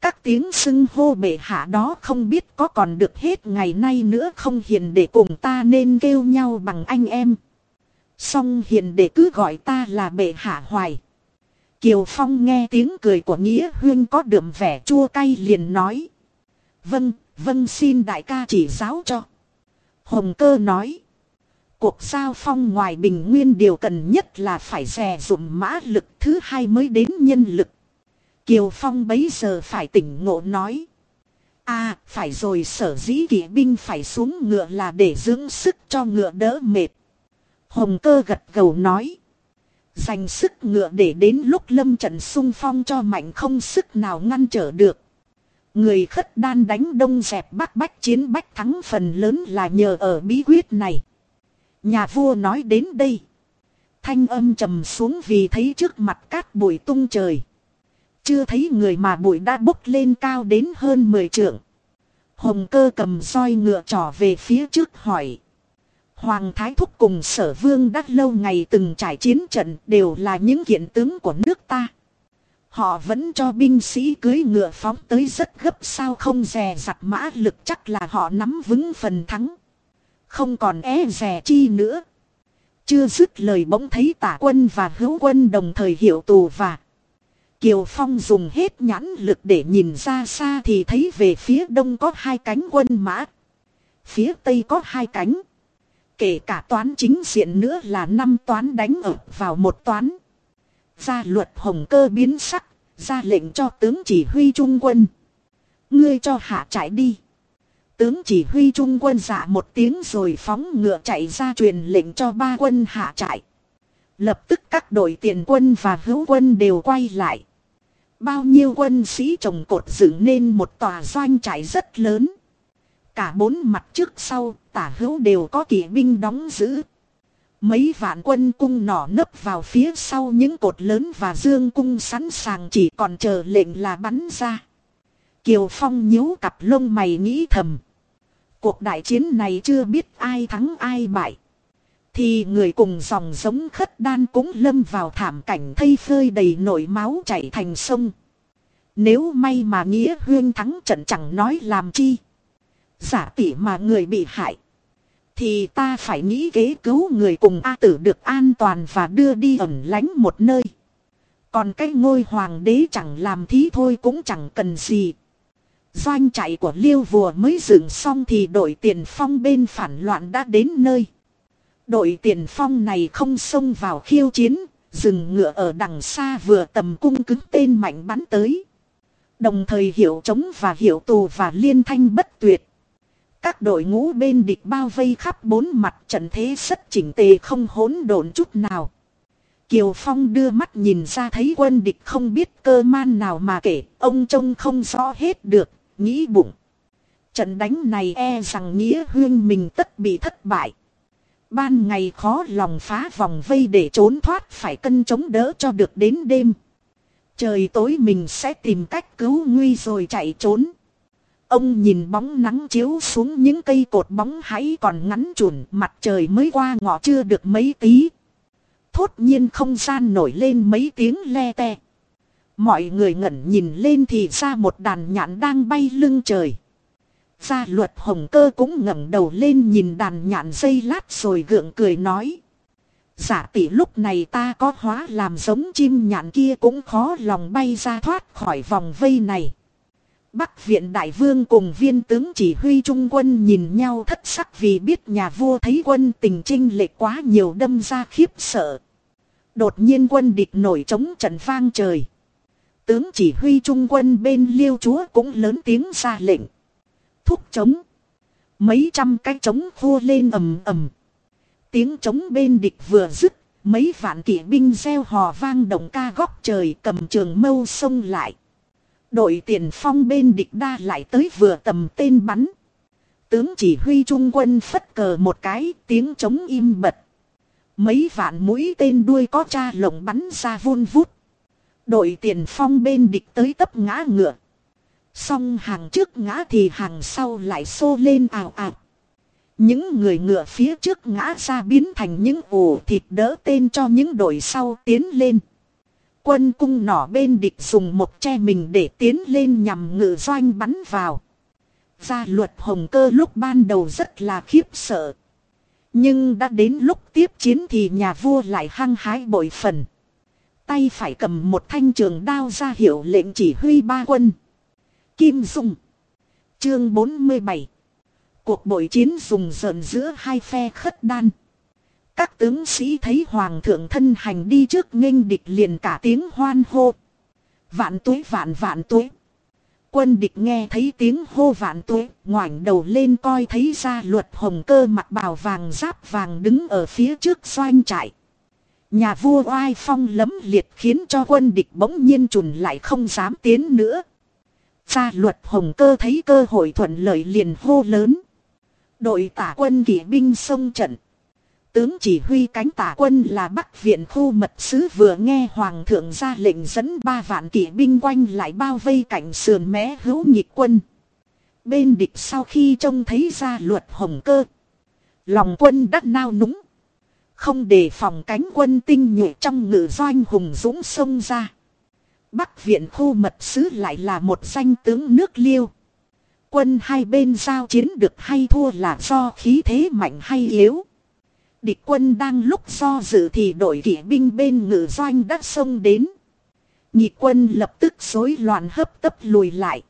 Các tiếng xưng hô bệ hạ đó không biết có còn được hết ngày nay nữa không hiền để cùng ta nên kêu nhau bằng anh em. Song hiền để cứ gọi ta là bệ hạ hoài. Kiều Phong nghe tiếng cười của Nghĩa Huyên có đượm vẻ chua cay liền nói. Vâng, vâng xin đại ca chỉ giáo cho. Hồng cơ nói. Cuộc giao phong ngoài bình nguyên điều cần nhất là phải rè dụng mã lực thứ hai mới đến nhân lực. Kiều Phong bấy giờ phải tỉnh ngộ nói. À, phải rồi sở dĩ kỵ binh phải xuống ngựa là để dưỡng sức cho ngựa đỡ mệt. Hồng cơ gật gầu nói. Dành sức ngựa để đến lúc lâm trận sung phong cho mạnh không sức nào ngăn trở được. Người khất đan đánh đông dẹp bắc bách chiến bách thắng phần lớn là nhờ ở bí quyết này. Nhà vua nói đến đây. Thanh âm trầm xuống vì thấy trước mặt cát bụi tung trời. Chưa thấy người mà bụi đã bốc lên cao đến hơn 10 trượng. Hồng cơ cầm roi ngựa trỏ về phía trước hỏi. Hoàng Thái Thúc cùng sở vương đã lâu ngày từng trải chiến trận đều là những kiện tướng của nước ta. Họ vẫn cho binh sĩ cưới ngựa phóng tới rất gấp sao không dè dặt mã lực chắc là họ nắm vững phần thắng. Không còn e dè chi nữa. Chưa dứt lời bỗng thấy tả quân và hữu quân đồng thời hiệu tù và Kiều Phong dùng hết nhãn lực để nhìn ra xa thì thấy về phía đông có hai cánh quân mã. Phía tây có hai cánh. Kể cả toán chính diện nữa là năm toán đánh ở vào một toán. Gia luật hồng cơ biến sắc, ra lệnh cho tướng chỉ huy trung quân. Ngươi cho hạ chạy đi. Tướng chỉ huy trung quân dạ một tiếng rồi phóng ngựa chạy ra truyền lệnh cho ba quân hạ chạy. Lập tức các đội tiền quân và hữu quân đều quay lại. Bao nhiêu quân sĩ trồng cột dựng nên một tòa doanh trại rất lớn. Cả bốn mặt trước sau, tả hữu đều có kỵ binh đóng giữ. Mấy vạn quân cung nỏ nấp vào phía sau những cột lớn và dương cung sẵn sàng chỉ còn chờ lệnh là bắn ra. Kiều Phong nhíu cặp lông mày nghĩ thầm. Cuộc đại chiến này chưa biết ai thắng ai bại. Thì người cùng dòng giống khất đan cũng lâm vào thảm cảnh thây phơi đầy nổi máu chảy thành sông. Nếu may mà nghĩa huyên thắng trận chẳng nói làm chi. Giả tỷ mà người bị hại. Thì ta phải nghĩ kế cứu người cùng A tử được an toàn và đưa đi ẩn lánh một nơi. Còn cái ngôi hoàng đế chẳng làm thí thôi cũng chẳng cần gì. Doanh chạy của liêu vùa mới dựng xong thì đội tiền phong bên phản loạn đã đến nơi. Đội tiền phong này không xông vào khiêu chiến, dừng ngựa ở đằng xa vừa tầm cung cứng tên mạnh bắn tới. Đồng thời hiệu chống và hiệu tù và liên thanh bất tuyệt. Các đội ngũ bên địch bao vây khắp bốn mặt trận thế rất chỉnh tề không hỗn độn chút nào. Kiều Phong đưa mắt nhìn ra thấy quân địch không biết cơ man nào mà kể, ông trông không rõ hết được, nghĩ bụng. Trận đánh này e rằng nghĩa huyên mình tất bị thất bại. Ban ngày khó lòng phá vòng vây để trốn thoát phải cân chống đỡ cho được đến đêm. Trời tối mình sẽ tìm cách cứu nguy rồi chạy trốn. Ông nhìn bóng nắng chiếu xuống những cây cột bóng hãy còn ngắn chùn, mặt trời mới qua ngọ chưa được mấy tí. Thốt nhiên không gian nổi lên mấy tiếng le te. Mọi người ngẩn nhìn lên thì ra một đàn nhạn đang bay lưng trời. Gia luật hồng cơ cũng ngẩng đầu lên nhìn đàn nhạn dây lát rồi gượng cười nói. Giả tỷ lúc này ta có hóa làm giống chim nhạn kia cũng khó lòng bay ra thoát khỏi vòng vây này. Bắc viện đại vương cùng viên tướng chỉ huy trung quân nhìn nhau thất sắc vì biết nhà vua thấy quân tình trinh lệ quá nhiều đâm ra khiếp sợ. Đột nhiên quân địch nổi trống trận vang trời. Tướng chỉ huy trung quân bên liêu chúa cũng lớn tiếng ra lệnh. Thúc trống. Mấy trăm cái trống vua lên ầm ầm. Tiếng trống bên địch vừa dứt. Mấy vạn kỵ binh gieo hò vang động ca góc trời cầm trường mâu xông lại. Đội tiền phong bên địch đa lại tới vừa tầm tên bắn. Tướng chỉ huy trung quân phất cờ một cái, tiếng trống im bật. Mấy vạn mũi tên đuôi có cha lồng bắn ra vun vút. Đội tiền phong bên địch tới tấp ngã ngựa. Xong hàng trước ngã thì hàng sau lại xô lên ào ào. Những người ngựa phía trước ngã ra biến thành những ổ thịt đỡ tên cho những đội sau tiến lên. Quân cung nỏ bên địch dùng một che mình để tiến lên nhằm ngự doanh bắn vào. Gia luật hồng cơ lúc ban đầu rất là khiếp sợ. Nhưng đã đến lúc tiếp chiến thì nhà vua lại hăng hái bội phần. Tay phải cầm một thanh trường đao ra hiệu lệnh chỉ huy ba quân. Kim Dung. Chương 47. Cuộc bội chiến dùng dợn giữa hai phe khất đan. Các tướng sĩ thấy hoàng thượng thân hành đi trước nghênh địch liền cả tiếng hoan hô. Vạn tuế vạn vạn tuế. Quân địch nghe thấy tiếng hô vạn tuế, ngoảnh đầu lên coi thấy ra luật hồng cơ mặt bào vàng giáp vàng đứng ở phía trước doanh trại. Nhà vua oai phong lấm liệt khiến cho quân địch bỗng nhiên trùn lại không dám tiến nữa. Gia luật hồng cơ thấy cơ hội thuận lợi liền hô lớn. Đội tả quân kỵ binh sông trận. Tướng chỉ huy cánh tả quân là Bắc Viện khu mật sứ vừa nghe Hoàng thượng ra lệnh dẫn ba vạn kỵ binh quanh lại bao vây cảnh sườn mé hữu nhịp quân. Bên địch sau khi trông thấy ra luật hồng cơ. Lòng quân đắt nao núng. Không để phòng cánh quân tinh nhuệ trong ngự doanh hùng dũng sông ra. Bắc viện khu mật sứ lại là một danh tướng nước liêu. Quân hai bên giao chiến được hay thua là do khí thế mạnh hay yếu. Địch quân đang lúc do dự thì đội kỵ binh bên ngự doanh đã xông đến. Nhị quân lập tức rối loạn hấp tấp lùi lại.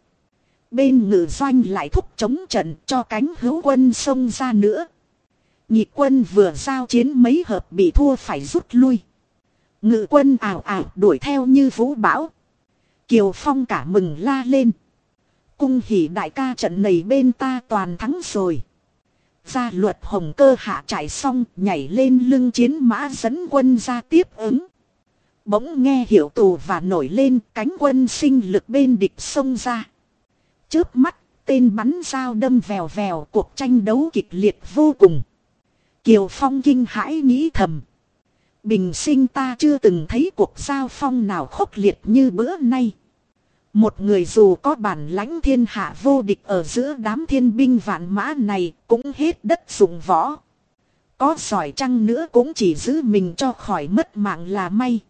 Bên ngự doanh lại thúc chống trận cho cánh hữu quân xông ra nữa. Nhị quân vừa giao chiến mấy hợp bị thua phải rút lui. Ngự quân ảo ảo đuổi theo như vũ bão. Kiều Phong cả mừng la lên. Cung hỉ đại ca trận này bên ta toàn thắng rồi. Gia luật hồng cơ hạ trải xong, nhảy lên lưng chiến mã dẫn quân ra tiếp ứng. Bỗng nghe hiểu tù và nổi lên, cánh quân sinh lực bên địch sông ra. Chớp mắt, tên bắn dao đâm vèo vèo, cuộc tranh đấu kịch liệt vô cùng. Kiều Phong kinh hãi nghĩ thầm. Bình sinh ta chưa từng thấy cuộc giao phong nào khốc liệt như bữa nay. Một người dù có bản lãnh thiên hạ vô địch ở giữa đám thiên binh vạn mã này cũng hết đất dùng võ. Có giỏi chăng nữa cũng chỉ giữ mình cho khỏi mất mạng là may.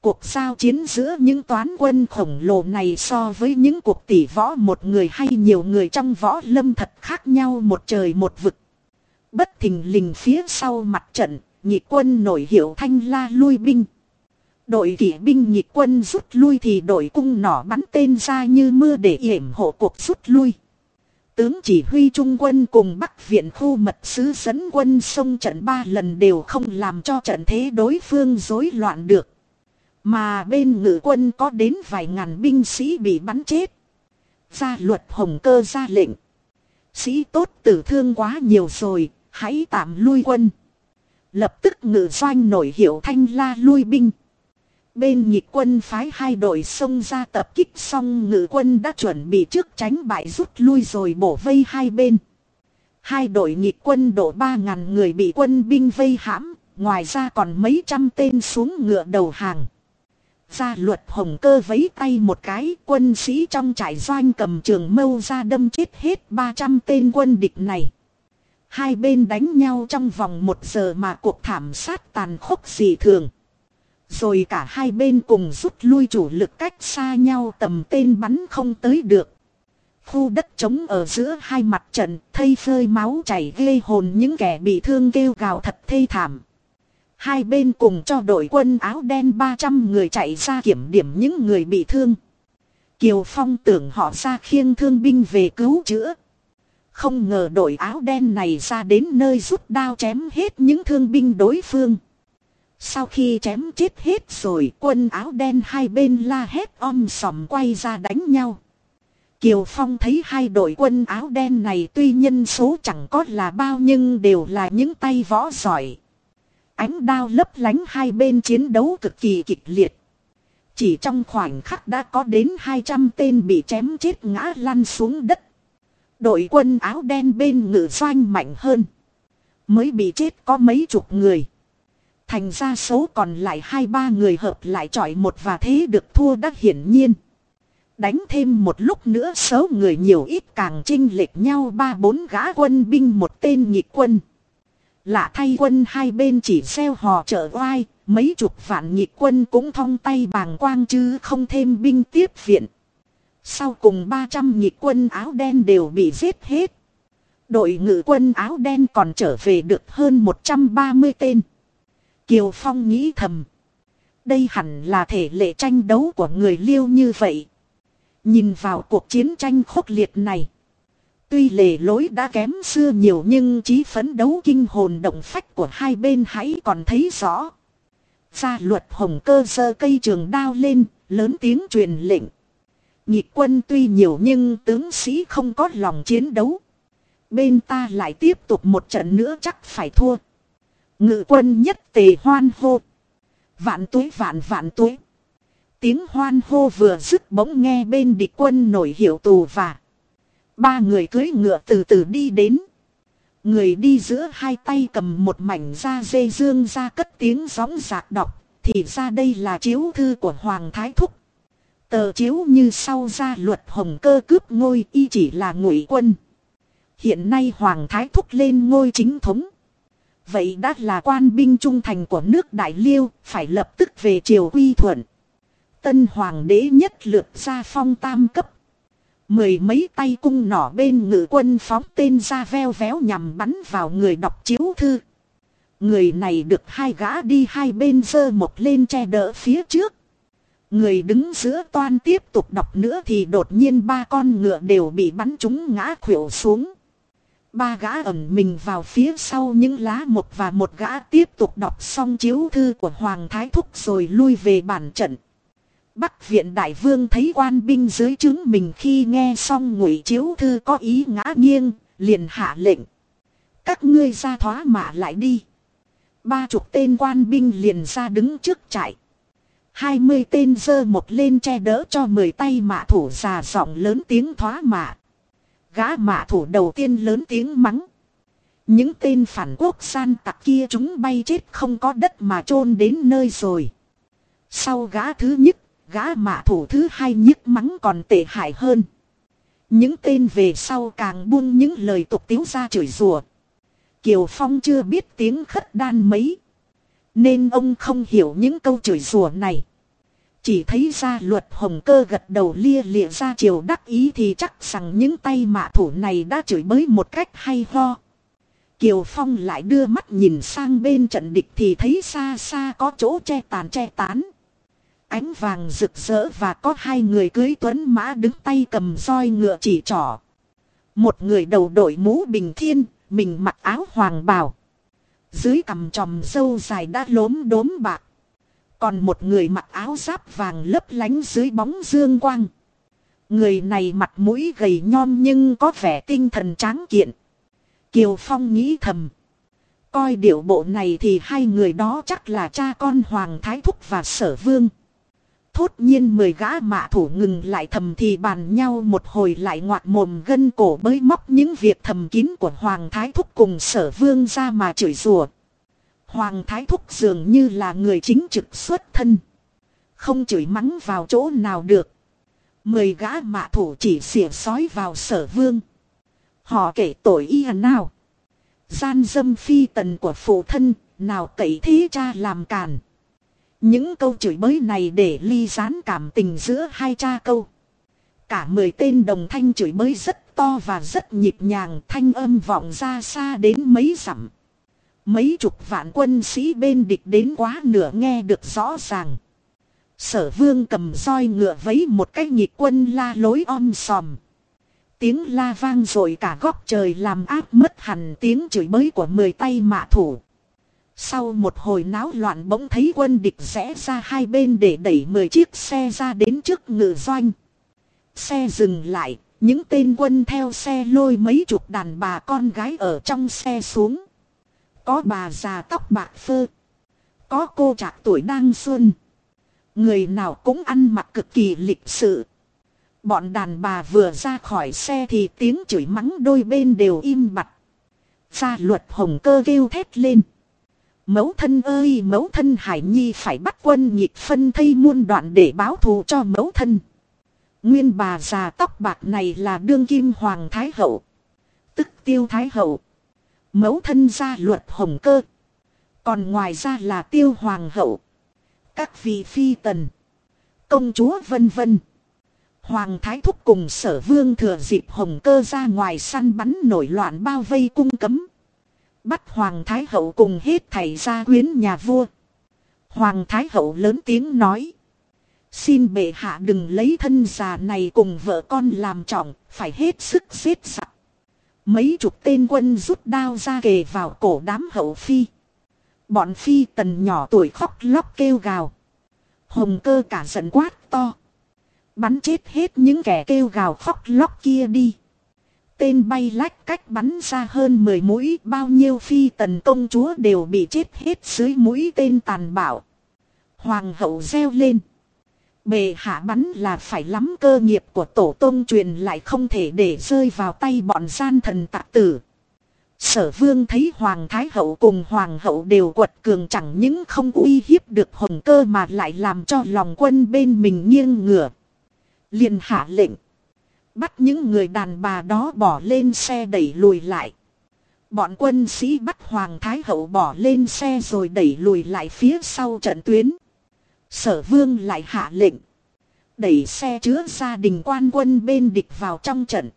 Cuộc giao chiến giữa những toán quân khổng lồ này so với những cuộc tỷ võ một người hay nhiều người trong võ lâm thật khác nhau một trời một vực. Bất thình lình phía sau mặt trận, nhị quân nổi hiệu thanh la lui binh. Đội kỵ binh nhịp quân rút lui thì đội cung nỏ bắn tên ra như mưa để yểm hộ cuộc rút lui. Tướng chỉ huy trung quân cùng Bắc Viện khu mật sứ dẫn quân sông trận ba lần đều không làm cho trận thế đối phương rối loạn được. Mà bên ngự quân có đến vài ngàn binh sĩ bị bắn chết. Gia luật hồng cơ ra lệnh. Sĩ tốt tử thương quá nhiều rồi, hãy tạm lui quân. Lập tức ngự doanh nổi hiệu thanh la lui binh. Bên nhịp quân phái hai đội xông ra tập kích xong ngự quân đã chuẩn bị trước tránh bại rút lui rồi bổ vây hai bên. Hai đội nhịp quân độ ba ngàn người bị quân binh vây hãm, ngoài ra còn mấy trăm tên xuống ngựa đầu hàng. Gia luật hồng cơ vấy tay một cái quân sĩ trong trại doanh cầm trường mâu ra đâm chết hết 300 tên quân địch này. Hai bên đánh nhau trong vòng một giờ mà cuộc thảm sát tàn khốc dị thường. Rồi cả hai bên cùng rút lui chủ lực cách xa nhau tầm tên bắn không tới được. Khu đất trống ở giữa hai mặt trận, thây phơi máu chảy ghê hồn những kẻ bị thương kêu gào thật thê thảm. Hai bên cùng cho đội quân áo đen 300 người chạy ra kiểm điểm những người bị thương. Kiều Phong tưởng họ ra khiêng thương binh về cứu chữa. Không ngờ đội áo đen này ra đến nơi rút đao chém hết những thương binh đối phương. Sau khi chém chết hết rồi quân áo đen hai bên la hét om sòm quay ra đánh nhau. Kiều Phong thấy hai đội quân áo đen này tuy nhân số chẳng có là bao nhưng đều là những tay võ giỏi. Ánh đao lấp lánh hai bên chiến đấu cực kỳ kịch liệt. Chỉ trong khoảnh khắc đã có đến 200 tên bị chém chết ngã lăn xuống đất. Đội quân áo đen bên ngự doanh mạnh hơn. Mới bị chết có mấy chục người. Thành ra số còn lại hai ba người hợp lại chọi một và thế được thua đắc hiển nhiên. Đánh thêm một lúc nữa số người nhiều ít càng chinh lệch nhau ba bốn gã quân binh một tên nhị quân. Lạ thay quân hai bên chỉ xeo hò trợ oai, mấy chục vạn nhị quân cũng thong tay bàng quang chứ không thêm binh tiếp viện. Sau cùng 300 nhị quân áo đen đều bị giết hết. Đội ngự quân áo đen còn trở về được hơn 130 tên. Kiều Phong nghĩ thầm. Đây hẳn là thể lệ tranh đấu của người liêu như vậy. Nhìn vào cuộc chiến tranh khốc liệt này. Tuy lề lối đã kém xưa nhiều nhưng trí phấn đấu kinh hồn động phách của hai bên hãy còn thấy rõ. Gia luật hồng cơ sơ cây trường đao lên, lớn tiếng truyền lệnh. Nhịp quân tuy nhiều nhưng tướng sĩ không có lòng chiến đấu. Bên ta lại tiếp tục một trận nữa chắc phải thua. Ngự quân nhất tề hoan hô. Vạn túi vạn vạn túi Tiếng hoan hô vừa dứt bỗng nghe bên địch quân nổi hiệu tù và. Ba người cưới ngựa từ từ đi đến. Người đi giữa hai tay cầm một mảnh da dây dương ra cất tiếng gióng giạc đọc. Thì ra đây là chiếu thư của Hoàng Thái Thúc. Tờ chiếu như sau ra luật hồng cơ cướp ngôi y chỉ là ngụy quân. Hiện nay Hoàng Thái Thúc lên ngôi chính thống. Vậy đã là quan binh trung thành của nước Đại Liêu, phải lập tức về triều quy thuận. Tân Hoàng đế nhất lượt ra phong tam cấp. Mười mấy tay cung nỏ bên ngự quân phóng tên ra veo véo nhằm bắn vào người đọc chiếu thư. Người này được hai gã đi hai bên dơ một lên che đỡ phía trước. Người đứng giữa toan tiếp tục đọc nữa thì đột nhiên ba con ngựa đều bị bắn trúng ngã khuỷu xuống. Ba gã ẩn mình vào phía sau những lá một và một gã tiếp tục đọc xong chiếu thư của Hoàng Thái Thúc rồi lui về bản trận. Bắc viện đại vương thấy quan binh dưới chứng mình khi nghe xong ngụy chiếu thư có ý ngã nghiêng, liền hạ lệnh. Các ngươi ra thoá mạ lại đi. Ba chục tên quan binh liền ra đứng trước trại. Hai mươi tên dơ một lên che đỡ cho mười tay mạ thủ già giọng lớn tiếng thoá mạ. Gã mạ thủ đầu tiên lớn tiếng mắng. Những tên phản quốc san tặc kia chúng bay chết không có đất mà chôn đến nơi rồi. Sau gã thứ nhất, gã mạ thủ thứ hai nhức mắng còn tệ hại hơn. Những tên về sau càng buông những lời tục tiếu ra chửi rủa. Kiều Phong chưa biết tiếng khất đan mấy. Nên ông không hiểu những câu chửi rủa này. Chỉ thấy ra luật hồng cơ gật đầu lia lịa ra chiều đắc ý thì chắc rằng những tay mạ thủ này đã chửi bới một cách hay ho. Kiều Phong lại đưa mắt nhìn sang bên trận địch thì thấy xa xa có chỗ che tàn che tán. Ánh vàng rực rỡ và có hai người cưới tuấn mã đứng tay cầm roi ngựa chỉ trỏ. Một người đầu đội mũ bình thiên, mình mặc áo hoàng bào. Dưới cằm tròm dâu dài đã lốm đốm bạc. Còn một người mặc áo giáp vàng lấp lánh dưới bóng dương quang. Người này mặt mũi gầy nhom nhưng có vẻ tinh thần tráng kiện. Kiều Phong nghĩ thầm. Coi điệu bộ này thì hai người đó chắc là cha con Hoàng Thái Thúc và Sở Vương. Thốt nhiên mười gã mạ thủ ngừng lại thầm thì bàn nhau một hồi lại ngoạt mồm gân cổ bới móc những việc thầm kín của Hoàng Thái Thúc cùng Sở Vương ra mà chửi rủa. Hoàng Thái Thúc dường như là người chính trực xuất thân. Không chửi mắng vào chỗ nào được. Mười gã mạ thủ chỉ xỉa sói vào sở vương. Họ kể tội y hẳn nào. Gian dâm phi tần của phụ thân, nào cậy thế cha làm càn. Những câu chửi bới này để ly gián cảm tình giữa hai cha câu. Cả mười tên đồng thanh chửi bới rất to và rất nhịp nhàng thanh âm vọng ra xa đến mấy dặm. Mấy chục vạn quân sĩ bên địch đến quá nửa nghe được rõ ràng. Sở vương cầm roi ngựa vấy một cái nhịp quân la lối om sòm. Tiếng la vang rồi cả góc trời làm áp mất hẳn tiếng chửi bới của mười tay mạ thủ. Sau một hồi náo loạn bỗng thấy quân địch rẽ ra hai bên để đẩy mười chiếc xe ra đến trước ngự doanh. Xe dừng lại, những tên quân theo xe lôi mấy chục đàn bà con gái ở trong xe xuống. Có bà già tóc bạc phơ. Có cô trạc tuổi đang xuân. Người nào cũng ăn mặc cực kỳ lịch sự. Bọn đàn bà vừa ra khỏi xe thì tiếng chửi mắng đôi bên đều im bặt. Gia luật hồng cơ kêu thét lên. Mẫu thân ơi, mẫu thân Hải Nhi phải bắt quân nhịp phân thây muôn đoạn để báo thù cho mẫu thân. Nguyên bà già tóc bạc này là đương kim hoàng thái hậu. Tức tiêu thái hậu. Mẫu thân gia luật hồng cơ. Còn ngoài ra là tiêu hoàng hậu. Các vị phi tần. Công chúa vân vân. Hoàng thái thúc cùng sở vương thừa dịp hồng cơ ra ngoài săn bắn nổi loạn bao vây cung cấm. Bắt hoàng thái hậu cùng hết thầy gia quyến nhà vua. Hoàng thái hậu lớn tiếng nói. Xin bệ hạ đừng lấy thân già này cùng vợ con làm trọng, phải hết sức giết sặc. Mấy chục tên quân rút đao ra kề vào cổ đám hậu phi. Bọn phi tần nhỏ tuổi khóc lóc kêu gào. Hồng cơ cả giận quát to. Bắn chết hết những kẻ kêu gào khóc lóc kia đi. Tên bay lách cách bắn ra hơn 10 mũi, bao nhiêu phi tần công chúa đều bị chết hết dưới mũi tên tàn bạo. Hoàng hậu reo lên. Bề hạ bắn là phải lắm cơ nghiệp của tổ tông truyền lại không thể để rơi vào tay bọn gian thần tạc tử. Sở vương thấy hoàng thái hậu cùng hoàng hậu đều quật cường chẳng những không uy hiếp được hồng cơ mà lại làm cho lòng quân bên mình nghiêng ngửa. liền hạ lệnh. Bắt những người đàn bà đó bỏ lên xe đẩy lùi lại. Bọn quân sĩ bắt hoàng thái hậu bỏ lên xe rồi đẩy lùi lại phía sau trận tuyến. Sở vương lại hạ lệnh. Đẩy xe chứa gia đình quan quân bên địch vào trong trận.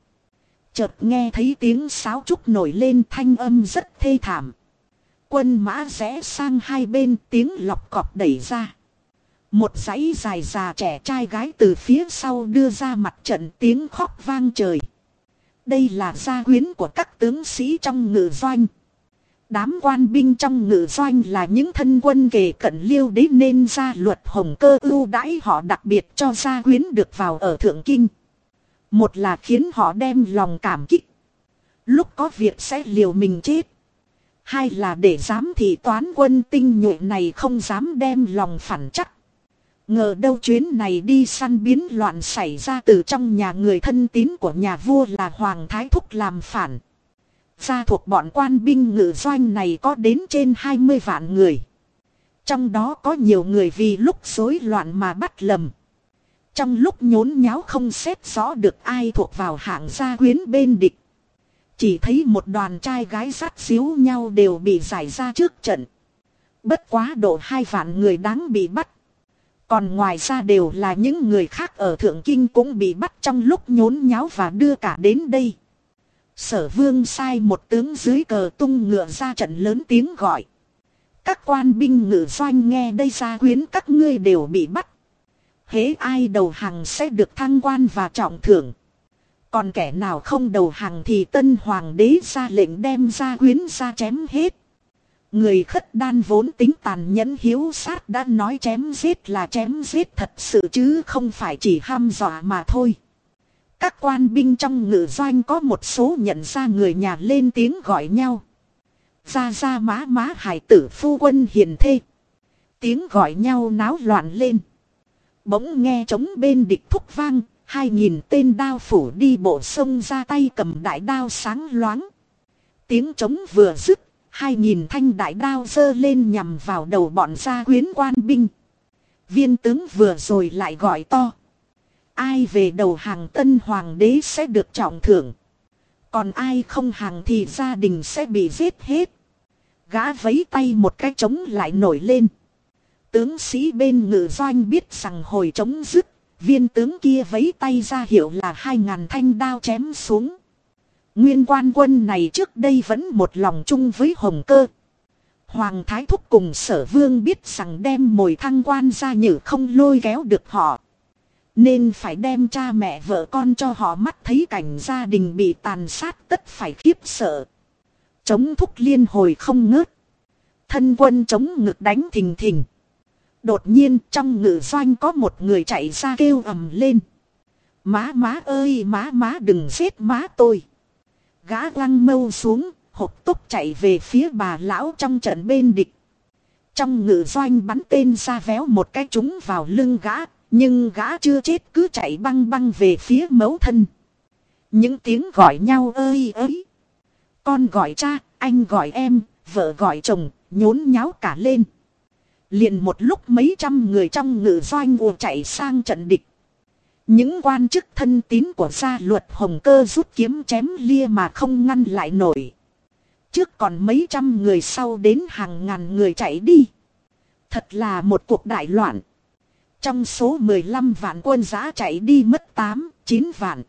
Chợt nghe thấy tiếng sáo trúc nổi lên thanh âm rất thê thảm. Quân mã rẽ sang hai bên, tiếng lọc cọp đẩy ra. Một dãy dài già trẻ trai gái từ phía sau đưa ra mặt trận tiếng khóc vang trời. Đây là gia quyến của các tướng sĩ trong ngự doanh. Đám quan binh trong ngự doanh là những thân quân kề cận liêu đế nên ra luật hồng cơ ưu đãi họ đặc biệt cho gia quyến được vào ở thượng kinh. Một là khiến họ đem lòng cảm kích. Lúc có việc sẽ liều mình chết. Hai là để dám thị toán quân tinh nhuệ này không dám đem lòng phản chắc. Ngờ đâu chuyến này đi săn biến loạn xảy ra từ trong nhà người thân tín của nhà vua là Hoàng Thái Thúc làm phản. Gia thuộc bọn quan binh ngự doanh này có đến trên 20 vạn người. Trong đó có nhiều người vì lúc rối loạn mà bắt lầm. Trong lúc nhốn nháo không xét rõ được ai thuộc vào hạng gia quyến bên địch. Chỉ thấy một đoàn trai gái sát xíu nhau đều bị giải ra trước trận. Bất quá độ hai vạn người đáng bị bắt. Còn ngoài ra đều là những người khác ở Thượng Kinh cũng bị bắt trong lúc nhốn nháo và đưa cả đến đây. Sở vương sai một tướng dưới cờ tung ngựa ra trận lớn tiếng gọi. Các quan binh ngự doanh nghe đây ra quyến các ngươi đều bị bắt. Hế ai đầu hàng sẽ được thăng quan và trọng thưởng. Còn kẻ nào không đầu hàng thì tân hoàng đế ra lệnh đem ra quyến ra chém hết. Người khất đan vốn tính tàn nhẫn hiếu sát đã nói chém giết là chém giết thật sự chứ không phải chỉ ham dọa mà thôi. Các quan binh trong ngự doanh có một số nhận ra người nhà lên tiếng gọi nhau. Ra ra má má hải tử phu quân hiền thê. Tiếng gọi nhau náo loạn lên. Bỗng nghe trống bên địch thúc vang, hai nghìn tên đao phủ đi bộ sông ra tay cầm đại đao sáng loáng. Tiếng trống vừa dứt, hai nghìn thanh đại đao dơ lên nhằm vào đầu bọn gia quyến quan binh. Viên tướng vừa rồi lại gọi to. Ai về đầu hàng tân hoàng đế sẽ được trọng thưởng. Còn ai không hàng thì gia đình sẽ bị giết hết. Gã vấy tay một cái trống lại nổi lên. Tướng sĩ bên ngự doanh biết rằng hồi trống dứt. Viên tướng kia vấy tay ra hiệu là hai ngàn thanh đao chém xuống. Nguyên quan quân này trước đây vẫn một lòng chung với Hồng Cơ. Hoàng Thái Thúc cùng sở vương biết rằng đem mồi thăng quan ra nhử không lôi kéo được họ. Nên phải đem cha mẹ vợ con cho họ mắt thấy cảnh gia đình bị tàn sát tất phải khiếp sợ. Chống thúc liên hồi không ngớt. Thân quân chống ngực đánh thình thình. Đột nhiên trong ngự doanh có một người chạy ra kêu ầm lên. Má má ơi má má đừng giết má tôi. Gã lăng mâu xuống, hộp túc chạy về phía bà lão trong trận bên địch. Trong ngự doanh bắn tên ra véo một cái trúng vào lưng gã, nhưng gã chưa chết cứ chạy băng băng về phía mẫu thân. Những tiếng gọi nhau ơi ơi. Con gọi cha, anh gọi em, vợ gọi chồng, nhốn nháo cả lên. Liền một lúc mấy trăm người trong ngự doanh ùa chạy sang trận địch. Những quan chức thân tín của gia luật hồng cơ rút kiếm chém lia mà không ngăn lại nổi. Trước còn mấy trăm người sau đến hàng ngàn người chạy đi. Thật là một cuộc đại loạn. Trong số 15 vạn quân giã chạy đi mất 8, 9 vạn.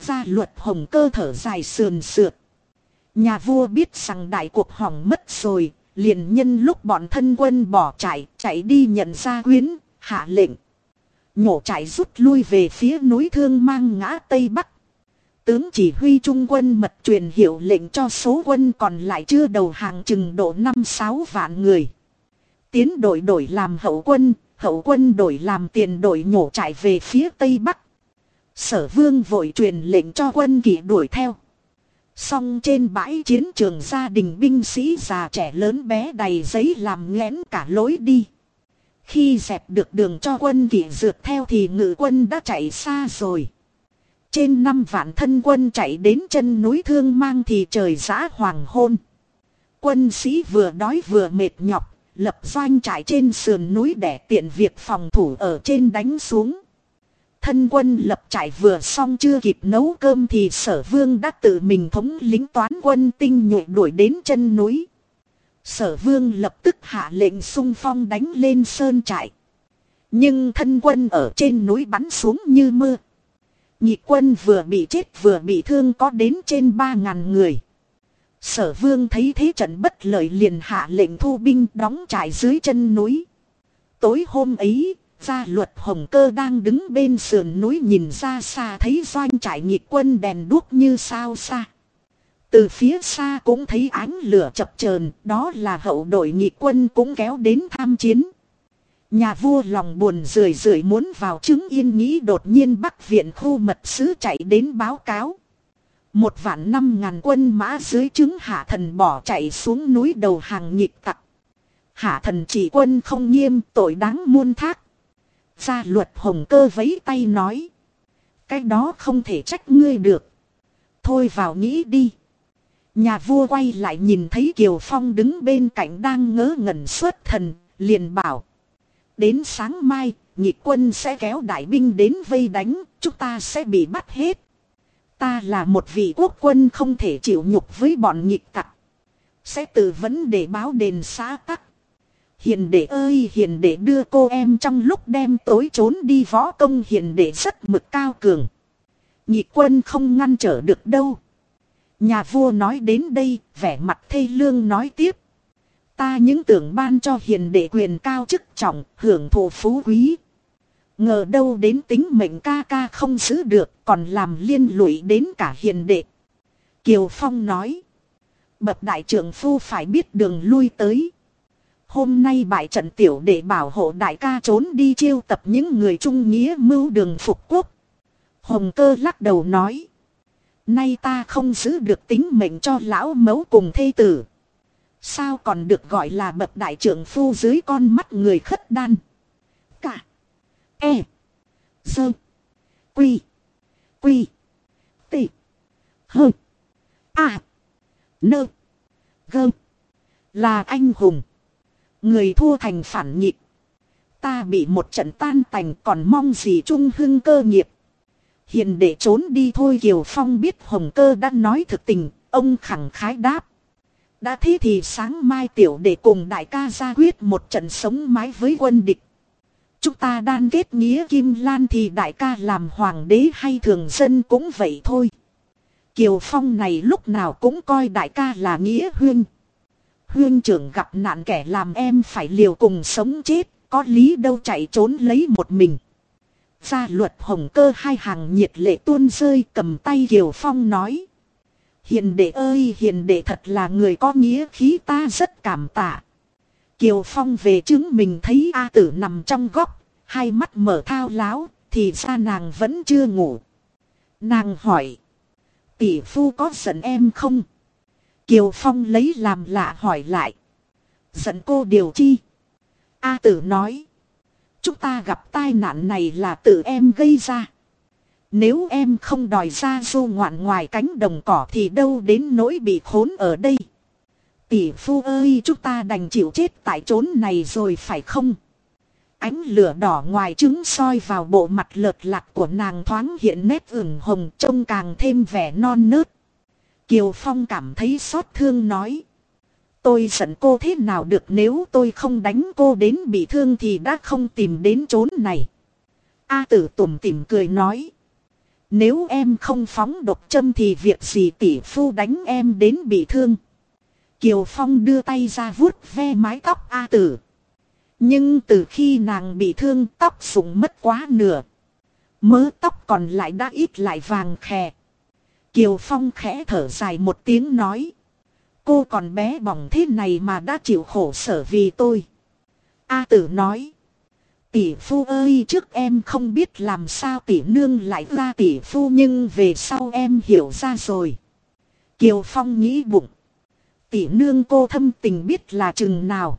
Gia luật hồng cơ thở dài sườn sượt. Nhà vua biết rằng đại cuộc hỏng mất rồi, liền nhân lúc bọn thân quân bỏ chạy, chạy đi nhận ra quyến, hạ lệnh. Nhổ chạy rút lui về phía núi thương mang ngã Tây Bắc. Tướng chỉ huy trung quân mật truyền hiệu lệnh cho số quân còn lại chưa đầu hàng chừng độ 5-6 vạn người. Tiến đổi đổi làm hậu quân, hậu quân đổi làm tiền đổi nhổ chạy về phía Tây Bắc. Sở vương vội truyền lệnh cho quân kỵ đuổi theo. Song trên bãi chiến trường gia đình binh sĩ già trẻ lớn bé đầy giấy làm nghẽn cả lối đi. Khi dẹp được đường cho quân kỵ dượt theo thì ngự quân đã chạy xa rồi. Trên năm vạn thân quân chạy đến chân núi thương mang thì trời giã hoàng hôn. Quân sĩ vừa đói vừa mệt nhọc, lập doanh trại trên sườn núi để tiện việc phòng thủ ở trên đánh xuống. Thân quân lập trại vừa xong chưa kịp nấu cơm thì sở vương đã tự mình thống lính toán quân tinh nhuệ đuổi đến chân núi. Sở vương lập tức hạ lệnh sung phong đánh lên sơn trại. Nhưng thân quân ở trên núi bắn xuống như mưa. Nhị quân vừa bị chết vừa bị thương có đến trên ba ngàn người. Sở vương thấy thế trận bất lợi liền hạ lệnh thu binh đóng trại dưới chân núi. Tối hôm ấy, gia luật hồng cơ đang đứng bên sườn núi nhìn ra xa thấy doanh trại nhị quân đèn đuốc như sao xa. Từ phía xa cũng thấy ánh lửa chập chờn, đó là hậu đội nhị quân cũng kéo đến tham chiến. Nhà vua lòng buồn rười rười muốn vào chứng yên nghĩ đột nhiên bắc viện khu mật sứ chạy đến báo cáo. Một vạn năm ngàn quân mã dưới chứng hạ thần bỏ chạy xuống núi đầu hàng nhịp tặc. Hạ thần chỉ quân không nghiêm tội đáng muôn thác. Gia luật hồng cơ vấy tay nói. Cái đó không thể trách ngươi được. Thôi vào nghĩ đi. Nhà vua quay lại nhìn thấy Kiều Phong đứng bên cạnh đang ngớ ngẩn xuất thần, liền bảo. Đến sáng mai, nhị quân sẽ kéo đại binh đến vây đánh, chúng ta sẽ bị bắt hết. Ta là một vị quốc quân không thể chịu nhục với bọn nghịch tặc. Sẽ tự vấn để báo đền xã tắc. Hiền đệ ơi hiền đệ đưa cô em trong lúc đem tối trốn đi võ công hiền đệ rất mực cao cường. Nhị quân không ngăn trở được đâu. Nhà vua nói đến đây, vẻ mặt thê lương nói tiếp. Ta những tưởng ban cho hiền đệ quyền cao chức trọng, hưởng thụ phú quý. Ngờ đâu đến tính mệnh ca ca không giữ được, còn làm liên lụy đến cả hiền đệ. Kiều Phong nói. Bậc đại trưởng phu phải biết đường lui tới. Hôm nay bại trận tiểu để bảo hộ đại ca trốn đi chiêu tập những người trung nghĩa mưu đường phục quốc. Hồng cơ lắc đầu nói. Nay ta không giữ được tính mệnh cho lão mấu cùng thê tử. Sao còn được gọi là bậc đại trưởng phu dưới con mắt người khất đan. E. Sơ. Quy. Quy. Tị. Hơ. À. Nơ. Gơ. Là anh hùng. Người thua thành phản nhịp. Ta bị một trận tan tành còn mong gì trung hưng cơ nghiệp. Hiền để trốn đi thôi Kiều Phong biết Hồng Cơ đã nói thực tình, ông khẳng khái đáp. Đã thế thì sáng mai tiểu để cùng đại ca ra quyết một trận sống mái với quân địch. Chúng ta đan kết nghĩa Kim Lan thì đại ca làm hoàng đế hay thường dân cũng vậy thôi. Kiều Phong này lúc nào cũng coi đại ca là nghĩa huyên. Huyên trưởng gặp nạn kẻ làm em phải liều cùng sống chết, có lý đâu chạy trốn lấy một mình. Gia luật hồng cơ hai hàng nhiệt lệ tuôn rơi cầm tay Kiều Phong nói. Hiền đệ ơi hiền đệ thật là người có nghĩa khí ta rất cảm tạ. Kiều Phong về chứng mình thấy A tử nằm trong góc, hai mắt mở thao láo, thì ra nàng vẫn chưa ngủ. Nàng hỏi. Tỷ phu có giận em không? Kiều Phong lấy làm lạ hỏi lại. Giận cô điều chi? A tử nói. Chúng ta gặp tai nạn này là tự em gây ra. Nếu em không đòi ra du ngoạn ngoài cánh đồng cỏ thì đâu đến nỗi bị khốn ở đây. Tỷ phu ơi, chúng ta đành chịu chết tại chốn này rồi phải không? Ánh lửa đỏ ngoài trứng soi vào bộ mặt lợt lạc của nàng thoáng hiện nét ửng hồng trông càng thêm vẻ non nớt. Kiều Phong cảm thấy xót thương nói. Tôi giận cô thế nào được nếu tôi không đánh cô đến bị thương thì đã không tìm đến chốn này. A tử tủm tỉm cười nói. Nếu em không phóng độc châm thì việc gì tỷ phu đánh em đến bị thương. Kiều Phong đưa tay ra vuốt ve mái tóc A tử. Nhưng từ khi nàng bị thương, tóc sụng mất quá nửa. Mớ tóc còn lại đã ít lại vàng khè. Kiều Phong khẽ thở dài một tiếng nói. Cô còn bé bỏng thế này mà đã chịu khổ sở vì tôi. A tử nói. Tỷ phu ơi, trước em không biết làm sao tỷ nương lại ra tỷ phu, nhưng về sau em hiểu ra rồi. Kiều Phong nghĩ bụng. Tỷ nương cô thâm tình biết là chừng nào.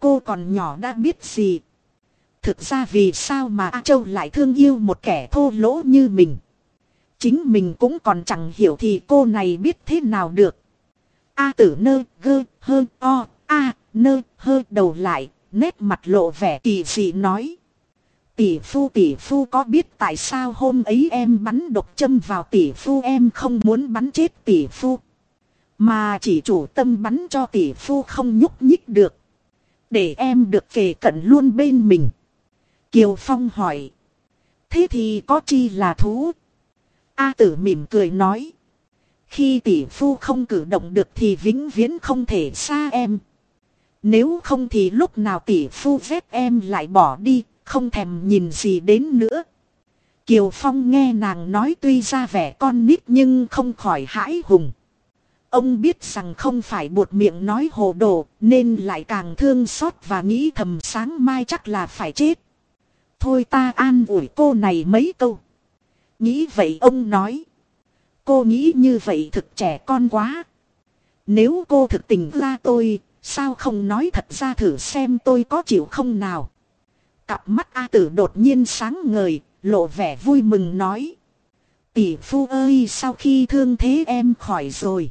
Cô còn nhỏ đã biết gì. Thực ra vì sao mà A Châu lại thương yêu một kẻ thô lỗ như mình. Chính mình cũng còn chẳng hiểu thì cô này biết thế nào được. A tử nơ, gơ, hơ, o, a, nơ, hơ đầu lại, nét mặt lộ vẻ kỳ dị nói. Tỷ phu tỷ phu có biết tại sao hôm ấy em bắn độc châm vào tỷ phu em không muốn bắn chết tỷ phu. Mà chỉ chủ tâm bắn cho tỷ phu không nhúc nhích được. Để em được kề cận luôn bên mình. Kiều Phong hỏi. Thế thì có chi là thú? A tử mỉm cười nói. Khi tỷ phu không cử động được thì vĩnh viễn không thể xa em. Nếu không thì lúc nào tỷ phu dép em lại bỏ đi, không thèm nhìn gì đến nữa. Kiều Phong nghe nàng nói tuy ra vẻ con nít nhưng không khỏi hãi hùng. Ông biết rằng không phải buột miệng nói hồ đồ nên lại càng thương xót và nghĩ thầm sáng mai chắc là phải chết. Thôi ta an ủi cô này mấy câu. Nghĩ vậy ông nói. Cô nghĩ như vậy thực trẻ con quá. Nếu cô thực tình ra tôi, sao không nói thật ra thử xem tôi có chịu không nào. Cặp mắt A tử đột nhiên sáng ngời, lộ vẻ vui mừng nói. Tỷ phu ơi sau khi thương thế em khỏi rồi.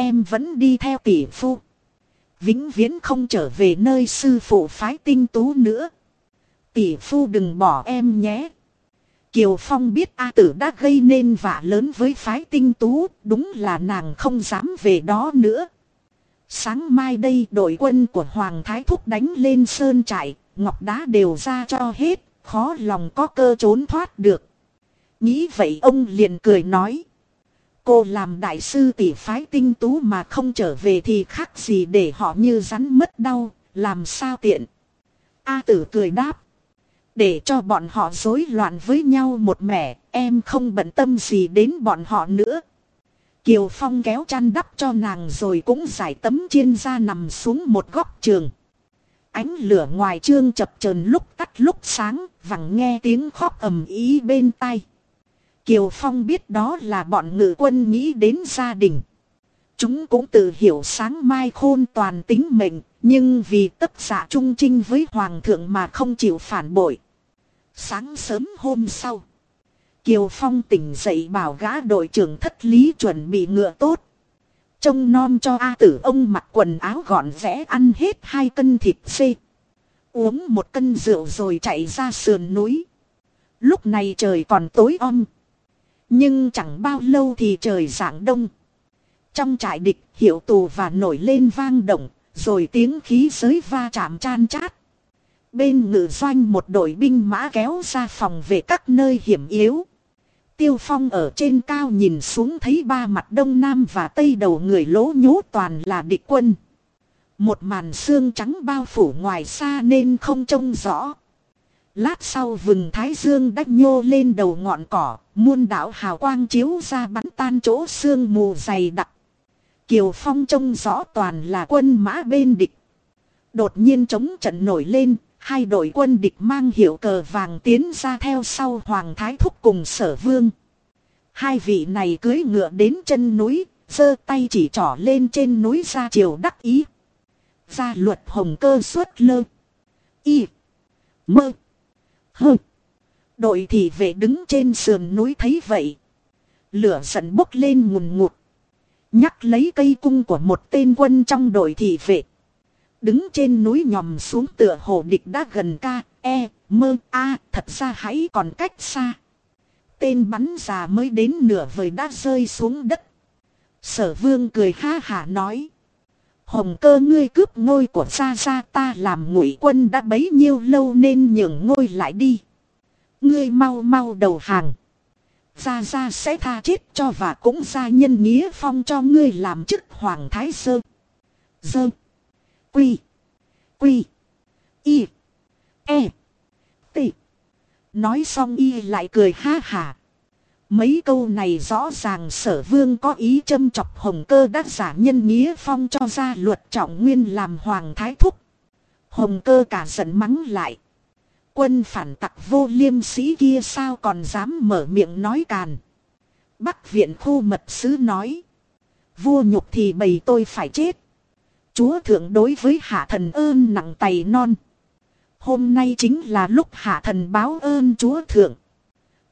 Em vẫn đi theo tỷ phu. Vĩnh viễn không trở về nơi sư phụ phái tinh tú nữa. Tỷ phu đừng bỏ em nhé. Kiều Phong biết A tử đã gây nên vạ lớn với phái tinh tú, đúng là nàng không dám về đó nữa. Sáng mai đây đội quân của Hoàng Thái Thúc đánh lên sơn trại, ngọc đá đều ra cho hết, khó lòng có cơ trốn thoát được. Nghĩ vậy ông liền cười nói cô làm đại sư tỷ phái tinh tú mà không trở về thì khác gì để họ như rắn mất đau, làm sao tiện. A tử cười đáp. Để cho bọn họ rối loạn với nhau một mẻ, em không bận tâm gì đến bọn họ nữa. Kiều Phong kéo chăn đắp cho nàng rồi cũng giải tấm chiên ra nằm xuống một góc trường. Ánh lửa ngoài trương chập chờn lúc tắt lúc sáng, vẳng nghe tiếng khóc ầm ý bên tai. Kiều Phong biết đó là bọn ngự quân nghĩ đến gia đình. Chúng cũng tự hiểu sáng mai khôn toàn tính mệnh, nhưng vì tất giả trung trinh với Hoàng thượng mà không chịu phản bội. Sáng sớm hôm sau, Kiều Phong tỉnh dậy bảo gã đội trưởng thất lý chuẩn bị ngựa tốt. Trông non cho A tử ông mặc quần áo gọn vẽ ăn hết hai cân thịt xê. Uống một cân rượu rồi chạy ra sườn núi. Lúc này trời còn tối om. Nhưng chẳng bao lâu thì trời rạng đông. Trong trại địch hiệu tù và nổi lên vang động, rồi tiếng khí giới va chạm chan chát. Bên ngự doanh một đội binh mã kéo ra phòng về các nơi hiểm yếu. Tiêu Phong ở trên cao nhìn xuống thấy ba mặt đông nam và tây đầu người lỗ nhố toàn là địch quân. Một màn xương trắng bao phủ ngoài xa nên không trông rõ. Lát sau vừng thái dương đách nhô lên đầu ngọn cỏ, muôn đảo hào quang chiếu ra bắn tan chỗ sương mù dày đặc. Kiều Phong trông rõ toàn là quân mã bên địch. Đột nhiên chống trận nổi lên, hai đội quân địch mang hiệu cờ vàng tiến ra theo sau Hoàng Thái Thúc cùng sở vương. Hai vị này cưới ngựa đến chân núi, giơ tay chỉ trỏ lên trên núi ra chiều đắc ý. Ra luật hồng cơ suốt lơ. Y. Mơ. Hừ. Đội thị vệ đứng trên sườn núi thấy vậy. Lửa giận bốc lên ngùn ngụt. Nhắc lấy cây cung của một tên quân trong đội thị vệ. Đứng trên núi nhòm xuống tựa hồ địch đã gần ca, e, mơ, a, thật ra hãy còn cách xa. Tên bắn già mới đến nửa vời đã rơi xuống đất. Sở vương cười ha hả nói. Hồng cơ ngươi cướp ngôi của gia gia ta làm ngụy quân đã bấy nhiêu lâu nên nhường ngôi lại đi. Ngươi mau mau đầu hàng. Gia gia sẽ tha chết cho và cũng gia nhân nghĩa phong cho ngươi làm chức hoàng thái sơ. Dơ. Quy. Quy. Y. E. T. Nói xong y lại cười ha hả. Mấy câu này rõ ràng sở vương có ý châm chọc hồng cơ đắc giả nhân nghĩa phong cho ra luật trọng nguyên làm hoàng thái thúc. Hồng cơ cả giận mắng lại. Quân phản tặc vô liêm sĩ kia sao còn dám mở miệng nói càn. Bắc viện khu mật sứ nói. Vua nhục thì bầy tôi phải chết. Chúa thượng đối với hạ thần ơn nặng tay non. Hôm nay chính là lúc hạ thần báo ơn chúa thượng.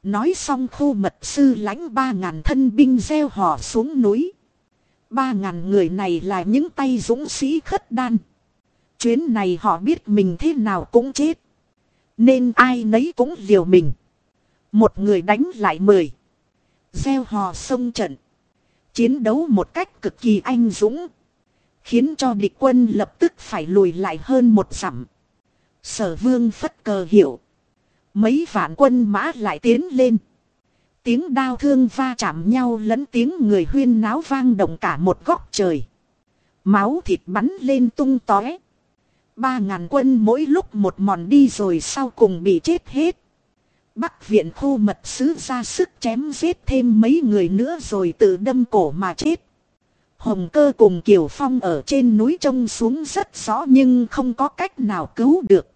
Nói xong khu mật sư lãnh ba ngàn thân binh gieo họ xuống núi. Ba ngàn người này là những tay dũng sĩ khất đan. Chuyến này họ biết mình thế nào cũng chết. Nên ai nấy cũng liều mình. Một người đánh lại mười. Gieo hò sông trận. Chiến đấu một cách cực kỳ anh dũng. Khiến cho địch quân lập tức phải lùi lại hơn một dặm. Sở vương phất cờ hiểu Mấy vạn quân mã lại tiến lên. Tiếng đao thương va chạm nhau lẫn tiếng người huyên náo vang động cả một góc trời. Máu thịt bắn lên tung tóe. Ba ngàn quân mỗi lúc một mòn đi rồi sau cùng bị chết hết. Bắc viện khu mật sứ ra sức chém giết thêm mấy người nữa rồi tự đâm cổ mà chết. Hồng cơ cùng Kiều Phong ở trên núi trông xuống rất rõ nhưng không có cách nào cứu được.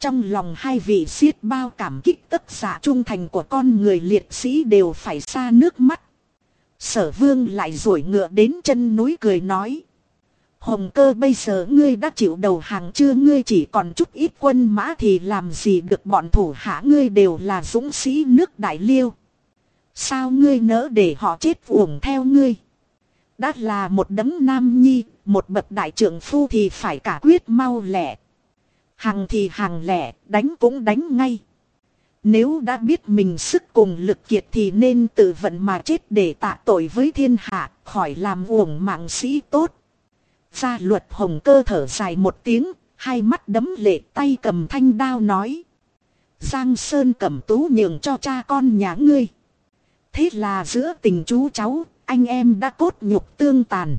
Trong lòng hai vị siết bao cảm kích tất giả trung thành của con người liệt sĩ đều phải xa nước mắt. Sở vương lại rủi ngựa đến chân núi cười nói. Hồng cơ bây giờ ngươi đã chịu đầu hàng chưa ngươi chỉ còn chút ít quân mã thì làm gì được bọn thủ hạ ngươi đều là dũng sĩ nước đại liêu. Sao ngươi nỡ để họ chết uổng theo ngươi? Đã là một đấng nam nhi, một bậc đại trưởng phu thì phải cả quyết mau lẹ. Hằng thì hàng lẻ, đánh cũng đánh ngay. Nếu đã biết mình sức cùng lực kiệt thì nên tự vận mà chết để tạ tội với thiên hạ, khỏi làm uổng mạng sĩ tốt. Gia luật hồng cơ thở dài một tiếng, hai mắt đấm lệ tay cầm thanh đao nói. Giang Sơn cầm tú nhường cho cha con nhà ngươi. Thế là giữa tình chú cháu, anh em đã cốt nhục tương tàn.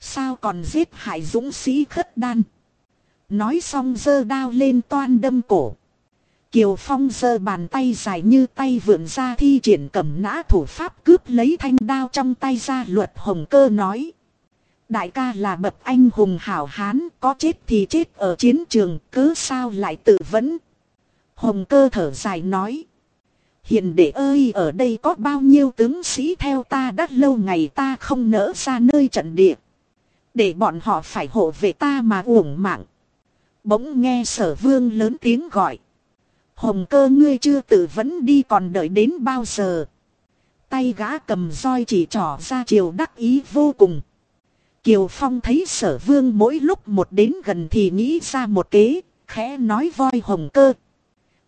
Sao còn giết hại dũng sĩ khất đan. Nói xong giơ đao lên toan đâm cổ. Kiều Phong giơ bàn tay dài như tay vượn ra thi triển cầm nã thủ pháp cướp lấy thanh đao trong tay ra luật hồng cơ nói. Đại ca là bậc anh hùng hảo hán, có chết thì chết ở chiến trường, cứ sao lại tự vấn. Hồng cơ thở dài nói. Hiện đệ ơi ở đây có bao nhiêu tướng sĩ theo ta đã lâu ngày ta không nỡ ra nơi trận địa. Để bọn họ phải hộ về ta mà uổng mạng. Bỗng nghe sở vương lớn tiếng gọi. Hồng cơ ngươi chưa tự vẫn đi còn đợi đến bao giờ. Tay gã cầm roi chỉ trỏ ra chiều đắc ý vô cùng. Kiều Phong thấy sở vương mỗi lúc một đến gần thì nghĩ ra một kế, khẽ nói voi hồng cơ.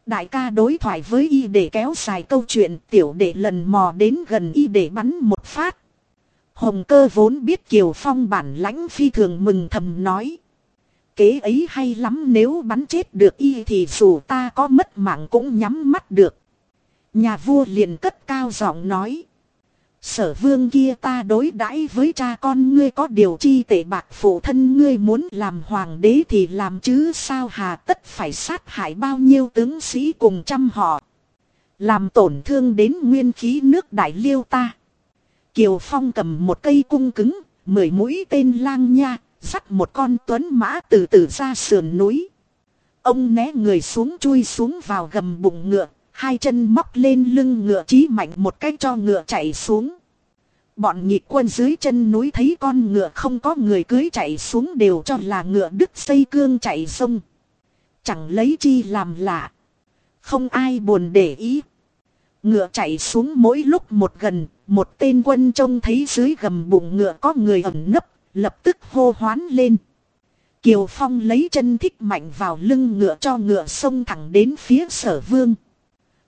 Đại ca đối thoại với y để kéo dài câu chuyện tiểu đệ lần mò đến gần y để bắn một phát. Hồng cơ vốn biết Kiều Phong bản lãnh phi thường mừng thầm nói. Kế ấy hay lắm nếu bắn chết được y thì dù ta có mất mạng cũng nhắm mắt được. Nhà vua liền cất cao giọng nói. Sở vương kia ta đối đãi với cha con ngươi có điều chi tệ bạc phụ thân ngươi muốn làm hoàng đế thì làm chứ sao hà tất phải sát hại bao nhiêu tướng sĩ cùng trăm họ. Làm tổn thương đến nguyên khí nước đại liêu ta. Kiều Phong cầm một cây cung cứng, mười mũi tên lang nha, dắt một con tuấn mã từ từ ra sườn núi. Ông né người xuống chui xuống vào gầm bụng ngựa, hai chân móc lên lưng ngựa chí mạnh một cách cho ngựa chạy xuống. Bọn nhị quân dưới chân núi thấy con ngựa không có người cưới chạy xuống đều cho là ngựa đứt xây cương chạy sông. Chẳng lấy chi làm lạ. Không ai buồn để ý. Ngựa chạy xuống mỗi lúc một gần, một tên quân trông thấy dưới gầm bụng ngựa có người ẩn nấp, lập tức hô hoán lên. Kiều Phong lấy chân thích mạnh vào lưng ngựa cho ngựa xông thẳng đến phía sở vương.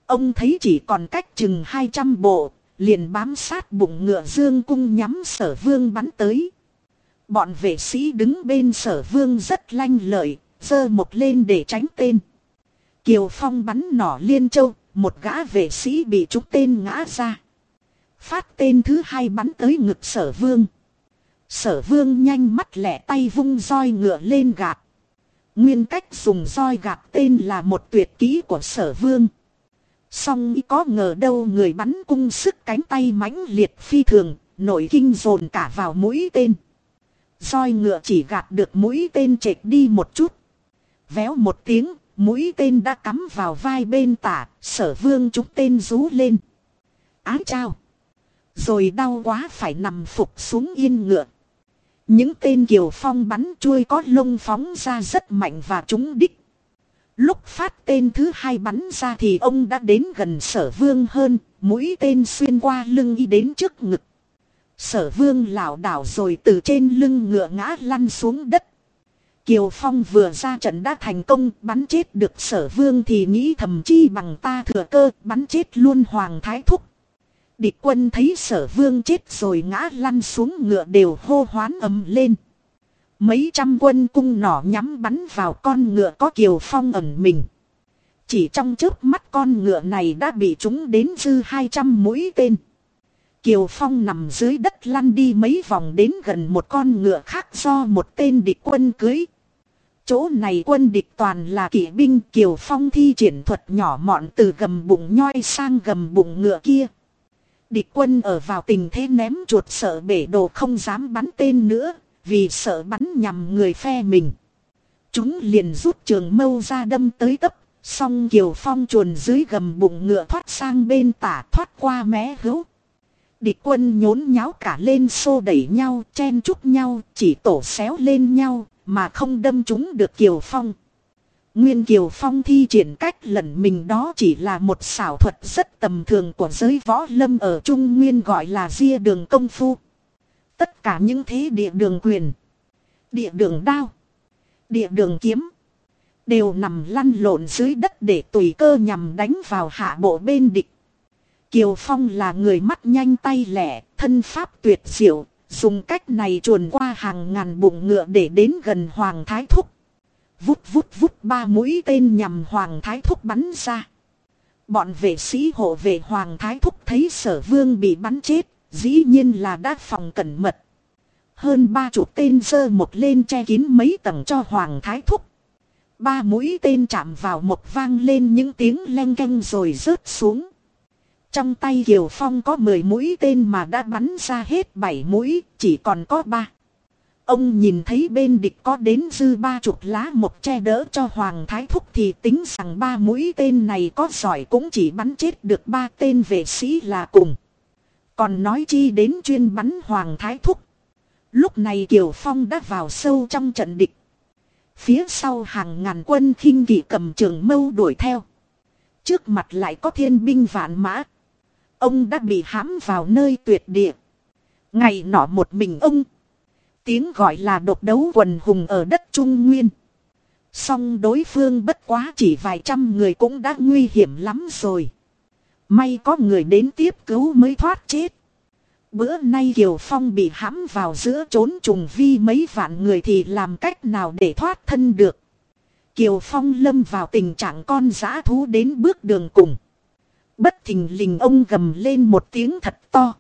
Ông thấy chỉ còn cách chừng 200 bộ, liền bám sát bụng ngựa dương cung nhắm sở vương bắn tới. Bọn vệ sĩ đứng bên sở vương rất lanh lợi, giơ một lên để tránh tên. Kiều Phong bắn nỏ liên châu, một gã vệ sĩ bị trúng tên ngã ra. Phát tên thứ hai bắn tới ngực sở vương. Sở vương nhanh mắt lẻ tay vung roi ngựa lên gạt. Nguyên cách dùng roi gạt tên là một tuyệt kỹ của sở vương. Song có ngờ đâu người bắn cung sức cánh tay mãnh liệt phi thường, nổi kinh dồn cả vào mũi tên. roi ngựa chỉ gạt được mũi tên chệch đi một chút. Véo một tiếng, mũi tên đã cắm vào vai bên tả, sở vương trúng tên rú lên. Á trao! Rồi đau quá phải nằm phục xuống yên ngựa. Những tên kiều phong bắn chui có lông phóng ra rất mạnh và trúng đích. Lúc phát tên thứ hai bắn ra thì ông đã đến gần sở vương hơn, mũi tên xuyên qua lưng y đến trước ngực. Sở vương lảo đảo rồi từ trên lưng ngựa ngã lăn xuống đất. Kiều Phong vừa ra trận đã thành công bắn chết được sở vương thì nghĩ thầm chi bằng ta thừa cơ bắn chết luôn Hoàng Thái Thúc. Địch quân thấy sở vương chết rồi ngã lăn xuống ngựa đều hô hoán ầm lên. Mấy trăm quân cung nỏ nhắm bắn vào con ngựa có kiều phong ẩn mình. Chỉ trong chớp mắt con ngựa này đã bị chúng đến dư 200 mũi tên. Kiều Phong nằm dưới đất lăn đi mấy vòng đến gần một con ngựa khác do một tên địch quân cưới. Chỗ này quân địch toàn là kỵ binh, Kiều Phong thi triển thuật nhỏ mọn từ gầm bụng nhoi sang gầm bụng ngựa kia. Địch quân ở vào tình thế ném chuột sợ bể đồ không dám bắn tên nữa, vì sợ bắn nhằm người phe mình. Chúng liền rút trường mâu ra đâm tới tấp, song Kiều Phong chuồn dưới gầm bụng ngựa thoát sang bên tả thoát qua mé hữu. Địch quân nhốn nháo cả lên xô đẩy nhau, chen chúc nhau, chỉ tổ xéo lên nhau, mà không đâm chúng được Kiều Phong. Nguyên Kiều Phong thi triển cách lẩn mình đó chỉ là một xảo thuật rất tầm thường của giới võ lâm ở Trung Nguyên gọi là ria đường công phu. Tất cả những thế địa đường quyền, địa đường đao, địa đường kiếm, đều nằm lăn lộn dưới đất để tùy cơ nhằm đánh vào hạ bộ bên địch. Kiều Phong là người mắt nhanh tay lẻ, thân pháp tuyệt diệu, dùng cách này chuồn qua hàng ngàn bụng ngựa để đến gần Hoàng Thái Thúc. Vút vút vút ba mũi tên nhằm Hoàng Thái Thúc bắn ra. Bọn vệ sĩ hộ vệ Hoàng Thái Thúc thấy sở vương bị bắn chết, Dĩ nhiên là đã phòng cẩn mật. Hơn ba chục tên dơ một lên che kín mấy tầng cho Hoàng Thái Thúc. Ba mũi tên chạm vào một vang lên những tiếng len canh rồi rớt xuống. Trong tay Kiều Phong có 10 mũi tên mà đã bắn ra hết 7 mũi, chỉ còn có 3. Ông nhìn thấy bên địch có đến dư ba chục lá một che đỡ cho Hoàng Thái Thúc thì tính rằng ba mũi tên này có giỏi cũng chỉ bắn chết được ba tên vệ sĩ là cùng. Còn nói chi đến chuyên bắn Hoàng Thái Thúc. Lúc này Kiều Phong đã vào sâu trong trận địch. Phía sau hàng ngàn quân khinh kỵ cầm trường mâu đuổi theo. Trước mặt lại có thiên binh vạn mã. Ông đã bị hãm vào nơi tuyệt địa. Ngày nọ một mình ông. Tiếng gọi là độc đấu quần hùng ở đất Trung Nguyên. Song đối phương bất quá chỉ vài trăm người cũng đã nguy hiểm lắm rồi. May có người đến tiếp cứu mới thoát chết. Bữa nay Kiều Phong bị hãm vào giữa trốn trùng vi mấy vạn người thì làm cách nào để thoát thân được. Kiều Phong lâm vào tình trạng con giã thú đến bước đường cùng. Bất thình lình ông gầm lên một tiếng thật to.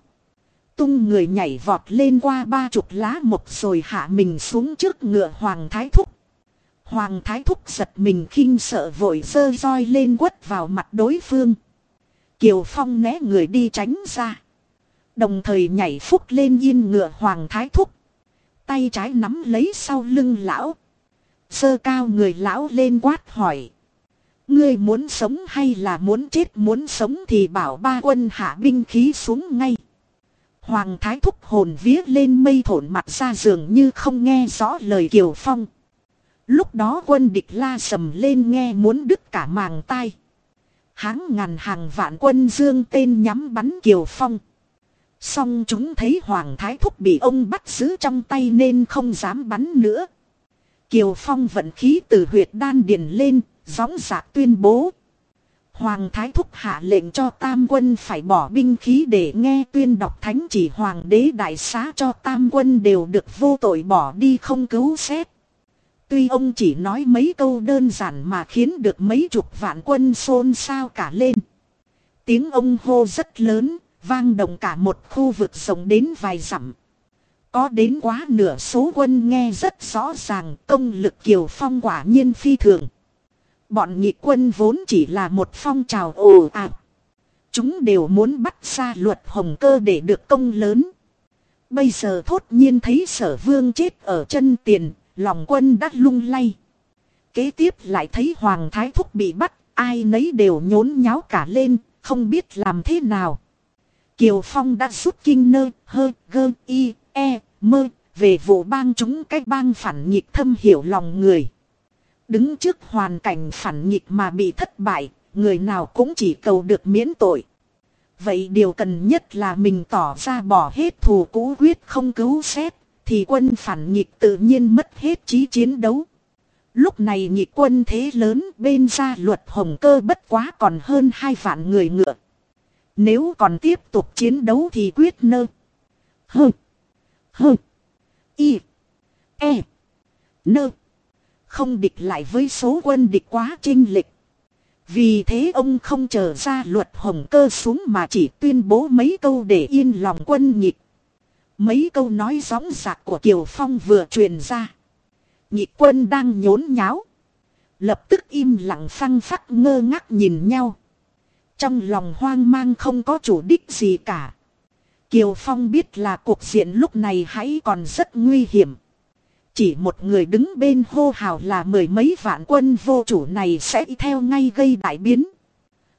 Tung người nhảy vọt lên qua ba chục lá một rồi hạ mình xuống trước ngựa Hoàng Thái Thúc. Hoàng Thái Thúc giật mình khinh sợ vội sơ roi lên quất vào mặt đối phương. Kiều Phong né người đi tránh ra. Đồng thời nhảy phúc lên yên ngựa Hoàng Thái Thúc. Tay trái nắm lấy sau lưng lão. Sơ cao người lão lên quát hỏi. Ngươi muốn sống hay là muốn chết muốn sống thì bảo ba quân hạ binh khí xuống ngay. Hoàng thái thúc hồn vía lên mây thổn mặt ra giường như không nghe rõ lời Kiều Phong. Lúc đó quân địch la sầm lên nghe muốn đứt cả màng tai. Háng ngàn hàng vạn quân dương tên nhắm bắn Kiều Phong. Xong chúng thấy Hoàng Thái Thúc bị ông bắt giữ trong tay nên không dám bắn nữa. Kiều Phong vận khí từ huyệt đan điền lên, gióng giạc tuyên bố. Hoàng Thái Thúc hạ lệnh cho tam quân phải bỏ binh khí để nghe tuyên đọc thánh chỉ Hoàng đế đại xá cho tam quân đều được vô tội bỏ đi không cứu xét. Tuy ông chỉ nói mấy câu đơn giản mà khiến được mấy chục vạn quân xôn xao cả lên. Tiếng ông hô rất lớn, vang động cả một khu vực rộng đến vài dặm. Có đến quá nửa số quân nghe rất rõ ràng công lực kiều phong quả nhiên phi thường. Bọn nhị quân vốn chỉ là một phong trào ồ ạt. Chúng đều muốn bắt ra luật hồng cơ để được công lớn. Bây giờ thốt nhiên thấy sở vương chết ở chân tiền, lòng quân đã lung lay. Kế tiếp lại thấy Hoàng Thái Thúc bị bắt, ai nấy đều nhốn nháo cả lên, không biết làm thế nào. Kiều Phong đã rút kinh nơ, hơ, gơ, y, e, mơ, về vụ bang chúng cách bang phản nghịch thâm hiểu lòng người. Đứng trước hoàn cảnh phản nghịch mà bị thất bại, người nào cũng chỉ cầu được miễn tội. Vậy điều cần nhất là mình tỏ ra bỏ hết thù cũ quyết không cứu xét, thì quân phản nghịch tự nhiên mất hết trí chiến đấu. Lúc này nhị quân thế lớn bên gia luật hồng cơ bất quá còn hơn hai vạn người ngựa. Nếu còn tiếp tục chiến đấu thì quyết nơ. Hơ. Hơ. Y. E. Nơ. Không địch lại với số quân địch quá trinh lịch. Vì thế ông không chờ ra luật hồng cơ xuống mà chỉ tuyên bố mấy câu để yên lòng quân nhịp. Mấy câu nói gióng giạc của Kiều Phong vừa truyền ra. Nhị quân đang nhốn nháo. Lập tức im lặng phăng phắc ngơ ngác nhìn nhau. Trong lòng hoang mang không có chủ đích gì cả. Kiều Phong biết là cuộc diện lúc này hãy còn rất nguy hiểm. Chỉ một người đứng bên hô hào là mười mấy vạn quân vô chủ này sẽ theo ngay gây đại biến.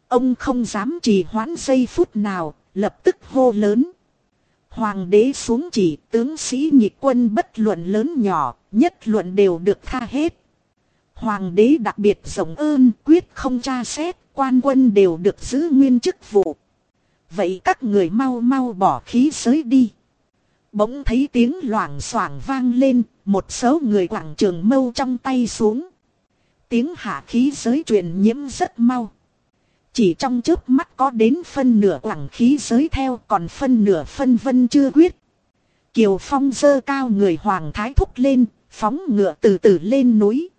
Ông không dám trì hoãn giây phút nào, lập tức hô lớn. Hoàng đế xuống chỉ tướng sĩ nhị quân bất luận lớn nhỏ, nhất luận đều được tha hết. Hoàng đế đặc biệt rộng ơn quyết không tra xét, quan quân đều được giữ nguyên chức vụ. Vậy các người mau mau bỏ khí giới đi. Bỗng thấy tiếng loảng xoảng vang lên, một số người quảng trường mâu trong tay xuống. Tiếng hạ khí giới truyền nhiễm rất mau. Chỉ trong trước mắt có đến phân nửa quảng khí giới theo còn phân nửa phân vân chưa quyết. Kiều Phong dơ cao người Hoàng Thái Thúc lên, phóng ngựa từ từ lên núi.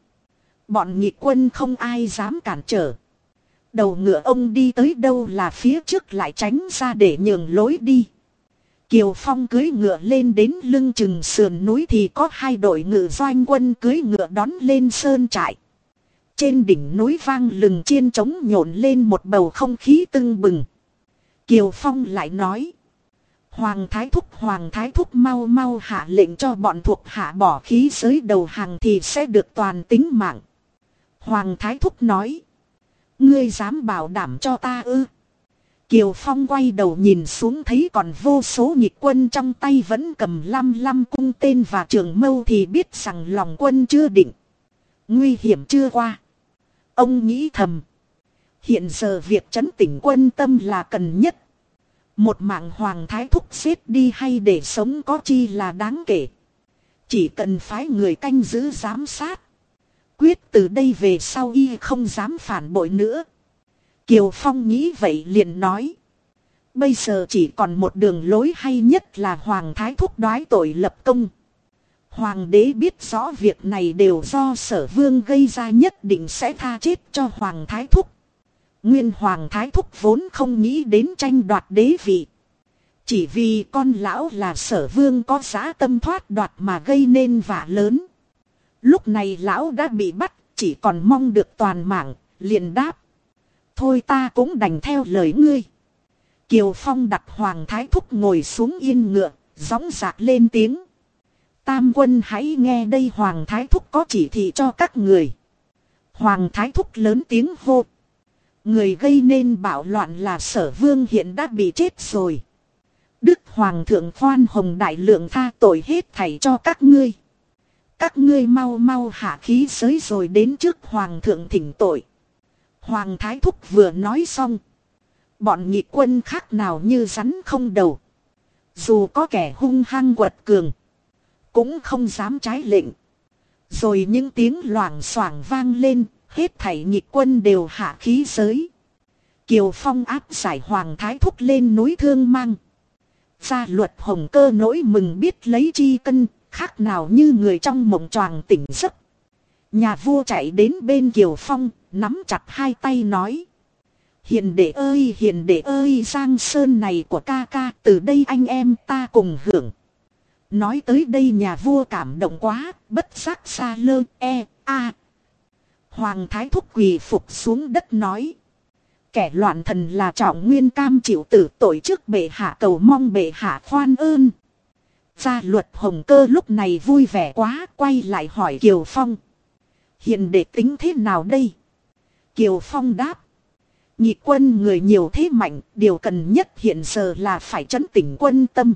Bọn nhị quân không ai dám cản trở. Đầu ngựa ông đi tới đâu là phía trước lại tránh ra để nhường lối đi. Kiều Phong cưới ngựa lên đến lưng chừng sườn núi thì có hai đội ngựa doanh quân cưới ngựa đón lên sơn trại. Trên đỉnh núi vang lừng chiên trống nhộn lên một bầu không khí tưng bừng. Kiều Phong lại nói. Hoàng Thái Thúc, Hoàng Thái Thúc mau mau hạ lệnh cho bọn thuộc hạ bỏ khí giới đầu hàng thì sẽ được toàn tính mạng. Hoàng Thái Thúc nói. Ngươi dám bảo đảm cho ta ư. Kiều Phong quay đầu nhìn xuống thấy còn vô số nhịp quân trong tay vẫn cầm lăm lăm cung tên và trường mâu thì biết rằng lòng quân chưa định. Nguy hiểm chưa qua. Ông nghĩ thầm. Hiện giờ việc chấn tỉnh quân tâm là cần nhất. Một mạng hoàng thái thúc xếp đi hay để sống có chi là đáng kể. Chỉ cần phái người canh giữ giám sát. Quyết từ đây về sau y không dám phản bội nữa. Kiều Phong nghĩ vậy liền nói. Bây giờ chỉ còn một đường lối hay nhất là Hoàng Thái Thúc đoái tội lập công. Hoàng đế biết rõ việc này đều do sở vương gây ra nhất định sẽ tha chết cho Hoàng Thái Thúc. Nguyên Hoàng Thái Thúc vốn không nghĩ đến tranh đoạt đế vị. Chỉ vì con lão là sở vương có giá tâm thoát đoạt mà gây nên vả lớn. Lúc này lão đã bị bắt, chỉ còn mong được toàn mạng, liền đáp. Thôi ta cũng đành theo lời ngươi. Kiều Phong đặt Hoàng Thái Thúc ngồi xuống yên ngựa, gióng giạc lên tiếng. Tam quân hãy nghe đây Hoàng Thái Thúc có chỉ thị cho các người. Hoàng Thái Thúc lớn tiếng hô. Người gây nên bạo loạn là sở vương hiện đã bị chết rồi. Đức Hoàng thượng khoan hồng đại lượng tha tội hết thảy cho các ngươi. Các ngươi mau mau hạ khí giới rồi đến trước Hoàng thượng thỉnh tội. Hoàng Thái Thúc vừa nói xong. Bọn nhị quân khác nào như rắn không đầu. Dù có kẻ hung hăng quật cường. Cũng không dám trái lệnh. Rồi những tiếng loảng xoảng vang lên. Hết thảy nhị quân đều hạ khí giới. Kiều Phong áp giải Hoàng Thái Thúc lên núi Thương Mang. Gia luật hồng cơ nỗi mừng biết lấy chi cân. Khác nào như người trong mộng choàng tỉnh giấc. Nhà vua chạy đến bên Kiều Phong, nắm chặt hai tay nói. Hiền đệ ơi hiền đệ ơi giang sơn này của ca ca từ đây anh em ta cùng hưởng. Nói tới đây nhà vua cảm động quá, bất giác xa lơ e, a. Hoàng thái thúc quỳ phục xuống đất nói. Kẻ loạn thần là trọng nguyên cam chịu tử tội trước bệ hạ cầu mong bệ hạ khoan ơn. Gia luật hồng cơ lúc này vui vẻ quá quay lại hỏi Kiều Phong. Hiện để tính thế nào đây? Kiều Phong đáp. Nhị quân người nhiều thế mạnh, điều cần nhất hiện giờ là phải chấn tỉnh quân tâm.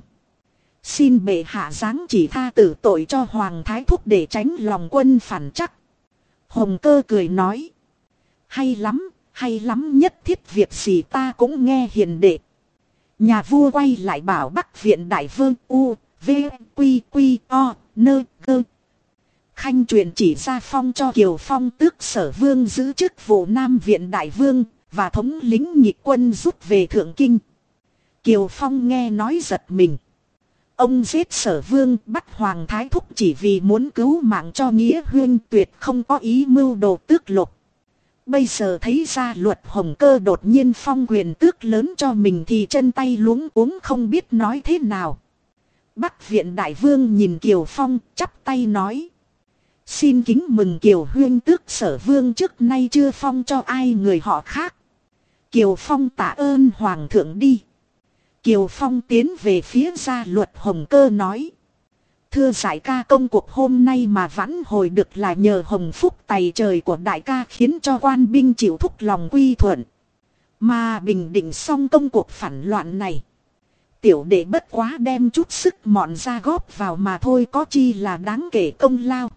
Xin bệ hạ giáng chỉ tha tử tội cho Hoàng Thái Thúc để tránh lòng quân phản chắc. Hồng cơ cười nói. Hay lắm, hay lắm nhất thiết việc gì ta cũng nghe hiền đệ. Nhà vua quay lại bảo Bắc viện Đại Vương U, V, Quy, Quy, O, Nơ, Gơ, Khanh truyền chỉ ra phong cho Kiều Phong tước sở vương giữ chức vụ Nam Viện Đại Vương, và thống lính nhị quân rút về Thượng Kinh. Kiều Phong nghe nói giật mình. Ông giết sở vương bắt Hoàng Thái Thúc chỉ vì muốn cứu mạng cho Nghĩa Huyên tuyệt không có ý mưu đồ tước lục. Bây giờ thấy ra luật hồng cơ đột nhiên phong quyền tước lớn cho mình thì chân tay luống cuống không biết nói thế nào. Bắc viện đại vương nhìn Kiều Phong chắp tay nói. Xin kính mừng Kiều Huyên tước sở vương trước nay chưa phong cho ai người họ khác. Kiều Phong tạ ơn Hoàng thượng đi. Kiều Phong tiến về phía gia luật Hồng Cơ nói. Thưa giải ca công cuộc hôm nay mà vãn hồi được là nhờ hồng phúc tài trời của đại ca khiến cho quan binh chịu thúc lòng quy thuận. Mà bình định xong công cuộc phản loạn này. Tiểu đệ bất quá đem chút sức mọn ra góp vào mà thôi có chi là đáng kể công lao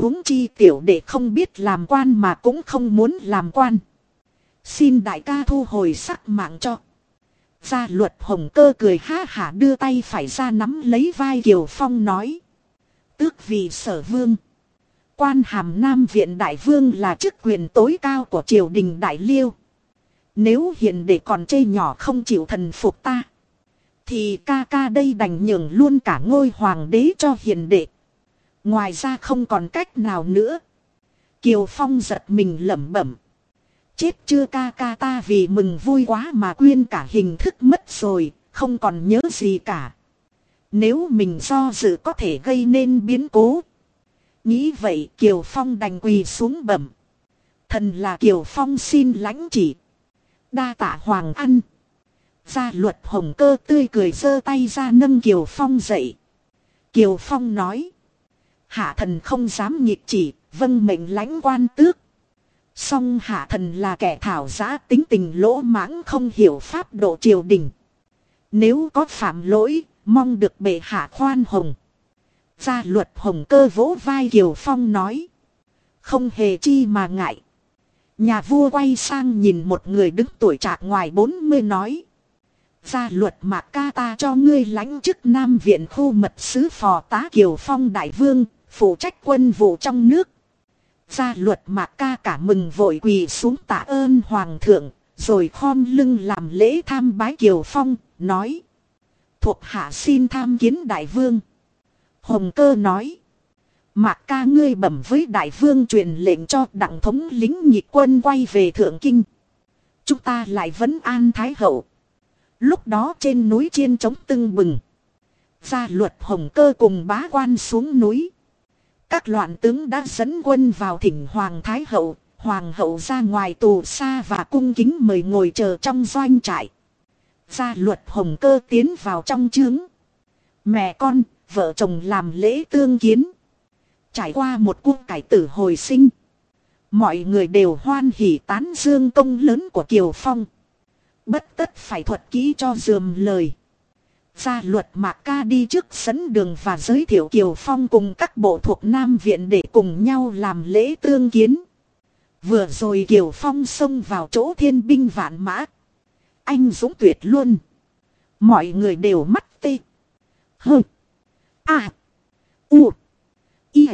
huống chi tiểu đệ không biết làm quan mà cũng không muốn làm quan. Xin đại ca thu hồi sắc mạng cho. Gia luật hồng cơ cười ha hả đưa tay phải ra nắm lấy vai Kiều Phong nói. Tước vì sở vương. Quan hàm Nam Viện Đại Vương là chức quyền tối cao của triều đình Đại Liêu. Nếu hiện đệ còn chê nhỏ không chịu thần phục ta. Thì ca ca đây đành nhường luôn cả ngôi hoàng đế cho hiền đệ. Ngoài ra không còn cách nào nữa. Kiều Phong giật mình lẩm bẩm. Chết chưa ca ca ta vì mừng vui quá mà quên cả hình thức mất rồi, không còn nhớ gì cả. Nếu mình do dự có thể gây nên biến cố. Nghĩ vậy Kiều Phong đành quỳ xuống bẩm. Thần là Kiều Phong xin lãnh chỉ. Đa tạ Hoàng Ăn. Gia luật hồng cơ tươi cười giơ tay ra nâng Kiều Phong dậy. Kiều Phong nói. Hạ thần không dám nhịp chỉ, vâng mệnh lãnh quan tước. Song hạ thần là kẻ thảo giá tính tình lỗ mãng không hiểu pháp độ triều đình. Nếu có phạm lỗi, mong được bệ hạ khoan hồng. Gia luật hồng cơ vỗ vai Kiều Phong nói. Không hề chi mà ngại. Nhà vua quay sang nhìn một người đứng tuổi trạc ngoài 40 nói. Gia luật mạc ca ta cho ngươi lãnh chức Nam Viện khu mật sứ phò tá Kiều Phong Đại Vương, phụ trách quân vụ trong nước. Gia luật mạc ca cả mừng vội quỳ xuống tạ ơn Hoàng thượng, rồi khom lưng làm lễ tham bái Kiều Phong, nói. Thuộc hạ xin tham kiến Đại Vương. Hồng cơ nói. Mạc ca ngươi bẩm với đại vương truyền lệnh cho đặng thống lính nhị quân quay về thượng kinh. Chúng ta lại vẫn an thái hậu. Lúc đó trên núi chiên trống tưng bừng. Gia luật hồng cơ cùng bá quan xuống núi. Các loạn tướng đã dẫn quân vào thỉnh Hoàng Thái Hậu. Hoàng hậu ra ngoài tù xa và cung kính mời ngồi chờ trong doanh trại. Gia luật hồng cơ tiến vào trong trướng. Mẹ con, vợ chồng làm lễ tương kiến. Trải qua một cuộc cải tử hồi sinh. Mọi người đều hoan hỉ tán dương công lớn của Kiều Phong. Bất tất phải thuật kỹ cho dườm lời. Gia luật Mạc Ca đi trước dẫn đường và giới thiệu Kiều Phong cùng các bộ thuộc Nam Viện để cùng nhau làm lễ tương kiến. Vừa rồi Kiều Phong xông vào chỗ thiên binh vạn mã. Anh dũng tuyệt luôn. Mọi người đều mắt tê. Hơ. À. U. Y.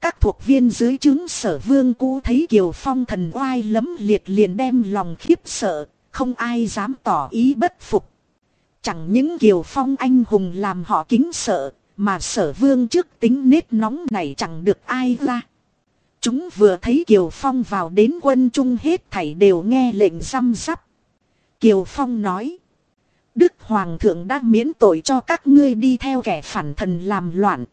Các thuộc viên dưới chứng sở vương cũ thấy Kiều Phong thần oai lấm liệt liền đem lòng khiếp sợ, không ai dám tỏ ý bất phục. Chẳng những Kiều Phong anh hùng làm họ kính sợ, mà sở vương trước tính nết nóng này chẳng được ai ra. Chúng vừa thấy Kiều Phong vào đến quân trung hết thảy đều nghe lệnh xăm sắp. Kiều Phong nói. Đức Hoàng thượng đã miễn tội cho các ngươi đi theo kẻ phản thần làm loạn.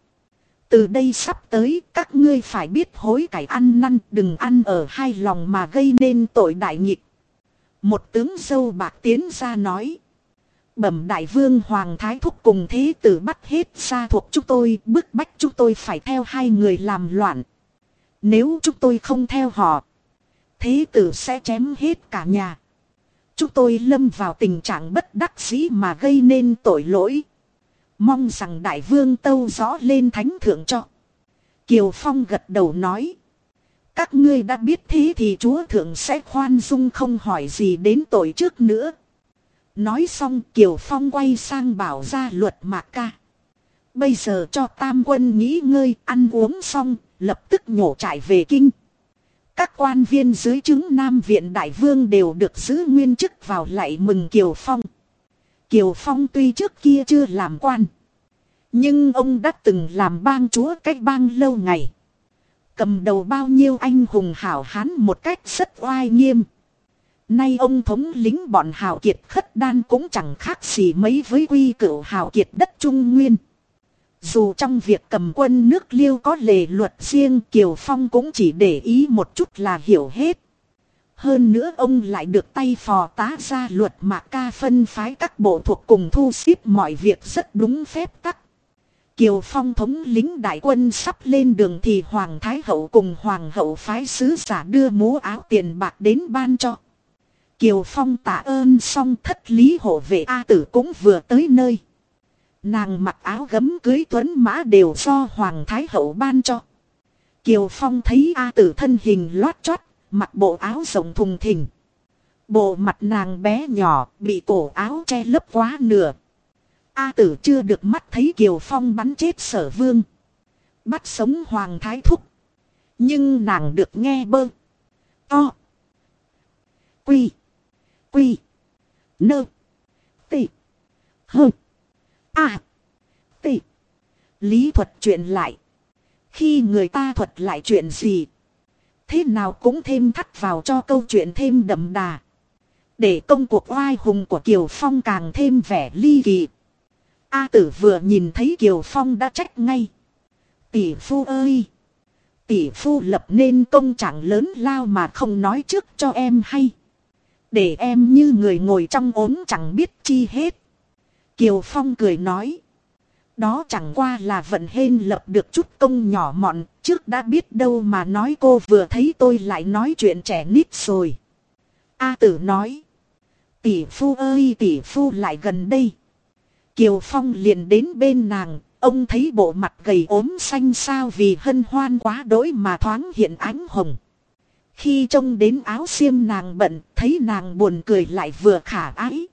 Từ đây sắp tới các ngươi phải biết hối cải ăn năn đừng ăn ở hai lòng mà gây nên tội đại nghịch. Một tướng dâu bạc tiến ra nói. Bẩm đại vương Hoàng Thái Thúc cùng thế tử bắt hết xa thuộc chúng tôi, bức bách chúng tôi phải theo hai người làm loạn. Nếu chúng tôi không theo họ. Thế tử sẽ chém hết cả nhà. Chúng tôi lâm vào tình trạng bất đắc dĩ mà gây nên tội lỗi. Mong rằng đại vương tâu rõ lên thánh thượng cho. Kiều Phong gật đầu nói. Các ngươi đã biết thế thì chúa thượng sẽ khoan dung không hỏi gì đến tội trước nữa. Nói xong Kiều Phong quay sang bảo ra luật mạc ca. Bây giờ cho tam quân nghỉ ngơi, ăn uống xong, lập tức nhổ trải về kinh. Các quan viên dưới chứng Nam Viện Đại Vương đều được giữ nguyên chức vào lại mừng Kiều Phong. Kiều Phong tuy trước kia chưa làm quan. Nhưng ông đã từng làm bang chúa cách bang lâu ngày. Cầm đầu bao nhiêu anh hùng hảo hán một cách rất oai nghiêm. Nay ông thống lính bọn hào kiệt khất đan cũng chẳng khác gì mấy với quy cửu hào kiệt đất Trung Nguyên. Dù trong việc cầm quân nước liêu có lề luật riêng, Kiều Phong cũng chỉ để ý một chút là hiểu hết. Hơn nữa ông lại được tay phò tá ra luật mà ca phân phái các bộ thuộc cùng thu xếp mọi việc rất đúng phép tắc. Kiều Phong thống lính đại quân sắp lên đường thì Hoàng Thái Hậu cùng Hoàng Hậu phái sứ giả đưa mũ áo tiền bạc đến ban cho. Kiều Phong tạ ơn xong thất lý hộ vệ A tử cũng vừa tới nơi. Nàng mặc áo gấm cưới tuấn mã đều do Hoàng Thái Hậu ban cho. Kiều Phong thấy A tử thân hình lót chót, mặc bộ áo rộng thùng thình. Bộ mặt nàng bé nhỏ, bị cổ áo che lấp quá nửa. A tử chưa được mắt thấy Kiều Phong bắn chết sở vương. Bắt sống Hoàng Thái Thúc. Nhưng nàng được nghe bơ. To. Quy. Quy. Nơ. Tị. Hơ. À. Tị. Lý thuật chuyện lại. Khi người ta thuật lại chuyện gì. Thế nào cũng thêm thắt vào cho câu chuyện thêm đậm đà. Để công cuộc oai hùng của Kiều Phong càng thêm vẻ ly kỳ. A tử vừa nhìn thấy Kiều Phong đã trách ngay. Tỷ phu ơi! Tỷ phu lập nên công trạng lớn lao mà không nói trước cho em hay. Để em như người ngồi trong ốm chẳng biết chi hết. Kiều Phong cười nói. Đó chẳng qua là vận hên lập được chút công nhỏ mọn, trước đã biết đâu mà nói cô vừa thấy tôi lại nói chuyện trẻ nít rồi. A tử nói. Tỷ phu ơi tỷ phu lại gần đây. Kiều Phong liền đến bên nàng, ông thấy bộ mặt gầy ốm xanh sao vì hân hoan quá đỗi mà thoáng hiện ánh hồng. Khi trông đến áo xiêm nàng bận, thấy nàng buồn cười lại vừa khả ái.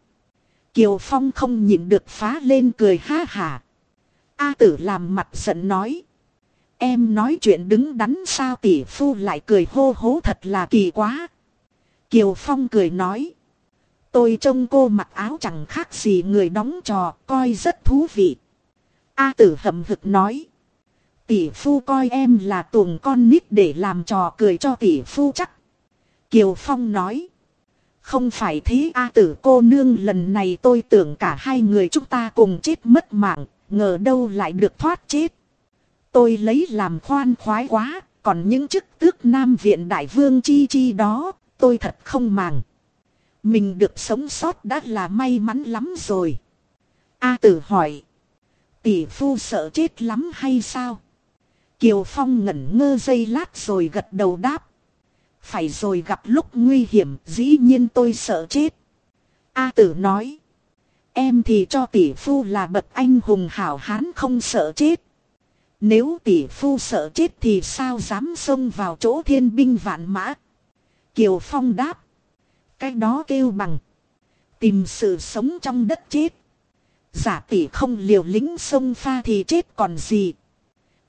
Kiều Phong không nhịn được phá lên cười ha hả. A tử làm mặt giận nói. Em nói chuyện đứng đắn sao tỷ phu lại cười hô hố thật là kỳ quá. Kiều Phong cười nói. Tôi trông cô mặc áo chẳng khác gì người đóng trò, coi rất thú vị. A tử hậm hực nói. Tỷ phu coi em là tuồng con nít để làm trò cười cho tỷ phu chắc. Kiều Phong nói. Không phải thế A tử cô nương lần này tôi tưởng cả hai người chúng ta cùng chết mất mạng, ngờ đâu lại được thoát chết. Tôi lấy làm khoan khoái quá, còn những chức tước Nam Viện Đại Vương Chi Chi đó, tôi thật không màng. Mình được sống sót đã là may mắn lắm rồi. A tử hỏi. Tỷ phu sợ chết lắm hay sao? Kiều Phong ngẩn ngơ dây lát rồi gật đầu đáp. Phải rồi gặp lúc nguy hiểm, dĩ nhiên tôi sợ chết. A tử nói. Em thì cho tỷ phu là bậc anh hùng hảo hán không sợ chết. Nếu tỷ phu sợ chết thì sao dám xông vào chỗ thiên binh vạn mã. Kiều Phong đáp. Cái đó kêu bằng. Tìm sự sống trong đất chết. Giả tỷ không liều lính sông pha thì chết còn gì.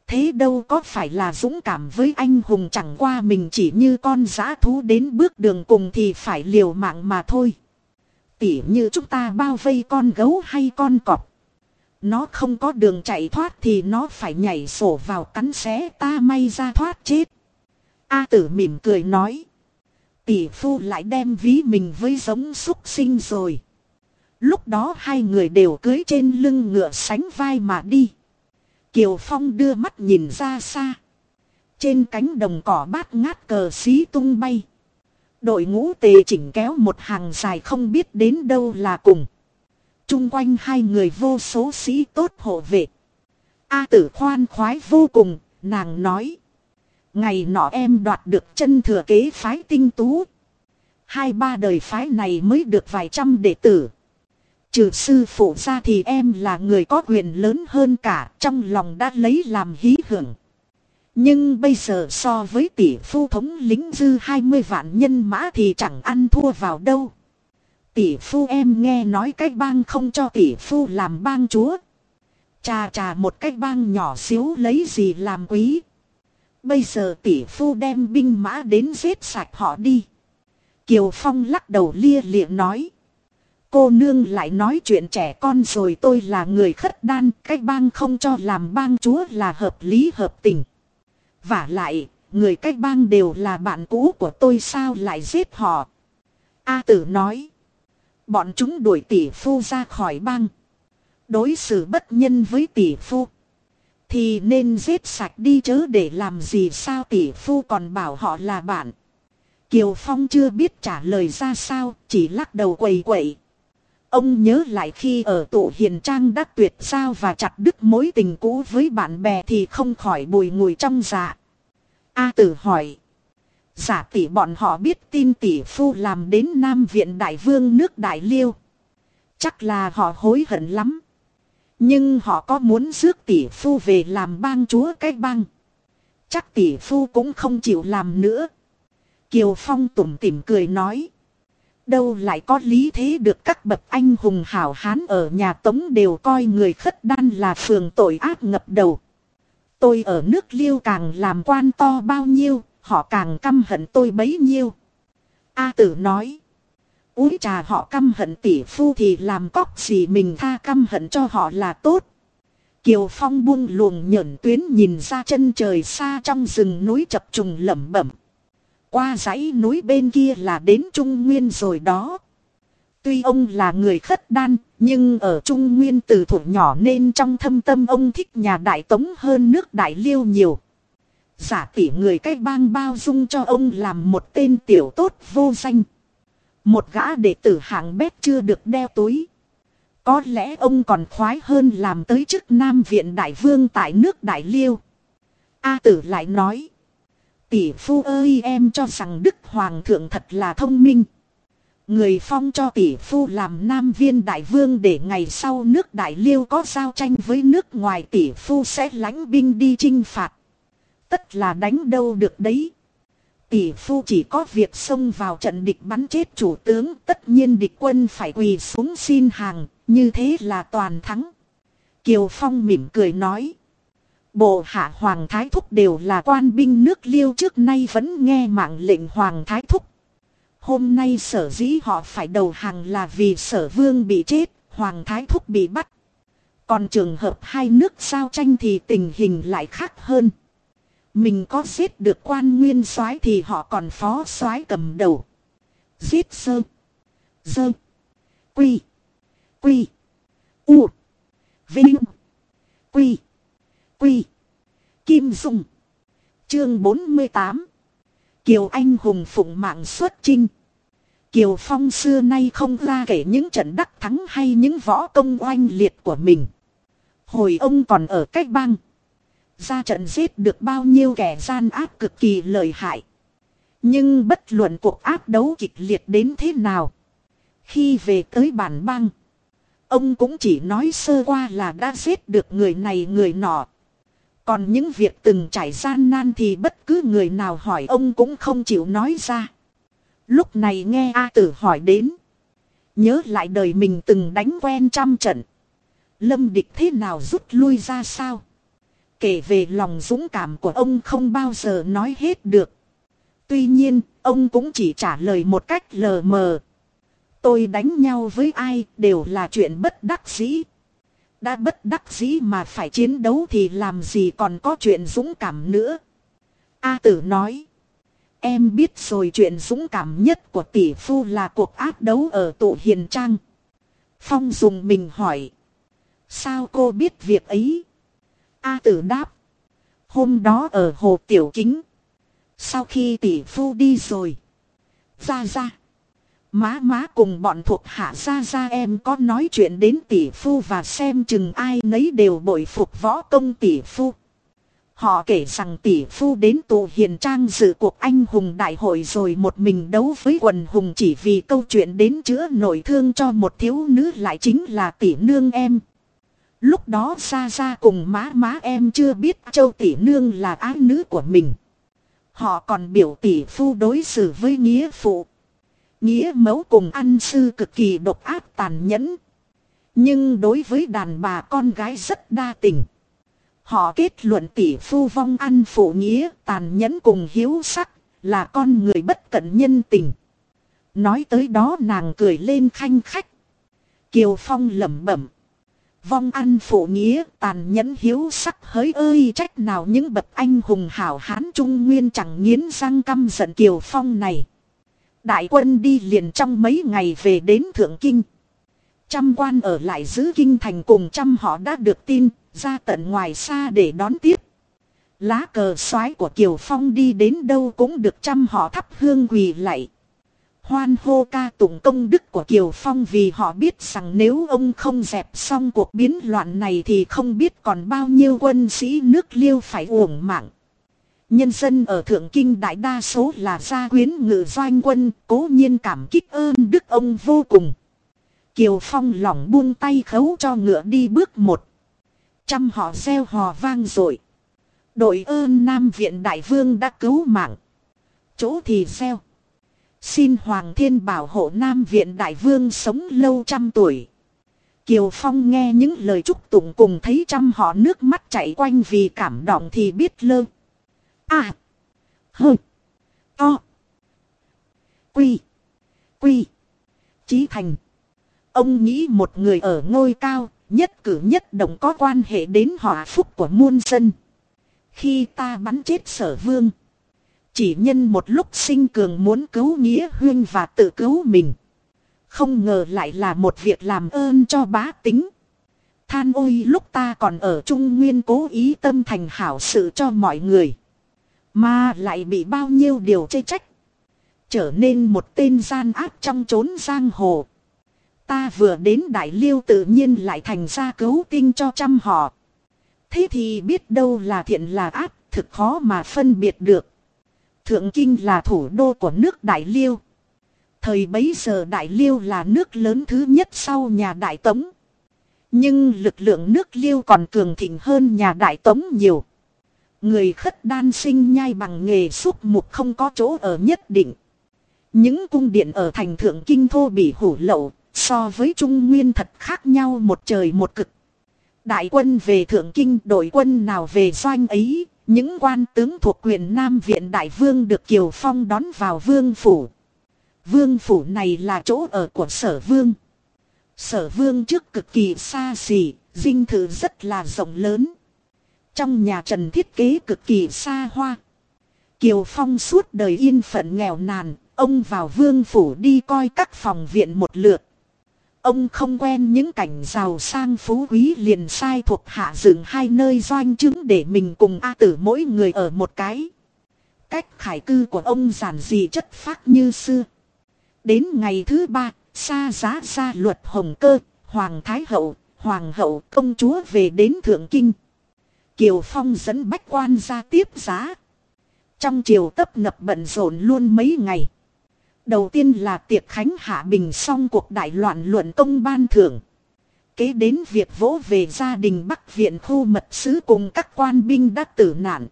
Thế đâu có phải là dũng cảm với anh hùng chẳng qua mình chỉ như con giã thú đến bước đường cùng thì phải liều mạng mà thôi. Tỉ như chúng ta bao vây con gấu hay con cọp. Nó không có đường chạy thoát thì nó phải nhảy sổ vào cắn xé ta may ra thoát chết. A tử mỉm cười nói. Tỷ phu lại đem ví mình với giống súc sinh rồi. Lúc đó hai người đều cưới trên lưng ngựa sánh vai mà đi. Kiều Phong đưa mắt nhìn ra xa. Trên cánh đồng cỏ bát ngát cờ xí tung bay. Đội ngũ tề chỉnh kéo một hàng dài không biết đến đâu là cùng. Trung quanh hai người vô số sĩ tốt hộ vệ. A tử khoan khoái vô cùng, nàng nói. Ngày nọ em đoạt được chân thừa kế phái tinh tú. Hai ba đời phái này mới được vài trăm đệ tử. Trừ sư phụ ra thì em là người có quyền lớn hơn cả, trong lòng đã lấy làm hí hưởng. Nhưng bây giờ so với tỷ phu thống lính dư 20 vạn nhân mã thì chẳng ăn thua vào đâu. Tỷ phu em nghe nói cái bang không cho tỷ phu làm bang chúa. Chà chà một cái bang nhỏ xíu lấy gì làm quý. Bây giờ tỷ phu đem binh mã đến giết sạch họ đi. Kiều Phong lắc đầu lia lịa nói. Cô nương lại nói chuyện trẻ con rồi tôi là người khất đan, cái bang không cho làm bang chúa là hợp lý hợp tình. Và lại, người cái bang đều là bạn cũ của tôi sao lại giết họ. A tử nói. Bọn chúng đuổi tỷ phu ra khỏi bang. Đối xử bất nhân với tỷ phu. Thì nên giết sạch đi chớ để làm gì sao tỷ phu còn bảo họ là bạn. Kiều Phong chưa biết trả lời ra sao, chỉ lắc đầu quầy quậy. Ông nhớ lại khi ở tụ hiền trang đã tuyệt sao và chặt đứt mối tình cũ với bạn bè thì không khỏi bùi ngùi trong dạ. A tử hỏi. Giả tỷ, bọn họ biết tin tỷ phu làm đến Nam Viện Đại Vương nước Đại Liêu. Chắc là họ hối hận lắm. Nhưng họ có muốn rước tỷ phu về làm bang chúa cái bang. Chắc tỷ phu cũng không chịu làm nữa. Kiều Phong tủm tỉm cười nói. Đâu lại có lý thế được các bậc anh hùng hảo hán ở nhà tống đều coi người khất đan là phường tội ác ngập đầu. Tôi ở nước liêu càng làm quan to bao nhiêu, họ càng căm hận tôi bấy nhiêu. A tử nói. Úi trà họ căm hận tỷ phu thì làm cóc gì mình tha căm hận cho họ là tốt. Kiều Phong buông luồng nhẫn tuyến nhìn ra chân trời xa trong rừng núi chập trùng lẩm bẩm. Qua dãy núi bên kia là đến Trung Nguyên rồi đó. Tuy ông là người khất đan, nhưng ở Trung Nguyên từ thủ nhỏ nên trong thâm tâm ông thích nhà Đại Tống hơn nước Đại Liêu nhiều. Giả tỉ người cái bang bao dung cho ông làm một tên tiểu tốt vô danh. Một gã đệ tử hạng bét chưa được đeo túi. Có lẽ ông còn khoái hơn làm tới chức Nam Viện Đại Vương tại nước Đại Liêu. A tử lại nói. Tỷ phu ơi em cho rằng Đức Hoàng thượng thật là thông minh. Người phong cho tỷ phu làm Nam Viên Đại Vương để ngày sau nước Đại Liêu có giao tranh với nước ngoài tỷ phu sẽ lãnh binh đi chinh phạt. Tất là đánh đâu được đấy. Tỷ phu chỉ có việc xông vào trận địch bắn chết chủ tướng tất nhiên địch quân phải quỳ xuống xin hàng, như thế là toàn thắng. Kiều Phong mỉm cười nói. Bộ hạ Hoàng Thái Thúc đều là quan binh nước liêu trước nay vẫn nghe mạng lệnh Hoàng Thái Thúc. Hôm nay sở dĩ họ phải đầu hàng là vì sở vương bị chết, Hoàng Thái Thúc bị bắt. Còn trường hợp hai nước giao tranh thì tình hình lại khác hơn. Mình có giết được quan nguyên soái thì họ còn phó soái cầm đầu. Giết sơ. Dơ. Quy. Quy. U. Vinh. Quy. Quy. Kim Dung. Chương 48. Kiều Anh hùng phụng mạng xuất chinh. Kiều Phong xưa nay không ra kể những trận đắc thắng hay những võ công oanh liệt của mình. Hồi ông còn ở cách bang. Ra trận giết được bao nhiêu kẻ gian ác cực kỳ lợi hại. Nhưng bất luận cuộc áp đấu kịch liệt đến thế nào. Khi về tới bản bang. Ông cũng chỉ nói sơ qua là đã giết được người này người nọ. Còn những việc từng trải gian nan thì bất cứ người nào hỏi ông cũng không chịu nói ra. Lúc này nghe A tử hỏi đến. Nhớ lại đời mình từng đánh quen trăm trận. Lâm địch thế nào rút lui ra sao? Kể về lòng dũng cảm của ông không bao giờ nói hết được. Tuy nhiên, ông cũng chỉ trả lời một cách lờ mờ. Tôi đánh nhau với ai đều là chuyện bất đắc dĩ. Đã bất đắc dĩ mà phải chiến đấu thì làm gì còn có chuyện dũng cảm nữa. A tử nói. Em biết rồi, chuyện dũng cảm nhất của tỷ phu là cuộc áp đấu ở tụ hiền trang. Phong dùng mình hỏi. Sao cô biết việc ấy? A tử đáp. Hôm đó ở hồ tiểu kính. Sau khi tỷ phu đi rồi. Ra ra. Má má cùng bọn thuộc hạ ra ra em có nói chuyện đến tỷ phu và xem chừng ai nấy đều bội phục võ công tỷ phu. Họ kể rằng tỷ phu đến tù hiền trang dự cuộc anh hùng đại hội rồi một mình đấu với quần hùng chỉ vì câu chuyện đến chữa nổi thương cho một thiếu nữ lại chính là tỷ nương em. Lúc đó ra ra cùng má má em chưa biết châu tỷ nương là ái nữ của mình. Họ còn biểu tỷ phu đối xử với nghĩa phụ. Nghĩa mẫu cùng ăn sư cực kỳ độc ác tàn nhẫn. Nhưng đối với đàn bà con gái rất đa tình. Họ kết luận tỷ phu vong ăn phụ nghĩa tàn nhẫn cùng hiếu sắc là con người bất cận nhân tình. Nói tới đó nàng cười lên khanh khách. Kiều Phong lẩm bẩm. Vong ăn phụ nghĩa tàn nhẫn hiếu sắc hỡi ơi, trách nào những bậc anh hùng hảo hán trung nguyên chẳng nghiến răng căm giận Kiều Phong này. Đại quân đi liền trong mấy ngày về đến Thượng Kinh. Trăm quan ở lại giữ kinh thành cùng trăm họ đã được tin, ra tận ngoài xa để đón tiếp. Lá cờ soái của Kiều Phong đi đến đâu cũng được trăm họ thắp hương quỳ lạy. Hoan hô ca tụng công đức của Kiều Phong vì họ biết rằng nếu ông không dẹp xong cuộc biến loạn này thì không biết còn bao nhiêu quân sĩ nước liêu phải uổng mạng. Nhân dân ở Thượng Kinh đại đa số là gia quyến ngự doanh quân, cố nhiên cảm kích ơn đức ông vô cùng. Kiều Phong lỏng buông tay khấu cho ngựa đi bước một. Trăm họ gieo hò vang rồi. Đội ơn Nam Viện Đại Vương đã cứu mạng. Chỗ thì gieo. Xin Hoàng Thiên bảo hộ Nam Viện Đại Vương sống lâu trăm tuổi. Kiều Phong nghe những lời chúc tụng cùng thấy trăm họ nước mắt chảy quanh vì cảm động thì biết lơ. À. Hơ. To. Quy. Quy. Chí thành. Ông nghĩ một người ở ngôi cao, nhất cử nhất động có quan hệ đến họa phúc của muôn dân. Khi ta bắn chết sở vương. Chỉ nhân một lúc sinh cường muốn cứu nghĩa huyên và tự cứu mình. Không ngờ lại là một việc làm ơn cho bá tính. Than ôi lúc ta còn ở Trung Nguyên cố ý tâm thành hảo sự cho mọi người. Mà lại bị bao nhiêu điều chê trách. Trở nên một tên gian ác trong chốn giang hồ. Ta vừa đến Đại Liêu tự nhiên lại thành ra cứu tinh cho trăm họ. Thế thì biết đâu là thiện là ác, thực khó mà phân biệt được. Thượng Kinh là thủ đô của nước Đại Liêu. Thời bấy giờ Đại Liêu là nước lớn thứ nhất sau nhà Đại Tống. Nhưng lực lượng nước Liêu còn cường thịnh hơn nhà Đại Tống nhiều. Người khất đan sinh nhai bằng nghề xúc mục không có chỗ ở nhất định. Những cung điện ở thành thượng kinh thô bị hủ lậu, so với trung nguyên thật khác nhau một trời một cực. Đại quân về thượng kinh đội quân nào về doanh ấy, những quan tướng thuộc quyền Nam Viện Đại Vương được Kiều Phong đón vào Vương Phủ. Vương Phủ này là chỗ ở của sở Vương. Sở Vương trước cực kỳ xa xỉ, dinh thự rất là rộng lớn. Trong nhà Trần thiết kế cực kỳ xa hoa. Kiều Phong suốt đời yên phận nghèo nàn, ông vào Vương Phủ đi coi các phòng viện một lượt. Ông không quen những cảnh giàu sang phú quý liền sai thuộc hạ dựng hai nơi doanh chứng để mình cùng A tử mỗi người ở một cái. Cách khải cư của ông giản dị chất phác như xưa. Đến ngày thứ ba, xa giá ra luật hồng cơ, hoàng thái hậu, hoàng hậu công chúa về đến thượng kinh. Kiều Phong dẫn bách quan ra tiếp giá. Trong triều tấp nập bận rộn luôn mấy ngày. Đầu tiên là tiệc khánh hạ bình xong cuộc đại loạn luận công ban thưởng. Kế đến việc vỗ về gia đình Bắc Viện khu mật sứ cùng các quan binh đã tử nạn.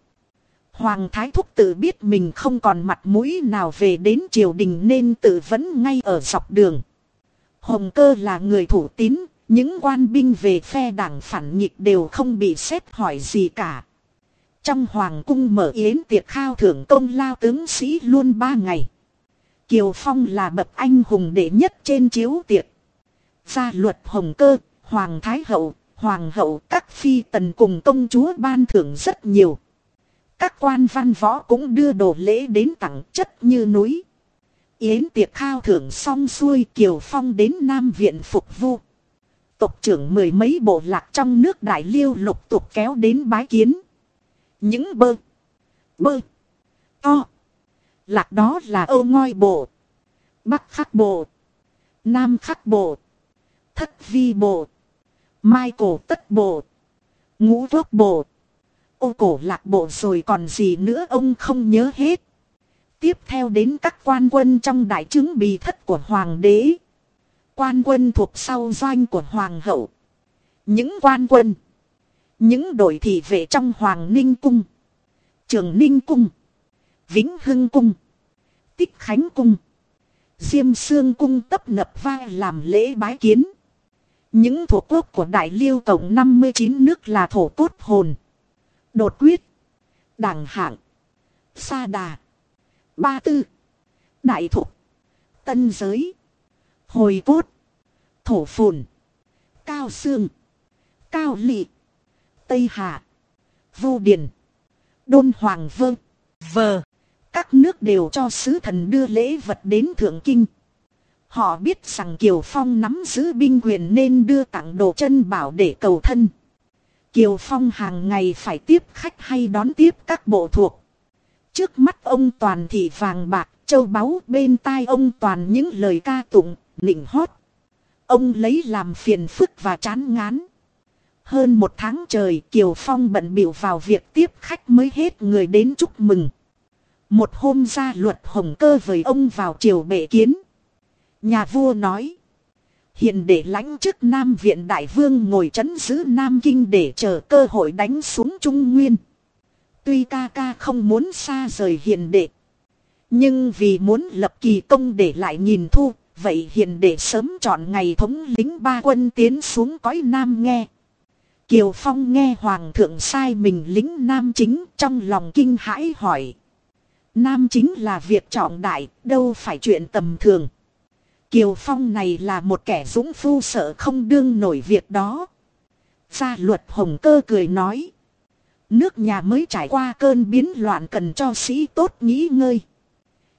Hoàng Thái Thúc tự biết mình không còn mặt mũi nào về đến triều đình nên tự vẫn ngay ở dọc đường. Hồng cơ là người thủ tín, những quan binh về phe đảng phản nghịch đều không bị xét hỏi gì cả. Trong hoàng cung mở yến tiệc khao thưởng công lao tướng sĩ luôn ba ngày. Kiều Phong là bậc anh hùng đệ nhất trên chiếu tiệc. Gia luật hồng cơ, hoàng thái hậu, hoàng hậu các phi tần cùng công chúa ban thưởng rất nhiều. Các quan văn võ cũng đưa đồ lễ đến tặng chất như núi. Yến tiệc khao thưởng xong xuôi Kiều Phong đến Nam Viện phục vụ. Tộc trưởng mười mấy bộ lạc trong nước Đại Liêu lục tục kéo đến bái kiến. Những bơ, bơ, to, lạc đó là Âu Ngoi Bộ, Bắc Khắc Bộ, Nam Khắc Bộ, Thất Vi Bộ, Mai Cổ Tất Bộ, Ngũ Quốc Bộ, Ô Cổ Lạc Bộ rồi còn gì nữa ông không nhớ hết. Tiếp theo đến các quan quân trong đại chứng bì thất của Hoàng đế. Quan quân thuộc sau doanh của Hoàng hậu. Những quan quân. Những đội thị vệ trong Hoàng Ninh Cung. Trường Ninh Cung. Vĩnh Hưng Cung. Tích Khánh Cung. Diêm Sương Cung tấp nập vai làm lễ bái kiến. Những thổ quốc của Đại Liêu tổng 59 nước là thổ cốt hồn. Đột quyết. Đảng hạng. Sa đà. Ba tư. Đại thục. Tân giới. Hồi cốt. Thổ phồn. Cao xương. Cao lị. Tây hạ. Vô điền. Đôn hoàng vương, Vờ. Các nước đều cho sứ thần đưa lễ vật đến Thượng Kinh. Họ biết rằng Kiều Phong nắm giữ binh quyền nên đưa tặng đồ chân bảo để cầu thân. Kiều Phong hàng ngày phải tiếp khách hay đón tiếp các bộ thuộc. Trước mắt ông toàn thị vàng bạc, châu báu bên tai ông toàn những lời ca tụng, nịnh hót. Ông lấy làm phiền phức và chán ngán. Hơn một tháng trời Kiều Phong bận biểu vào việc tiếp khách mới hết người đến chúc mừng. Một hôm ra luật hồng cơ với ông vào triều bệ kiến. Nhà vua nói. Hiện để lãnh chức Nam Viện Đại Vương ngồi chấn giữ Nam Kinh để chờ cơ hội đánh xuống Trung Nguyên. Tuy ca ca không muốn xa rời hiền đệ. Nhưng vì muốn lập kỳ công để lại nhìn thu, vậy hiền để sớm chọn ngày thống lính ba quân tiến xuống cõi Nam nghe. Kiều Phong nghe Hoàng thượng sai mình lính Nam chính trong lòng kinh hãi hỏi. Nam chính là việc trọng đại, đâu phải chuyện tầm thường. Kiều Phong này là một kẻ dũng phu sợ không đương nổi việc đó. Gia luật hồng cơ cười nói. Nước nhà mới trải qua cơn biến loạn cần cho sĩ tốt nghỉ ngơi.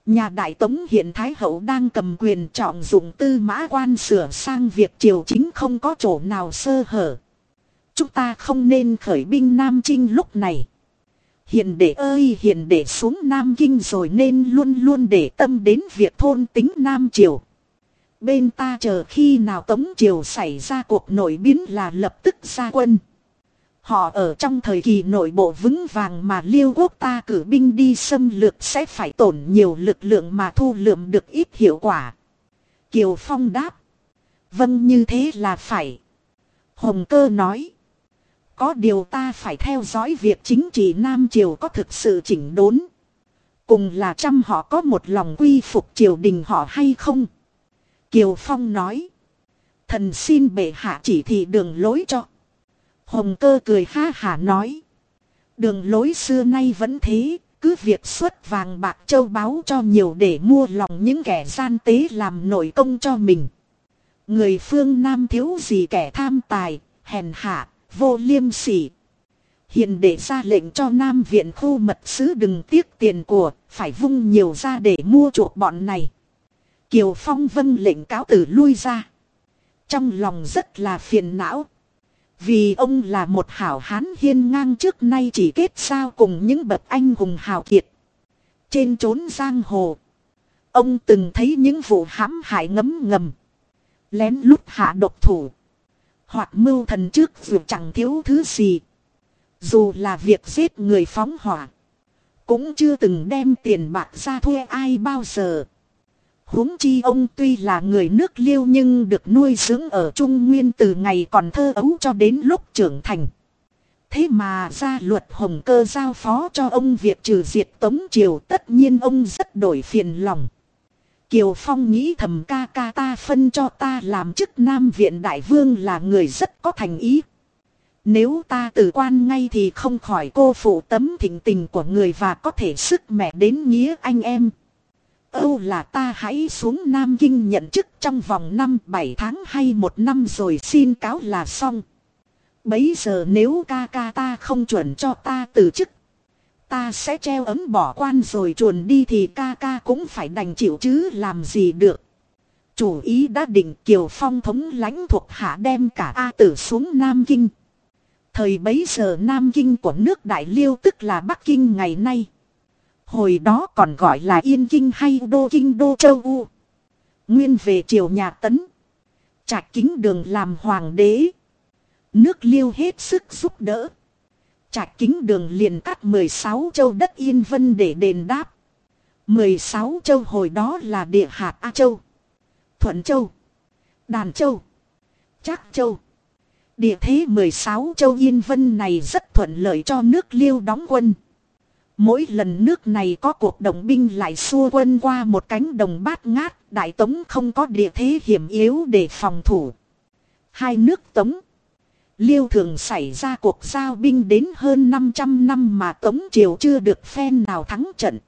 Nhà đại tống hiện Thái Hậu đang cầm quyền trọng dụng tư mã quan sửa sang việc triều chính không có chỗ nào sơ hở. Chúng ta không nên khởi binh Nam Trinh lúc này. Hiền đệ ơi, hiền đệ xuống Nam Kinh rồi nên luôn luôn để tâm đến việc thôn tính Nam Triều. Bên ta chờ khi nào Tống Triều xảy ra cuộc nổi biến là lập tức ra quân. Họ ở trong thời kỳ nội bộ vững vàng mà liêu quốc ta cử binh đi xâm lược sẽ phải tổn nhiều lực lượng mà thu lượm được ít hiệu quả. Kiều Phong đáp. Vâng như thế là phải. Hồng cơ nói. Có điều ta phải theo dõi việc chính trị Nam Triều có thực sự chỉnh đốn. Cùng là trăm họ có một lòng quy phục triều đình họ hay không? Kiều Phong nói. Thần xin bệ hạ chỉ thị đường lối cho. Hồng cơ cười ha hả nói. Đường lối xưa nay vẫn thế, cứ việc xuất vàng bạc châu báu cho nhiều để mua lòng những kẻ gian tế làm nội công cho mình. Người phương Nam thiếu gì kẻ tham tài, hèn hạ, vô liêm sỉ. Hiện để ra lệnh cho Nam viện khu mật sứ đừng tiếc tiền của, phải vung nhiều ra để mua chuộc bọn này. Kiều Phong vâng lệnh cáo tử lui ra. Trong lòng rất là phiền não. Vì ông là một hảo hán hiên ngang trước nay chỉ kết sao cùng những bậc anh hùng hào kiệt. Trên trốn giang hồ. Ông từng thấy những vụ hãm hại ngấm ngầm. Lén lút hạ độc thủ. Hoặc mưu thần trước dù chẳng thiếu thứ gì. Dù là việc giết người phóng hỏa. Cũng chưa từng đem tiền bạc ra thuê ai bao giờ huống chi ông tuy là người nước liêu nhưng được nuôi dưỡng ở Trung Nguyên từ ngày còn thơ ấu cho đến lúc trưởng thành. Thế mà ra luật hồng cơ giao phó cho ông việc trừ diệt tống triều tất nhiên ông rất đổi phiền lòng. Kiều Phong nghĩ thầm ca ca ta phân cho ta làm chức Nam Viện Đại Vương là người rất có thành ý. Nếu ta tử quan ngay thì không khỏi cô phụ tấm thịnh tình của người và có thể sức mẹ đến nghĩa anh em. Âu là ta hãy xuống Nam Kinh nhận chức trong vòng 5-7 tháng hay một năm rồi xin cáo là xong. Bấy giờ nếu ca ca ta không chuẩn cho ta từ chức. Ta sẽ treo ấm bỏ quan rồi chuồn đi thì ca ca cũng phải đành chịu chứ làm gì được. Chủ ý đã định Kiều Phong thống lãnh thuộc hạ đem cả A tử xuống Nam Kinh. Thời bấy giờ Nam Kinh của nước Đại Liêu tức là Bắc Kinh ngày nay. Hồi đó còn gọi là Yên Kinh hay Đô Kinh Đô Châu U. Nguyên về triều nhà Tấn. Trạch kính đường làm hoàng đế. Nước liêu hết sức giúp đỡ. Trạch kính đường liền cắt 16 châu đất Yên Vân để đền đáp. 16 châu hồi đó là địa hạt A Châu. Thuận Châu. Đàn Châu. Trác Châu. Địa thế 16 châu Yên Vân này rất thuận lợi cho nước liêu đóng quân. Mỗi lần nước này có cuộc động binh lại xua quân qua một cánh đồng bát ngát, Đại Tống không có địa thế hiểm yếu để phòng thủ. Hai nước Tống Liêu thường xảy ra cuộc giao binh đến hơn 500 năm mà Tống Triều chưa được phen nào thắng trận.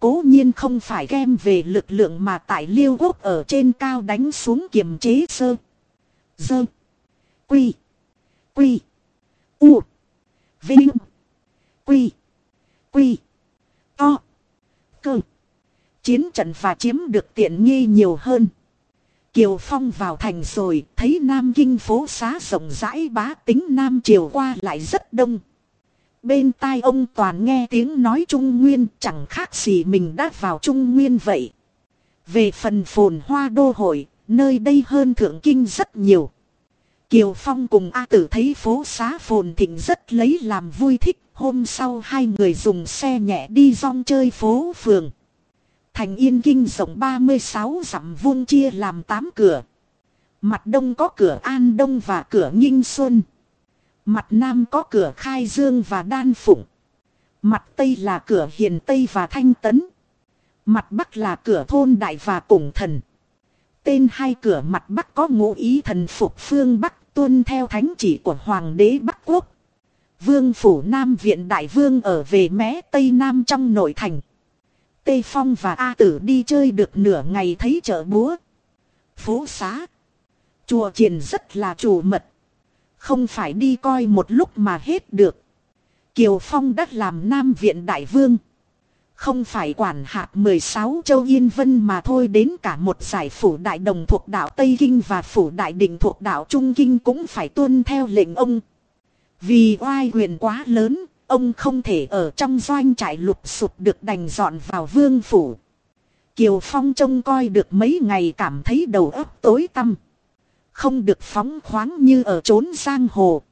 Cố nhiên không phải ghem về lực lượng mà tại Liêu Quốc ở trên cao đánh xuống kiềm chế sơ. Dơ. Quy. Quy. U. Vinh. Quy. Quy. To. Cơ. Chiến trận và chiếm được tiện nghi nhiều hơn. Kiều Phong vào thành rồi, thấy Nam Kinh phố xá rộng rãi bá tính Nam Triều qua lại rất đông. Bên tai ông toàn nghe tiếng nói Trung Nguyên chẳng khác gì mình đã vào Trung Nguyên vậy. Về phần phồn hoa đô hội, nơi đây hơn Thượng Kinh rất nhiều. Kiều Phong cùng A Tử thấy phố xá phồn thịnh rất lấy làm vui thích. Hôm sau hai người dùng xe nhẹ đi rong chơi phố phường. Thành Yên Kinh rộng 36 dặm vuông chia làm 8 cửa. Mặt đông có cửa An Đông và cửa Nghinh Xuân. Mặt nam có cửa Khai Dương và Đan Phụng. Mặt tây là cửa Hiền Tây và Thanh Tấn. Mặt bắc là cửa Thôn Đại và Củng Thần. Tên hai cửa mặt bắc có ngũ ý thần phục phương Bắc, tuân theo thánh chỉ của Hoàng đế Bắc Quốc. Vương phủ Nam viện Đại Vương ở về mé Tây Nam trong nội thành. Tây Phong và A Tử đi chơi được nửa ngày thấy chợ búa. Phố xá. Chùa triển rất là chủ mật. Không phải đi coi một lúc mà hết được. Kiều Phong đã làm Nam viện Đại Vương. Không phải quản hạt 16 châu Yên Vân mà thôi đến cả một giải phủ đại đồng thuộc đạo Tây Kinh và phủ đại định thuộc đạo Trung Kinh cũng phải tuân theo lệnh ông. Vì oai quyền quá lớn, ông không thể ở trong doanh trại lục sụp được đành dọn vào vương phủ. Kiều Phong trông coi được mấy ngày cảm thấy đầu óc tối tăm. Không được phóng khoáng như ở trốn giang hồ.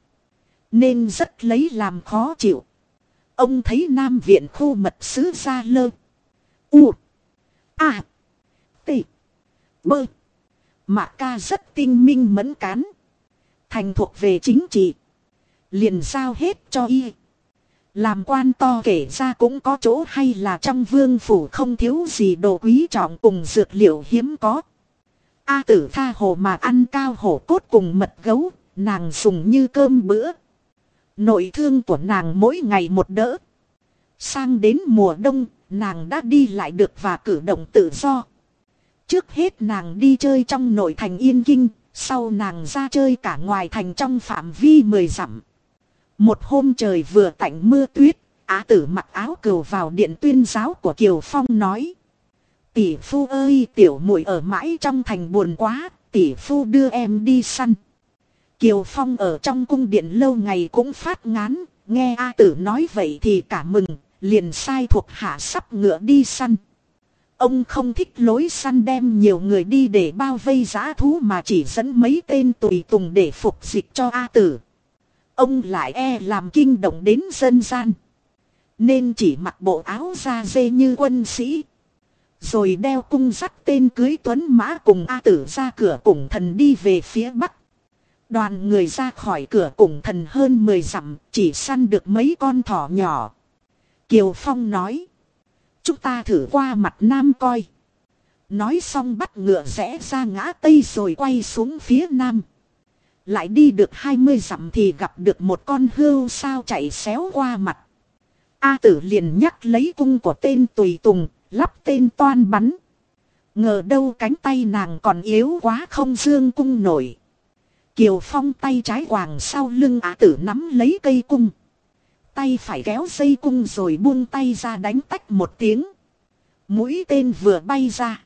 Nên rất lấy làm khó chịu. Ông thấy Nam Viện khu mật sứ ra lơ. U. A. T. Bơ. Mạ ca rất tinh minh mẫn cán. Thành thuộc về chính trị. Liền giao hết cho y. Làm quan to kể ra cũng có chỗ hay là trong vương phủ không thiếu gì đồ quý trọng cùng dược liệu hiếm có. A tử tha hồ mà ăn cao hổ cốt cùng mật gấu, nàng dùng như cơm bữa. Nội thương của nàng mỗi ngày một đỡ. Sang đến mùa đông, nàng đã đi lại được và cử động tự do. Trước hết nàng đi chơi trong nội thành Yên Kinh, sau nàng ra chơi cả ngoài thành trong phạm vi mười dặm. Một hôm trời vừa tạnh mưa tuyết, Á tử mặc áo cừu vào điện tuyên giáo của Kiều Phong nói. Tỷ phu ơi tiểu muội ở mãi trong thành buồn quá, tỷ phu đưa em đi săn. Kiều Phong ở trong cung điện lâu ngày cũng phát ngán, nghe A tử nói vậy thì cả mừng, liền sai thuộc hạ sắp ngựa đi săn. Ông không thích lối săn đem nhiều người đi để bao vây giã thú mà chỉ dẫn mấy tên tùy tùng để phục dịch cho A tử. Ông lại e làm kinh động đến dân gian. Nên chỉ mặc bộ áo da dê như quân sĩ. Rồi đeo cung sắt tên cưới tuấn mã cùng A tử ra cửa cùng thần đi về phía bắc. Đoàn người ra khỏi cửa cùng thần hơn 10 dặm, chỉ săn được mấy con thỏ nhỏ. Kiều Phong nói. Chúng ta thử qua mặt nam coi. Nói xong bắt ngựa rẽ ra ngã tây rồi quay xuống phía nam. Lại đi được 20 dặm thì gặp được một con hươu sao chạy xéo qua mặt. A tử liền nhắc lấy cung của tên tùy tùng, lắp tên toan bắn. Ngờ đâu cánh tay nàng còn yếu quá không dương cung nổi. Kiều Phong tay trái hoàng sau lưng á tử nắm lấy cây cung. Tay phải kéo dây cung rồi buông tay ra đánh tách một tiếng. Mũi tên vừa bay ra.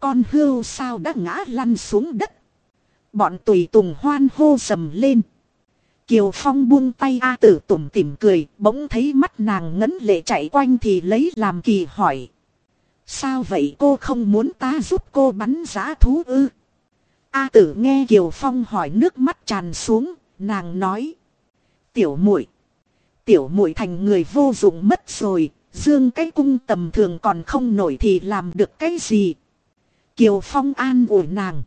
Con hươu sao đã ngã lăn xuống đất. Bọn tùy tùng hoan hô sầm lên. Kiều Phong buông tay A tử tủm tỉm cười, bỗng thấy mắt nàng ngấn lệ chạy quanh thì lấy làm kỳ hỏi. Sao vậy cô không muốn ta giúp cô bắn giá thú ư? A tử nghe Kiều Phong hỏi nước mắt tràn xuống, nàng nói. Tiểu muội Tiểu muội thành người vô dụng mất rồi, dương cái cung tầm thường còn không nổi thì làm được cái gì? Kiều Phong an ủi nàng.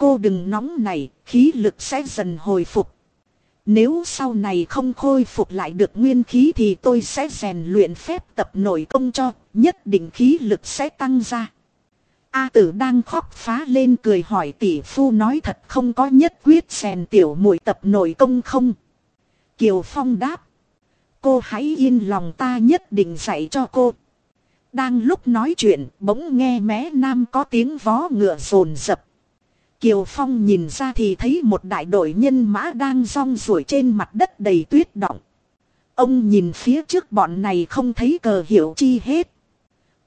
Cô đừng nóng này, khí lực sẽ dần hồi phục. Nếu sau này không khôi phục lại được nguyên khí thì tôi sẽ rèn luyện phép tập nội công cho, nhất định khí lực sẽ tăng ra. A tử đang khóc phá lên cười hỏi tỷ phu nói thật không có nhất quyết rèn tiểu muội tập nội công không? Kiều Phong đáp. Cô hãy yên lòng ta nhất định dạy cho cô. Đang lúc nói chuyện bỗng nghe mé nam có tiếng vó ngựa rồn rập. Kiều Phong nhìn ra thì thấy một đại đội nhân mã đang rong ruổi trên mặt đất đầy tuyết động. Ông nhìn phía trước bọn này không thấy cờ hiệu chi hết.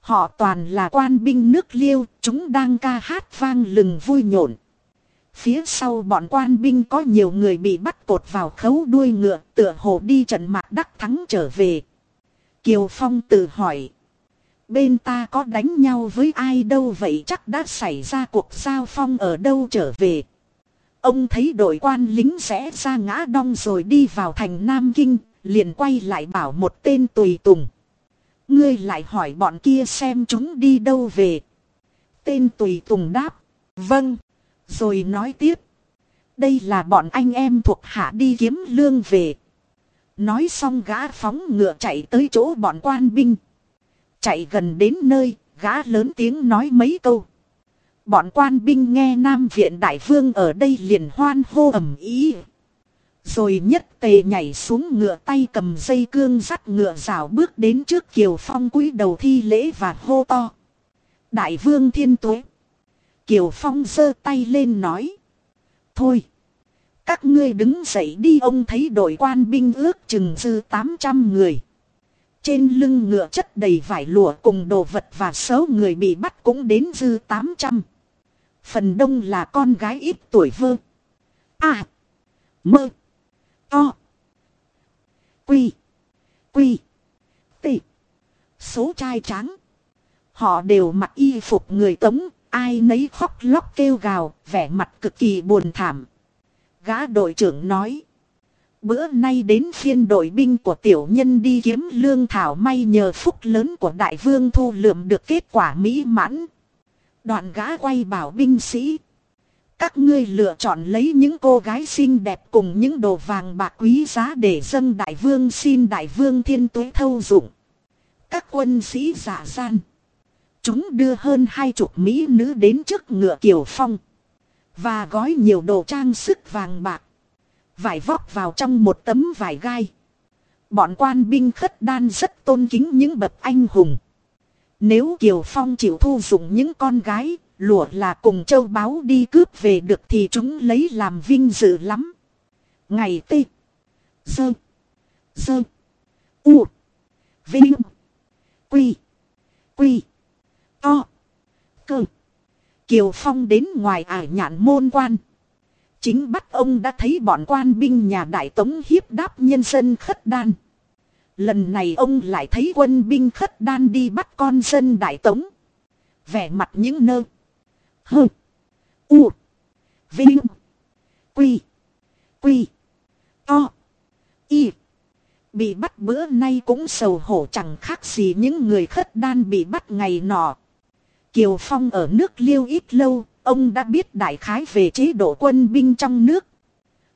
Họ toàn là quan binh nước liêu, chúng đang ca hát vang lừng vui nhộn. Phía sau bọn quan binh có nhiều người bị bắt cột vào khấu đuôi ngựa, tựa hồ đi trận mạc đắc thắng trở về. Kiều Phong tự hỏi. Bên ta có đánh nhau với ai đâu vậy chắc đã xảy ra cuộc giao phong ở đâu trở về. Ông thấy đội quan lính sẽ ra ngã đong rồi đi vào thành Nam Kinh, liền quay lại bảo một tên tùy tùng. Ngươi lại hỏi bọn kia xem chúng đi đâu về. Tên tùy tùng đáp. Vâng. Rồi nói tiếp. Đây là bọn anh em thuộc hạ đi kiếm lương về. Nói xong gã phóng ngựa chạy tới chỗ bọn quan binh. Chạy gần đến nơi, gã lớn tiếng nói mấy câu. Bọn quan binh nghe Nam Viện Đại Vương ở đây liền hoan hô ẩm ý. Rồi nhất tề nhảy xuống ngựa tay cầm dây cương dắt ngựa rào bước đến trước Kiều Phong cúi đầu thi lễ và hô to. Đại Vương Thiên Tuế. Kiều Phong giơ tay lên nói. Thôi. Các ngươi đứng dậy đi ông thấy đội quan binh ước chừng dư 800 người. Trên lưng ngựa chất đầy vải lụa cùng đồ vật và số người bị bắt cũng đến dư 800. Phần đông là con gái ít tuổi vơ. À. Mơ. To. Quy. Quy. Tị. Số trai trắng. Họ đều mặc y phục người tống, ai nấy khóc lóc kêu gào, vẻ mặt cực kỳ buồn thảm. Gã đội trưởng nói. Bữa nay đến phiên đội binh của tiểu nhân đi kiếm lương thảo may nhờ phúc lớn của đại vương thu lượm được kết quả mỹ mãn. Đoạn gã quay bảo binh sĩ. Các ngươi lựa chọn lấy những cô gái xinh đẹp cùng những đồ vàng bạc quý giá để dâng đại vương xin đại vương thiên tuế thâu dụng. Các quân sĩ giả gian. Chúng đưa hơn hai chục mỹ nữ đến trước ngựa kiều phong. Và gói nhiều đồ trang sức vàng bạc. Vải vóc vào trong một tấm vải gai. Bọn quan binh khất đan rất tôn kính những bậc anh hùng. Nếu Kiều Phong chịu thu dụng những con gái, lụa là cùng châu báu đi cướp về được thì chúng lấy làm vinh dự lắm. Ngày tê. Sơ. Sơ. U. Vinh. Quy. Quy. To. Cơ. Kiều Phong đến ngoài ải nhạn môn quan. Chính bắt ông đã thấy bọn quan binh nhà đại tống hiếp đáp nhân dân khất đan. Lần này ông lại thấy quân binh khất đan đi bắt con dân đại tống. Vẻ mặt những nơ. Hơ. U. Vinh. Quy. Quy. To. Y. Bị bắt bữa nay cũng sầu hổ chẳng khác gì những người khất đan bị bắt ngày nọ. Kiều Phong ở nước liêu ít lâu, ông đã biết đại khái về chế độ quân binh trong nước.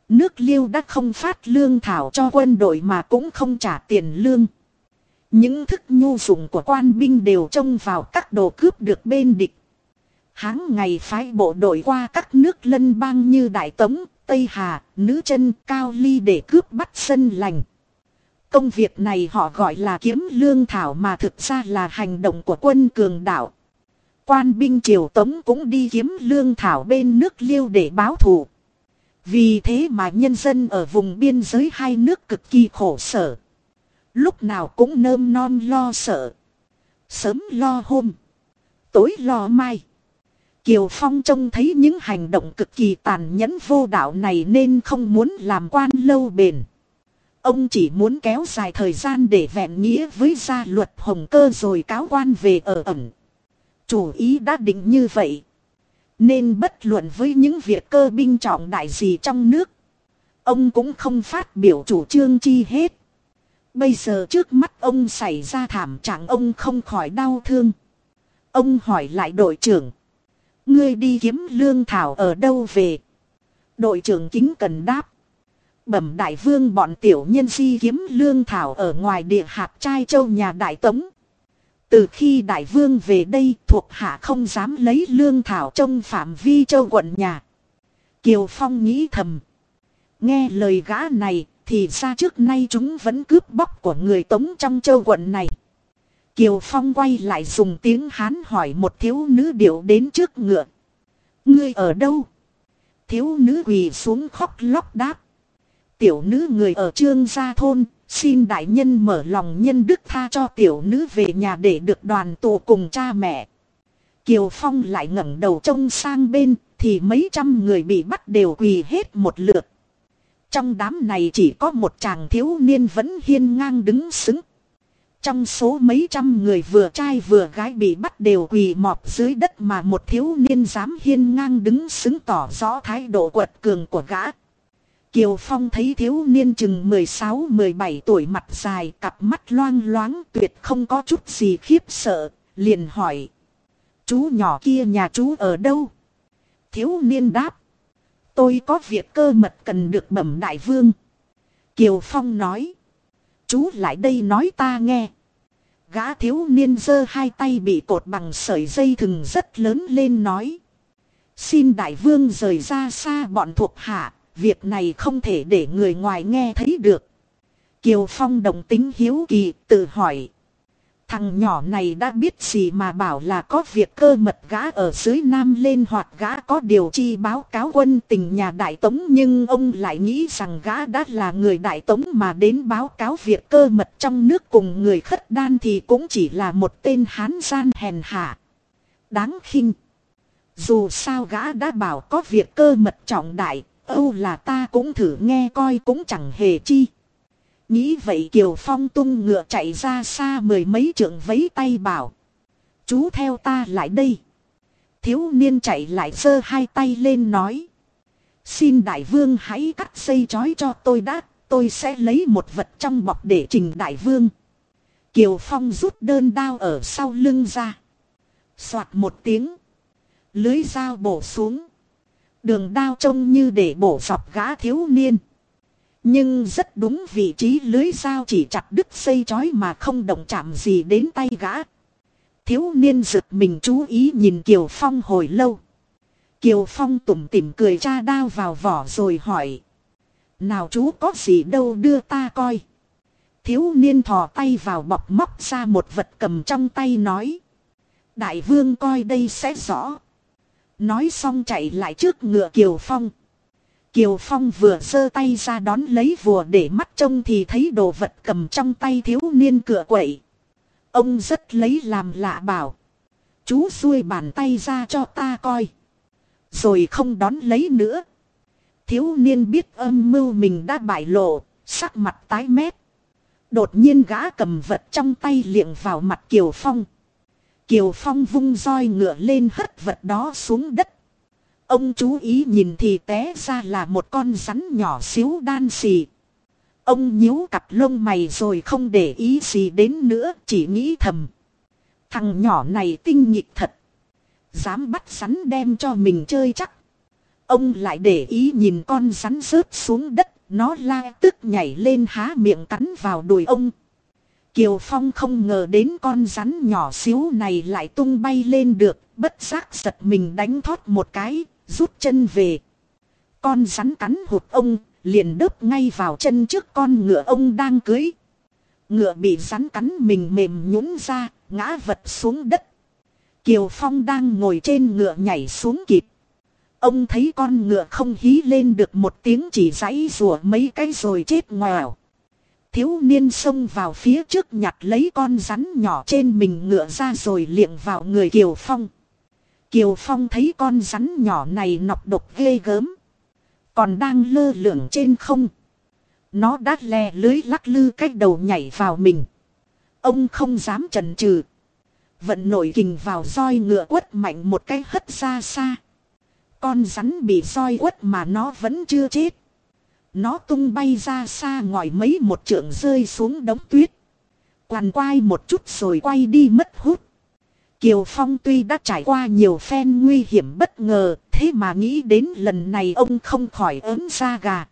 Nước liêu đã không phát lương thảo cho quân đội mà cũng không trả tiền lương. Những thức nhu dụng của quan binh đều trông vào các đồ cướp được bên địch. Háng ngày phái bộ đội qua các nước lân bang như Đại Tống, Tây Hà, Nữ chân Cao Ly để cướp bắt sân lành. Công việc này họ gọi là kiếm lương thảo mà thực ra là hành động của quân cường đạo. Quan binh triều tống cũng đi kiếm lương thảo bên nước liêu để báo thù. Vì thế mà nhân dân ở vùng biên giới hai nước cực kỳ khổ sở. Lúc nào cũng nơm non lo sợ. Sớm lo hôm. Tối lo mai. Kiều Phong trông thấy những hành động cực kỳ tàn nhẫn vô đạo này nên không muốn làm quan lâu bền. Ông chỉ muốn kéo dài thời gian để vẹn nghĩa với gia luật hồng cơ rồi cáo quan về ở ẩn. Chủ ý đã định như vậy. Nên bất luận với những việc cơ binh trọng đại gì trong nước. Ông cũng không phát biểu chủ trương chi hết. Bây giờ trước mắt ông xảy ra thảm trạng ông không khỏi đau thương. Ông hỏi lại đội trưởng. Ngươi đi kiếm lương thảo ở đâu về? Đội trưởng kính cần đáp. Bẩm đại vương bọn tiểu nhân si kiếm lương thảo ở ngoài địa hạt trai châu nhà đại tống. Từ khi đại vương về đây thuộc hạ không dám lấy lương thảo trong phạm vi châu quận nhà. Kiều Phong nghĩ thầm. Nghe lời gã này thì ra trước nay chúng vẫn cướp bóc của người tống trong châu quận này. Kiều Phong quay lại dùng tiếng Hán hỏi một thiếu nữ điệu đến trước ngựa. Ngươi ở đâu? Thiếu nữ quỳ xuống khóc lóc đáp. Tiểu nữ người ở trương gia thôn, Xin đại nhân mở lòng nhân đức tha cho tiểu nữ về nhà để được đoàn tụ cùng cha mẹ. Kiều Phong lại ngẩng đầu trông sang bên, thì mấy trăm người bị bắt đều quỳ hết một lượt. Trong đám này chỉ có một chàng thiếu niên vẫn hiên ngang đứng xứng. Trong số mấy trăm người vừa trai vừa gái bị bắt đều quỳ mọp dưới đất mà một thiếu niên dám hiên ngang đứng xứng tỏ rõ thái độ quật cường của gã. Kiều Phong thấy thiếu niên chừng 16-17 tuổi mặt dài cặp mắt loang loáng tuyệt không có chút gì khiếp sợ, liền hỏi. Chú nhỏ kia nhà chú ở đâu? Thiếu niên đáp. Tôi có việc cơ mật cần được bẩm đại vương. Kiều Phong nói. Chú lại đây nói ta nghe. Gã thiếu niên giơ hai tay bị cột bằng sợi dây thừng rất lớn lên nói. Xin đại vương rời ra xa bọn thuộc hạ, Việc này không thể để người ngoài nghe thấy được. Kiều Phong đồng tính hiếu kỳ tự hỏi. Thằng nhỏ này đã biết gì mà bảo là có việc cơ mật gã ở dưới Nam lên hoặc gã có điều chi báo cáo quân tình nhà Đại Tống nhưng ông lại nghĩ rằng gã đã là người Đại Tống mà đến báo cáo việc cơ mật trong nước cùng người khất đan thì cũng chỉ là một tên hán gian hèn hạ. Đáng khinh. Dù sao gã đã bảo có việc cơ mật trọng đại, âu là ta cũng thử nghe coi cũng chẳng hề chi. Nghĩ vậy Kiều Phong tung ngựa chạy ra xa mười mấy trượng vấy tay bảo. Chú theo ta lại đây. Thiếu niên chạy lại giơ hai tay lên nói. Xin đại vương hãy cắt dây chói cho tôi đã, tôi sẽ lấy một vật trong bọc để trình đại vương. Kiều Phong rút đơn đao ở sau lưng ra. Xoạt một tiếng. Lưới dao bổ xuống. Đường đao trông như để bổ dọc gã thiếu niên. Nhưng rất đúng vị trí lưới dao chỉ chặt đứt xây chói mà không động chạm gì đến tay gã. Thiếu niên giật mình chú ý nhìn Kiều Phong hồi lâu. Kiều Phong tủm tỉm cười cha đao vào vỏ rồi hỏi. Nào chú có gì đâu đưa ta coi. Thiếu niên thò tay vào bọc móc ra một vật cầm trong tay nói. Đại vương coi đây sẽ rõ. Nói xong chạy lại trước ngựa Kiều Phong. Kiều Phong vừa giơ tay ra đón lấy vùa để mắt trông thì thấy đồ vật cầm trong tay thiếu niên cửa quậy. Ông rất lấy làm lạ bảo. Chú xuôi bàn tay ra cho ta coi. Rồi không đón lấy nữa. Thiếu niên biết âm mưu mình đã bại lộ, sắc mặt tái mét. Đột nhiên gã cầm vật trong tay liệng vào mặt Kiều Phong. Kiều Phong vung roi ngựa lên hất vật đó xuống đất. Ông chú ý nhìn thì té ra là một con rắn nhỏ xíu đan xì. Ông nhíu cặp lông mày rồi không để ý gì đến nữa, chỉ nghĩ thầm. Thằng nhỏ này tinh nghịch thật. Dám bắt rắn đem cho mình chơi chắc. Ông lại để ý nhìn con rắn rớt xuống đất, nó la tức nhảy lên há miệng cắn vào đùi ông. Kiều Phong không ngờ đến con rắn nhỏ xíu này lại tung bay lên được, bất giác giật mình đánh thoát một cái, rút chân về. Con rắn cắn hụt ông, liền đớp ngay vào chân trước con ngựa ông đang cưới. Ngựa bị rắn cắn mình mềm nhũn ra, ngã vật xuống đất. Kiều Phong đang ngồi trên ngựa nhảy xuống kịp. Ông thấy con ngựa không hí lên được một tiếng chỉ giãy rùa mấy cái rồi chết ngoèo. Thiếu niên xông vào phía trước nhặt lấy con rắn nhỏ trên mình ngựa ra rồi liệng vào người Kiều Phong. Kiều Phong thấy con rắn nhỏ này nọc độc ghê gớm. Còn đang lơ lửng trên không. Nó đã lè lưới lắc lư cách đầu nhảy vào mình. Ông không dám chần chừ. Vận nổi kình vào roi ngựa quất mạnh một cái hất ra xa. Con rắn bị roi quất mà nó vẫn chưa chết. Nó tung bay ra xa ngoài mấy một trượng rơi xuống đống tuyết. Quằn quai một chút rồi quay đi mất hút. Kiều Phong tuy đã trải qua nhiều phen nguy hiểm bất ngờ, thế mà nghĩ đến lần này ông không khỏi ớn ra gà.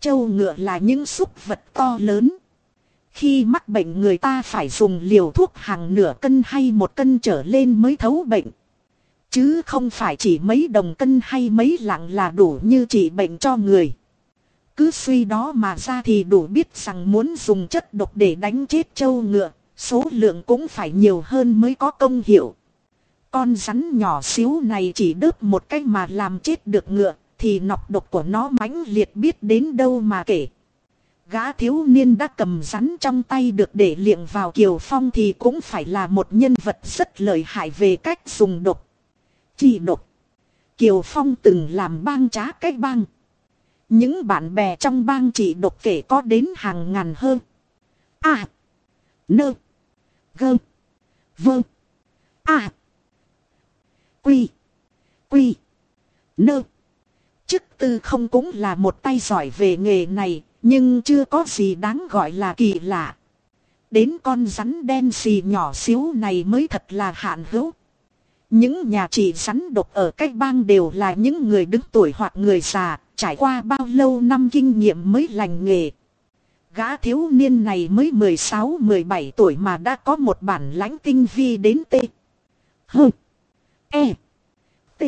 Châu ngựa là những súc vật to lớn. Khi mắc bệnh người ta phải dùng liều thuốc hàng nửa cân hay một cân trở lên mới thấu bệnh. Chứ không phải chỉ mấy đồng cân hay mấy lạng là đủ như trị bệnh cho người. Cứ suy đó mà ra thì đủ biết rằng muốn dùng chất độc để đánh chết châu ngựa, số lượng cũng phải nhiều hơn mới có công hiệu. Con rắn nhỏ xíu này chỉ đớp một cách mà làm chết được ngựa, thì nọc độc của nó mãnh liệt biết đến đâu mà kể. Gã thiếu niên đã cầm rắn trong tay được để liệng vào Kiều Phong thì cũng phải là một nhân vật rất lợi hại về cách dùng độc. Chỉ độc. Kiều Phong từng làm bang trá cách bang. Những bạn bè trong bang chỉ độc kể có đến hàng ngàn hơn. À. Nơ. Gơ. Vơ. À. Quy. Quy. Nơ. Chức tư không cũng là một tay giỏi về nghề này, nhưng chưa có gì đáng gọi là kỳ lạ. Đến con rắn đen xì nhỏ xíu này mới thật là hạn hữu. Những nhà trị rắn độc ở cách bang đều là những người đứng tuổi hoặc người già, trải qua bao lâu năm kinh nghiệm mới lành nghề. Gã thiếu niên này mới 16-17 tuổi mà đã có một bản lãnh tinh vi đến tê. Hơ. E. T.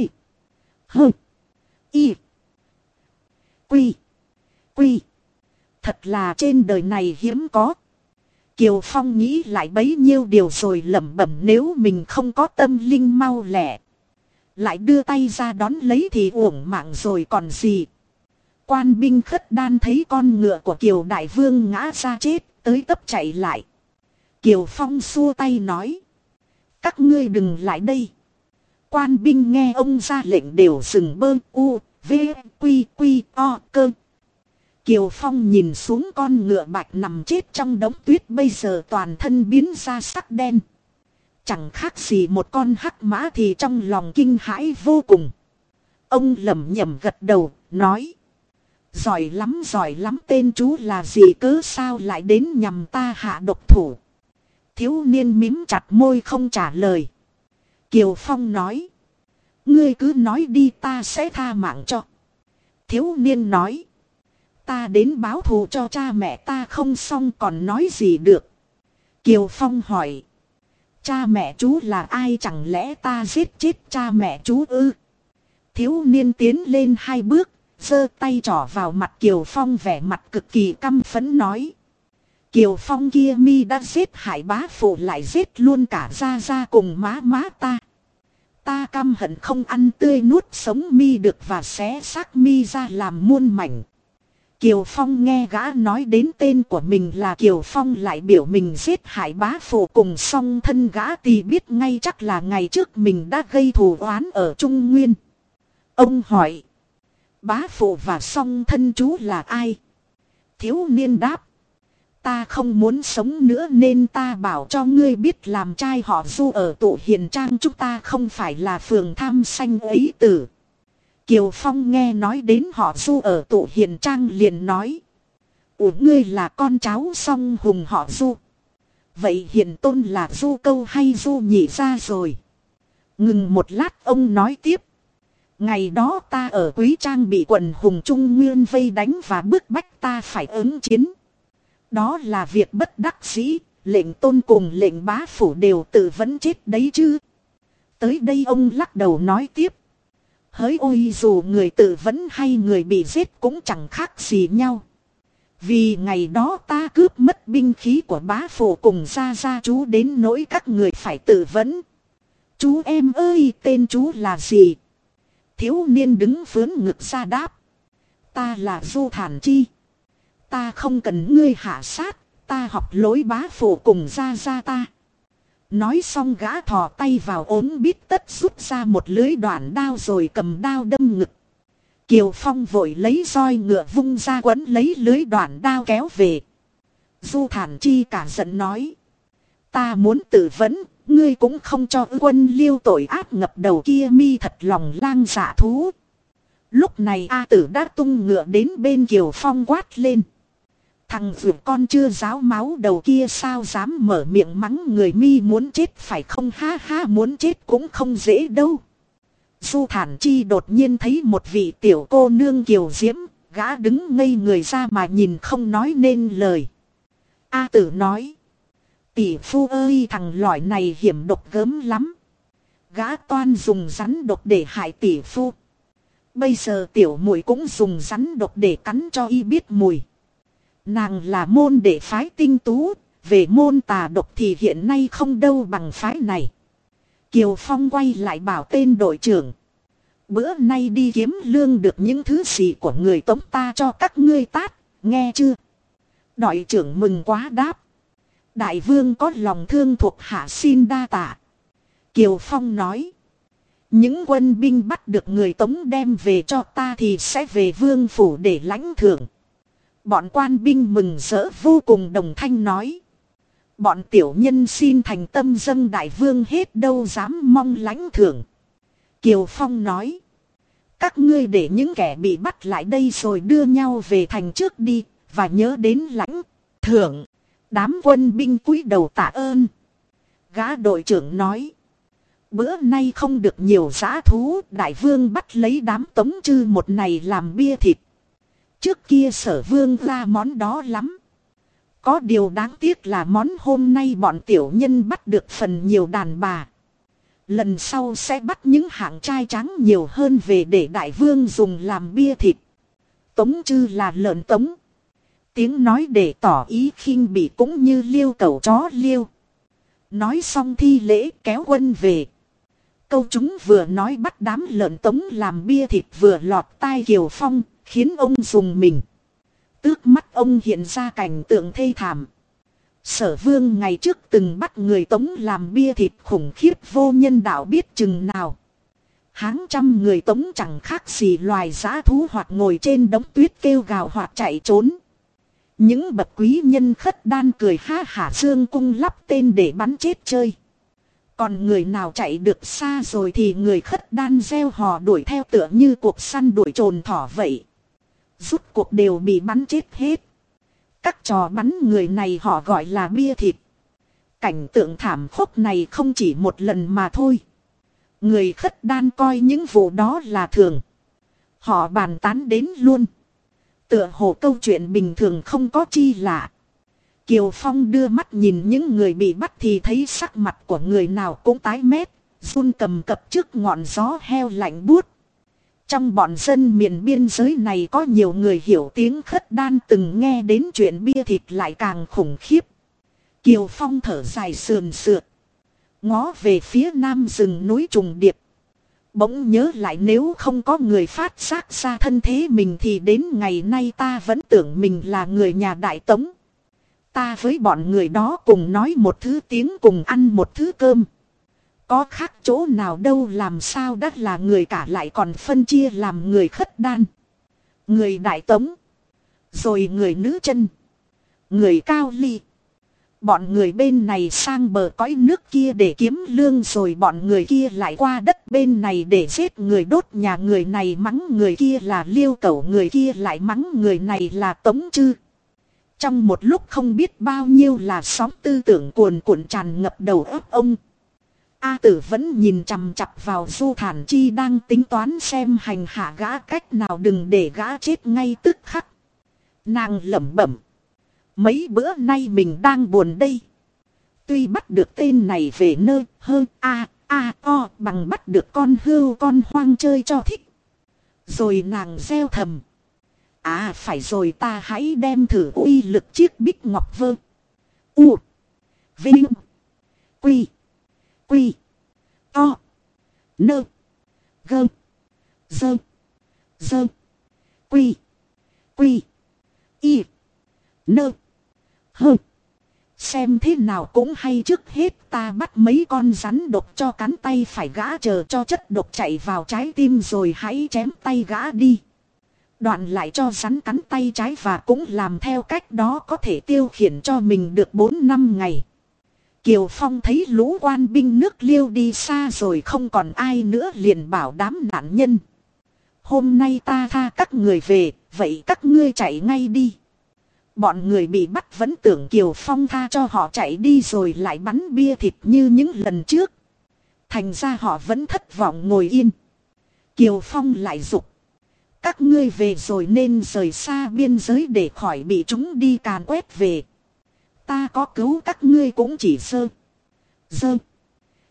Hơ. Y. Quy. Quy. Thật là trên đời này hiếm có. Kiều Phong nghĩ lại bấy nhiêu điều rồi lẩm bẩm nếu mình không có tâm linh mau lẹ. Lại đưa tay ra đón lấy thì uổng mạng rồi còn gì. Quan binh khất đan thấy con ngựa của Kiều Đại Vương ngã ra chết, tới tấp chạy lại. Kiều Phong xua tay nói. Các ngươi đừng lại đây. Quan binh nghe ông ra lệnh đều dừng bơ u, v, quy, quy, o, cơ. Kiều Phong nhìn xuống con ngựa bạch nằm chết trong đống tuyết bây giờ toàn thân biến ra sắc đen. Chẳng khác gì một con hắc mã thì trong lòng kinh hãi vô cùng. Ông lẩm nhẩm gật đầu, nói. Giỏi lắm giỏi lắm tên chú là gì cớ sao lại đến nhằm ta hạ độc thủ. Thiếu niên mím chặt môi không trả lời. Kiều Phong nói. Ngươi cứ nói đi ta sẽ tha mạng cho. Thiếu niên nói. Ta đến báo thù cho cha mẹ ta không xong còn nói gì được. Kiều Phong hỏi. Cha mẹ chú là ai chẳng lẽ ta giết chết cha mẹ chú ư? Thiếu niên tiến lên hai bước, giơ tay trỏ vào mặt Kiều Phong vẻ mặt cực kỳ căm phẫn nói. Kiều Phong kia mi đã giết hại bá phụ lại giết luôn cả gia gia cùng má má ta. Ta căm hận không ăn tươi nuốt sống mi được và xé xác mi ra làm muôn mảnh. Kiều Phong nghe gã nói đến tên của mình là Kiều Phong lại biểu mình giết hại bá phụ cùng song thân gã thì biết ngay chắc là ngày trước mình đã gây thù oán ở Trung Nguyên. Ông hỏi. Bá phụ và song thân chú là ai? Thiếu niên đáp. Ta không muốn sống nữa nên ta bảo cho ngươi biết làm trai họ du ở tụ hiền trang chúng ta không phải là phường tham sanh ấy tử. Kiều Phong nghe nói đến họ du ở tụ hiền trang liền nói. Ủa ngươi là con cháu song hùng họ du. Vậy hiền tôn là du câu hay du nhị ra rồi. Ngừng một lát ông nói tiếp. Ngày đó ta ở Quý Trang bị quần hùng Trung Nguyên vây đánh và bức bách ta phải ứng chiến. Đó là việc bất đắc dĩ, lệnh tôn cùng lệnh bá phủ đều tự vẫn chết đấy chứ. Tới đây ông lắc đầu nói tiếp. Hỡi ôi dù người tự vẫn hay người bị giết cũng chẳng khác gì nhau. Vì ngày đó ta cướp mất binh khí của bá phủ cùng ra ra chú đến nỗi các người phải tự vấn. Chú em ơi tên chú là gì? Thiếu niên đứng vướng ngực ra đáp. Ta là Du Thản Chi. Ta không cần ngươi hạ sát, ta học lối bá phụ cùng ra ra ta. Nói xong gã thò tay vào ốm bít tất rút ra một lưới đoạn đao rồi cầm đao đâm ngực. Kiều Phong vội lấy roi ngựa vung ra quấn lấy lưới đoạn đao kéo về. Du Thản Chi cả giận nói. Ta muốn tự vấn, ngươi cũng không cho quân liêu tội ác ngập đầu kia mi thật lòng lang dạ thú. Lúc này A tử đã tung ngựa đến bên Kiều Phong quát lên. Thằng vượt con chưa giáo máu đầu kia sao dám mở miệng mắng người mi muốn chết phải không ha ha muốn chết cũng không dễ đâu. Du thản chi đột nhiên thấy một vị tiểu cô nương kiều diễm, gã đứng ngây người ra mà nhìn không nói nên lời. A tử nói. Tỷ phu ơi thằng lõi này hiểm độc gớm lắm. Gã toan dùng rắn độc để hại tỷ phu. Bây giờ tiểu muội cũng dùng rắn độc để cắn cho y biết mùi. Nàng là môn đệ phái tinh tú, về môn tà độc thì hiện nay không đâu bằng phái này. Kiều Phong quay lại bảo tên đội trưởng. Bữa nay đi kiếm lương được những thứ gì của người tống ta cho các ngươi tát, nghe chưa? Đội trưởng mừng quá đáp. Đại vương có lòng thương thuộc hạ xin đa tạ. Kiều Phong nói. Những quân binh bắt được người tống đem về cho ta thì sẽ về vương phủ để lãnh thưởng. Bọn quan binh mừng rỡ vô cùng đồng thanh nói. Bọn tiểu nhân xin thành tâm dâng đại vương hết đâu dám mong lãnh thưởng. Kiều Phong nói. Các ngươi để những kẻ bị bắt lại đây rồi đưa nhau về thành trước đi, và nhớ đến lãnh, thưởng. Đám quân binh cúi đầu tạ ơn. Gã đội trưởng nói. Bữa nay không được nhiều giã thú, đại vương bắt lấy đám tống chư một này làm bia thịt. Trước kia sở vương ra món đó lắm. Có điều đáng tiếc là món hôm nay bọn tiểu nhân bắt được phần nhiều đàn bà. Lần sau sẽ bắt những hạng trai trắng nhiều hơn về để đại vương dùng làm bia thịt. Tống chư là lợn tống. Tiếng nói để tỏ ý khinh bị cũng như liêu cầu chó liêu. Nói xong thi lễ kéo quân về. Câu chúng vừa nói bắt đám lợn tống làm bia thịt vừa lọt tai Kiều Phong, khiến ông dùng mình. Tước mắt ông hiện ra cảnh tượng thê thảm. Sở vương ngày trước từng bắt người tống làm bia thịt khủng khiếp vô nhân đạo biết chừng nào. Háng trăm người tống chẳng khác gì loài giã thú hoặc ngồi trên đống tuyết kêu gào hoặc chạy trốn. Những bậc quý nhân khất đan cười ha hả dương cung lắp tên để bắn chết chơi. Còn người nào chạy được xa rồi thì người khất đan gieo hò đuổi theo tựa như cuộc săn đuổi trồn thỏ vậy. Rút cuộc đều bị bắn chết hết. Các trò bắn người này họ gọi là bia thịt. Cảnh tượng thảm khốc này không chỉ một lần mà thôi. Người khất đan coi những vụ đó là thường. Họ bàn tán đến luôn. Tựa hồ câu chuyện bình thường không có chi lạ. Kiều Phong đưa mắt nhìn những người bị bắt thì thấy sắc mặt của người nào cũng tái mét, run cầm cập trước ngọn gió heo lạnh buốt. Trong bọn dân miền biên giới này có nhiều người hiểu tiếng khất đan từng nghe đến chuyện bia thịt lại càng khủng khiếp. Kiều Phong thở dài sườn sượt. Ngó về phía nam rừng núi trùng điệp. Bỗng nhớ lại nếu không có người phát giác ra thân thế mình thì đến ngày nay ta vẫn tưởng mình là người nhà đại tống. Ta với bọn người đó cùng nói một thứ tiếng cùng ăn một thứ cơm. Có khác chỗ nào đâu làm sao đất là người cả lại còn phân chia làm người khất đan. Người đại tống. Rồi người nữ chân. Người cao ly. Bọn người bên này sang bờ cõi nước kia để kiếm lương rồi bọn người kia lại qua đất bên này để giết người đốt nhà người này mắng người kia là liêu cẩu, người kia lại mắng người này là tống chư. Trong một lúc không biết bao nhiêu là sóng tư tưởng cuồn cuộn tràn ngập đầu óc ông. A tử vẫn nhìn chằm chặp vào du thản chi đang tính toán xem hành hạ gã cách nào đừng để gã chết ngay tức khắc. Nàng lẩm bẩm. Mấy bữa nay mình đang buồn đây. Tuy bắt được tên này về nơi hơn a a, o, bằng bắt được con hưu, con hoang chơi cho thích. Rồi nàng gieo thầm. À phải rồi ta hãy đem thử uy lực chiếc bích ngọc vơ. U. Vinh. Quy. Quy. To. Nơ. Gơ. Dơ. Dơ. Quy. Quy. Y. Nơ. Hừ. Xem thế nào cũng hay trước hết ta bắt mấy con rắn độc cho cắn tay phải gã chờ cho chất độc chạy vào trái tim rồi hãy chém tay gã đi. Đoạn lại cho rắn cắn tay trái và cũng làm theo cách đó có thể tiêu khiển cho mình được 4 năm ngày. Kiều Phong thấy lũ quan binh nước liêu đi xa rồi không còn ai nữa liền bảo đám nạn nhân. Hôm nay ta tha các người về, vậy các ngươi chạy ngay đi. Bọn người bị bắt vẫn tưởng Kiều Phong tha cho họ chạy đi rồi lại bắn bia thịt như những lần trước. Thành ra họ vẫn thất vọng ngồi yên. Kiều Phong lại dục Các ngươi về rồi nên rời xa biên giới để khỏi bị chúng đi càn quét về. Ta có cứu các ngươi cũng chỉ sơ. Sơ.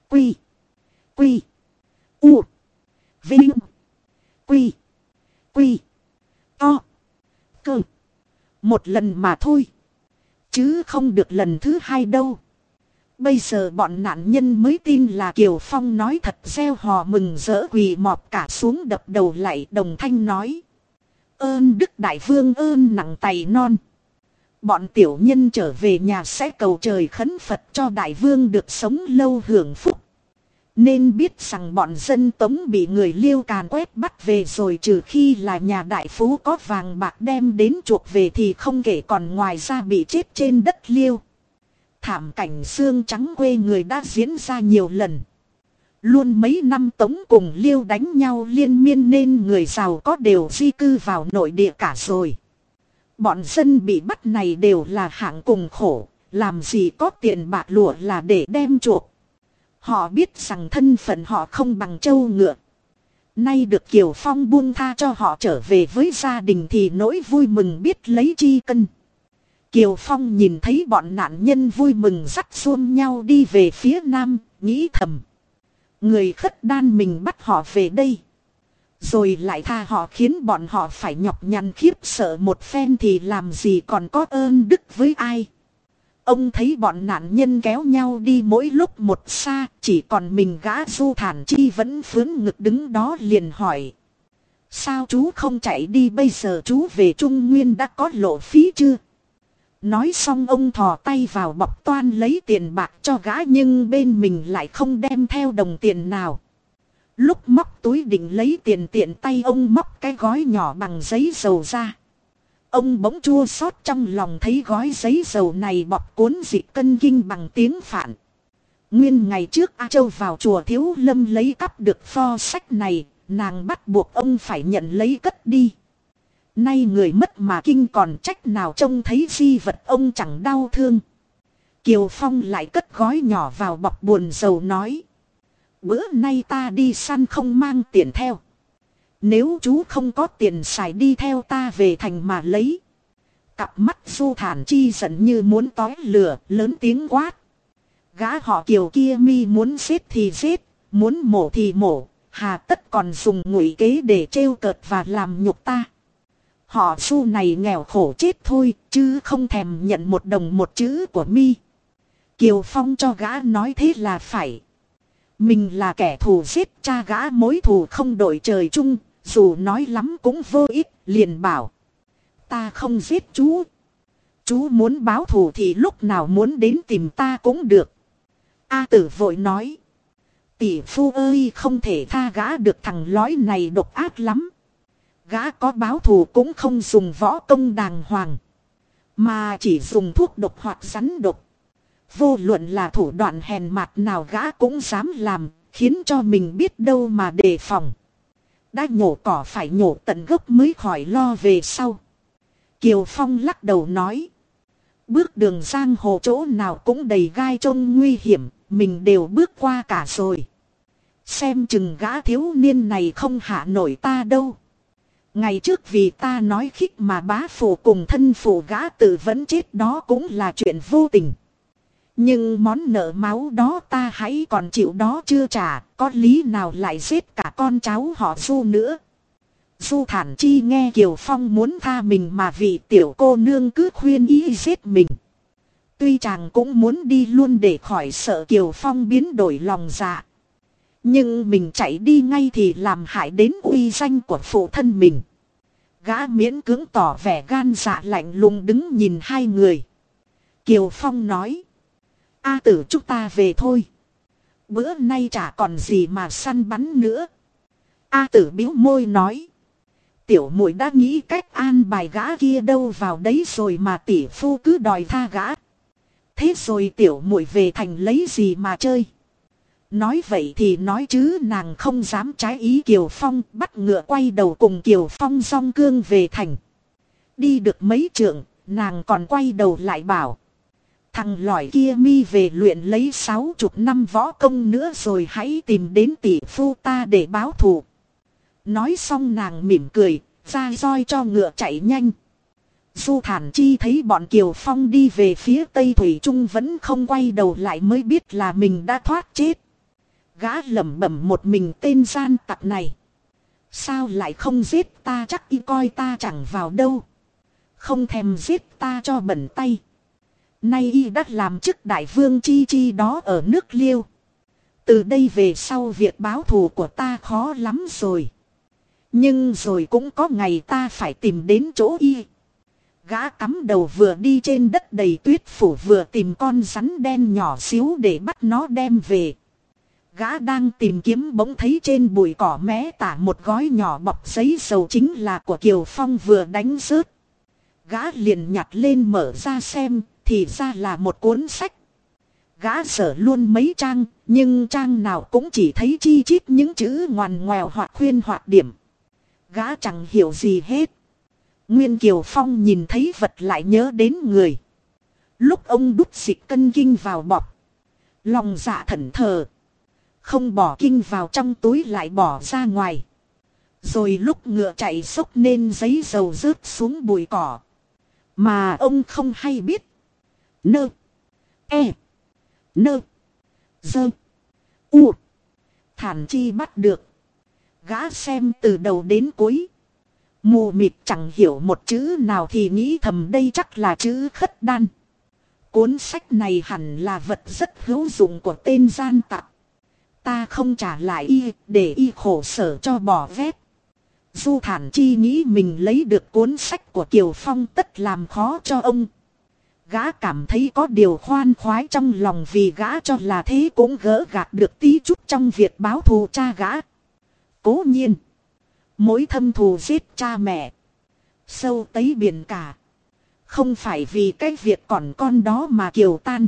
Quy. Quy. U. Vinh. Quy. Quy. To. Cơ. Một lần mà thôi. Chứ không được lần thứ hai đâu. Bây giờ bọn nạn nhân mới tin là Kiều Phong nói thật gieo hò mừng rỡ quỳ mọp cả xuống đập đầu lại đồng thanh nói. Ơn Đức Đại Vương ơn nặng tay non. Bọn tiểu nhân trở về nhà sẽ cầu trời khấn Phật cho Đại Vương được sống lâu hưởng phúc. Nên biết rằng bọn dân tống bị người liêu càn quét bắt về rồi trừ khi là nhà đại phú có vàng bạc đem đến chuộc về thì không kể còn ngoài ra bị chết trên đất liêu. Thảm cảnh xương trắng quê người đã diễn ra nhiều lần. Luôn mấy năm tống cùng liêu đánh nhau liên miên nên người giàu có đều di cư vào nội địa cả rồi. Bọn dân bị bắt này đều là hạng cùng khổ, làm gì có tiền bạc lụa là để đem chuộc. Họ biết rằng thân phận họ không bằng châu ngựa. Nay được Kiều Phong buông tha cho họ trở về với gia đình thì nỗi vui mừng biết lấy chi cân. Kiều Phong nhìn thấy bọn nạn nhân vui mừng dắt xuông nhau đi về phía nam, nghĩ thầm. Người khất đan mình bắt họ về đây. Rồi lại tha họ khiến bọn họ phải nhọc nhằn khiếp sợ một phen thì làm gì còn có ơn đức với ai. Ông thấy bọn nạn nhân kéo nhau đi mỗi lúc một xa, chỉ còn mình gã du thản chi vẫn phướng ngực đứng đó liền hỏi. Sao chú không chạy đi bây giờ chú về Trung Nguyên đã có lộ phí chưa? Nói xong ông thò tay vào bọc toan lấy tiền bạc cho gã nhưng bên mình lại không đem theo đồng tiền nào. Lúc móc túi định lấy tiền tiện tay ông móc cái gói nhỏ bằng giấy dầu ra. Ông bỗng chua xót trong lòng thấy gói giấy dầu này bọc cuốn dị cân kinh bằng tiếng phản. Nguyên ngày trước A Châu vào chùa Thiếu Lâm lấy cắp được pho sách này, nàng bắt buộc ông phải nhận lấy cất đi. Nay người mất mà kinh còn trách nào trông thấy di vật ông chẳng đau thương. Kiều Phong lại cất gói nhỏ vào bọc buồn dầu nói. Bữa nay ta đi săn không mang tiền theo. Nếu chú không có tiền xài đi theo ta về thành mà lấy. Cặp mắt du thản chi giận như muốn tói lửa, lớn tiếng quát. Gã họ kiều kia mi muốn giết thì giết, muốn mổ thì mổ, hà tất còn dùng ngụy kế để trêu cợt và làm nhục ta. Họ su này nghèo khổ chết thôi, chứ không thèm nhận một đồng một chữ của mi. Kiều Phong cho gã nói thế là phải. Mình là kẻ thù giết cha gã mối thù không đổi trời chung, dù nói lắm cũng vô ích, liền bảo. Ta không giết chú. Chú muốn báo thù thì lúc nào muốn đến tìm ta cũng được. A tử vội nói. Tỷ phu ơi không thể tha gã được thằng lói này độc ác lắm. Gã có báo thù cũng không dùng võ công đàng hoàng. Mà chỉ dùng thuốc độc hoặc rắn độc. Vô luận là thủ đoạn hèn mạt nào gã cũng dám làm, khiến cho mình biết đâu mà đề phòng. Đã nhổ cỏ phải nhổ tận gốc mới khỏi lo về sau. Kiều Phong lắc đầu nói. Bước đường giang hồ chỗ nào cũng đầy gai trông nguy hiểm, mình đều bước qua cả rồi. Xem chừng gã thiếu niên này không hạ nổi ta đâu. Ngày trước vì ta nói khích mà bá phụ cùng thân phụ gã tự vẫn chết đó cũng là chuyện vô tình. Nhưng món nợ máu đó ta hãy còn chịu đó chưa trả, có lý nào lại giết cả con cháu họ Du nữa. Du thản chi nghe Kiều Phong muốn tha mình mà vì tiểu cô nương cứ khuyên ý giết mình. Tuy chàng cũng muốn đi luôn để khỏi sợ Kiều Phong biến đổi lòng dạ. Nhưng mình chạy đi ngay thì làm hại đến uy danh của phụ thân mình. Gã miễn cưỡng tỏ vẻ gan dạ lạnh lùng đứng nhìn hai người. Kiều Phong nói. A tử chúng ta về thôi. Bữa nay chả còn gì mà săn bắn nữa. A tử biếu môi nói. Tiểu muội đã nghĩ cách an bài gã kia đâu vào đấy rồi mà tỷ phu cứ đòi tha gã. Thế rồi tiểu muội về thành lấy gì mà chơi. Nói vậy thì nói chứ nàng không dám trái ý Kiều Phong bắt ngựa quay đầu cùng Kiều Phong song cương về thành. Đi được mấy trượng, nàng còn quay đầu lại bảo. Thằng lỏi kia mi về luyện lấy sáu chục năm võ công nữa rồi hãy tìm đến tỷ phu ta để báo thù. Nói xong nàng mỉm cười, ra roi cho ngựa chạy nhanh. Du thản chi thấy bọn Kiều Phong đi về phía Tây Thủy Trung vẫn không quay đầu lại mới biết là mình đã thoát chết. Gã lẩm bẩm một mình tên gian tặc này. Sao lại không giết ta chắc y coi ta chẳng vào đâu. Không thèm giết ta cho bẩn tay. Nay y đã làm chức đại vương chi chi đó ở nước liêu. Từ đây về sau việc báo thù của ta khó lắm rồi. Nhưng rồi cũng có ngày ta phải tìm đến chỗ y. Gã cắm đầu vừa đi trên đất đầy tuyết phủ vừa tìm con rắn đen nhỏ xíu để bắt nó đem về. Gã đang tìm kiếm bỗng thấy trên bụi cỏ mé tả một gói nhỏ bọc giấy dầu chính là của Kiều Phong vừa đánh rớt. Gã liền nhặt lên mở ra xem, thì ra là một cuốn sách. Gã sở luôn mấy trang, nhưng trang nào cũng chỉ thấy chi chít những chữ ngoằn ngoèo hoặc khuyên hoặc điểm. Gã chẳng hiểu gì hết. Nguyên Kiều Phong nhìn thấy vật lại nhớ đến người. Lúc ông đút xịt cân kinh vào bọc. Lòng dạ thẩn thờ. Không bỏ kinh vào trong túi lại bỏ ra ngoài. Rồi lúc ngựa chạy sốc nên giấy dầu rớt xuống bụi cỏ. Mà ông không hay biết. Nơ. E. Nơ. Dơ. U. Thản chi bắt được. Gã xem từ đầu đến cuối. Mù mịt chẳng hiểu một chữ nào thì nghĩ thầm đây chắc là chữ khất đan. Cuốn sách này hẳn là vật rất hữu dụng của tên gian tặc. Ta không trả lại y, để y khổ sở cho bỏ vét. Du thản chi nghĩ mình lấy được cuốn sách của Kiều Phong tất làm khó cho ông. Gã cảm thấy có điều khoan khoái trong lòng vì gã cho là thế cũng gỡ gạt được tí chút trong việc báo thù cha gã. Cố nhiên. Mối thâm thù giết cha mẹ. Sâu tấy biển cả. Không phải vì cái việc còn con đó mà kiều tan.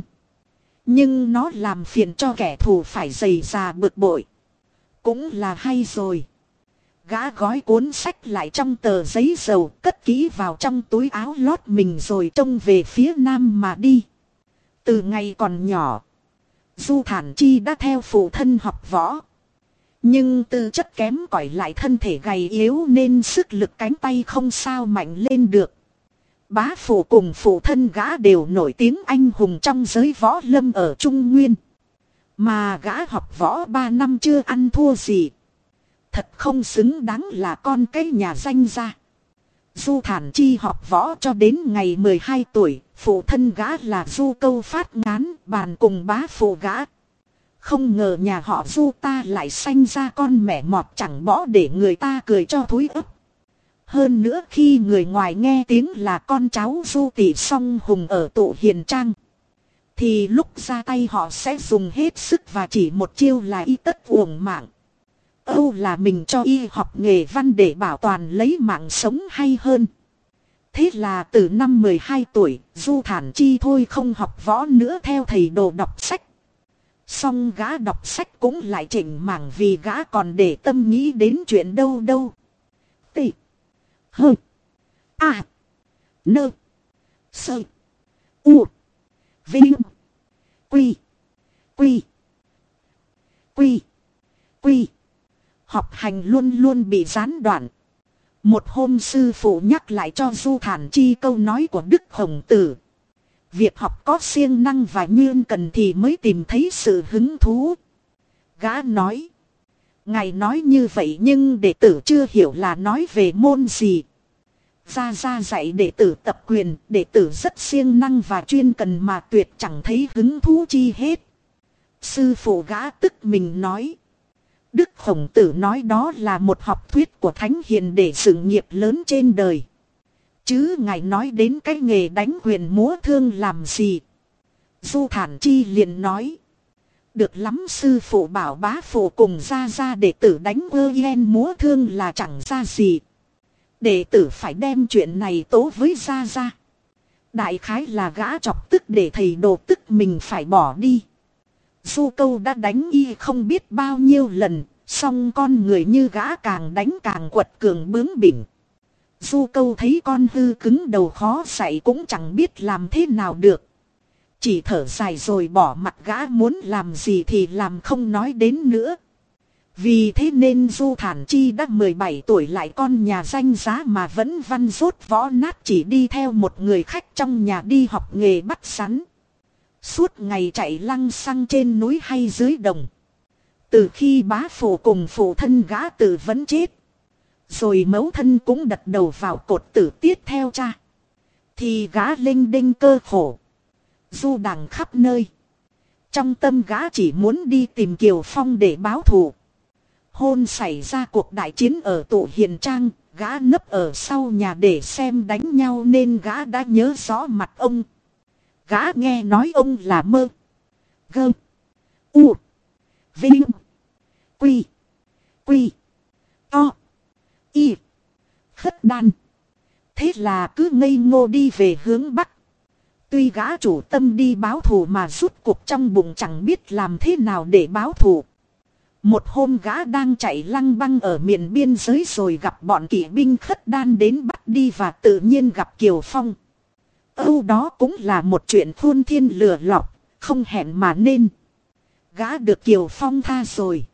Nhưng nó làm phiền cho kẻ thù phải dày già bực bội. Cũng là hay rồi. Gã gói cuốn sách lại trong tờ giấy dầu, cất kỹ vào trong túi áo lót mình rồi trông về phía nam mà đi. Từ ngày còn nhỏ. Du Thản Chi đã theo phụ thân học võ. Nhưng tư chất kém cỏi lại thân thể gầy yếu nên sức lực cánh tay không sao mạnh lên được. Bá phụ cùng phụ thân gã đều nổi tiếng anh hùng trong giới võ lâm ở Trung Nguyên. Mà gã học võ 3 năm chưa ăn thua gì. Thật không xứng đáng là con cái nhà danh gia. Du Thản Chi học võ cho đến ngày 12 tuổi, phụ thân gã là Du Câu Phát Ngán, bàn cùng bá phụ gã. Không ngờ nhà họ Du ta lại sanh ra con mẹ mọt chẳng bỏ để người ta cười cho thúi ức. Hơn nữa khi người ngoài nghe tiếng là con cháu Du tỷ song hùng ở tụ hiền trang. Thì lúc ra tay họ sẽ dùng hết sức và chỉ một chiêu là y tất uổng mạng. Âu là mình cho y học nghề văn để bảo toàn lấy mạng sống hay hơn. Thế là từ năm 12 tuổi, Du Thản Chi thôi không học võ nữa theo thầy đồ đọc sách. Xong gã đọc sách cũng lại chỉnh mảng vì gã còn để tâm nghĩ đến chuyện đâu đâu. Tị. Hơ. À. Nơ. Sơ. U. Vinh. Quy. Quy. Quy. Quy. Học hành luôn luôn bị gián đoạn. Một hôm sư phụ nhắc lại cho Du Thản Chi câu nói của Đức Hồng Tử. Việc học có siêng năng và nhương cần thì mới tìm thấy sự hứng thú. Gã nói. Ngài nói như vậy nhưng đệ tử chưa hiểu là nói về môn gì. Ra ra dạy đệ tử tập quyền, đệ tử rất siêng năng và chuyên cần mà tuyệt chẳng thấy hứng thú chi hết. Sư phụ gã tức mình nói. Đức Khổng Tử nói đó là một học thuyết của Thánh Hiền để sự nghiệp lớn trên đời. Chứ ngài nói đến cái nghề đánh quyền múa thương làm gì. Du Thản Chi liền nói. Được lắm sư phụ bảo bá phụ cùng ra ra đệ tử đánh ơ yen múa thương là chẳng ra gì. Đệ tử phải đem chuyện này tố với ra ra. Đại khái là gã chọc tức để thầy đồ tức mình phải bỏ đi. Du câu đã đánh y không biết bao nhiêu lần, song con người như gã càng đánh càng quật cường bướng bỉnh. Du câu thấy con hư cứng đầu khó dạy cũng chẳng biết làm thế nào được. Chỉ thở dài rồi bỏ mặt gã muốn làm gì thì làm không nói đến nữa. Vì thế nên Du Thản Chi đã 17 tuổi lại con nhà danh giá mà vẫn văn rốt võ nát chỉ đi theo một người khách trong nhà đi học nghề bắt sắn. Suốt ngày chạy lăng xăng trên núi hay dưới đồng. Từ khi bá phụ cùng phụ thân gã tử vẫn chết. Rồi mẫu thân cũng đặt đầu vào cột tử tiết theo cha. Thì gã linh đinh cơ khổ. Du đằng khắp nơi. Trong tâm gã chỉ muốn đi tìm Kiều Phong để báo thù. Hôn xảy ra cuộc đại chiến ở tụ hiền trang, gã nấp ở sau nhà để xem đánh nhau nên gã đã nhớ rõ mặt ông. Gã nghe nói ông là mơ. Gơ. U. Vinh. Quy. Quy. To. Y. Khất đan. Thế là cứ ngây ngô đi về hướng Bắc. Tuy gã chủ tâm đi báo thù mà rút cuộc trong bụng chẳng biết làm thế nào để báo thù. Một hôm gã đang chạy lăng băng ở miền biên giới rồi gặp bọn kỵ binh khất đan đến bắt đi và tự nhiên gặp Kiều Phong. Âu đó cũng là một chuyện thôn thiên lừa lọc, không hẹn mà nên. Gã được Kiều Phong tha rồi.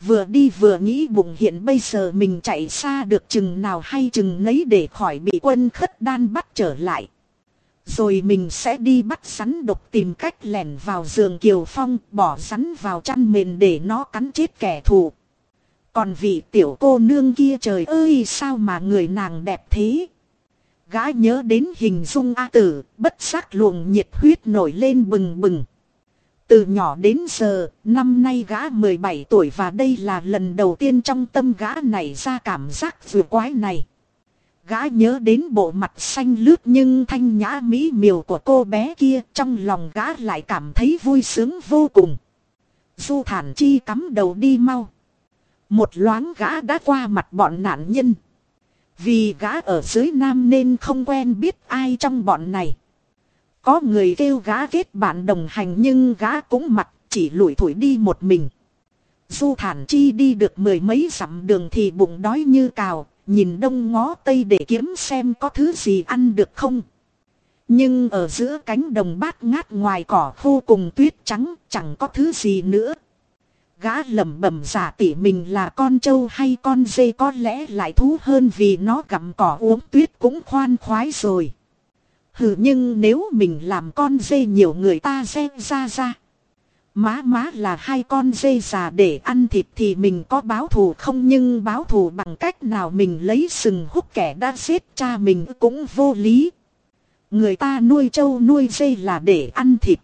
Vừa đi vừa nghĩ bụng hiện bây giờ mình chạy xa được chừng nào hay chừng nấy để khỏi bị quân khất đan bắt trở lại. Rồi mình sẽ đi bắt rắn độc tìm cách lẻn vào giường Kiều Phong bỏ rắn vào chăn mền để nó cắn chết kẻ thù. Còn vị tiểu cô nương kia trời ơi sao mà người nàng đẹp thế. Gã nhớ đến hình dung A tử, bất giác luồng nhiệt huyết nổi lên bừng bừng. Từ nhỏ đến giờ, năm nay gã 17 tuổi và đây là lần đầu tiên trong tâm gã này ra cảm giác vừa quái này. Gã nhớ đến bộ mặt xanh lướt nhưng thanh nhã mỹ miều của cô bé kia trong lòng gã lại cảm thấy vui sướng vô cùng. Du thản chi cắm đầu đi mau. Một loáng gã đã qua mặt bọn nạn nhân. Vì gã ở dưới nam nên không quen biết ai trong bọn này. Có người kêu gã kết bạn đồng hành nhưng gã cũng mặt chỉ lủi thủi đi một mình. Du thản chi đi được mười mấy dặm đường thì bụng đói như cào, nhìn đông ngó tây để kiếm xem có thứ gì ăn được không. Nhưng ở giữa cánh đồng bát ngát ngoài cỏ khô cùng tuyết trắng chẳng có thứ gì nữa. Gã lẩm bẩm giả tỉ mình là con trâu hay con dê có lẽ lại thú hơn vì nó gặm cỏ uống tuyết cũng khoan khoái rồi. Hừ, nhưng nếu mình làm con dê nhiều người ta xe ra ra. Má má là hai con dê già để ăn thịt thì mình có báo thù không nhưng báo thù bằng cách nào mình lấy sừng hút kẻ đã giết cha mình cũng vô lý. Người ta nuôi trâu nuôi dê là để ăn thịt.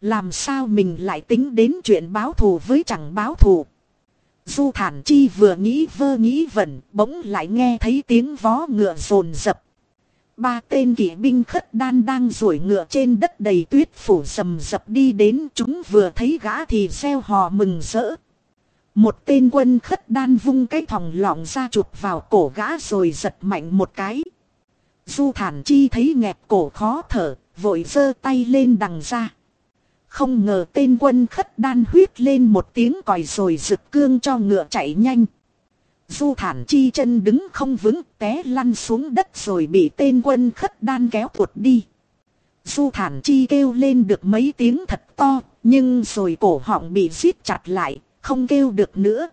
Làm sao mình lại tính đến chuyện báo thù với chẳng báo thù. Du thản chi vừa nghĩ vơ nghĩ vẩn bỗng lại nghe thấy tiếng vó ngựa rồn rập. Ba tên kỵ binh khất đan đang rủi ngựa trên đất đầy tuyết phủ sầm sập đi đến chúng vừa thấy gã thì xeo hò mừng rỡ. Một tên quân khất đan vung cái thòng lọng ra chụp vào cổ gã rồi giật mạnh một cái. Du thản chi thấy nghẹt cổ khó thở, vội giơ tay lên đằng ra. Không ngờ tên quân khất đan huyết lên một tiếng còi rồi rực cương cho ngựa chạy nhanh. Du thản chi chân đứng không vững té lăn xuống đất rồi bị tên quân khất đan kéo tuột đi. Du thản chi kêu lên được mấy tiếng thật to, nhưng rồi cổ họng bị giết chặt lại, không kêu được nữa.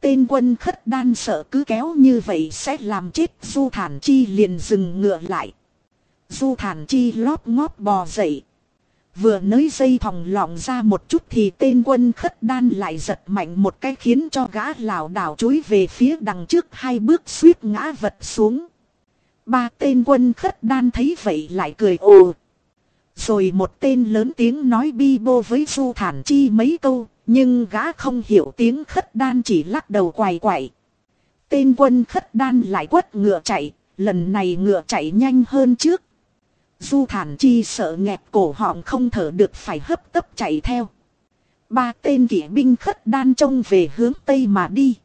Tên quân khất đan sợ cứ kéo như vậy sẽ làm chết Du thản chi liền dừng ngựa lại. Du thản chi lóp ngóp bò dậy, Vừa nới dây thòng lọng ra một chút thì tên quân khất đan lại giật mạnh một cái khiến cho gã lảo đảo chối về phía đằng trước hai bước suýt ngã vật xuống. Ba tên quân khất đan thấy vậy lại cười ồ. Rồi một tên lớn tiếng nói bi bô với Du Thản Chi mấy câu, nhưng gã không hiểu tiếng khất đan chỉ lắc đầu quài quại. Tên quân khất đan lại quất ngựa chạy, lần này ngựa chạy nhanh hơn trước. Du thản chi sợ nghẹt cổ họng không thở được phải hấp tấp chạy theo. Ba tên kỵ binh khất đan trông về hướng tây mà đi.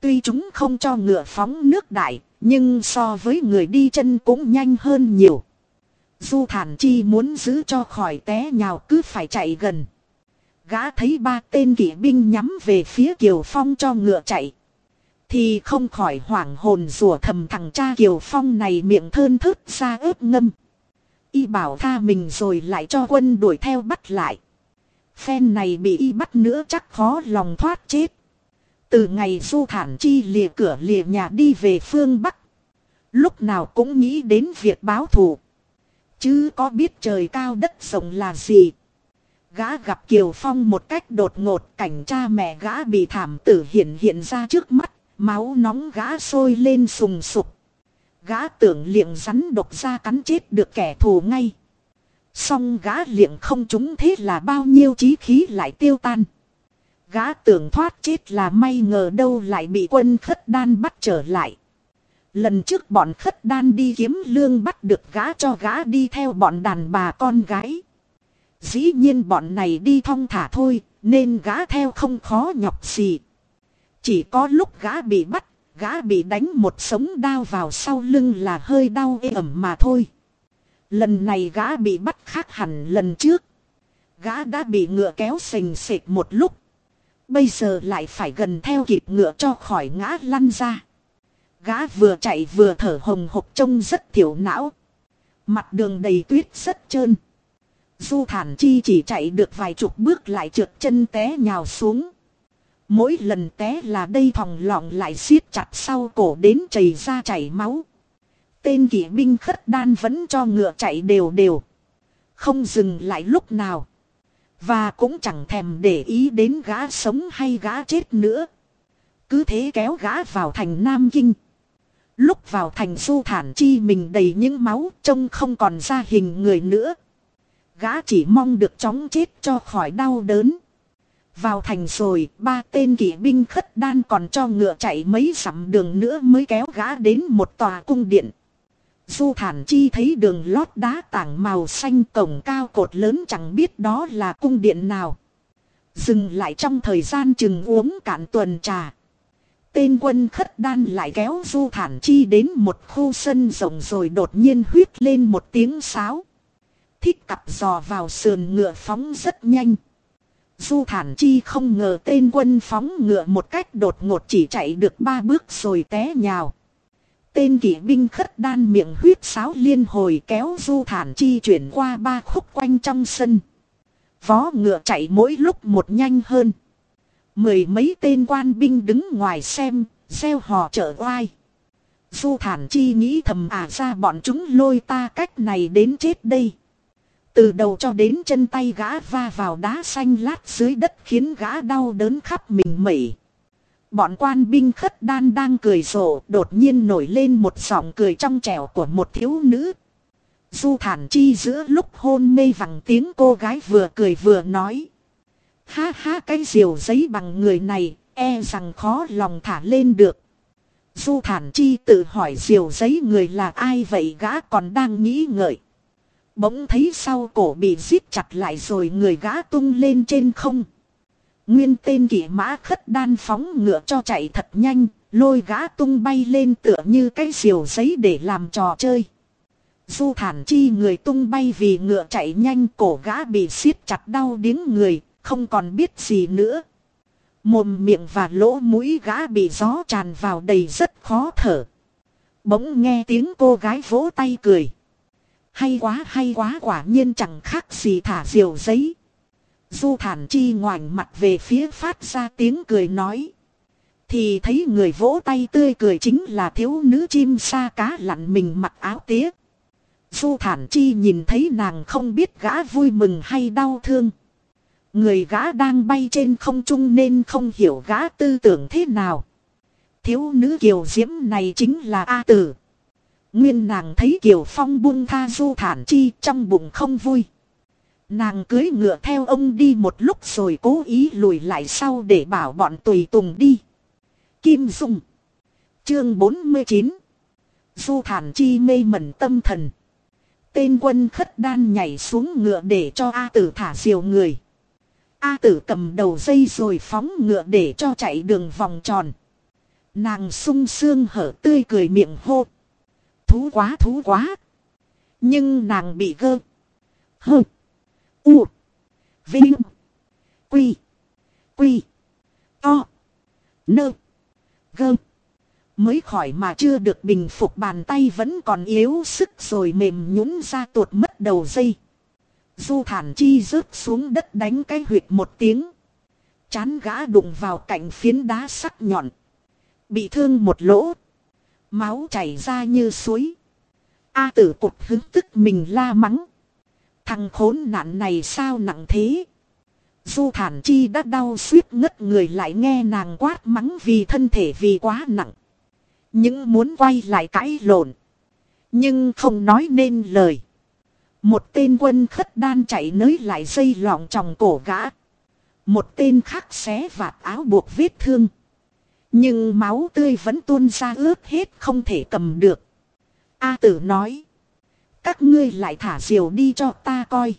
Tuy chúng không cho ngựa phóng nước đại, nhưng so với người đi chân cũng nhanh hơn nhiều. Du thản chi muốn giữ cho khỏi té nhào cứ phải chạy gần. Gã thấy ba tên kỵ binh nhắm về phía Kiều Phong cho ngựa chạy. Thì không khỏi hoảng hồn rủa thầm thằng cha Kiều Phong này miệng thơn thớt ra ướp ngâm. Y bảo tha mình rồi lại cho quân đuổi theo bắt lại. Phen này bị y bắt nữa chắc khó lòng thoát chết. Từ ngày du thản chi lìa cửa lìa nhà đi về phương Bắc. Lúc nào cũng nghĩ đến việc báo thù. Chứ có biết trời cao đất rộng là gì. Gã gặp Kiều Phong một cách đột ngột, cảnh cha mẹ gã bị thảm tử hiện hiện ra trước mắt. Máu nóng gã sôi lên sùng sục. Gã tưởng liệng rắn độc ra cắn chết được kẻ thù ngay. Xong gã liệng không trúng thế là bao nhiêu chí khí lại tiêu tan. Gã tưởng thoát chết là may ngờ đâu lại bị quân khất đan bắt trở lại. Lần trước bọn khất đan đi kiếm lương bắt được gã cho gã đi theo bọn đàn bà con gái. Dĩ nhiên bọn này đi thong thả thôi, nên gã theo không khó nhọc gì. Chỉ có lúc gã bị bắt, Gã bị đánh một sống đao vào sau lưng là hơi đau ê ẩm mà thôi. Lần này gã bị bắt khác hẳn lần trước. Gã đã bị ngựa kéo sình sệt một lúc. Bây giờ lại phải gần theo kịp ngựa cho khỏi ngã lăn ra. Gã vừa chạy vừa thở hồng hộc trông rất thiểu não. Mặt đường đầy tuyết rất trơn. Du thản chi chỉ chạy được vài chục bước lại trượt chân té nhào xuống. Mỗi lần té là đây thòng lọng lại siết chặt sau cổ đến chảy ra chảy máu. Tên kỵ binh khất đan vẫn cho ngựa chạy đều đều. Không dừng lại lúc nào. Và cũng chẳng thèm để ý đến gã sống hay gã chết nữa. Cứ thế kéo gã vào thành Nam Kinh. Lúc vào thành du thản chi mình đầy những máu trông không còn ra hình người nữa. Gã chỉ mong được chóng chết cho khỏi đau đớn. Vào thành rồi, ba tên kỵ binh khất đan còn cho ngựa chạy mấy dặm đường nữa mới kéo gã đến một tòa cung điện. Du thản chi thấy đường lót đá tảng màu xanh cổng cao cột lớn chẳng biết đó là cung điện nào. Dừng lại trong thời gian chừng uống cạn tuần trà. Tên quân khất đan lại kéo du thản chi đến một khu sân rộng rồi đột nhiên huyết lên một tiếng sáo. Thích cặp giò vào sườn ngựa phóng rất nhanh. Du thản chi không ngờ tên quân phóng ngựa một cách đột ngột chỉ chạy được ba bước rồi té nhào. Tên kỵ binh khất đan miệng huyết sáo liên hồi kéo du thản chi chuyển qua ba khúc quanh trong sân. Vó ngựa chạy mỗi lúc một nhanh hơn. Mười mấy tên quan binh đứng ngoài xem, gieo hò trở oai. Du thản chi nghĩ thầm à ra bọn chúng lôi ta cách này đến chết đây. Từ đầu cho đến chân tay gã va vào đá xanh lát dưới đất khiến gã đau đớn khắp mình mẩy. Bọn quan binh khất đan đang cười rộ, đột nhiên nổi lên một giọng cười trong trẻo của một thiếu nữ. Du thản chi giữa lúc hôn mê vẳng tiếng cô gái vừa cười vừa nói. Ha ha, cái diều giấy bằng người này e rằng khó lòng thả lên được. Du thản chi tự hỏi diều giấy người là ai vậy, gã còn đang nghĩ ngợi. Bỗng thấy sau cổ bị giết chặt lại rồi người gã tung lên trên không. Nguyên tên kỵ mã khất đan phóng ngựa cho chạy thật nhanh, lôi gã tung bay lên tựa như cái diều giấy để làm trò chơi. Du thản chi người tung bay vì ngựa chạy nhanh cổ gã bị siết chặt đau điếng người, không còn biết gì nữa. Mồm miệng và lỗ mũi gã bị gió tràn vào đầy rất khó thở. Bỗng nghe tiếng cô gái vỗ tay cười. Hay quá hay quá quả nhiên chẳng khác gì thả diều giấy. Du thản chi ngoảnh mặt về phía phát ra tiếng cười nói. Thì thấy người vỗ tay tươi cười chính là thiếu nữ chim sa cá lặn mình mặc áo tía. Du thản chi nhìn thấy nàng không biết gã vui mừng hay đau thương. Người gã đang bay trên không trung nên không hiểu gã tư tưởng thế nào. Thiếu nữ kiều diễm này chính là A Tử. Nguyên nàng thấy Kiều Phong buông tha du thản chi trong bụng không vui. Nàng cưới ngựa theo ông đi một lúc rồi cố ý lùi lại sau để bảo bọn tùy tùng đi. Kim Dung Chương 49 Du thản chi mê mẩn tâm thần. Tên quân khất đan nhảy xuống ngựa để cho A tử thả diều người. A tử cầm đầu dây rồi phóng ngựa để cho chạy đường vòng tròn. Nàng sung sương hở tươi cười miệng hô. Thú quá thú quá. Nhưng nàng bị gơ. Hơ. U. Vinh. Quy. Quy. To. Nơ. Gơ. Mới khỏi mà chưa được bình phục bàn tay vẫn còn yếu sức rồi mềm nhũn ra tuột mất đầu dây. Du thản chi rớt xuống đất đánh cái huyệt một tiếng. Chán gã đụng vào cạnh phiến đá sắc nhọn. Bị thương một lỗ. Máu chảy ra như suối. A tử cục hứng tức mình la mắng. Thằng khốn nạn này sao nặng thế? Du thản chi đã đau suýt ngất người lại nghe nàng quát mắng vì thân thể vì quá nặng. Những muốn quay lại cãi lộn. Nhưng không nói nên lời. Một tên quân khất đan chạy nới lại dây lọng tròng cổ gã. Một tên khác xé vạt áo buộc vết thương. Nhưng máu tươi vẫn tuôn ra ướt hết không thể cầm được. A tử nói. Các ngươi lại thả diều đi cho ta coi.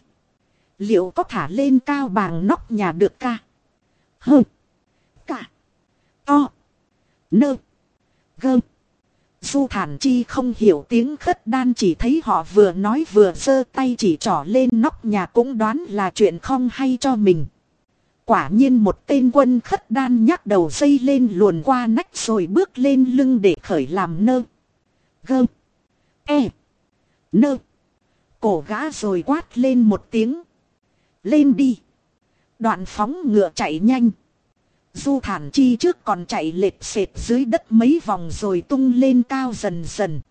Liệu có thả lên cao bàng nóc nhà được ca? Hơ. Cả. To. Nơ. Gơ. Du thản chi không hiểu tiếng khất đan chỉ thấy họ vừa nói vừa giơ tay chỉ trỏ lên nóc nhà cũng đoán là chuyện không hay cho mình. Quả nhiên một tên quân khất đan nhắc đầu dây lên luồn qua nách rồi bước lên lưng để khởi làm nơ. Gơ. E. Nơ. Cổ gã rồi quát lên một tiếng. Lên đi. Đoạn phóng ngựa chạy nhanh. Du thản chi trước còn chạy lệch xệt dưới đất mấy vòng rồi tung lên cao dần dần.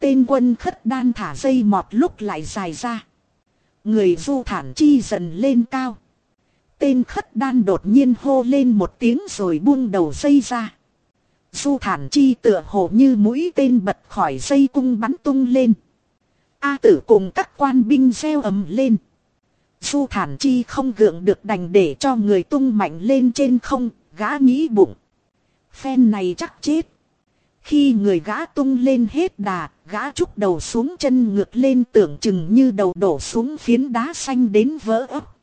Tên quân khất đan thả dây mọt lúc lại dài ra. Người du thản chi dần lên cao. Tên khất đan đột nhiên hô lên một tiếng rồi buông đầu dây ra. Du thản chi tựa hồ như mũi tên bật khỏi dây cung bắn tung lên. A tử cùng các quan binh reo ầm lên. Du thản chi không gượng được đành để cho người tung mạnh lên trên không, gã nghĩ bụng. Phen này chắc chết. Khi người gã tung lên hết đà, gã trúc đầu xuống chân ngược lên tưởng chừng như đầu đổ xuống phiến đá xanh đến vỡ ấp.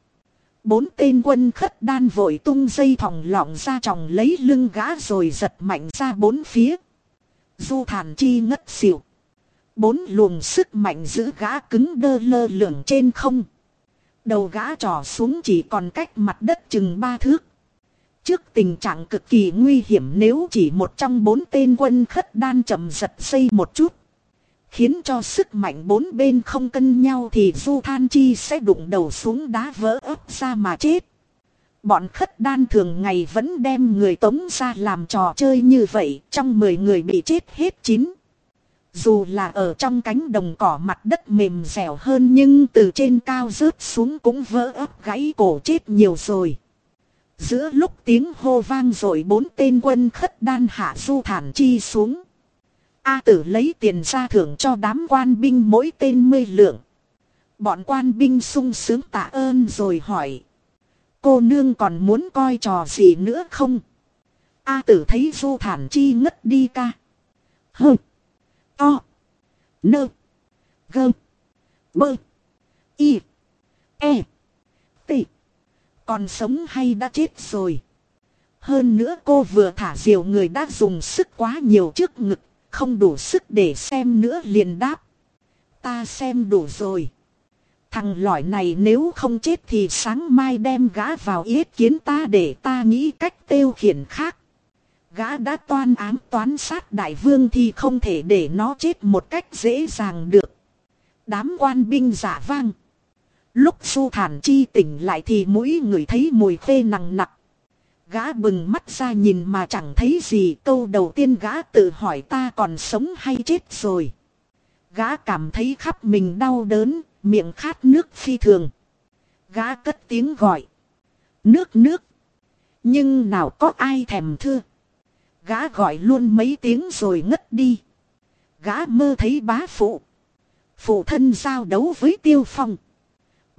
Bốn tên quân khất đan vội tung dây thòng lọng ra tròng lấy lưng gã rồi giật mạnh ra bốn phía. Du thản chi ngất xỉu. Bốn luồng sức mạnh giữ gã cứng đơ lơ lửng trên không. Đầu gã trò xuống chỉ còn cách mặt đất chừng ba thước. Trước tình trạng cực kỳ nguy hiểm nếu chỉ một trong bốn tên quân khất đan chậm giật xây một chút. Khiến cho sức mạnh bốn bên không cân nhau thì Du Than Chi sẽ đụng đầu xuống đá vỡ ấp ra mà chết. Bọn khất đan thường ngày vẫn đem người tống ra làm trò chơi như vậy, trong 10 người bị chết hết 9. Dù là ở trong cánh đồng cỏ mặt đất mềm dẻo hơn nhưng từ trên cao rớt xuống cũng vỡ ấp gãy cổ chết nhiều rồi. Giữa lúc tiếng hô vang rồi bốn tên quân khất đan hạ du thản chi xuống. A tử lấy tiền ra thưởng cho đám quan binh mỗi tên mươi lượng. Bọn quan binh sung sướng tạ ơn rồi hỏi. Cô nương còn muốn coi trò gì nữa không? A tử thấy du thản chi ngất đi ca. Hơ. To. Nơ. Gơ. Bơ. Y. E. T. Còn sống hay đã chết rồi. Hơn nữa cô vừa thả diều người đã dùng sức quá nhiều trước ngực không đủ sức để xem nữa liền đáp. Ta xem đủ rồi. Thằng lõi này nếu không chết thì sáng mai đem gã vào yết kiến ta để ta nghĩ cách tiêu khiển khác. Gã đã toan ám toán sát đại vương thì không thể để nó chết một cách dễ dàng được. Đám quan binh giả vang. Lúc su thản chi tỉnh lại thì mũi người thấy mùi phê nặng nặc Gã bừng mắt ra nhìn mà chẳng thấy gì câu đầu tiên gã tự hỏi ta còn sống hay chết rồi. Gã cảm thấy khắp mình đau đớn, miệng khát nước phi thường. Gã cất tiếng gọi. Nước nước. Nhưng nào có ai thèm thưa. Gã gọi luôn mấy tiếng rồi ngất đi. Gã mơ thấy bá phụ. Phụ thân giao đấu với tiêu phong.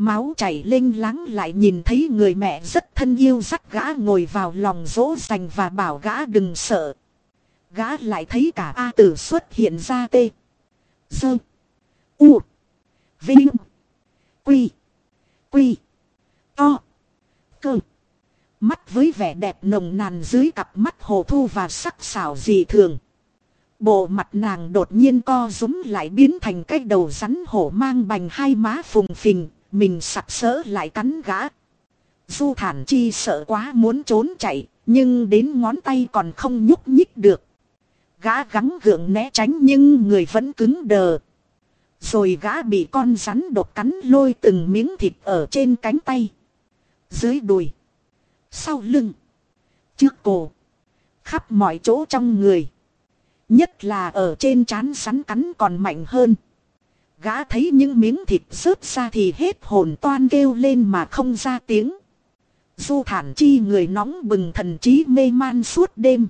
Máu chảy linh láng lại nhìn thấy người mẹ rất thân yêu dắt gã ngồi vào lòng dỗ dành và bảo gã đừng sợ. Gã lại thấy cả A tử xuất hiện ra tê. Dơ. U. Vinh. Quy. Quy. To. Cơ. Mắt với vẻ đẹp nồng nàn dưới cặp mắt hồ thu và sắc xảo dị thường. Bộ mặt nàng đột nhiên co rúm lại biến thành cái đầu rắn hổ mang bành hai má phùng phình, mình sặc sỡ lại cắn gã. Du thản chi sợ quá muốn trốn chạy, nhưng đến ngón tay còn không nhúc nhích được. Gã gắng gượng né tránh nhưng người vẫn cứng đờ. Rồi gã bị con rắn đột cắn lôi từng miếng thịt ở trên cánh tay. Dưới đùi. Sau lưng. Trước cổ. Khắp mọi chỗ trong người. Nhất là ở trên trán rắn cắn còn mạnh hơn. Gã thấy những miếng thịt rớt ra thì hết hồn toan kêu lên mà không ra tiếng. Du thản chi người nóng bừng thần trí mê man suốt đêm.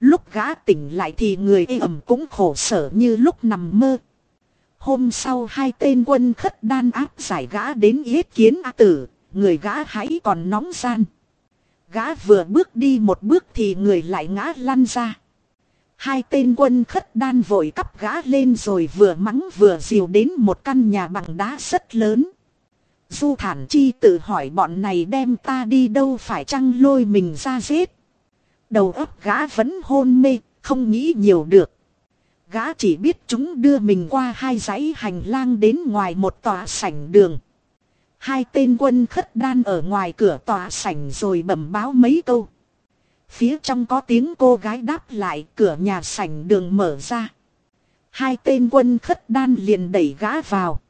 Lúc gã tỉnh lại thì người ê ẩm cũng khổ sở như lúc nằm mơ. Hôm sau hai tên quân khất đan áp giải gã đến yết kiến A tử, người gã hãy còn nóng gian. Gã vừa bước đi một bước thì người lại ngã lăn ra. Hai tên quân khất đan vội cắp gã lên rồi vừa mắng vừa diều đến một căn nhà bằng đá rất lớn. Du thản chi tự hỏi bọn này đem ta đi đâu phải chăng lôi mình ra giết. Đầu óc gã vẫn hôn mê, không nghĩ nhiều được. Gã chỉ biết chúng đưa mình qua hai dãy hành lang đến ngoài một tòa sảnh đường. Hai tên quân khất đan ở ngoài cửa tòa sảnh rồi bẩm báo mấy câu. Phía trong có tiếng cô gái đáp lại, cửa nhà sảnh đường mở ra. Hai tên quân khất đan liền đẩy gã vào.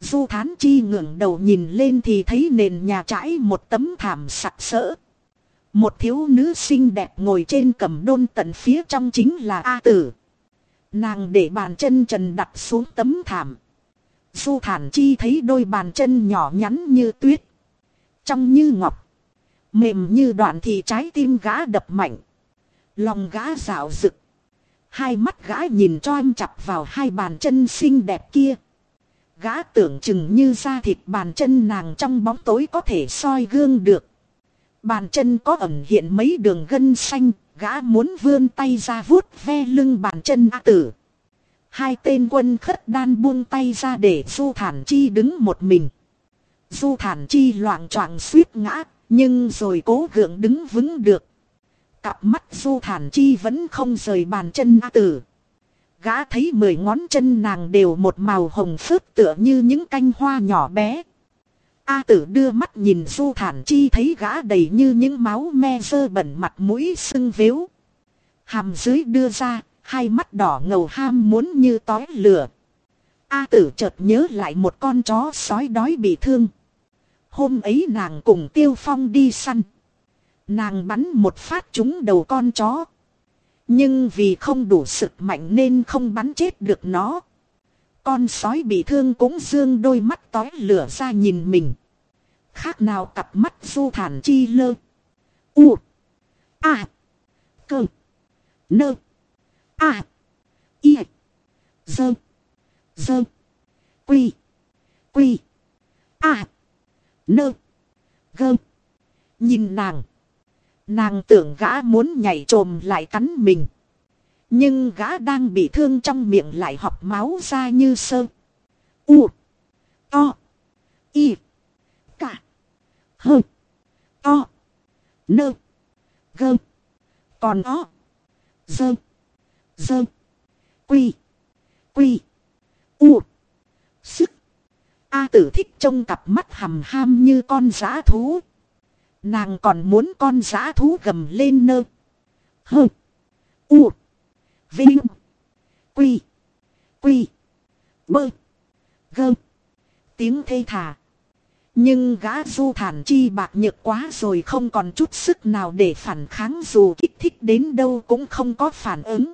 Du thán chi ngẩng đầu nhìn lên thì thấy nền nhà trải một tấm thảm sặc sỡ. Một thiếu nữ xinh đẹp ngồi trên cầm đôn tận phía trong chính là A tử. Nàng để bàn chân trần đặt xuống tấm thảm. Du thản chi thấy đôi bàn chân nhỏ nhắn như tuyết. Trong như ngọc. Mềm như đoạn thì trái tim gã đập mạnh. Lòng gã rạo rực. Hai mắt gã nhìn cho em chặt vào hai bàn chân xinh đẹp kia. Gã tưởng chừng như da thịt bàn chân nàng trong bóng tối có thể soi gương được. Bàn chân có ẩn hiện mấy đường gân xanh, gã muốn vươn tay ra vuốt ve lưng bàn chân A tử. Hai tên quân khất đan buông tay ra để Du Thản Chi đứng một mình. Du Thản Chi loạn choạng suýt ngã, nhưng rồi cố gượng đứng vững được. Cặp mắt Du Thản Chi vẫn không rời bàn chân A tử. Gã thấy mười ngón chân nàng đều một màu hồng phớt tựa như những canh hoa nhỏ bé. A tử đưa mắt nhìn Du Thản Chi thấy gã đầy như những máu me sơ bẩn mặt mũi sưng vếu. Hàm dưới đưa ra, hai mắt đỏ ngầu ham muốn như tói lửa. A tử chợt nhớ lại một con chó sói đói bị thương. Hôm ấy nàng cùng Tiêu Phong đi săn. Nàng bắn một phát trúng đầu con chó. Nhưng vì không đủ sức mạnh nên không bắn chết được nó. Con sói bị thương cũng dương đôi mắt tói lửa ra nhìn mình. Khác nào cặp mắt du thản chi lơ. U. A. Cơ. Nơ. A. Y. Dơ. Dơ. Quy. Quy. A. Nơ. Gơ. Nhìn nàng. Nàng tưởng gã muốn nhảy trồm lại cắn mình. Nhưng gã đang bị thương trong miệng lại học máu ra như sơ. U. To. Y. Cả. Hơ. To. Nơ. Gơ. Còn o, Dơ. Dơ. Quy. Quy. U. Sức. A tử thích trông cặp mắt hầm ham như con giã thú. Nàng còn muốn con giã thú gầm lên nơ. Hơ. U. Vinh. Quy. Quy. Bơ. Gơ. Tiếng thê thả. Nhưng gã du thản chi bạc nhược quá rồi không còn chút sức nào để phản kháng dù kích thích đến đâu cũng không có phản ứng.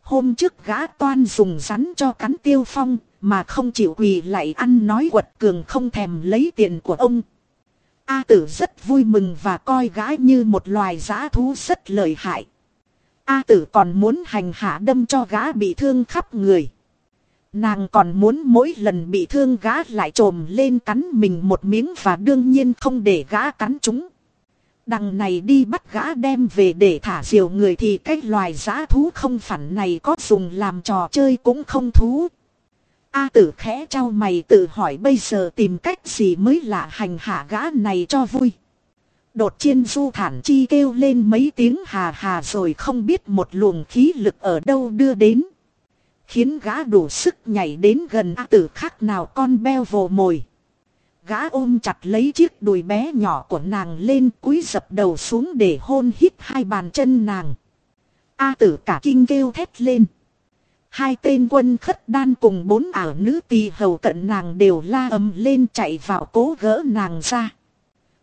Hôm trước gã toan dùng rắn cho cắn tiêu phong mà không chịu quỳ lại ăn nói quật cường không thèm lấy tiền của ông. A tử rất vui mừng và coi gái như một loài giã thú rất lợi hại. A tử còn muốn hành hạ đâm cho gã bị thương khắp người. Nàng còn muốn mỗi lần bị thương gã lại trồm lên cắn mình một miếng và đương nhiên không để gã cắn chúng. Đằng này đi bắt gã đem về để thả diều người thì cái loài giã thú không phản này có dùng làm trò chơi cũng không thú. A tử khẽ trao mày tự hỏi bây giờ tìm cách gì mới là hành hạ gã này cho vui. Đột chiên du thản chi kêu lên mấy tiếng hà hà rồi không biết một luồng khí lực ở đâu đưa đến. Khiến gã đủ sức nhảy đến gần A tử khác nào con beo vồ mồi. Gã ôm chặt lấy chiếc đùi bé nhỏ của nàng lên cúi dập đầu xuống để hôn hít hai bàn chân nàng. A tử cả kinh kêu thét lên. Hai tên quân khất đan cùng bốn ảo nữ tỳ hầu cận nàng đều la ầm lên chạy vào cố gỡ nàng ra.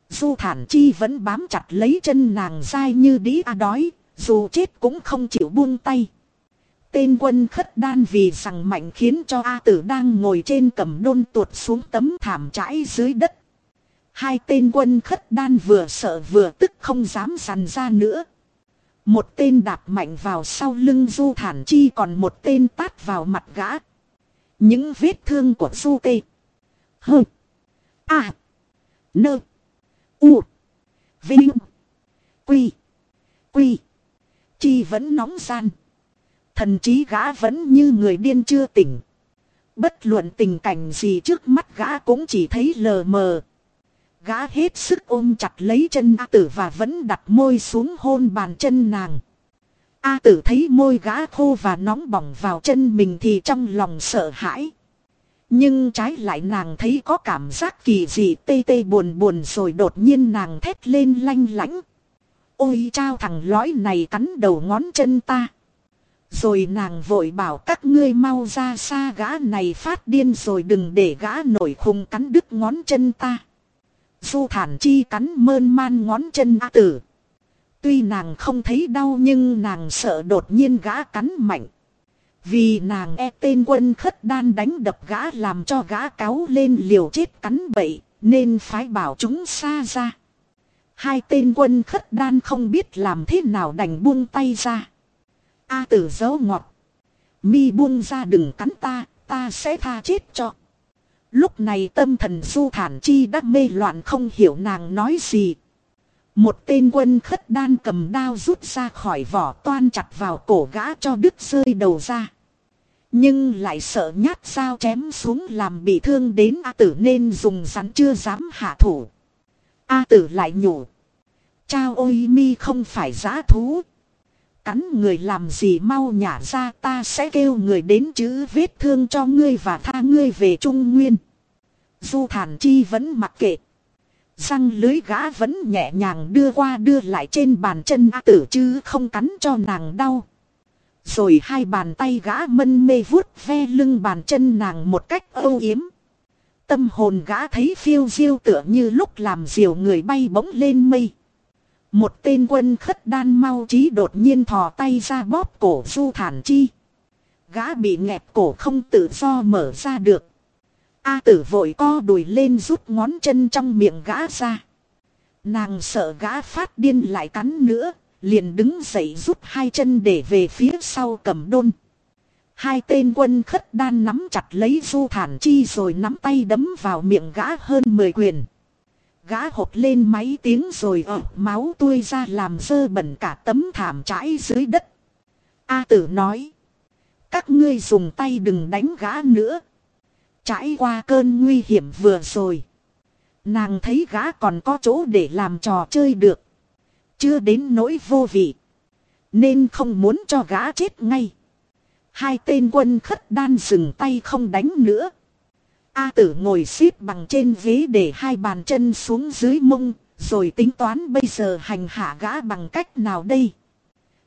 Du thản chi vẫn bám chặt lấy chân nàng dai như đĩ a đói, dù chết cũng không chịu buông tay. Tên quân khất đan vì rằng mạnh khiến cho A tử đang ngồi trên cầm đôn tuột xuống tấm thảm trải dưới đất. Hai tên quân khất đan vừa sợ vừa tức không dám sằn ra nữa. Một tên đạp mạnh vào sau lưng Du Thản Chi còn một tên tát vào mặt gã. Những vết thương của Du Tê. Hơ. A. Nơ. U. Vinh. Quy. Quy. Chi vẫn nóng gian. Thần trí gã vẫn như người điên chưa tỉnh. Bất luận tình cảnh gì trước mắt gã cũng chỉ thấy lờ mờ. Gã hết sức ôm chặt lấy chân A tử và vẫn đặt môi xuống hôn bàn chân nàng. A tử thấy môi gã khô và nóng bỏng vào chân mình thì trong lòng sợ hãi. Nhưng trái lại nàng thấy có cảm giác kỳ dị tê tê buồn buồn rồi đột nhiên nàng thét lên lanh lãnh. Ôi chao thằng lõi này cắn đầu ngón chân ta. Rồi nàng vội bảo các ngươi mau ra xa gã này phát điên rồi đừng để gã nổi khùng cắn đứt ngón chân ta. Du thản chi cắn mơn man ngón chân A tử. Tuy nàng không thấy đau nhưng nàng sợ đột nhiên gã cắn mạnh. Vì nàng e tên quân khất đan đánh đập gã làm cho gã cáo lên liều chết cắn bậy, nên phái bảo chúng xa ra. Hai tên quân khất đan không biết làm thế nào đành buông tay ra. A tử dấu ngọt. Mi buông ra đừng cắn ta, ta sẽ tha chết cho. Lúc này tâm thần du thản chi đã mê loạn không hiểu nàng nói gì. Một tên quân khất đan cầm đao rút ra khỏi vỏ toan chặt vào cổ gã cho đứt rơi đầu ra. Nhưng lại sợ nhát sao chém xuống làm bị thương đến A tử nên dùng rắn chưa dám hạ thủ. A tử lại nhủ. Chao ôi mi không phải giá thú. Cắn người làm gì mau nhả ra, ta sẽ kêu người đến chữ vết thương cho ngươi và tha ngươi về Trung Nguyên. Du thản chi vẫn mặc kệ. Răng lưới gã vẫn nhẹ nhàng đưa qua đưa lại trên bàn chân A tử chứ không cắn cho nàng đau. Rồi hai bàn tay gã mân mê vuốt ve lưng bàn chân nàng một cách âu yếm. Tâm hồn gã thấy phiêu diêu tựa như lúc làm diều người bay bỗng lên mây. Một tên quân khất đan mau trí đột nhiên thò tay ra bóp cổ du thản chi. Gã bị nghẹt cổ không tự do mở ra được. A tử vội co đùi lên rút ngón chân trong miệng gã ra. Nàng sợ gã phát điên lại cắn nữa, liền đứng dậy rút hai chân để về phía sau cầm đôn. Hai tên quân khất đan nắm chặt lấy du thản chi rồi nắm tay đấm vào miệng gã hơn 10 quyền. Gã hộp lên máy tiếng rồi ở máu tuôi ra làm dơ bẩn cả tấm thảm trải dưới đất. A tử nói. Các ngươi dùng tay đừng đánh gã nữa. Trải qua cơn nguy hiểm vừa rồi. Nàng thấy gã còn có chỗ để làm trò chơi được. Chưa đến nỗi vô vị. Nên không muốn cho gã chết ngay. Hai tên quân khất đan dừng tay không đánh nữa. A tử ngồi xếp bằng trên ghế để hai bàn chân xuống dưới mông. Rồi tính toán bây giờ hành hạ gã bằng cách nào đây.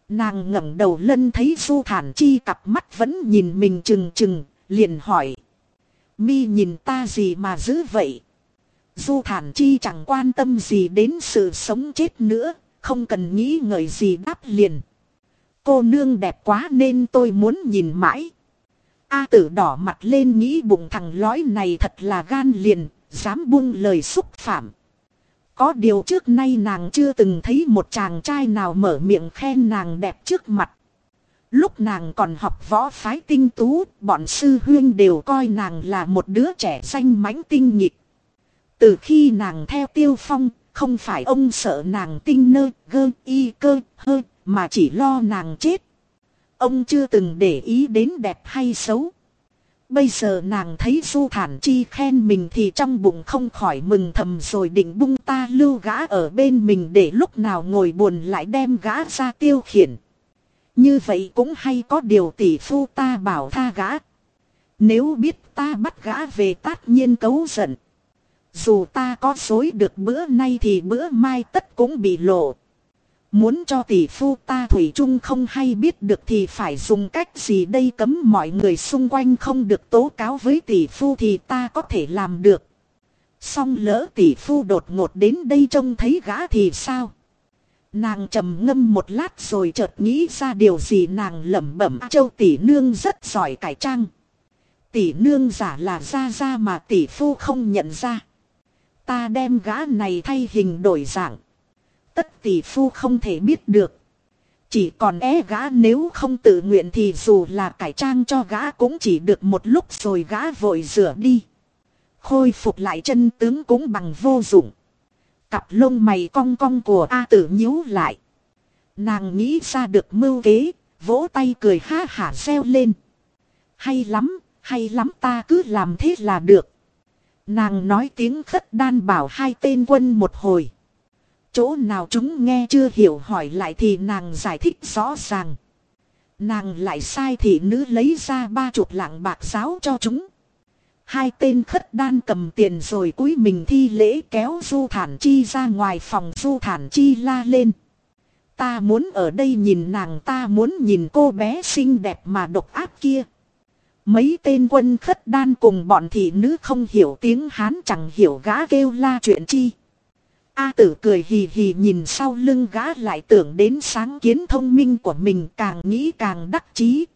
Nàng ngẩng đầu lên thấy Du Thản Chi cặp mắt vẫn nhìn mình chừng chừng, liền hỏi. Mi nhìn ta gì mà dữ vậy? Du Thản Chi chẳng quan tâm gì đến sự sống chết nữa, không cần nghĩ ngợi gì đáp liền. Cô nương đẹp quá nên tôi muốn nhìn mãi. A tử đỏ mặt lên nghĩ bụng thằng lói này thật là gan liền, dám buông lời xúc phạm. Có điều trước nay nàng chưa từng thấy một chàng trai nào mở miệng khen nàng đẹp trước mặt. Lúc nàng còn học võ phái tinh tú, bọn sư huyên đều coi nàng là một đứa trẻ xanh mãnh tinh nhịp. Từ khi nàng theo tiêu phong, không phải ông sợ nàng tinh nơ, gơ, y cơ, hơ, mà chỉ lo nàng chết. Ông chưa từng để ý đến đẹp hay xấu. Bây giờ nàng thấy Du Thản Chi khen mình thì trong bụng không khỏi mừng thầm rồi định bung ta lưu gã ở bên mình để lúc nào ngồi buồn lại đem gã ra tiêu khiển. Như vậy cũng hay có điều tỷ phu ta bảo tha gã. Nếu biết ta bắt gã về tát nhiên cấu giận. Dù ta có dối được bữa nay thì bữa mai tất cũng bị lộ. Muốn cho tỷ phu ta thủy chung không hay biết được thì phải dùng cách gì đây cấm mọi người xung quanh không được tố cáo với tỷ phu thì ta có thể làm được. Xong lỡ tỷ phu đột ngột đến đây trông thấy gã thì sao? Nàng trầm ngâm một lát rồi chợt nghĩ ra điều gì nàng lẩm bẩm châu tỷ nương rất giỏi cải trang. Tỷ nương giả là ra ra mà tỷ phu không nhận ra. Ta đem gã này thay hình đổi dạng. Tất tỷ phu không thể biết được. Chỉ còn é gã nếu không tự nguyện thì dù là cải trang cho gã cũng chỉ được một lúc rồi gã vội rửa đi. Khôi phục lại chân tướng cũng bằng vô dụng. Cặp lông mày cong cong của A tử nhíu lại. Nàng nghĩ ra được mưu kế, vỗ tay cười ha hả reo lên. Hay lắm, hay lắm ta cứ làm thế là được. Nàng nói tiếng khất đan bảo hai tên quân một hồi. Chỗ nào chúng nghe chưa hiểu hỏi lại thì nàng giải thích rõ ràng. Nàng lại sai thị nữ lấy ra ba chục lạng bạc giáo cho chúng. Hai tên khất đan cầm tiền rồi cúi mình thi lễ kéo Du Thản Chi ra ngoài phòng Du Thản Chi la lên. Ta muốn ở đây nhìn nàng, ta muốn nhìn cô bé xinh đẹp mà độc ác kia. Mấy tên quân khất đan cùng bọn thị nữ không hiểu tiếng Hán chẳng hiểu gã kêu la chuyện chi. A tử cười hì hì nhìn sau lưng gã lại tưởng đến sáng kiến thông minh của mình càng nghĩ càng đắc chí.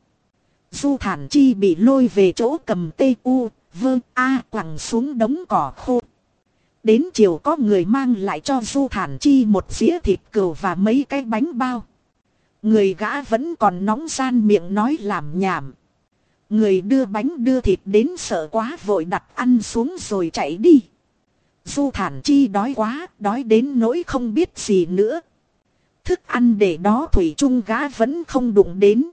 Du thản chi bị lôi về chỗ cầm tê u, vơ a quẳng xuống đống cỏ khô. Đến chiều có người mang lại cho Du Thản Chi một dĩa thịt cừu và mấy cái bánh bao. Người gã vẫn còn nóng gian miệng nói làm nhảm. Người đưa bánh đưa thịt đến sợ quá vội đặt ăn xuống rồi chạy đi. Du Thản Chi đói quá, đói đến nỗi không biết gì nữa. Thức ăn để đó Thủy Trung gã vẫn không đụng đến.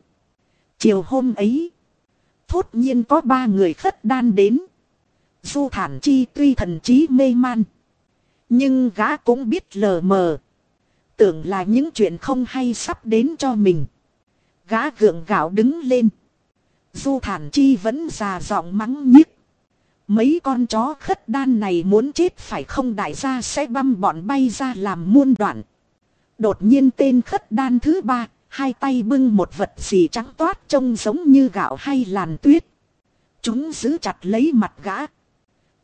Chiều hôm ấy, thốt nhiên có ba người khất đan đến. Du Thản Chi tuy thần trí mê man. Nhưng gã cũng biết lờ mờ. Tưởng là những chuyện không hay sắp đến cho mình. Gã gượng gạo đứng lên. Du Thản Chi vẫn già giọng mắng nhiếc. Mấy con chó khất đan này muốn chết phải không đại gia sẽ băm bọn bay ra làm muôn đoạn. Đột nhiên tên khất đan thứ ba, hai tay bưng một vật gì trắng toát trông giống như gạo hay làn tuyết. Chúng giữ chặt lấy mặt gã.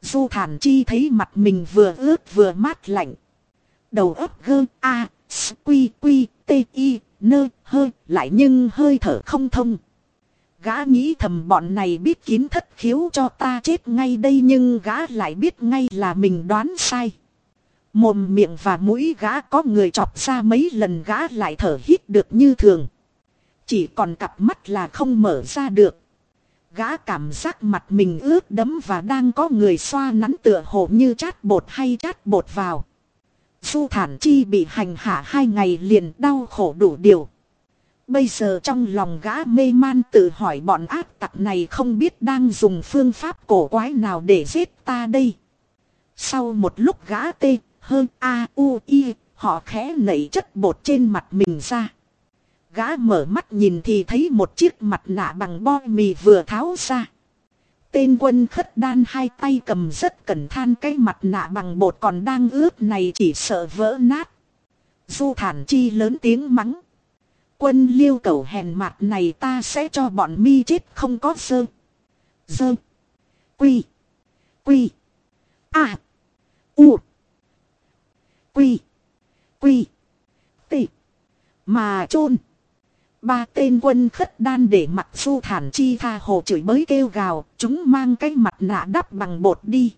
Du thản chi thấy mặt mình vừa ướt vừa mát lạnh. Đầu ấp gơ a quy quy t i nơ hơi lại nhưng hơi thở không thông. Gã nghĩ thầm bọn này biết kín thất khiếu cho ta chết ngay đây nhưng gã lại biết ngay là mình đoán sai. Mồm miệng và mũi gã có người chọc ra mấy lần gã lại thở hít được như thường. Chỉ còn cặp mắt là không mở ra được. Gã cảm giác mặt mình ướt đẫm và đang có người xoa nắn tựa hồ như chát bột hay chát bột vào. Du thản chi bị hành hạ hai ngày liền đau khổ đủ điều. Bây giờ trong lòng gã mê man tự hỏi bọn ác tặc này không biết đang dùng phương pháp cổ quái nào để giết ta đây. Sau một lúc gã tê, hơn a u i, họ khẽ nảy chất bột trên mặt mình ra. Gã mở mắt nhìn thì thấy một chiếc mặt nạ bằng bo mì vừa tháo ra. Tên quân khất đan hai tay cầm rất cẩn than cái mặt nạ bằng bột còn đang ướt này chỉ sợ vỡ nát. Du thản chi lớn tiếng mắng. Quân liêu cầu hèn mặt này ta sẽ cho bọn mi chết không có sơ. Sơ. Quy. Quy. À. U. Quy. Quy. Tị. Mà chôn Ba tên quân khất đan để mặt su thản chi tha hồ chửi bới kêu gào, chúng mang cái mặt nạ đắp bằng bột đi.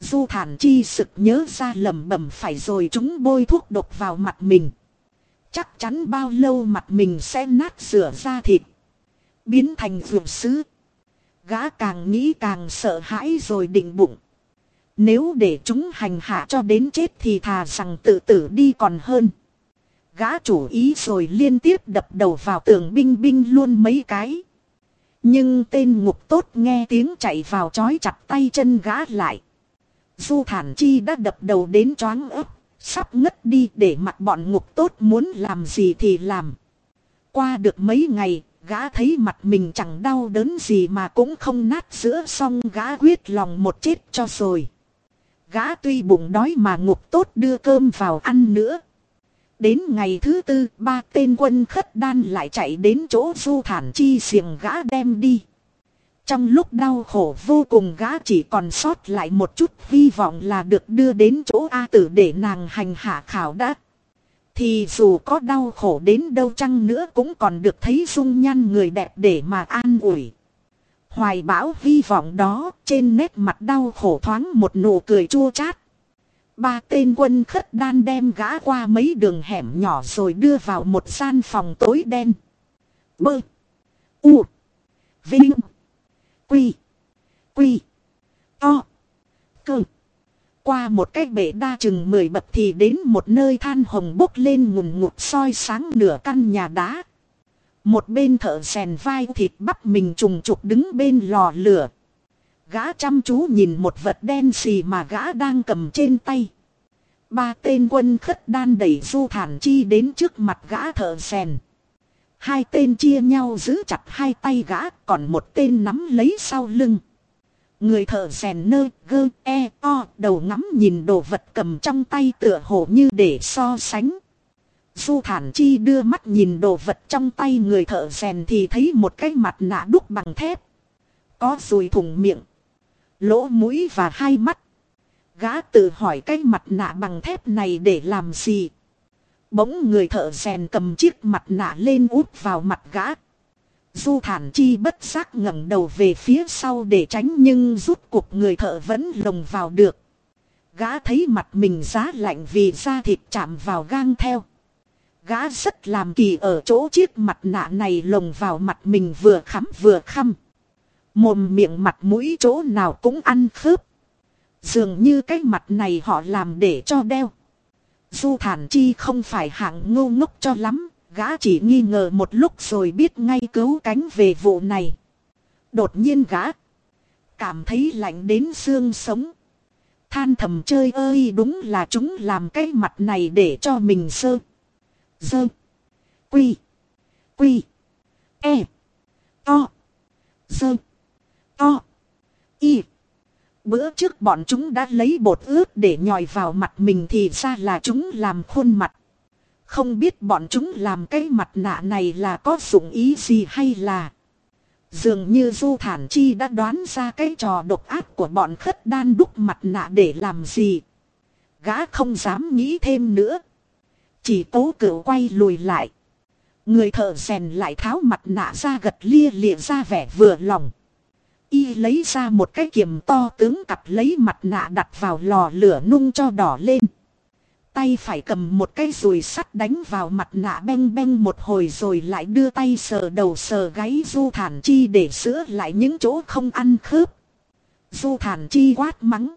Du thản chi sực nhớ ra lầm bẩm phải rồi chúng bôi thuốc độc vào mặt mình. Chắc chắn bao lâu mặt mình sẽ nát rửa ra thịt. Biến thành vườn sứ. Gã càng nghĩ càng sợ hãi rồi định bụng. Nếu để chúng hành hạ cho đến chết thì thà rằng tự tử đi còn hơn. Gã chủ ý rồi liên tiếp đập đầu vào tường binh binh luôn mấy cái. Nhưng tên ngục tốt nghe tiếng chạy vào chói chặt tay chân gã lại. Du thản chi đã đập đầu đến choáng ấp, sắp ngất đi để mặt bọn ngục tốt muốn làm gì thì làm. Qua được mấy ngày, gã thấy mặt mình chẳng đau đớn gì mà cũng không nát giữa xong gã quyết lòng một chết cho rồi. Gã tuy bụng đói mà ngục tốt đưa cơm vào ăn nữa. Đến ngày thứ tư, ba tên quân khất đan lại chạy đến chỗ du thản chi xiềng gã đem đi. Trong lúc đau khổ vô cùng gã chỉ còn sót lại một chút hy vọng là được đưa đến chỗ A tử để nàng hành hạ khảo đã. Thì dù có đau khổ đến đâu chăng nữa cũng còn được thấy dung nhan người đẹp để mà an ủi. Hoài bão hy vọng đó, trên nét mặt đau khổ thoáng một nụ cười chua chát. Ba tên quân khất đan đem gã qua mấy đường hẻm nhỏ rồi đưa vào một gian phòng tối đen. Bơ. U. Vinh. Quy. Quy. To. Cơ. Qua một cái bể đa chừng mười bậc thì đến một nơi than hồng bốc lên ngùn ngụt soi sáng nửa căn nhà đá. Một bên thợ rèn vai thịt bắp mình trùng trục đứng bên lò lửa. Gã chăm chú nhìn một vật đen xì mà gã đang cầm trên tay. Ba tên quân khất đan đẩy du thản chi đến trước mặt gã thợ rèn. Hai tên chia nhau giữ chặt hai tay gã còn một tên nắm lấy sau lưng. Người thợ rèn nơ gơ e o đầu ngắm nhìn đồ vật cầm trong tay tựa hồ như để so sánh. Du thản chi đưa mắt nhìn đồ vật trong tay người thợ rèn thì thấy một cái mặt nạ đúc bằng thép. Có rùi thủng miệng, lỗ mũi và hai mắt. Gã tự hỏi cái mặt nạ bằng thép này để làm gì. Bỗng người thợ rèn cầm chiếc mặt nạ lên úp vào mặt gã. Du thản chi bất giác ngẩng đầu về phía sau để tránh nhưng rút cuộc người thợ vẫn lồng vào được. Gã thấy mặt mình giá lạnh vì da thịt chạm vào gang theo. Gã rất làm kỳ ở chỗ chiếc mặt nạ này lồng vào mặt mình vừa khắm vừa khăm. Mồm miệng mặt mũi chỗ nào cũng ăn khớp. Dường như cái mặt này họ làm để cho đeo. Du thản chi không phải hạng ngu ngốc cho lắm. Gã chỉ nghi ngờ một lúc rồi biết ngay cứu cánh về vụ này. Đột nhiên gã. Cảm thấy lạnh đến xương sống. Than thầm chơi ơi, đúng là chúng làm cái mặt này để cho mình sơ. Dơ. Quy. Quy. E. To. Dơ. To. Y. Bữa trước bọn chúng đã lấy bột ướt để nhòi vào mặt mình thì ra là chúng làm khuôn mặt. Không biết bọn chúng làm cái mặt nạ này là có dụng ý gì hay là... Dường như Du Thản Chi đã đoán ra cái trò độc ác của bọn khất đan đúc mặt nạ để làm gì. Gã không dám nghĩ thêm nữa. Chỉ cố cửu quay lùi lại. Người thợ rèn lại tháo mặt nạ ra gật lia lịa ra vẻ vừa lòng. Y lấy ra một cái kiềm to tướng cặp lấy mặt nạ đặt vào lò lửa nung cho đỏ lên. Tay phải cầm một cái rùi sắt đánh vào mặt nạ beng beng một hồi rồi lại đưa tay sờ đầu sờ gáy du thản chi để sửa lại những chỗ không ăn khớp. Du thản chi quát mắng.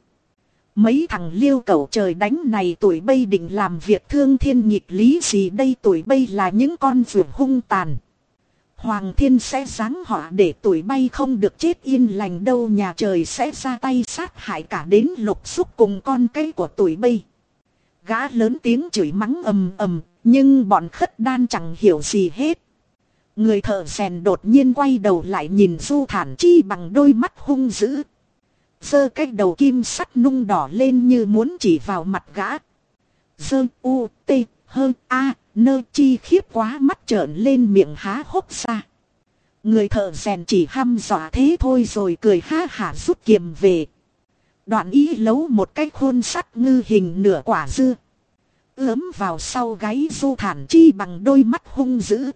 Mấy thằng liêu cầu trời đánh này tuổi bây định làm việc thương thiên nhịp lý gì đây tuổi bây là những con vượt hung tàn. Hoàng thiên sẽ giáng họa để tuổi bay không được chết yên lành đâu nhà trời sẽ ra tay sát hại cả đến lục xúc cùng con cây của tuổi bây. Gã lớn tiếng chửi mắng ầm ầm, nhưng bọn khất đan chẳng hiểu gì hết. Người thợ rèn đột nhiên quay đầu lại nhìn Du Thản Chi bằng đôi mắt hung dữ. Dơ cái đầu kim sắt nung đỏ lên như muốn chỉ vào mặt gã. Dơ u t hơ a nơ chi khiếp quá mắt trợn lên miệng há hốc ra. Người thợ rèn chỉ hăm dọa thế thôi rồi cười ha hả rút kiềm về. Đoạn ý lấu một cái khôn sắt ngư hình nửa quả dưa. Ướm vào sau gáy du thản chi bằng đôi mắt hung dữ.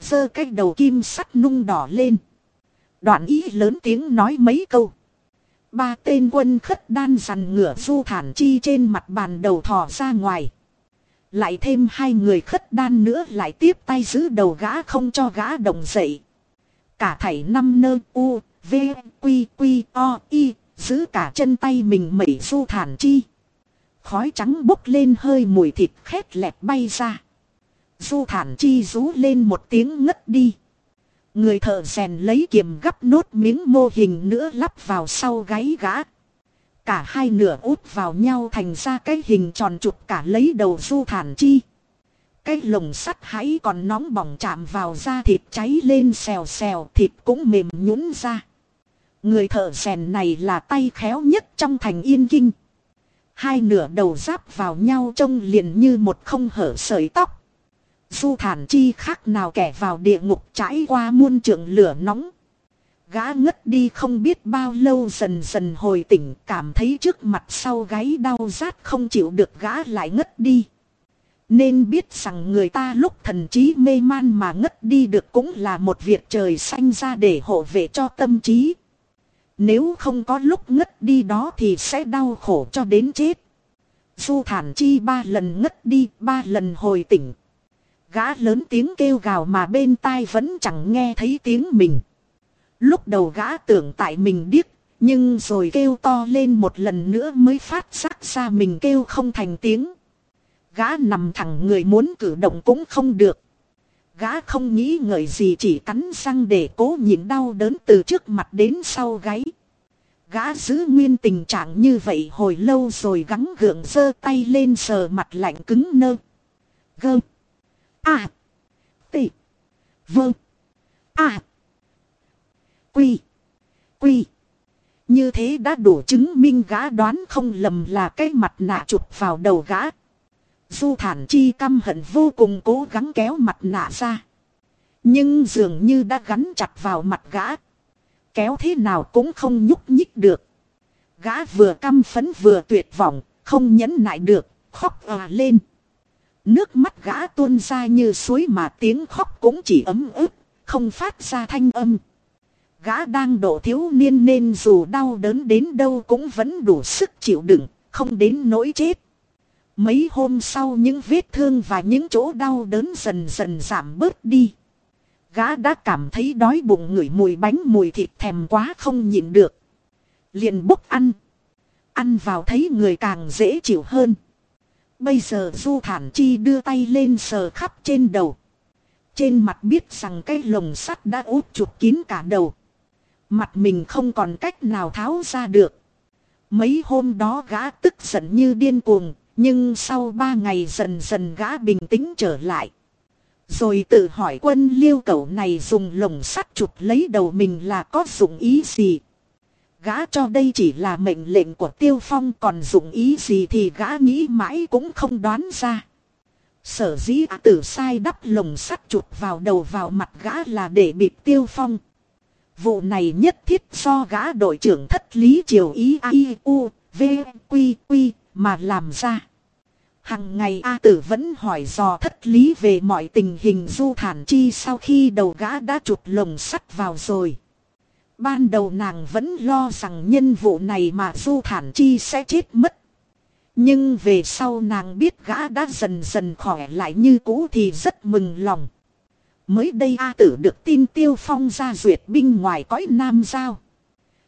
Giơ cái đầu kim sắt nung đỏ lên. Đoạn ý lớn tiếng nói mấy câu. Ba tên quân khất đan dằn ngửa du thản chi trên mặt bàn đầu thò ra ngoài. Lại thêm hai người khất đan nữa lại tiếp tay giữ đầu gã không cho gã động dậy. Cả thảy năm nơ u, v, quy, quy, o, y, giữ cả chân tay mình mẩy du thản chi. Khói trắng bốc lên hơi mùi thịt khét lẹt bay ra. Du thản chi rú lên một tiếng ngất đi. Người thợ rèn lấy kiềm gắp nốt miếng mô hình nữa lắp vào sau gáy gã. Cả hai nửa út vào nhau thành ra cái hình tròn trục cả lấy đầu du thản chi. Cái lồng sắt hãy còn nóng bỏng chạm vào da thịt cháy lên xèo xèo, thịt cũng mềm nhũn ra. Người thợ rèn này là tay khéo nhất trong thành yên kinh. Hai nửa đầu giáp vào nhau trông liền như một không hở sợi tóc. Du thản chi khác nào kẻ vào địa ngục trải qua muôn trượng lửa nóng. Gã ngất đi không biết bao lâu dần dần hồi tỉnh cảm thấy trước mặt sau gáy đau rát không chịu được gã lại ngất đi. Nên biết rằng người ta lúc thần trí mê man mà ngất đi được cũng là một việc trời sanh ra để hộ vệ cho tâm trí. Nếu không có lúc ngất đi đó thì sẽ đau khổ cho đến chết. Du thản chi ba lần ngất đi, ba lần hồi tỉnh. Gã lớn tiếng kêu gào mà bên tai vẫn chẳng nghe thấy tiếng mình. Lúc đầu gã tưởng tại mình điếc, nhưng rồi kêu to lên một lần nữa mới phát giác ra mình kêu không thành tiếng. Gã nằm thẳng người muốn cử động cũng không được. Gã không nghĩ ngợi gì chỉ cắn răng để cố nhịn đau đớn từ trước mặt đến sau gáy. Gã giữ nguyên tình trạng như vậy hồi lâu rồi gắng gượng giơ tay lên sờ mặt lạnh cứng nơ. Gơ. À. Tị. Vơ. À. Quy. Quy. Như thế đã đủ chứng minh gã đoán không lầm là cái mặt nạ chụp vào đầu gã. Du thản chi căm hận vô cùng cố gắng kéo mặt nạ ra. Nhưng dường như đã gắn chặt vào mặt gã. Kéo thế nào cũng không nhúc nhích được. Gã vừa căm phấn vừa tuyệt vọng, không nhẫn nại được, khóc à lên. Nước mắt gã tuôn ra như suối mà tiếng khóc cũng chỉ ấm ức, không phát ra thanh âm. Gã đang độ thiếu niên nên dù đau đớn đến đâu cũng vẫn đủ sức chịu đựng, không đến nỗi chết. Mấy hôm sau những vết thương và những chỗ đau đớn dần dần giảm bớt đi. Gã đã cảm thấy đói bụng ngửi mùi bánh mùi thịt thèm quá không nhịn được. Liền bốc ăn. Ăn vào thấy người càng dễ chịu hơn. Bây giờ Du Thản Chi đưa tay lên sờ khắp trên đầu. Trên mặt biết rằng cái lồng sắt đã úp chụp kín cả đầu. Mặt mình không còn cách nào tháo ra được. Mấy hôm đó gã tức giận như điên cuồng, nhưng sau ba ngày dần dần gã bình tĩnh trở lại. Rồi tự hỏi quân liêu cẩu này dùng lồng sắt chụp lấy đầu mình là có dụng ý gì. Gã cho đây chỉ là mệnh lệnh của tiêu phong còn dụng ý gì thì gã nghĩ mãi cũng không đoán ra. Sở dĩ tử sai đắp lồng sắt chụp vào đầu vào mặt gã là để bịp tiêu phong. Vụ này nhất thiết do gã đội trưởng thất lý triều ý I U, V Quy Quy mà làm ra. Hằng ngày A tử vẫn hỏi dò thất lý về mọi tình hình du thản chi sau khi đầu gã đã chụp lồng sắt vào rồi. Ban đầu nàng vẫn lo rằng nhân vụ này mà du thản chi sẽ chết mất. Nhưng về sau nàng biết gã đã dần dần khỏe lại như cũ thì rất mừng lòng. Mới đây A tử được tin tiêu phong ra duyệt binh ngoài cõi Nam Giao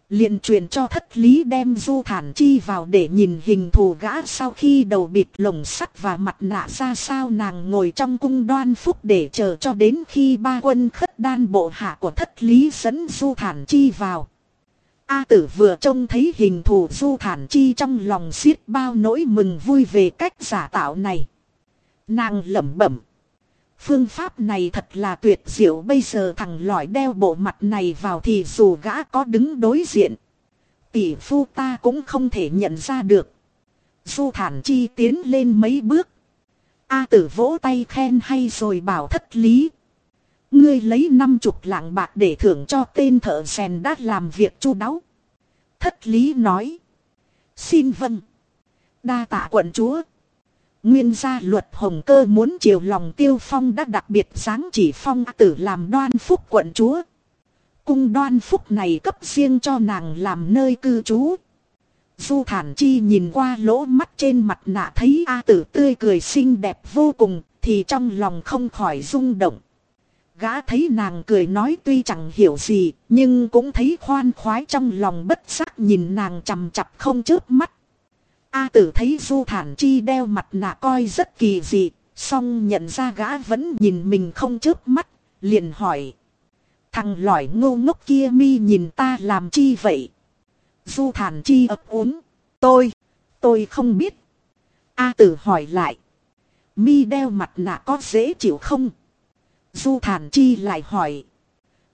liền truyền cho thất lý đem du thản chi vào để nhìn hình thù gã sau khi đầu bịt lồng sắt và mặt nạ ra sao nàng ngồi trong cung đoan phúc để chờ cho đến khi ba quân khất đan bộ hạ của thất lý dẫn du thản chi vào. A tử vừa trông thấy hình thù du thản chi trong lòng xiết bao nỗi mừng vui về cách giả tạo này. Nàng lẩm bẩm. Phương pháp này thật là tuyệt diệu bây giờ thằng lỏi đeo bộ mặt này vào thì dù gã có đứng đối diện. Tỷ phu ta cũng không thể nhận ra được. Du thản chi tiến lên mấy bước. A tử vỗ tay khen hay rồi bảo thất lý. Ngươi lấy năm chục lạng bạc để thưởng cho tên thợ rèn đã làm việc chu đáo. Thất lý nói. Xin vâng. Đa tạ quận chúa. Nguyên gia luật hồng cơ muốn chiều lòng tiêu phong đã đặc biệt sáng chỉ phong tử làm đoan phúc quận chúa. Cung đoan phúc này cấp riêng cho nàng làm nơi cư trú. Du thản chi nhìn qua lỗ mắt trên mặt nạ thấy A tử tươi cười xinh đẹp vô cùng, thì trong lòng không khỏi rung động. Gã thấy nàng cười nói tuy chẳng hiểu gì, nhưng cũng thấy khoan khoái trong lòng bất giác nhìn nàng chằm chặp không chớp mắt. A tử thấy Du Thản Chi đeo mặt nạ coi rất kỳ dị, song nhận ra gã vẫn nhìn mình không chớp mắt, liền hỏi. Thằng lỏi ngô ngốc kia mi nhìn ta làm chi vậy? Du Thản Chi ấp úng. Tôi, tôi không biết. A tử hỏi lại. Mi đeo mặt nạ có dễ chịu không? Du Thản Chi lại hỏi.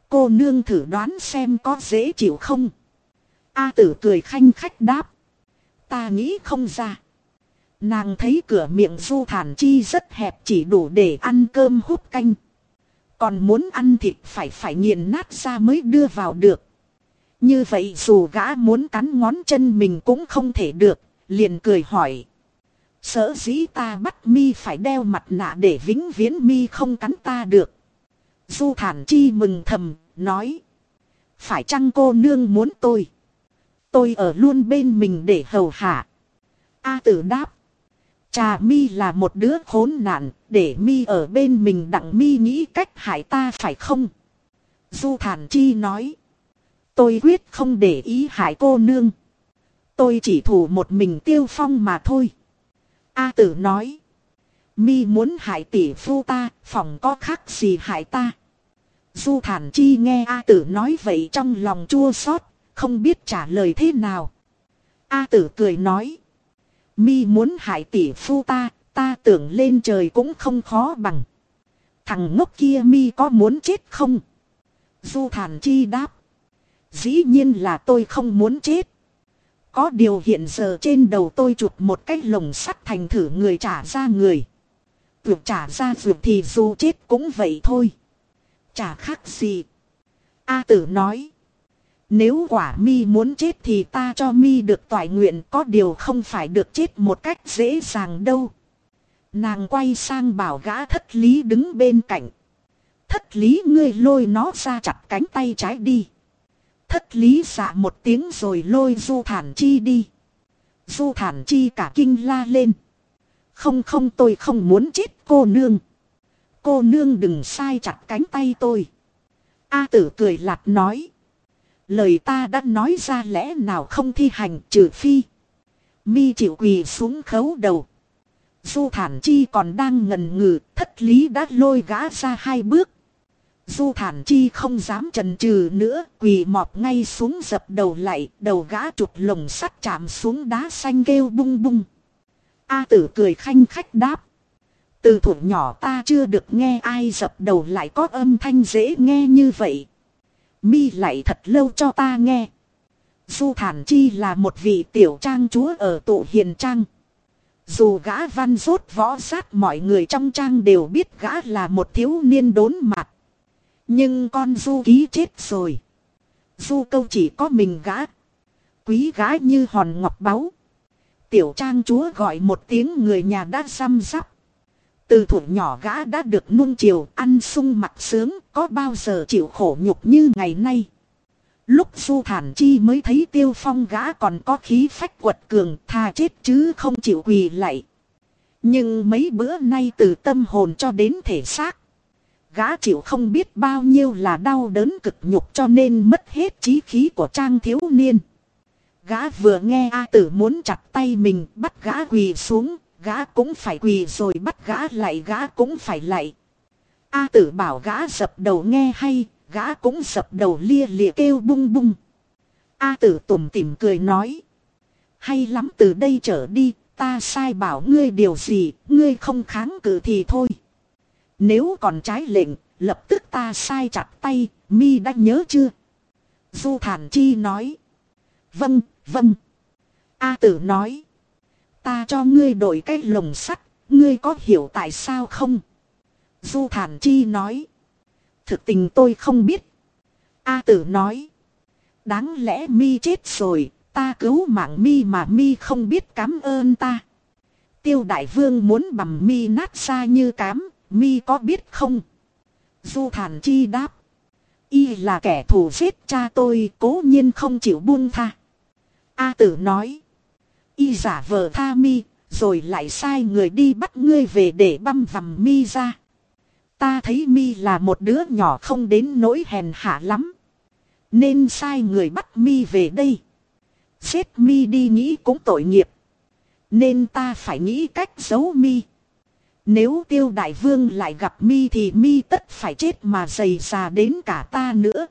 Cô nương thử đoán xem có dễ chịu không? A tử cười khanh khách đáp. Ta nghĩ không ra. Nàng thấy cửa miệng du thản chi rất hẹp chỉ đủ để ăn cơm hút canh. Còn muốn ăn thịt phải phải nghiền nát ra mới đưa vào được. Như vậy dù gã muốn cắn ngón chân mình cũng không thể được, liền cười hỏi. Sở dĩ ta bắt mi phải đeo mặt nạ để vĩnh viễn mi không cắn ta được. Du thản chi mừng thầm, nói. Phải chăng cô nương muốn tôi? Tôi ở luôn bên mình để hầu hạ. A tử đáp. Trà mi là một đứa khốn nạn, để mi ở bên mình đặng mi nghĩ cách hại ta phải không? Du thản chi nói. Tôi quyết không để ý hại cô nương. Tôi chỉ thủ một mình tiêu phong mà thôi. A tử nói. Mi muốn hại tỷ phu ta, phòng có khác gì hại ta. Du thản chi nghe A tử nói vậy trong lòng chua xót không biết trả lời thế nào. A tử cười nói. Mi muốn hại tỷ phu ta, ta tưởng lên trời cũng không khó bằng. Thằng ngốc kia mi có muốn chết không? Du thản chi đáp. Dĩ nhiên là tôi không muốn chết. Có điều hiện giờ trên đầu tôi chụp một cái lồng sắt thành thử người trả ra người. Vượt trả ra vượt thì dù chết cũng vậy thôi. Chả khác gì. A tử nói. Nếu quả mi muốn chết thì ta cho mi được toại nguyện, có điều không phải được chết một cách dễ dàng đâu. Nàng quay sang bảo gã thất lý đứng bên cạnh. Thất lý, ngươi lôi nó ra chặt cánh tay trái đi. Thất lý dạ một tiếng rồi lôi du thản chi đi. Du thản chi cả kinh la lên. Không không, tôi không muốn chết, cô nương. Cô nương đừng sai chặt cánh tay tôi. A tử cười lạt nói. Lời ta đã nói ra lẽ nào không thi hành trừ phi. Mi chịu quỳ xuống khấu đầu. Du thản chi còn đang ngần ngừ, thất lý đã lôi gã ra hai bước. Du thản chi không dám trần trừ nữa, quỳ mọp ngay xuống dập đầu lại, đầu gã chụp lồng sắt chạm xuống đá xanh kêu bung bung. A tử cười khanh khách đáp. Từ thủ nhỏ ta chưa được nghe ai dập đầu lại có âm thanh dễ nghe như vậy. Mi lại thật lâu cho ta nghe. Du Thản Chi là một vị tiểu trang chúa ở tụ hiền trang. Dù gã văn rốt võ sát mọi người trong trang đều biết gã là một thiếu niên đốn mặt. Nhưng con Du ký chết rồi. Du câu chỉ có mình gã. Quý gái như hòn ngọc báu. Tiểu trang chúa gọi một tiếng người nhà đã xăm sắp. Từ thủ nhỏ gã đã được nuông chiều, ăn sung mặc sướng, có bao giờ chịu khổ nhục như ngày nay. Lúc Du Thản Chi mới thấy tiêu phong gã còn có khí phách quật cường tha chết chứ không chịu quỳ lại. Nhưng mấy bữa nay từ tâm hồn cho đến thể xác. Gã chịu không biết bao nhiêu là đau đớn cực nhục cho nên mất hết trí khí của trang thiếu niên. Gã vừa nghe A tử muốn chặt tay mình bắt gã quỳ xuống, gã cũng phải quỳ rồi bắt gã lại gã cũng phải lại. A tử bảo gã dập đầu nghe hay, gã cũng dập đầu lia lịa kêu bung bung. A tử tủm tỉm cười nói. Hay lắm từ đây trở đi, ta sai bảo ngươi điều gì, ngươi không kháng cự thì thôi. Nếu còn trái lệnh, lập tức ta sai chặt tay, mi đã nhớ chưa? Du thản chi nói. Vâng, vâng. A tử nói. Ta cho ngươi đổi cái lồng sắt, ngươi có hiểu tại sao không? Du thản chi nói. Thực tình tôi không biết. A tử nói. Đáng lẽ mi chết rồi, ta cứu mạng mi mà mi không biết cảm ơn ta. Tiêu đại vương muốn bầm mi nát ra như cám, mi có biết không? Du thản chi đáp. Y là kẻ thù giết cha tôi cố nhiên không chịu buông tha. A tử nói. Y giả vờ tha mi, rồi lại sai người đi bắt ngươi về để băm vằm mi ra. Ta thấy mi là một đứa nhỏ không đến nỗi hèn hạ lắm. Nên sai người bắt mi về đây. Xếp mi đi nghĩ cũng tội nghiệp. Nên ta phải nghĩ cách giấu mi. Nếu tiêu đại vương lại gặp mi thì mi tất phải chết mà dày xà đến cả ta nữa.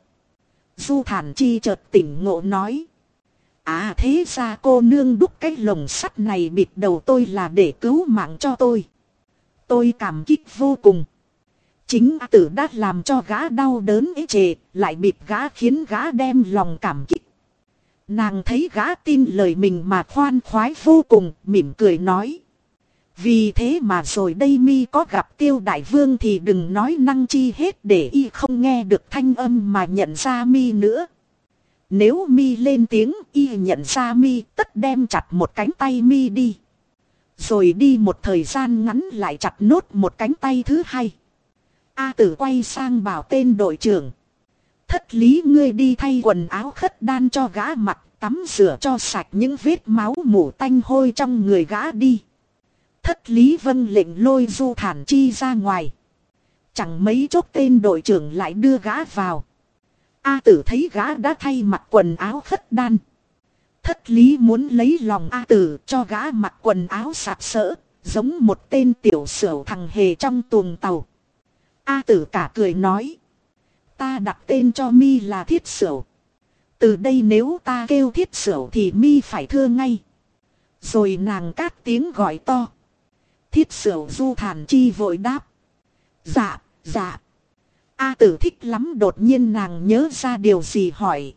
Du thản chi chợt tỉnh ngộ nói. À thế ra cô nương đúc cái lồng sắt này bịt đầu tôi là để cứu mạng cho tôi. Tôi cảm kích vô cùng. Chính A tử đã làm cho gã đau đớn ế trề, lại bịt gã khiến gã đem lòng cảm kích. Nàng thấy gã tin lời mình mà khoan khoái vô cùng, mỉm cười nói. Vì thế mà rồi đây mi có gặp tiêu đại vương thì đừng nói năng chi hết để y không nghe được thanh âm mà nhận ra mi nữa. Nếu mi lên tiếng y nhận ra mi, tất đem chặt một cánh tay mi đi. Rồi đi một thời gian ngắn lại chặt nốt một cánh tay thứ hai. A tử quay sang bảo tên đội trưởng. Thất lý ngươi đi thay quần áo khất đan cho gã mặc tắm rửa cho sạch những vết máu mủ tanh hôi trong người gã đi. Thất lý vân lệnh lôi du thản chi ra ngoài. Chẳng mấy chốc tên đội trưởng lại đưa gã vào. A tử thấy gã đã thay mặc quần áo khất đan. Thất lý muốn lấy lòng A tử cho gã mặc quần áo sạp sỡ, giống một tên tiểu sửu thằng hề trong tuồng tàu. A tử cả cười nói. Ta đặt tên cho mi là thiết sửu. Từ đây nếu ta kêu thiết sửu thì mi phải thưa ngay. Rồi nàng cát tiếng gọi to. Thiết sửu du thản chi vội đáp. Dạ, dạ. A tử thích lắm đột nhiên nàng nhớ ra điều gì hỏi.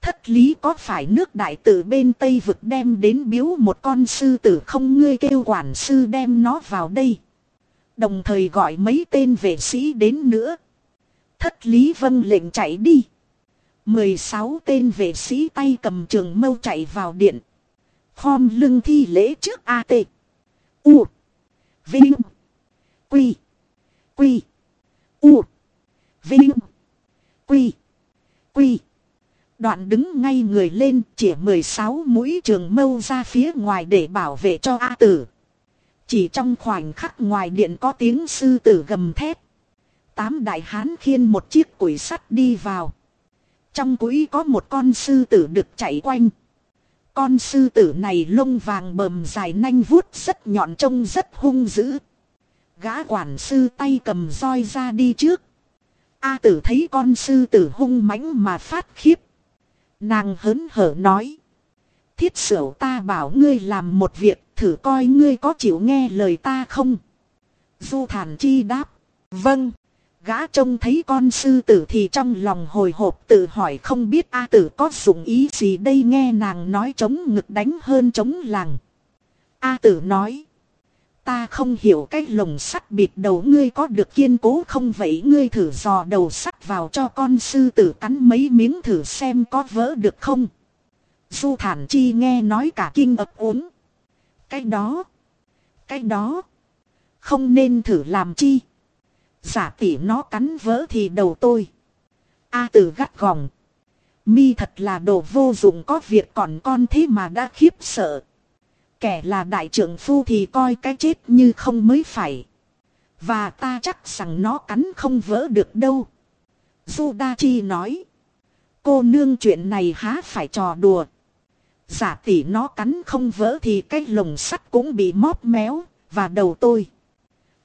Thất lý có phải nước đại tử bên Tây vực đem đến biếu một con sư tử không ngươi kêu quản sư đem nó vào đây. Đồng thời gọi mấy tên vệ sĩ đến nữa. Thất lý vâng lệnh chạy đi. 16 tên vệ sĩ tay cầm trường mâu chạy vào điện. Khom lưng thi lễ trước A.T. U. Vinh. Quy. Quy. U. Vinh. Quy. Quy. Đoạn đứng ngay người lên, chỉ 16 mũi trường mâu ra phía ngoài để bảo vệ cho A tử. Chỉ trong khoảnh khắc ngoài điện có tiếng sư tử gầm thét. Tám đại hán khiên một chiếc củi sắt đi vào. Trong củi có một con sư tử được chạy quanh. Con sư tử này lông vàng bờm dài nanh vuốt, rất nhọn trông rất hung dữ. Gã quản sư tay cầm roi ra đi trước. A tử thấy con sư tử hung mãnh mà phát khiếp. Nàng hớn hở nói. Thiết sửu ta bảo ngươi làm một việc, thử coi ngươi có chịu nghe lời ta không. Du thản chi đáp. Vâng. Gã trông thấy con sư tử thì trong lòng hồi hộp tự hỏi không biết A tử có dụng ý gì đây nghe nàng nói chống ngực đánh hơn chống làng. A tử nói. Ta không hiểu cái lồng sắt bịt đầu ngươi có được kiên cố không vậy ngươi thử dò đầu sắt vào cho con sư tử cắn mấy miếng thử xem có vỡ được không. Du thản chi nghe nói cả kinh ập uống. Cái đó. Cái đó. Không nên thử làm chi. Giả tỷ nó cắn vỡ thì đầu tôi. A tử gắt gỏng. Mi thật là đồ vô dụng có việc còn con thế mà đã khiếp sợ. Kẻ là đại trưởng phu thì coi cái chết như không mới phải. Và ta chắc rằng nó cắn không vỡ được đâu. Du Chi nói. Cô nương chuyện này há phải trò đùa. Giả tỷ nó cắn không vỡ thì cái lồng sắt cũng bị móp méo, và đầu tôi.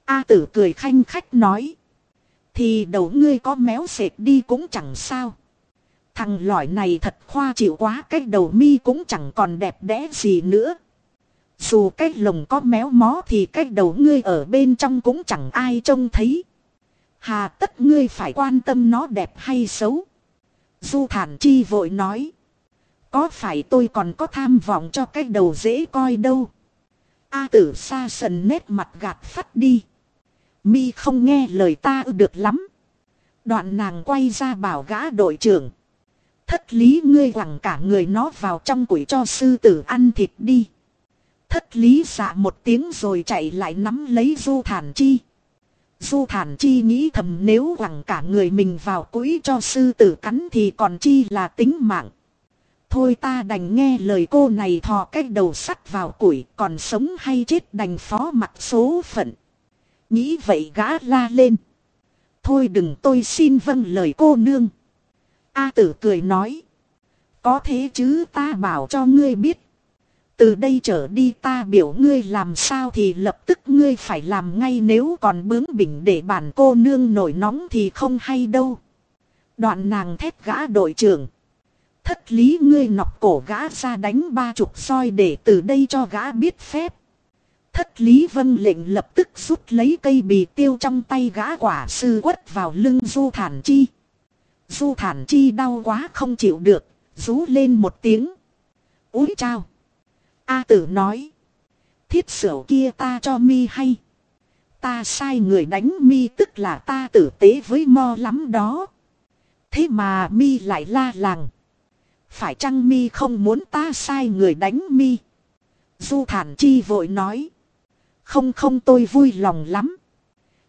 A tử cười khanh khách nói. Thì đầu ngươi có méo sệt đi cũng chẳng sao. Thằng lõi này thật khoa chịu quá cái đầu mi cũng chẳng còn đẹp đẽ gì nữa. Dù cái lồng có méo mó thì cái đầu ngươi ở bên trong cũng chẳng ai trông thấy. Hà tất ngươi phải quan tâm nó đẹp hay xấu. Du thản chi vội nói. Có phải tôi còn có tham vọng cho cái đầu dễ coi đâu. A tử xa sần nét mặt gạt phát đi. Mi không nghe lời ta được lắm. Đoạn nàng quay ra bảo gã đội trưởng. Thất lý ngươi quẳng cả người nó vào trong củi cho sư tử ăn thịt đi. Thất lý dạ một tiếng rồi chạy lại nắm lấy du thản chi. Du thản chi nghĩ thầm nếu quẳng cả người mình vào củi cho sư tử cắn thì còn chi là tính mạng. Thôi ta đành nghe lời cô này thò cái đầu sắt vào củi, còn sống hay chết đành phó mặt số phận. Nghĩ vậy gã la lên. Thôi đừng tôi xin vâng lời cô nương. A tử cười nói. Có thế chứ ta bảo cho ngươi biết. Từ đây trở đi ta biểu ngươi làm sao thì lập tức ngươi phải làm ngay nếu còn bướng bỉnh để bản cô nương nổi nóng thì không hay đâu. Đoạn nàng thét gã đội trưởng. Thất lý ngươi nọc cổ gã ra đánh ba chục soi để từ đây cho gã biết phép. Thất lý vân lệnh lập tức rút lấy cây bì tiêu trong tay gã quả sư quất vào lưng du thản chi. Du thản chi đau quá không chịu được, rú lên một tiếng. Úi chao! A tử nói. Thiết sửu kia ta cho mi hay. Ta sai người đánh mi tức là ta tử tế với mo lắm đó. Thế mà mi lại la làng. Phải chăng mi không muốn ta sai người đánh mi? Du thản chi vội nói. Không không tôi vui lòng lắm.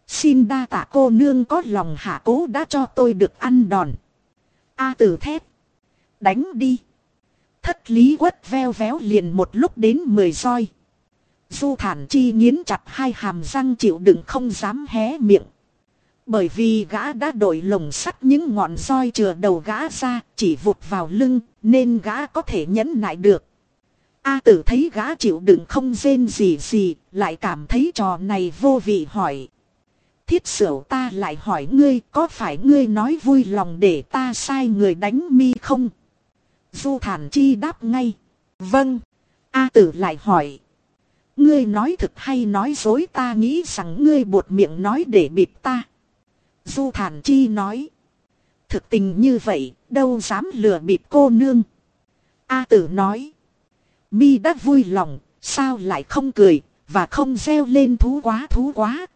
Xin đa tạ cô nương có lòng hạ cố đã cho tôi được ăn đòn. A tử thét. Đánh đi. Thất lý quất veo véo liền một lúc đến mười roi. Du thản chi nghiến chặt hai hàm răng chịu đựng không dám hé miệng. Bởi vì gã đã đổi lồng sắt những ngọn roi chừa đầu gã ra, chỉ vụt vào lưng, nên gã có thể nhẫn nại được. A tử thấy gã chịu đựng không rên gì gì, lại cảm thấy trò này vô vị hỏi. Thiết sửu ta lại hỏi ngươi, có phải ngươi nói vui lòng để ta sai người đánh mi không? Du thản chi đáp ngay. Vâng. A tử lại hỏi. Ngươi nói thực hay nói dối ta nghĩ rằng ngươi buột miệng nói để bịp ta. Du thản chi nói. Thực tình như vậy, đâu dám lừa bịp cô nương. A tử nói. Mi đã vui lòng, sao lại không cười, và không reo lên thú quá thú quá.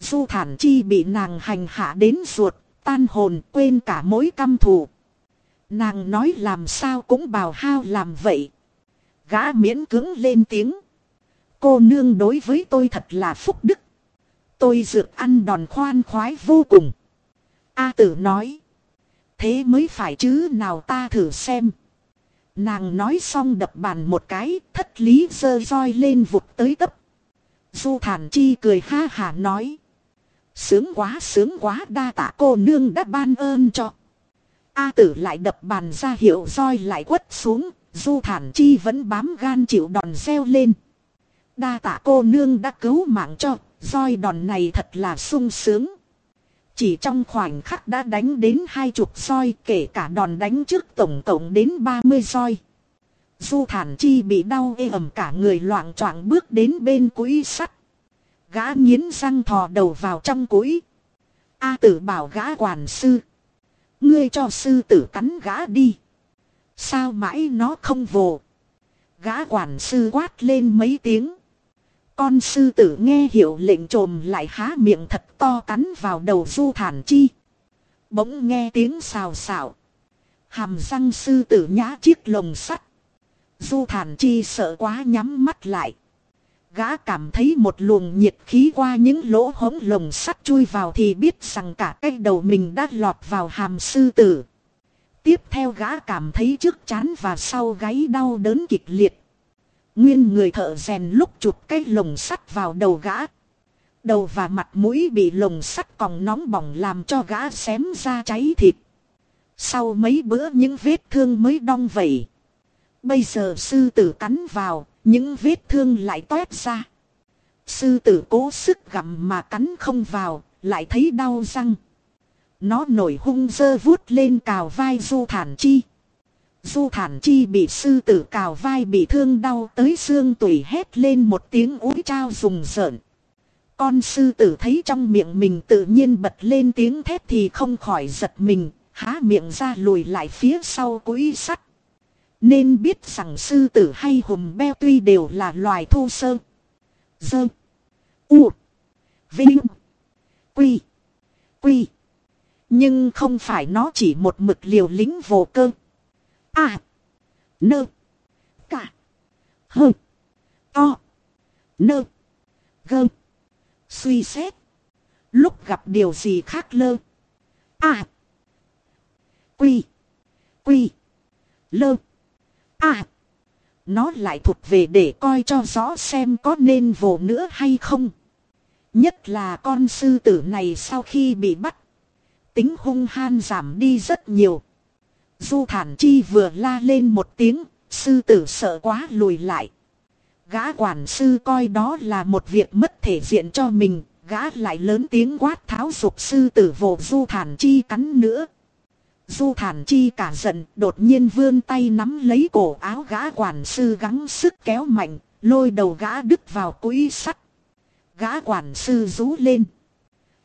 Du thản chi bị nàng hành hạ đến ruột, tan hồn quên cả mối căm thù. Nàng nói làm sao cũng bào hao làm vậy. Gã miễn cứng lên tiếng. Cô nương đối với tôi thật là phúc đức. Tôi dược ăn đòn khoan khoái vô cùng. A tử nói. Thế mới phải chứ nào ta thử xem. Nàng nói xong đập bàn một cái, thất lý dơ roi lên vụt tới tấp. Du thản chi cười ha hà nói. Sướng quá sướng quá đa tạ cô nương đã ban ơn cho. A tử lại đập bàn ra hiệu roi lại quất xuống, du thản chi vẫn bám gan chịu đòn reo lên. Đa tạ cô nương đã cứu mạng cho, roi đòn này thật là sung sướng. Chỉ trong khoảnh khắc đã đánh đến hai chục roi kể cả đòn đánh trước tổng cộng đến 30 roi. Du thản chi bị đau ê ẩm cả người loạn choạng bước đến bên cũi sắt. Gã nghiến răng thò đầu vào trong cũi. A tử bảo gã quản sư. Ngươi cho sư tử cắn gã đi. Sao mãi nó không vồ. Gã quản sư quát lên mấy tiếng. Con sư tử nghe hiệu lệnh trồm lại há miệng thật to cắn vào đầu du thản chi. Bỗng nghe tiếng xào xạo. Hàm răng sư tử nhã chiếc lồng sắt. Du thản chi sợ quá nhắm mắt lại. Gã cảm thấy một luồng nhiệt khí qua những lỗ hống lồng sắt chui vào thì biết rằng cả cái đầu mình đã lọt vào hàm sư tử. Tiếp theo gã cảm thấy trước chán và sau gáy đau đớn kịch liệt. Nguyên người thợ rèn lúc chụp cái lồng sắt vào đầu gã. Đầu và mặt mũi bị lồng sắt còn nóng bỏng làm cho gã xém ra cháy thịt. Sau mấy bữa những vết thương mới đong vẩy. Bây giờ sư tử cắn vào, những vết thương lại toét ra. Sư tử cố sức gặm mà cắn không vào, lại thấy đau răng. Nó nổi hung dơ vuốt lên cào vai du thản chi. Du thản chi bị sư tử cào vai bị thương đau tới xương tủy hét lên một tiếng úi trao rùng rợn. Con sư tử thấy trong miệng mình tự nhiên bật lên tiếng thét thì không khỏi giật mình, há miệng ra lùi lại phía sau quỹ sắt. Nên biết rằng sư tử hay hùm beo tuy đều là loài thô sơ. Dơ. U. Vinh. Quy. Quy. Nhưng không phải nó chỉ một mực liều lính vô cơ. À. Nơ. Cả. Hơ. To. Nơ. Gơ. Suy xét. Lúc gặp điều gì khác lơ. À. Quy. Quy. Lơ. À. Nó lại thuộc về để coi cho rõ xem có nên vồ nữa hay không. Nhất là con sư tử này sau khi bị bắt. Tính hung han giảm đi rất nhiều. Du thản chi vừa la lên một tiếng, sư tử sợ quá lùi lại. Gã quản sư coi đó là một việc mất thể diện cho mình, gã lại lớn tiếng quát tháo dục sư tử vồ du thản chi cắn nữa. Du thản chi cả giận, đột nhiên vươn tay nắm lấy cổ áo gã quản sư gắng sức kéo mạnh, lôi đầu gã đứt vào cũi sắt. Gã quản sư rú lên.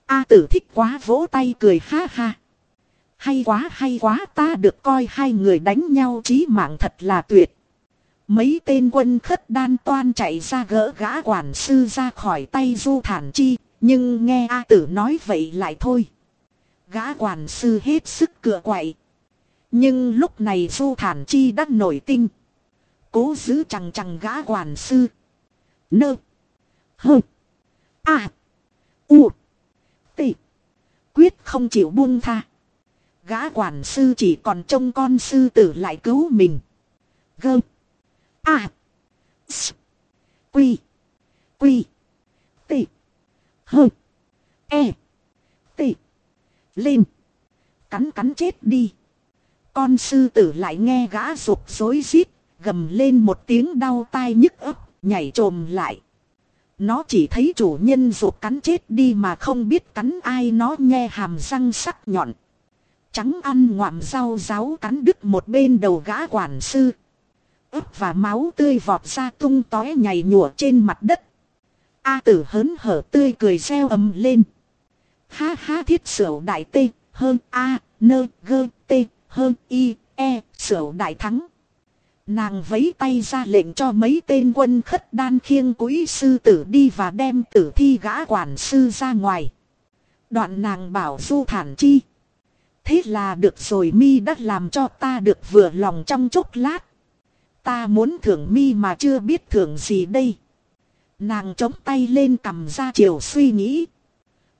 A tử thích quá vỗ tay cười ha ha. Hay quá hay quá ta được coi hai người đánh nhau chí mạng thật là tuyệt. Mấy tên quân khất đan toan chạy ra gỡ gã quản sư ra khỏi tay du thản chi, nhưng nghe A tử nói vậy lại thôi. Gã quản sư hết sức cửa quậy. Nhưng lúc này du thản chi đã nổi tinh. Cố giữ chẳng chẳng gã quản sư. Nơ. Hơ. À. U. Tị. Quyết không chịu buông tha. Gã quản sư chỉ còn trông con sư tử lại cứu mình. Gơm. À. S. Quy. Quy. Tị. Hơ. E. Tị. Lên. Cắn cắn chết đi. Con sư tử lại nghe gã rục rối rít, gầm lên một tiếng đau tai nhức ấp, nhảy trồm lại. Nó chỉ thấy chủ nhân rụt cắn chết đi mà không biết cắn ai nó nghe hàm răng sắc nhọn. Trắng ăn ngoạm rau ráo cắn đứt một bên đầu gã quản sư. ấp và máu tươi vọt ra tung tói nhảy nhủa trên mặt đất. A tử hớn hở tươi cười reo ầm lên. Ha ha thiết sửu đại tê, hơn A, nơ, gơ, tê, hơn Y, E, sửu đại thắng. Nàng vấy tay ra lệnh cho mấy tên quân khất đan khiêng quỹ sư tử đi và đem tử thi gã quản sư ra ngoài. Đoạn nàng bảo du thản chi. Thế là được rồi mi đã làm cho ta được vừa lòng trong chốc lát. Ta muốn thưởng mi mà chưa biết thưởng gì đây. Nàng chống tay lên cầm ra chiều suy nghĩ.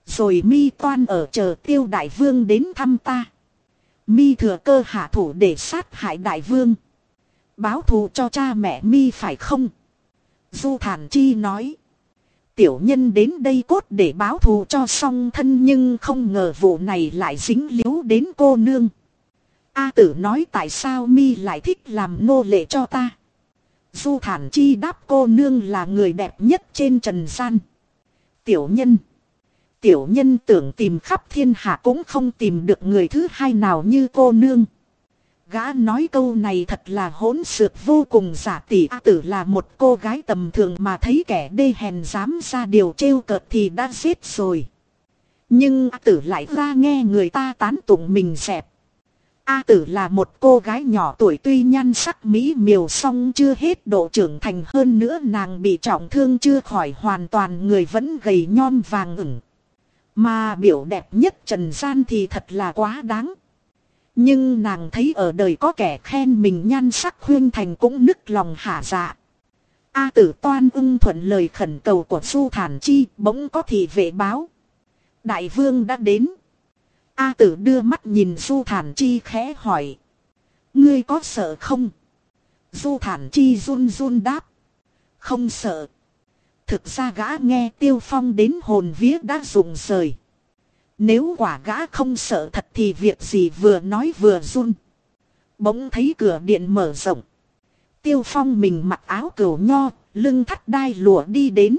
Rồi mi toan ở chờ tiêu đại vương đến thăm ta. Mi thừa cơ hạ thủ để sát hại đại vương. Báo thù cho cha mẹ Mi phải không? Du Thản Chi nói. Tiểu nhân đến đây cốt để báo thù cho song thân nhưng không ngờ vụ này lại dính líu đến cô nương. A tử nói, tại sao mi lại thích làm nô lệ cho ta. Du thản chi đáp, cô nương là người đẹp nhất trên trần gian. Tiểu nhân. Tiểu nhân tưởng tìm khắp thiên hạ cũng không tìm được người thứ hai nào như cô nương. Gã nói câu này thật là hỗn xược vô cùng giả tỷ A tử là một cô gái tầm thường mà thấy kẻ đê hèn dám ra điều trêu cợt thì đã giết rồi. Nhưng A tử lại ra nghe người ta tán tụng mình dẹp. A tử là một cô gái nhỏ tuổi tuy nhan sắc mỹ miều song chưa hết độ trưởng thành hơn nữa, nàng bị trọng thương chưa khỏi hoàn toàn, người vẫn gầy nhom vàng ửng. Mà biểu đẹp nhất trần gian thì thật là quá đáng. Nhưng nàng thấy ở đời có kẻ khen mình nhan sắc huyên thành cũng nức lòng hả dạ. A tử toan ưng thuận lời khẩn cầu của su thản chi, bỗng có thị vệ báo. Đại vương đã đến. A tử đưa mắt nhìn Du Thản Chi khẽ hỏi. Ngươi có sợ không? Du Thản Chi run run đáp. Không sợ. Thực ra gã nghe Tiêu Phong đến hồn vía đã rụng rời. Nếu quả gã không sợ thật thì việc gì vừa nói vừa run. Bỗng thấy cửa điện mở rộng. Tiêu Phong mình mặc áo cửu nho, lưng thắt đai lụa đi đến.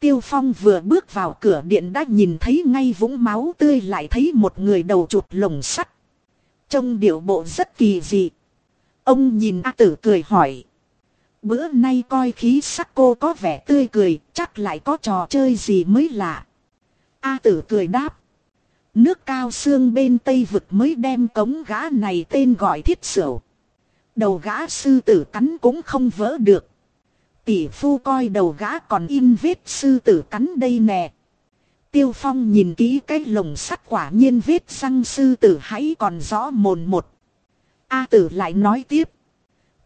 Tiêu Phong vừa bước vào cửa điện đã nhìn thấy ngay vũng máu tươi lại thấy một người đầu chụp lồng sắt. Trông điệu bộ rất kỳ dị. Ông nhìn A tử cười hỏi. Bữa nay coi khí sắc cô có vẻ tươi cười, chắc lại có trò chơi gì mới lạ. A tử cười đáp. Nước cao xương bên tây vực mới đem cống gã này tên gọi thiết sửu. Đầu gã sư tử cắn cũng không vỡ được tỷ phu coi đầu gã còn in vết sư tử cắn đây nè. Tiêu Phong nhìn kỹ cái lồng sắt quả nhiên vết răng sư tử hãy còn rõ mồn một. A tử lại nói tiếp.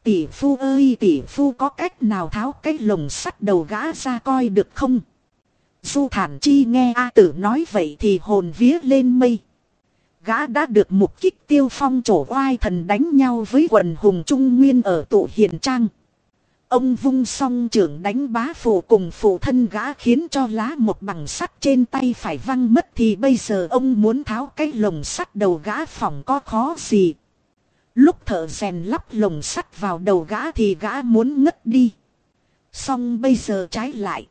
Tỷ phu ơi, tỷ phu có cách nào tháo cái lồng sắt đầu gã ra coi được không? Du thản chi nghe A tử nói vậy thì hồn vía lên mây. Gã đã được mục kích tiêu phong trổ oai thần đánh nhau với quần hùng trung nguyên ở tụ hiền trang. Ông vung song trưởng đánh bá phụ cùng phụ thân gã khiến cho lá một bằng sắt trên tay phải văng mất thì bây giờ ông muốn tháo cái lồng sắt đầu gã phòng có khó gì. Lúc thợ rèn lắp lồng sắt vào đầu gã thì gã muốn ngất đi. Xong bây giờ trái lại.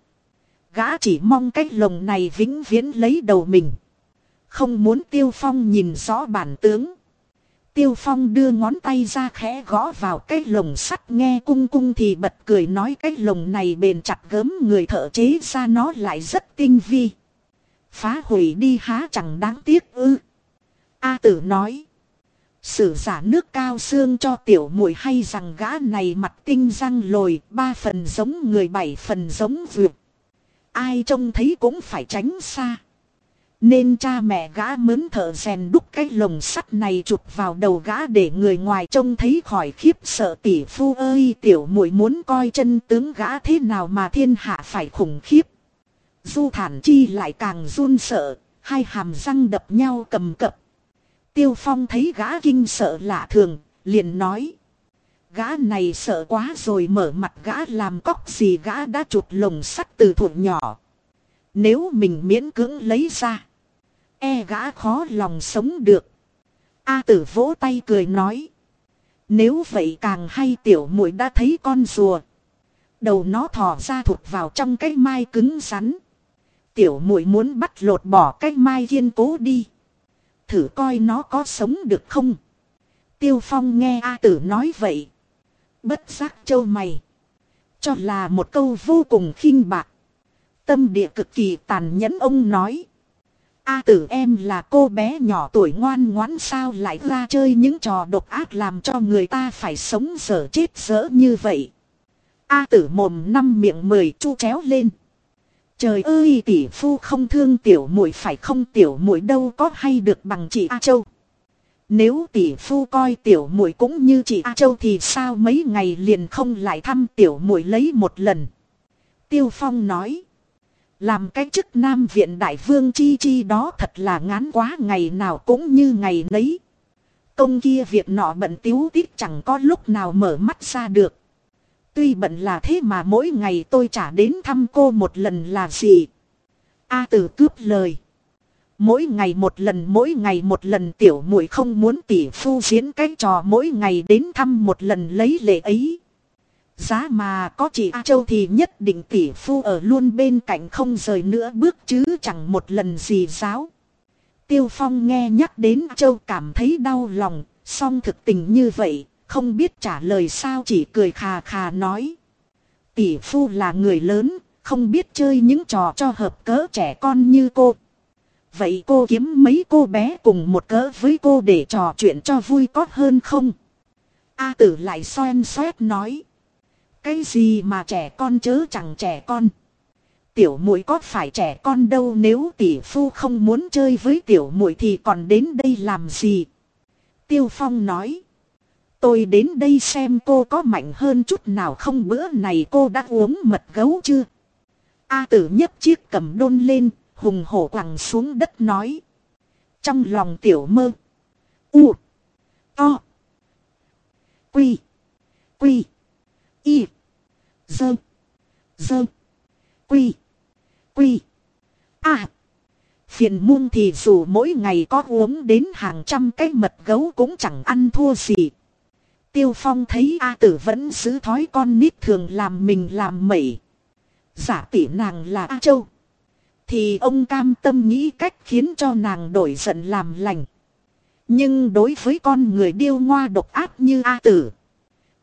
Gã chỉ mong cái lồng này vĩnh viễn lấy đầu mình. Không muốn tiêu phong nhìn rõ bản tướng. Tiêu Phong đưa ngón tay ra khẽ gõ vào cái lồng sắt nghe cung cung thì bật cười nói cái lồng này bền chặt gớm người thợ chế ra nó lại rất tinh vi. Phá hủy đi há chẳng đáng tiếc ư. A tử nói. Sử giả nước cao xương cho tiểu muội hay rằng gã này mặt tinh răng lồi, ba phần giống người bảy phần giống vượt. Ai trông thấy cũng phải tránh xa. Nên cha mẹ gã mướn thợ rèn đúc cái lồng sắt này chụp vào đầu gã để người ngoài trông thấy khỏi khiếp sợ tỷ phu ơi tiểu muội muốn coi chân tướng gã thế nào mà thiên hạ phải khủng khiếp. Du thản chi lại càng run sợ, hai hàm răng đập nhau cầm cập. Tiêu phong thấy gã kinh sợ lạ thường, liền nói. Gã này sợ quá rồi mở mặt gã làm cóc gì gã đã chụp lồng sắt từ thuộc nhỏ. Nếu mình miễn cưỡng lấy ra e gã khó lòng sống được. A tử vỗ tay cười nói. Nếu vậy càng hay tiểu muội đã thấy con rùa. Đầu nó thò ra thụt vào trong cái mai cứng rắn. Tiểu muội muốn bắt lột bỏ cái mai kiên cố đi. Thử coi nó có sống được không. Tiêu phong nghe A tử nói vậy. Bất giác châu mày. Cho là một câu vô cùng khinh bạc. Tâm địa cực kỳ tàn nhẫn ông nói. A tử em là cô bé nhỏ tuổi ngoan ngoãn sao lại ra chơi những trò độc ác làm cho người ta phải sống dở chết dở như vậy. A tử mồm năm miệng mười chu chéo lên. Trời ơi, tỷ phu không thương tiểu muội phải không tiểu muội đâu có hay được bằng chị A Châu. Nếu tỷ phu coi tiểu muội cũng như chị A Châu thì sao mấy ngày liền không lại thăm tiểu muội lấy một lần. Tiêu Phong nói. Làm cái chức Nam Viện Đại Vương Chi Chi đó thật là ngán quá, ngày nào cũng như ngày nấy. Công kia việc nọ bận tiếu tít chẳng có lúc nào mở mắt ra được. Tuy bận là thế mà mỗi ngày tôi trả đến thăm cô một lần là gì? A tử cướp lời. Mỗi ngày một lần mỗi ngày một lần tiểu muội không muốn tỷ phu diễn cái trò mỗi ngày đến thăm một lần lấy lệ ấy. Giá mà có chị A Châu thì nhất định tỷ phu ở luôn bên cạnh không rời nữa bước chứ chẳng một lần gì giáo. Tiêu Phong nghe nhắc đến A Châu cảm thấy đau lòng, song thực tình như vậy, không biết trả lời sao chỉ cười khà khà nói. Tỷ phu là người lớn, không biết chơi những trò cho hợp cỡ trẻ con như cô. Vậy cô kiếm mấy cô bé cùng một cỡ với cô để trò chuyện cho vui có hơn không? A tử lại xoen xoét nói. Cái gì mà trẻ con chớ chẳng trẻ con. Tiểu muội có phải trẻ con đâu nếu tỷ phu không muốn chơi với tiểu muội thì còn đến đây làm gì? Tiêu Phong nói. Tôi đến đây xem cô có mạnh hơn chút nào không bữa này cô đã uống mật gấu chưa? A tử nhấc chiếc cầm đôn lên, hùng hổ quẳng xuống đất nói. Trong lòng tiểu mơ. U. To. Quy. Quy. Y. Dơ. Dơ. Quy. Quy. a Phiền muôn thì dù mỗi ngày có uống đến hàng trăm cái mật gấu cũng chẳng ăn thua gì. Tiêu Phong thấy A tử vẫn giữ thói con nít thường làm mình làm mẩy. Giả tỷ nàng là A Châu. Thì ông cam tâm nghĩ cách khiến cho nàng đổi giận làm lành. Nhưng đối với con người điêu ngoa độc ác như A tử.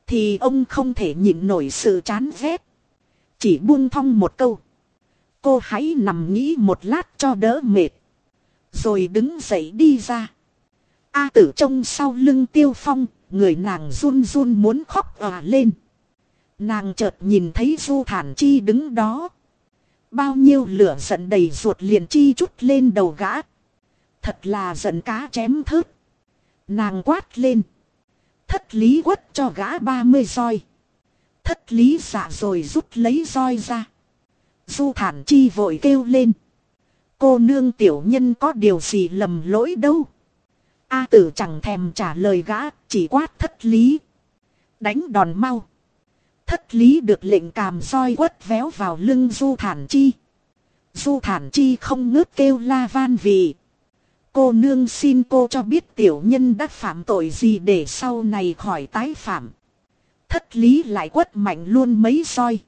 Thì ông không thể nhịn nổi sự chán ghét. Chỉ buông thong một câu. Cô hãy nằm nghĩ một lát cho đỡ mệt. Rồi đứng dậy đi ra. A tử trông sau lưng tiêu phong, người nàng run run muốn khóc òa lên. Nàng chợt nhìn thấy Du Thản Chi đứng đó. Bao nhiêu lửa giận đầy ruột liền chi chút lên đầu gã. Thật là giận cá chém thớt. Nàng quát lên. Thất lý quất cho gã ba mươi roi. Thất lý dạ rồi rút lấy roi ra. Du thản chi vội kêu lên. Cô nương tiểu nhân có điều gì lầm lỗi đâu. A tử chẳng thèm trả lời gã, chỉ quát thất lý. Đánh đòn mau. Thất lý được lệnh càm roi quất véo vào lưng du thản chi. Du thản chi không ngớt kêu la van vì. Cô nương xin cô cho biết tiểu nhân đã phạm tội gì để sau này khỏi tái phạm. Thất lý lại quất mạnh luôn mấy roi.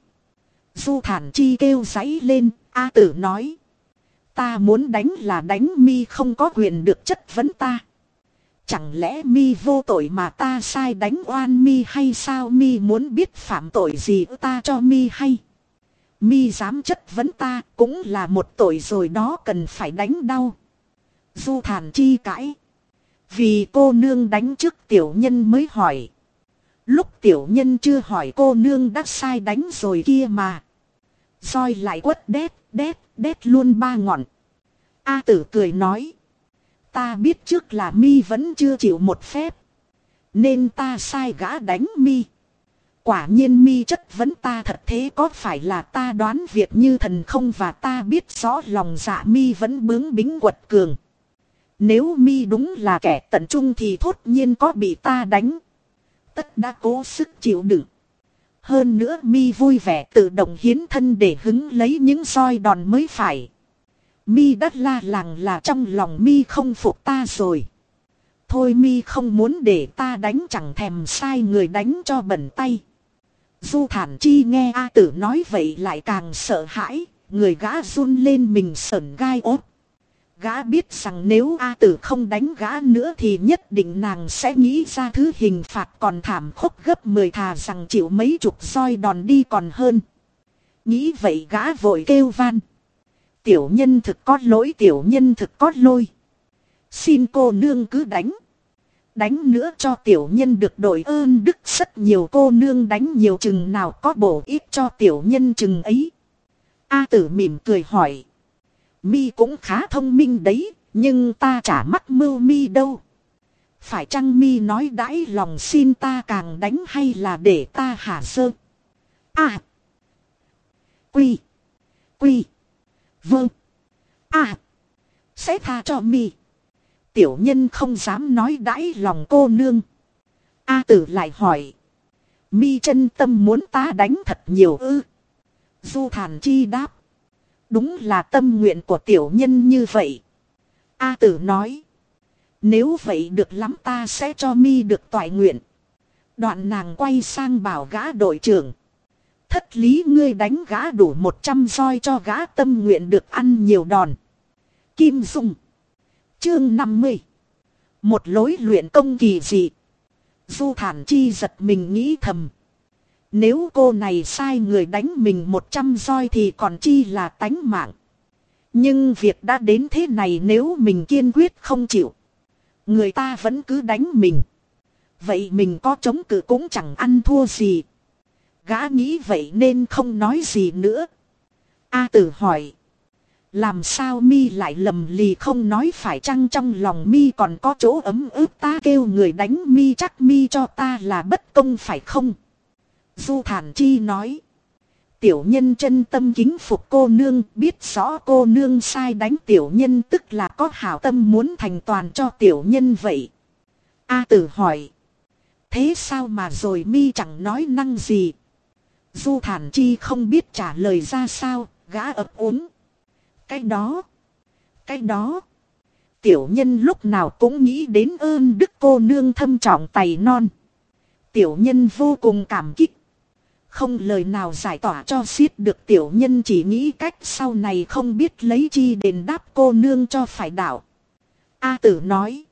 Du thản chi kêu giấy lên, A tử nói. Ta muốn đánh là đánh mi không có quyền được chất vấn ta. Chẳng lẽ mi vô tội mà ta sai đánh oan mi hay sao mi muốn biết phạm tội gì ta cho mi hay. Mi dám chất vấn ta cũng là một tội rồi đó cần phải đánh đau. Du thản chi cãi. Vì cô nương đánh trước tiểu nhân mới hỏi. Lúc tiểu nhân chưa hỏi cô nương đã sai đánh rồi kia mà. roi lại quất đét, đét, đét luôn ba ngọn. A tử cười nói. Ta biết trước là mi vẫn chưa chịu một phép. Nên ta sai gã đánh mi. Quả nhiên mi chất vấn ta thật thế có phải là ta đoán việc như thần không và ta biết rõ lòng dạ mi vẫn bướng bính quật cường. Nếu mi đúng là kẻ tận trung thì thốt nhiên có bị ta đánh. Tất đã cố sức chịu đựng. Hơn nữa mi vui vẻ tự động hiến thân để hứng lấy những roi đòn mới phải. Mi đất la làng là trong lòng mi không phục ta rồi. Thôi mi không muốn để ta đánh chẳng thèm sai người đánh cho bẩn tay. Du thản chi nghe A tử nói vậy lại càng sợ hãi, người gã run lên mình sờn gai ốt. Gã biết rằng nếu A tử không đánh gã nữa thì nhất định nàng sẽ nghĩ ra thứ hình phạt còn thảm khốc gấp 10 thà rằng chịu mấy chục roi đòn đi còn hơn. Nghĩ vậy gã vội kêu van. Tiểu nhân thực có lỗi tiểu nhân thực có lỗi. Xin cô nương cứ đánh. Đánh nữa cho tiểu nhân được đổi ơn đức rất nhiều cô nương đánh nhiều chừng nào có bổ ít cho tiểu nhân chừng ấy. A tử mỉm cười hỏi. Mi cũng khá thông minh đấy, nhưng ta chả mắc mưu mi đâu. Phải chăng mi nói đãi lòng xin ta càng đánh hay là để ta hạ sơ? À! Quy! Quy! Vâng! À! Sẽ tha cho mi. Tiểu nhân không dám nói đãi lòng cô nương. A tử lại hỏi. Mi chân tâm muốn ta đánh thật nhiều ư. Du thản chi đáp. Đúng là tâm nguyện của tiểu nhân như vậy. A tử nói. Nếu vậy được lắm ta sẽ cho mi được toại nguyện. Đoạn nàng quay sang bảo gã đội trưởng. Thất lý ngươi đánh gã đủ 100 roi cho gã tâm nguyện được ăn nhiều đòn. Kim Dung. Chương 50. Một lối luyện công kỳ dị. Du thản chi giật mình nghĩ thầm. Nếu cô này sai người đánh mình 100 roi thì còn chi là tánh mạng. Nhưng việc đã đến thế này nếu mình kiên quyết không chịu. Người ta vẫn cứ đánh mình. Vậy mình có chống cự cũng chẳng ăn thua gì. Gã nghĩ vậy nên không nói gì nữa. A tử hỏi. Làm sao mi lại lầm lì không nói phải chăng trong lòng mi còn có chỗ ấm ức ta kêu người đánh mi chắc mi cho ta là bất công phải không? Du thản chi nói. Tiểu nhân chân tâm kính phục cô nương, biết rõ cô nương sai đánh tiểu nhân tức là có hảo tâm muốn thành toàn cho tiểu nhân vậy. A tử hỏi. Thế sao mà rồi mi chẳng nói năng gì? Du thản chi không biết trả lời ra sao, gã ập úng. Cái đó, cái đó. Tiểu nhân lúc nào cũng nghĩ đến ơn đức cô nương thâm trọng tài non. Tiểu nhân vô cùng cảm kích. Không lời nào giải tỏa cho xiết được tiểu nhân chỉ nghĩ cách sau này không biết lấy chi đền đáp cô nương cho phải đạo. A tử nói.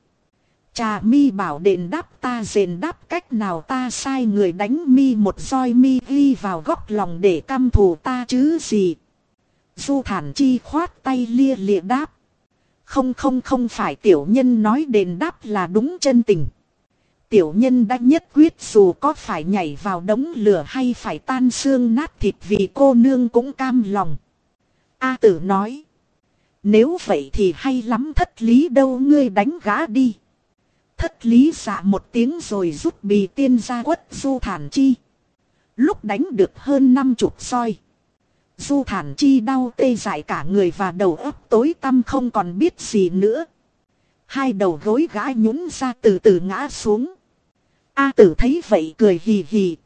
Trà mi bảo đền đáp ta dền đáp cách nào ta sai người đánh mi một roi mi ghi vào góc lòng để căm thù ta chứ gì. Du thản chi khoát tay lia lịa đáp. Không không không phải tiểu nhân nói đền đáp là đúng chân tình. Tiểu nhân đã nhất quyết dù có phải nhảy vào đống lửa hay phải tan xương nát thịt vì cô nương cũng cam lòng. A tử nói. Nếu vậy thì hay lắm thất lý đâu, ngươi đánh gã đi. Thất lý dạ một tiếng rồi rút bì tiên ra quất du thản chi. Lúc đánh được hơn năm chục soi. Du thản chi đau tê dại cả người và đầu óc tối tăm không còn biết gì nữa. Hai đầu gối gã nhún ra từ từ ngã xuống. A tử thấy vậy cười hì hì.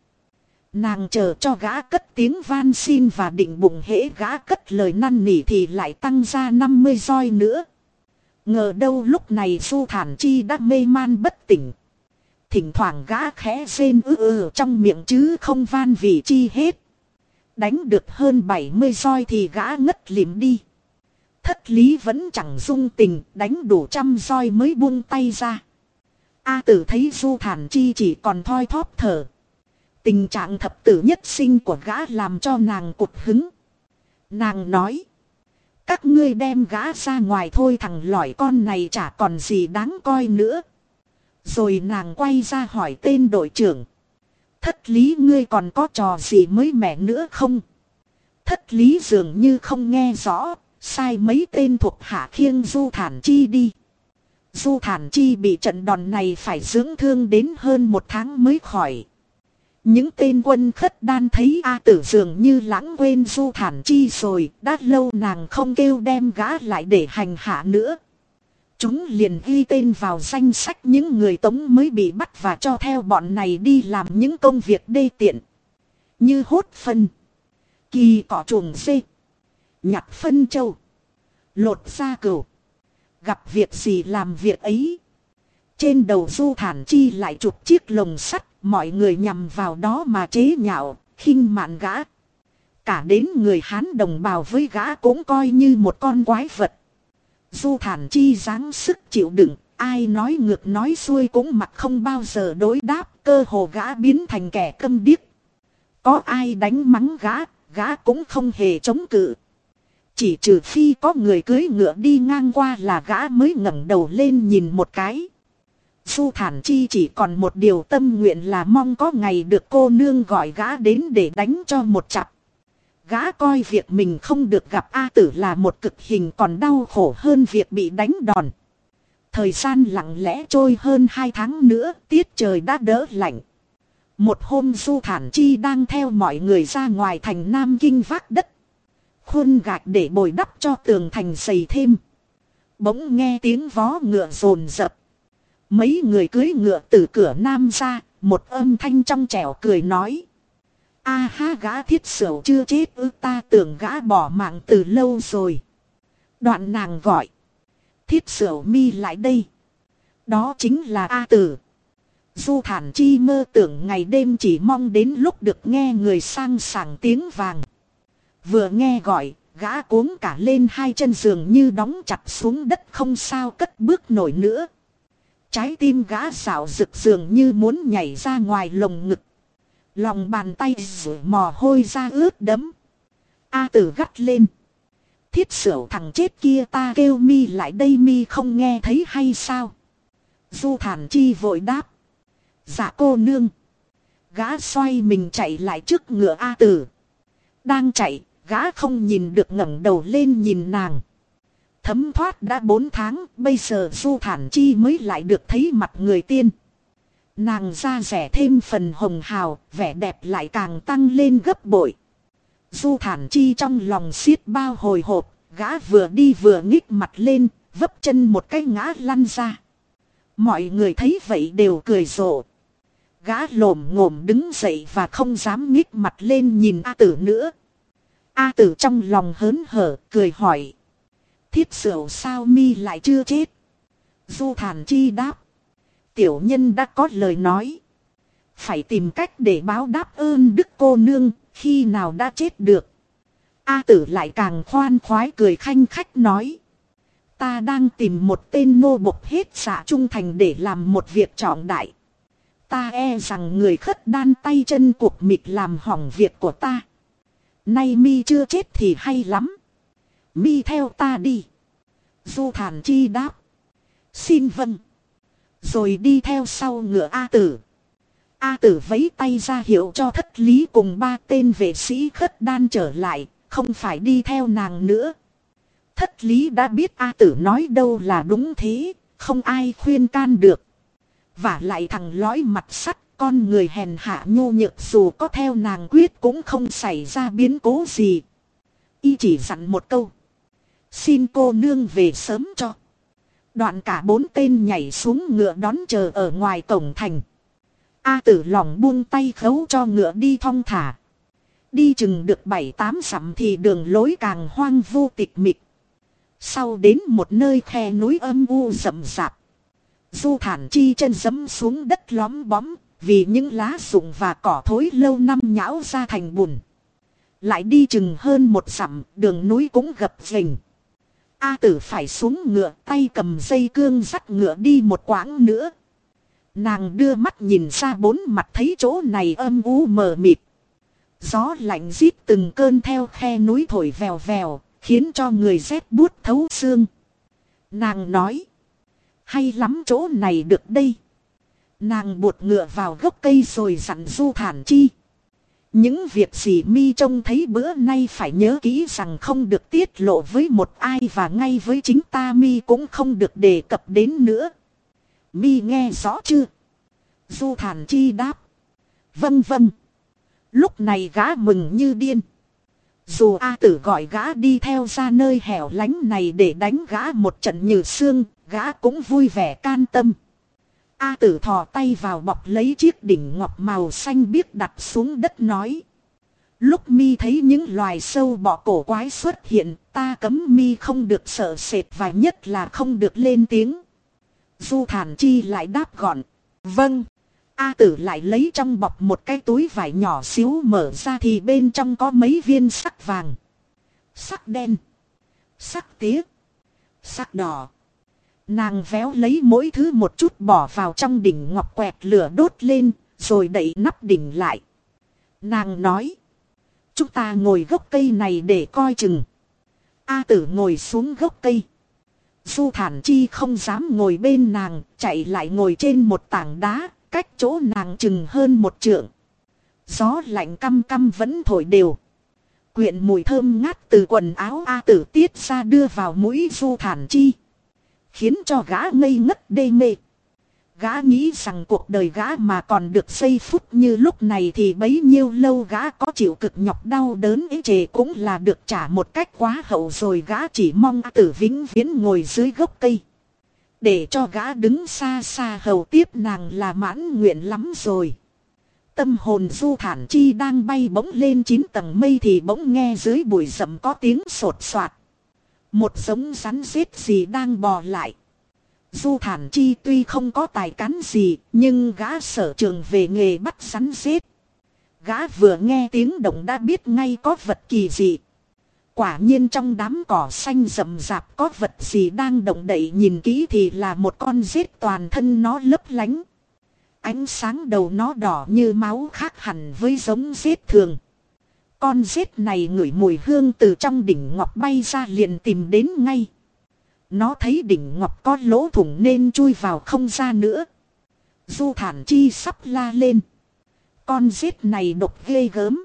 Nàng chờ cho gã cất tiếng van xin và định bụng hễ gã cất lời năn nỉ thì lại tăng ra 50 roi nữa. Ngờ đâu lúc này Du Thản Chi đã mê man bất tỉnh. Thỉnh thoảng gã khẽ rên ư ư trong miệng chứ không van vì chi hết. Đánh được hơn 70 roi thì gã ngất lìm đi. Thất lý vẫn chẳng dung tình, đánh đủ trăm roi mới buông tay ra. A tử thấy Du Thản Chi chỉ còn thoi thóp thở. Tình trạng thập tử nhất sinh của gã làm cho nàng cục hứng. Nàng nói. Các ngươi đem gã ra ngoài thôi thằng lỏi con này chả còn gì đáng coi nữa. Rồi nàng quay ra hỏi tên đội trưởng. Thất lý ngươi còn có trò gì mới mẻ nữa không? Thất lý dường như không nghe rõ, sai mấy tên thuộc hạ khiêng du thản chi đi. Du thản chi bị trận đòn này phải dưỡng thương đến hơn một tháng mới khỏi. Những tên quân khất đan thấy A tử dường như lãng quên du thản chi rồi, đã lâu nàng không kêu đem gã lại để hành hạ nữa. Chúng liền ghi tên vào danh sách những người tống mới bị bắt và cho theo bọn này đi làm những công việc đê tiện. Như hốt phân, kỳ cỏ chuồng dê, nhặt phân châu, lột da cừu. Gặp việc gì làm việc ấy. Trên đầu du thản chi lại chụp chiếc lồng sắt Mọi người nhằm vào đó mà chế nhạo, khinh mạn gã. Cả đến người Hán đồng bào với gã cũng coi như một con quái vật. Du thản chi dáng sức chịu đựng, ai nói ngược nói xuôi cũng mặt không bao giờ đối đáp, cơ hồ gã biến thành kẻ câm điếc. Có ai đánh mắng gã, gã cũng không hề chống cự. Chỉ trừ phi có người cưới ngựa đi ngang qua là gã mới ngẩng đầu lên nhìn một cái. Du Thản Chi chỉ còn một điều tâm nguyện là mong có ngày được cô nương gọi gã đến để đánh cho một chặp. Gã coi việc mình không được gặp A tử là một cực hình còn đau khổ hơn việc bị đánh đòn. Thời gian lặng lẽ trôi hơn hai tháng nữa, tiết trời đã đỡ lạnh. Một hôm Du Thản Chi đang theo mọi người ra ngoài thành Nam Kinh vác đất. Khuôn gạch để bồi đắp cho tường thành xây thêm. Bỗng nghe tiếng vó ngựa rồn rập. Mấy người cưới ngựa từ cửa nam ra, một âm thanh trong trẻo cười nói. A ha gã thiết sửu chưa chết ư ta tưởng gã bỏ mạng từ lâu rồi. Đoạn nàng gọi. Thiết sửu mi lại đây. Đó chính là A tử. Du thản chi mơ tưởng ngày đêm chỉ mong đến lúc được nghe người sang sảng tiếng vàng. Vừa nghe gọi, gã cuống cả lên hai chân giường như đóng chặt xuống đất không sao cất bước nổi nữa. Trái tim gã xảo rực dường như muốn nhảy ra ngoài lồng ngực. Lòng bàn tay rửa mò hôi ra ướt đấm. A tử gắt lên. Thiết sửu thằng chết kia ta kêu mi lại đây mi không nghe thấy hay sao? Du thản chi vội đáp. Dạ cô nương. Gã xoay mình chạy lại trước ngựa A tử. Đang chạy, gã không nhìn được ngẩng đầu lên nhìn nàng. Thấm thoát đã bốn tháng, bây giờ Du Thản Chi mới lại được thấy mặt người tiên. Nàng da rẻ thêm phần hồng hào, vẻ đẹp lại càng tăng lên gấp bội. Du Thản Chi trong lòng xiết bao hồi hộp, gã vừa đi vừa nghích mặt lên, vấp chân một cái ngã lăn ra. Mọi người thấy vậy đều cười rộ. Gã lồm ngồm đứng dậy và không dám nghích mặt lên nhìn A tử nữa. A tử trong lòng hớn hở, cười hỏi. Thiết sửu sao mi lại chưa chết? Du thản chi đáp. Tiểu nhân đã có lời nói. Phải tìm cách để báo đáp ơn đức cô nương, khi nào đã chết được. A tử lại càng khoan khoái cười khanh khách nói. Ta đang tìm một tên nô bộc hết xạ trung thành để làm một việc trọng đại. Ta e rằng người khất đan tay chân cuộc mịt làm hỏng việc của ta. Nay mi chưa chết thì hay lắm. Mi theo ta đi. Du thản chi đáp. Xin vâng. Rồi đi theo sau ngựa A tử. A tử vấy tay ra hiệu cho thất lý cùng ba tên vệ sĩ khất đan trở lại. Không phải đi theo nàng nữa. Thất lý đã biết A tử nói đâu là đúng thế. Không ai khuyên can được. Và lại thằng lõi mặt sắt, con người hèn hạ nhô nhược dù có theo nàng quyết cũng không xảy ra biến cố gì. Y chỉ dặn một câu. Xin cô nương về sớm cho. Đoạn cả bốn tên nhảy xuống ngựa đón chờ ở ngoài cổng thành. A tử lòng buông tay khấu cho ngựa đi thong thả. Đi chừng được bảy tám sẵm thì đường lối càng hoang vu tịch mịch. Sau đến một nơi khe núi âm u rậm rạp. Du thản chi chân dấm xuống đất lóm bóm, vì những lá rụng và cỏ thối lâu năm nhão ra thành bùn. Lại đi chừng hơn một dặm, đường núi cũng gập rình. A tử phải xuống ngựa tay cầm dây cương dắt ngựa đi một quãng nữa. Nàng đưa mắt nhìn ra bốn mặt thấy chỗ này âm u mờ mịt. Gió lạnh rít từng cơn theo khe núi thổi vèo vèo, khiến cho người rét buốt thấu xương. Nàng nói, hay lắm chỗ này được đây. Nàng buột ngựa vào gốc cây rồi dặn du thản chi. Những việc gì mi trông thấy bữa nay phải nhớ kỹ rằng không được tiết lộ với một ai và ngay với chính ta mi cũng không được đề cập đến nữa. Mi nghe rõ chưa? Du thản chi đáp. Vâng vâng. Lúc này gã mừng như điên. Dù A tử gọi gã đi theo ra nơi hẻo lánh này để đánh gã một trận như xương, gã cũng vui vẻ can tâm. A tử thò tay vào bọc lấy chiếc đỉnh ngọc màu xanh biếc đặt xuống đất nói. Lúc mi thấy những loài sâu bọ cổ quái xuất hiện, ta cấm mi không được sợ sệt và nhất là không được lên tiếng. Du thản chi lại đáp gọn. Vâng. A tử lại lấy trong bọc một cái túi vải nhỏ xíu mở ra thì bên trong có mấy viên sắc vàng. Sắc đen. Sắc tía. Sắc đỏ. Nàng véo lấy mỗi thứ một chút bỏ vào trong đỉnh ngọc quẹt lửa đốt lên, rồi đẩy nắp đỉnh lại. Nàng nói. Chúng ta ngồi gốc cây này để coi chừng. A tử ngồi xuống gốc cây. Du thản chi không dám ngồi bên nàng, chạy lại ngồi trên một tảng đá, cách chỗ nàng chừng hơn một trượng. Gió lạnh căm căm vẫn thổi đều. Quyện mùi thơm ngát từ quần áo A tử tiết ra đưa vào mũi du thản chi. Khiến cho gã ngây ngất đê mê. Gã nghĩ rằng cuộc đời gã mà còn được xây phút như lúc này thì bấy nhiêu lâu gã có chịu cực nhọc đau đớn ấy chề cũng là được trả một cách quá hậu rồi gã chỉ mong tử vĩnh viễn ngồi dưới gốc cây. Để cho gã đứng xa xa hầu tiếp nàng là mãn nguyện lắm rồi. Tâm hồn du thản chi đang bay bỗng lên chín tầng mây thì bỗng nghe dưới bụi rậm có tiếng sột soạt. Một giống rắn rết gì đang bò lại. Du thản chi tuy không có tài cán gì, nhưng gã sở trường về nghề bắt rắn rết. Gã vừa nghe tiếng động đã biết ngay có vật kỳ dị. Quả nhiên trong đám cỏ xanh rậm rạp có vật gì đang động đậy nhìn kỹ thì là một con rết toàn thân nó lấp lánh. Ánh sáng đầu nó đỏ như máu khác hẳn với giống rết thường. Con rết này ngửi mùi hương từ trong đỉnh ngọc bay ra liền tìm đến ngay. Nó thấy đỉnh ngọc có lỗ thủng nên chui vào không ra nữa. Du thản chi sắp la lên. Con rết này độc ghê gớm.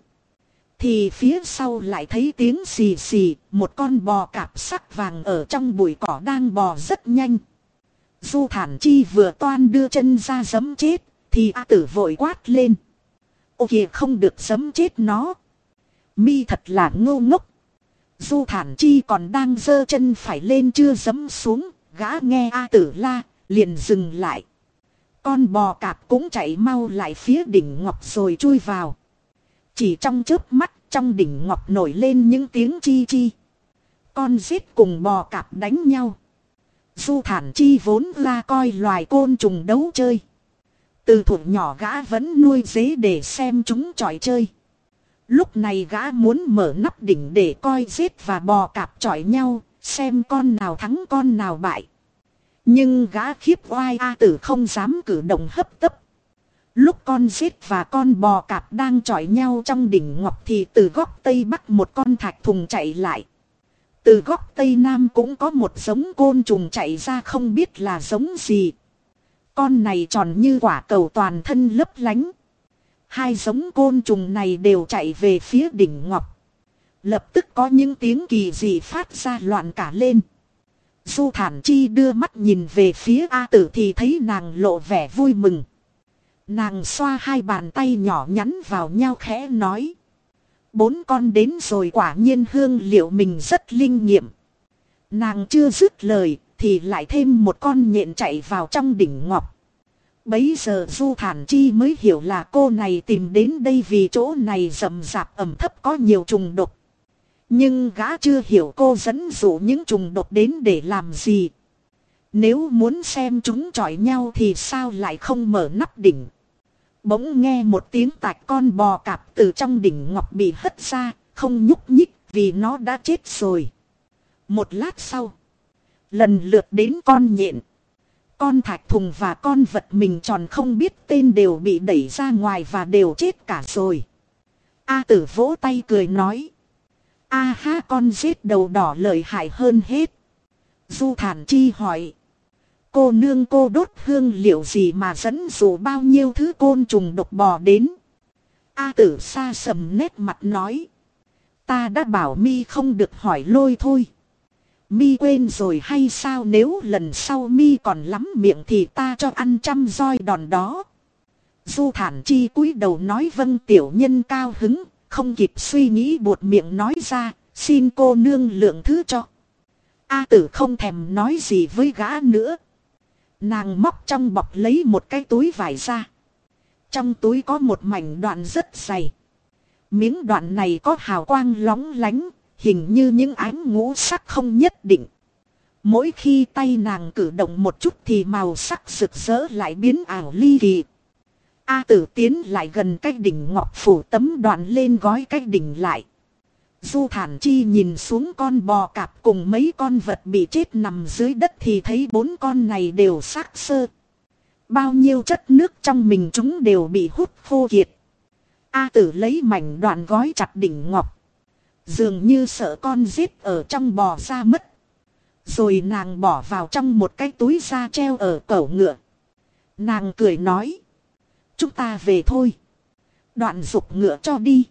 Thì phía sau lại thấy tiếng xì xì, một con bò cạp sắc vàng ở trong bụi cỏ đang bò rất nhanh. Du thản chi vừa toan đưa chân ra giấm chết, thì A tử vội quát lên. Ô kìa không được giấm chết nó. Mi thật là ngô ngốc. Du thản chi còn đang dơ chân phải lên chưa dấm xuống, gã nghe A tử la, liền dừng lại. Con bò cạp cũng chạy mau lại phía đỉnh ngọc rồi chui vào. Chỉ trong chớp mắt trong đỉnh ngọc nổi lên những tiếng chi chi. Con giết cùng bò cạp đánh nhau. Du thản chi vốn la coi loài côn trùng đấu chơi. Từ thủ nhỏ gã vẫn nuôi dế để xem chúng tròi chơi. Lúc này gã muốn mở nắp đỉnh để coi giết và bò cạp chọi nhau, xem con nào thắng con nào bại. Nhưng gã khiếp oai A tử không dám cử động hấp tấp. Lúc con giết và con bò cạp đang chọi nhau trong đỉnh ngọc thì từ góc tây bắc một con thạch thùng chạy lại. Từ góc tây nam cũng có một giống côn trùng chạy ra không biết là giống gì. Con này tròn như quả cầu toàn thân lấp lánh. Hai giống côn trùng này đều chạy về phía đỉnh ngọc. Lập tức có những tiếng kỳ dị phát ra loạn cả lên. Du thản chi đưa mắt nhìn về phía A tử thì thấy nàng lộ vẻ vui mừng. Nàng xoa hai bàn tay nhỏ nhắn vào nhau khẽ nói. Bốn con đến rồi quả nhiên hương liệu mình rất linh nghiệm. Nàng chưa dứt lời thì lại thêm một con nhện chạy vào trong đỉnh ngọc. Bấy giờ Du Thản Chi mới hiểu là cô này tìm đến đây vì chỗ này rậm rạp ẩm thấp có nhiều trùng độc. Nhưng gã chưa hiểu cô dẫn dụ những trùng độc đến để làm gì. Nếu muốn xem chúng chọi nhau thì sao lại không mở nắp đỉnh. Bỗng nghe một tiếng tạch con bò cạp từ trong đỉnh ngọc bị hất ra, không nhúc nhích vì nó đã chết rồi. Một lát sau, lần lượt đến con nhện. Con thạch thùng và con vật mình tròn không biết tên đều bị đẩy ra ngoài và đều chết cả rồi. A tử vỗ tay cười nói. A ha, con giết đầu đỏ lợi hại hơn hết. Du thản chi hỏi. Cô nương cô đốt hương liệu gì mà dẫn dụ bao nhiêu thứ côn trùng độc bò đến. A tử xa sầm nét mặt nói. Ta đã bảo mi không được hỏi lôi thôi. Mi quên rồi hay sao nếu lần sau mi còn lắm miệng thì ta cho ăn trăm roi đòn đó. Du thản chi cúi đầu nói vâng tiểu nhân cao hứng, không kịp suy nghĩ buột miệng nói ra, xin cô nương lượng thứ cho. A tử không thèm nói gì với gã nữa. Nàng móc trong bọc lấy một cái túi vải ra. Trong túi có một mảnh đoạn rất dày. Miếng đoạn này có hào quang lóng lánh, hình như những ánh ngũ sắc không nhất định. Mỗi khi tay nàng cử động một chút thì màu sắc rực rỡ lại biến ảo ly kỳ. A tử tiến lại gần cái đỉnh ngọc phủ tấm đoạn lên gói cái đỉnh lại. Du thản chi nhìn xuống con bò cạp cùng mấy con vật bị chết nằm dưới đất thì thấy bốn con này đều xác sơ. Bao nhiêu chất nước trong mình chúng đều bị hút khô kiệt. A tử lấy mảnh đoạn gói chặt đỉnh ngọc. Dường như sợ con giết ở trong bò ra mất. Rồi nàng bỏ vào trong một cái túi da treo ở cẩu ngựa. Nàng cười nói. Chúng ta về thôi. Đoạn dục ngựa cho đi.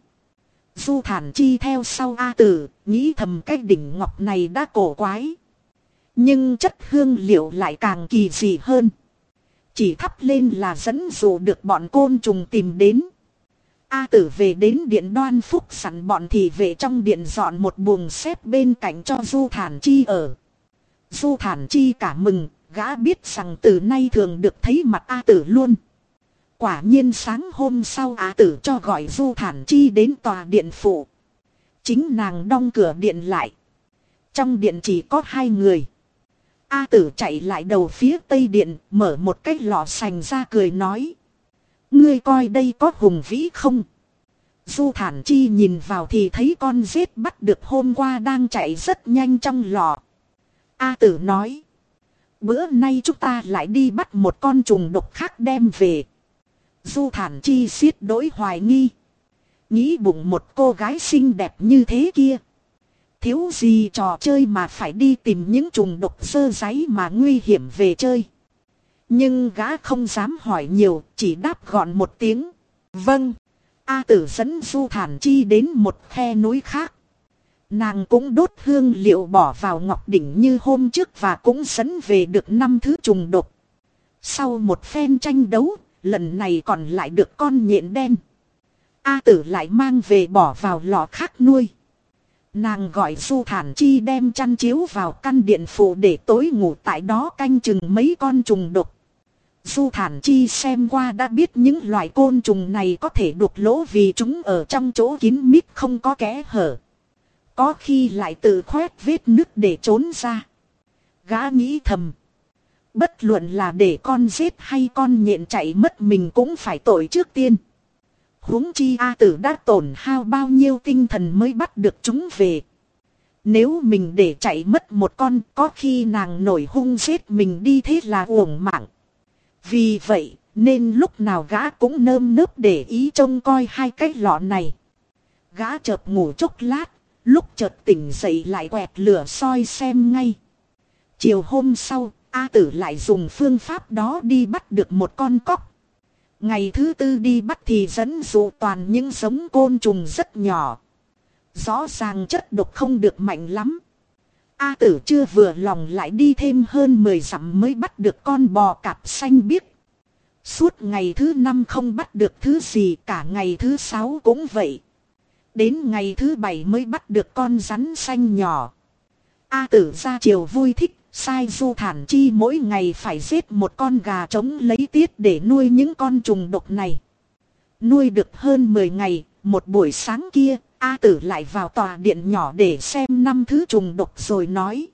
Du thản chi theo sau A tử, nghĩ thầm cái đỉnh ngọc này đã cổ quái. Nhưng chất hương liệu lại càng kỳ dị hơn. Chỉ thắp lên là dẫn dụ được bọn côn trùng tìm đến. A tử về đến điện đoan phúc sẵn bọn thì về trong điện dọn một buồng xếp bên cạnh cho Du Thản Chi ở. Du Thản Chi cả mừng, gã biết rằng từ nay thường được thấy mặt A tử luôn. Quả nhiên sáng hôm sau A tử cho gọi Du Thản Chi đến tòa điện phụ. Chính nàng đóng cửa điện lại. Trong điện chỉ có hai người. A tử chạy lại đầu phía tây điện, mở một cái lọ sành ra cười nói. Ngươi coi đây có hùng vĩ không? Du thản chi nhìn vào thì thấy con rết bắt được hôm qua đang chạy rất nhanh trong lọ. A tử nói. Bữa nay chúng ta lại đi bắt một con trùng độc khác đem về. Du thản chi xiết đối hoài nghi. Nghĩ bụng một cô gái xinh đẹp như thế kia. Thiếu gì trò chơi mà phải đi tìm những trùng độc sơ giấy mà nguy hiểm về chơi. Nhưng gã không dám hỏi nhiều, chỉ đáp gọn một tiếng. Vâng. A tử dẫn Du Thản Chi đến một khe núi khác. Nàng cũng đốt hương liệu bỏ vào ngọc đỉnh như hôm trước và cũng dẫn về được năm thứ trùng độc. Sau một phen tranh đấu, lần này còn lại được con nhện đen. A tử lại mang về bỏ vào lò khác nuôi. Nàng gọi Du Thản Chi đem chăn chiếu vào căn điện phụ để tối ngủ tại đó canh chừng mấy con trùng độc. Du Thản Chi xem qua đã biết những loại côn trùng này có thể đục lỗ vì chúng ở trong chỗ kín mít không có kẽ hở. Có khi lại tự khoét vết nước để trốn ra. Gã nghĩ thầm. Bất luận là để con giết hay con nhện chạy mất mình cũng phải tội trước tiên huống chi A tử đã tổn hao bao nhiêu tinh thần mới bắt được chúng về. Nếu mình để chạy mất một con, có khi nàng nổi hung giết mình đi thế là uổng mạng. Vì vậy nên lúc nào gã cũng nơm nớp để ý trông coi hai cái lọ này. Gã chợt ngủ chốc lát, lúc chợt tỉnh dậy lại quẹt lửa soi xem ngay. Chiều hôm sau, A tử lại dùng phương pháp đó đi bắt được một con cóc. Ngày thứ tư đi bắt thì dẫn dụ toàn những giống côn trùng rất nhỏ. Rõ ràng chất độc không được mạnh lắm. A tử chưa vừa lòng lại đi thêm hơn 10 dặm mới bắt được con bò cạp xanh biếc. Suốt ngày thứ năm không bắt được thứ gì cả ngày thứ sáu cũng vậy. Đến ngày thứ bảy mới bắt được con rắn xanh nhỏ. A tử ra chiều vui thích Sai du thản chi mỗi ngày phải giết một con gà trống lấy tiết để nuôi những con trùng độc này. Nuôi được hơn 10 ngày, một buổi sáng kia, A tử lại vào tòa điện nhỏ để xem năm thứ trùng độc rồi nói.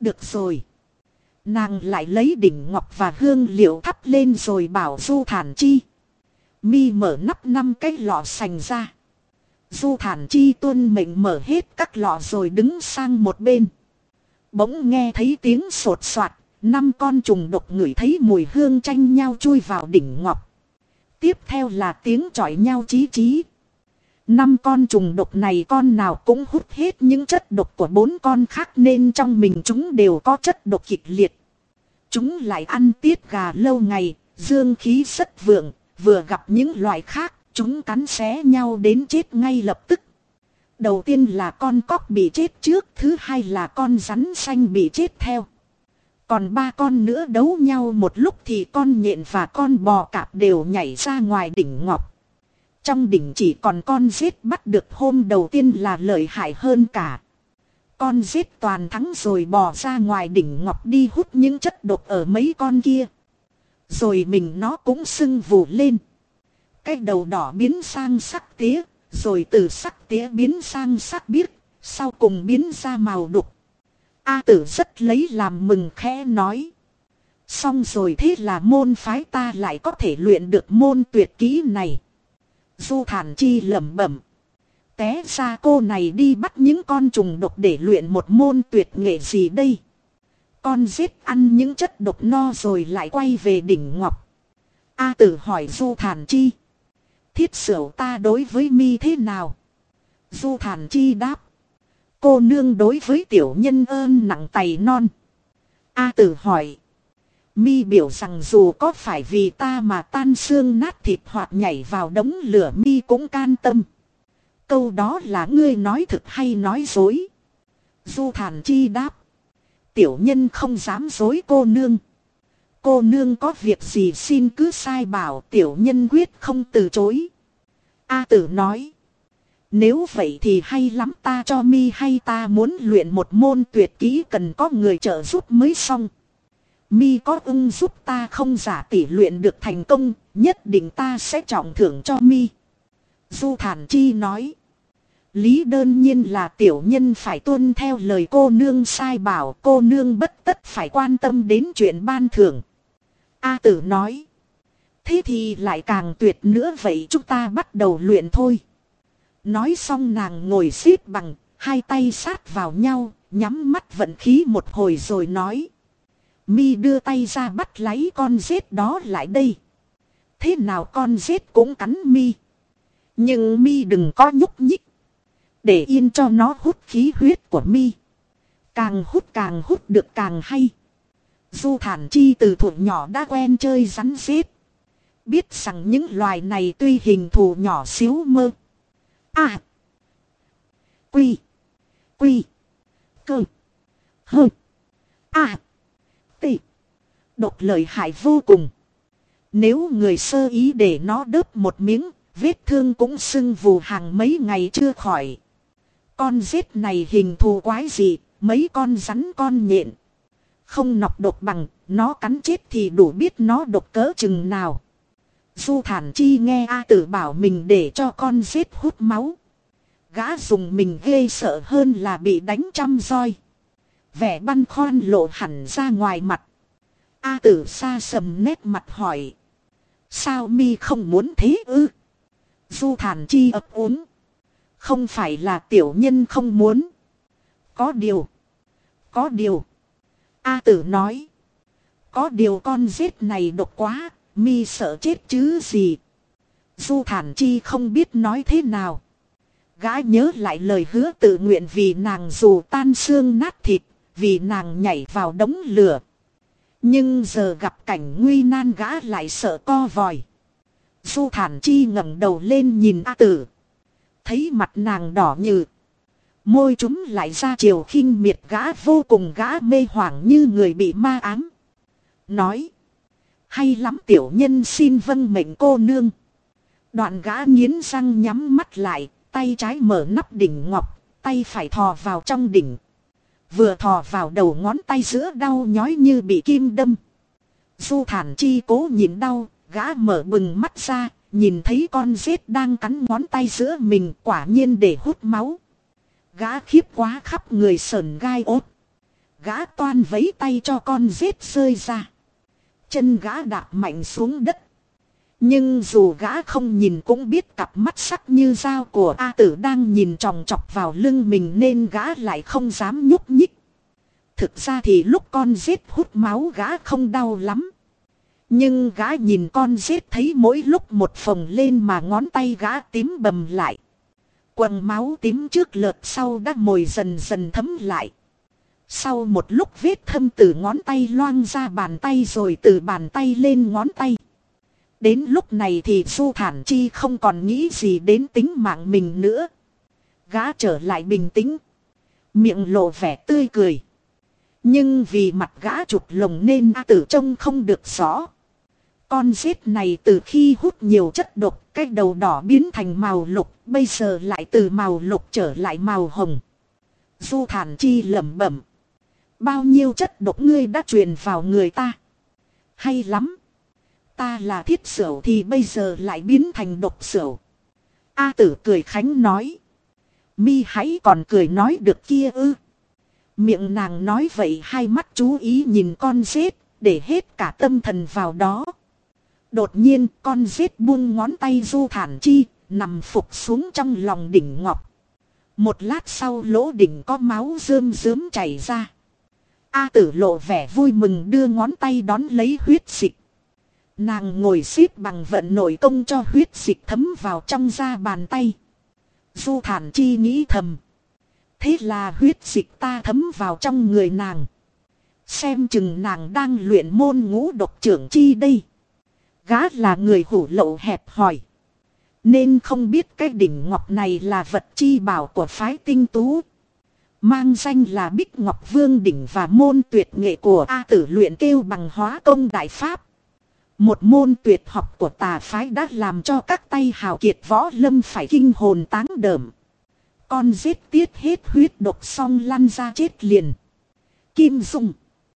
Được rồi. Nàng lại lấy đỉnh ngọc và hương liệu thắp lên rồi bảo du thản chi. Mi mở nắp năm cái lọ sành ra. Du thản chi tuân mệnh mở hết các lọ rồi đứng sang một bên. Bỗng nghe thấy tiếng sột soạt, năm con trùng độc ngửi thấy mùi hương tranh nhau chui vào đỉnh ngọc. Tiếp theo là tiếng chọi nhau chí chí. Năm con trùng độc này con nào cũng hút hết những chất độc của bốn con khác nên trong mình chúng đều có chất độc kịch liệt. Chúng lại ăn tiết gà lâu ngày, dương khí rất vượng, vừa gặp những loại khác, chúng cắn xé nhau đến chết ngay lập tức. Đầu tiên là con cóc bị chết trước, thứ hai là con rắn xanh bị chết theo. Còn ba con nữa đấu nhau một lúc thì con nhện và con bò cạp đều nhảy ra ngoài đỉnh ngọc. Trong đỉnh chỉ còn con giết bắt được hôm đầu tiên là lợi hại hơn cả. Con giết toàn thắng rồi bò ra ngoài đỉnh ngọc đi hút những chất độc ở mấy con kia. Rồi mình nó cũng sưng vù lên. Cái đầu đỏ biến sang sắc tía, rồi từ sắc tía biến sang sắc biếc, sau cùng biến ra màu đục. A tử rất lấy làm mừng khẽ nói. Xong rồi thế là môn phái ta lại có thể luyện được môn tuyệt kỹ này. Du thản chi lẩm bẩm. Té ra cô này đi bắt những con trùng độc để luyện một môn tuyệt nghệ gì đây. Con giết ăn những chất độc no rồi lại quay về đỉnh ngọc. A tử hỏi du thản chi thiết sửu ta đối với mi thế nào? Du thản chi đáp. Cô nương đối với tiểu nhân ơn nặng tay non. A tử hỏi. Mi biểu rằng dù có phải vì ta mà tan xương nát thịt hoặc nhảy vào đống lửa, mi cũng can tâm. Câu đó là ngươi nói thực hay nói dối? Du thản chi đáp. Tiểu nhân không dám dối cô nương. cô nương có việc gì xin cứ sai bảo tiểu nhân quyết không từ chối. A tử nói. Nếu vậy thì hay lắm, ta cho mi hay ta muốn luyện một môn tuyệt kỹ cần có người trợ giúp mới xong. Mi có ưng giúp ta không giả tỷ luyện được thành công, nhất định ta sẽ trọng thưởng cho mi. Du Thản Chi nói. Lý đơn nhiên là tiểu nhân phải tuân theo lời cô nương sai bảo cô nương bất tất phải quan tâm đến chuyện ban thưởng. A tử nói. Thế thì lại càng tuyệt nữa vậy chúng ta bắt đầu luyện thôi. Nói xong nàng ngồi xếp bằng, hai tay sát vào nhau, nhắm mắt vận khí một hồi rồi nói. Mi đưa tay ra bắt lấy con rết đó lại đây. Thế nào con rết cũng cắn mi. Nhưng mi đừng có nhúc nhích. Để yên cho nó hút khí huyết của mi. Càng hút càng hút được càng hay. Du thản chi từ thủ nhỏ đã quen chơi rắn rết. Biết rằng những loài này tuy hình thù nhỏ xíu mơ. À. Quy. Quy. Cơ. Hơ. À. Độc lợi hại vô cùng. Nếu người sơ ý để nó đớp một miếng, vết thương cũng sưng vù hàng mấy ngày chưa khỏi. Con rết này hình thù quái gì, mấy con rắn con nhện. Không nọc độc bằng, nó cắn chết thì đủ biết nó độc cỡ chừng nào. Du thản chi nghe A tử bảo mình để cho con rết hút máu. Gã dùng mình ghê sợ hơn là bị đánh trăm roi. Vẻ băn khoăn lộ hẳn ra ngoài mặt. A tử xa sầm nét mặt hỏi. Sao mi không muốn thế ư? Du thản chi ấp úng. Không phải là tiểu nhân không muốn. Có điều. Có điều. A tử nói. Có điều con giết này độc quá. Mi sợ chết chứ gì. Du thản chi không biết nói thế nào. Gã nhớ lại lời hứa tự nguyện vì nàng dù tan xương nát thịt. Vì nàng nhảy vào đống lửa. Nhưng giờ gặp cảnh nguy nan gã lại sợ co vòi. Du thản chi ngẩng đầu lên nhìn A tử. Thấy mặt nàng đỏ như. Môi chúng lại ra chiều khinh miệt gã vô cùng gã mê hoảng như người bị ma ám. Nói. Hay lắm tiểu nhân xin vâng mệnh cô nương. Đoạn gã nghiến răng nhắm mắt lại, tay trái mở nắp đỉnh ngọc, tay phải thò vào trong đỉnh. Vừa thò vào đầu ngón tay giữa đau nhói như bị kim đâm. Du thản chi cố nhìn đau, gã mở bừng mắt ra, nhìn thấy con rết đang cắn ngón tay giữa mình quả nhiên để hút máu. Gã khiếp quá khắp người sờn gai ốt. Gã toan vấy tay cho con rết rơi ra. Chân gã đạp mạnh xuống đất. Nhưng dù gã không nhìn cũng biết cặp mắt sắc như dao của A tử đang nhìn tròng trọc vào lưng mình nên gã lại không dám nhúc nhích. Thực ra thì lúc con giết hút máu gã không đau lắm. Nhưng gã nhìn con giết thấy mỗi lúc một phồng lên mà ngón tay gã tím bầm lại. Quần máu tím trước lợt sau đã mồi dần dần thấm lại. Sau một lúc vết thâm từ ngón tay loang ra bàn tay rồi từ bàn tay lên ngón tay. Đến lúc này thì Du Thản Chi không còn nghĩ gì đến tính mạng mình nữa. Gã trở lại bình tĩnh. Miệng lộ vẻ tươi cười. Nhưng vì mặt gã chụp lồng nên A tử trông không được rõ. Con rết này từ khi hút nhiều chất độc, cái đầu đỏ biến thành màu lục, bây giờ lại từ màu lục trở lại màu hồng. Du thản chi lẩm bẩm. Bao nhiêu chất độc ngươi đã truyền vào người ta? Hay lắm. Ta là thiết sửu thì bây giờ lại biến thành độc sửu. A tử cười khánh nói. Mi hãy còn cười nói được kia ư. Miệng nàng nói vậy hai mắt chú ý nhìn con rết, để hết cả tâm thần vào đó. Đột nhiên con rết buông ngón tay du thản chi, nằm phục xuống trong lòng đỉnh ngọc. Một lát sau lỗ đỉnh có máu rơm rớm chảy ra. A tử lộ vẻ vui mừng đưa ngón tay đón lấy huyết dịch. Nàng ngồi xếp bằng vận nội công cho huyết dịch thấm vào trong da bàn tay. Du thản chi nghĩ thầm. Thế là huyết dịch ta thấm vào trong người nàng. Xem chừng nàng đang luyện môn ngũ độc trưởng chi đây. Gã là người hủ lậu hẹp hỏi. Nên không biết cái đỉnh ngọc này là vật chi bảo của phái tinh tú. Mang danh là Bích Ngọc Vương Đỉnh và môn tuyệt nghệ của A tử luyện kêu bằng hóa công đại pháp. Một môn tuyệt học của tà phái đã làm cho các tay hào kiệt võ lâm phải kinh hồn táng đờm. Con giết tiết hết huyết độc xong lăn ra chết liền. Kim Dung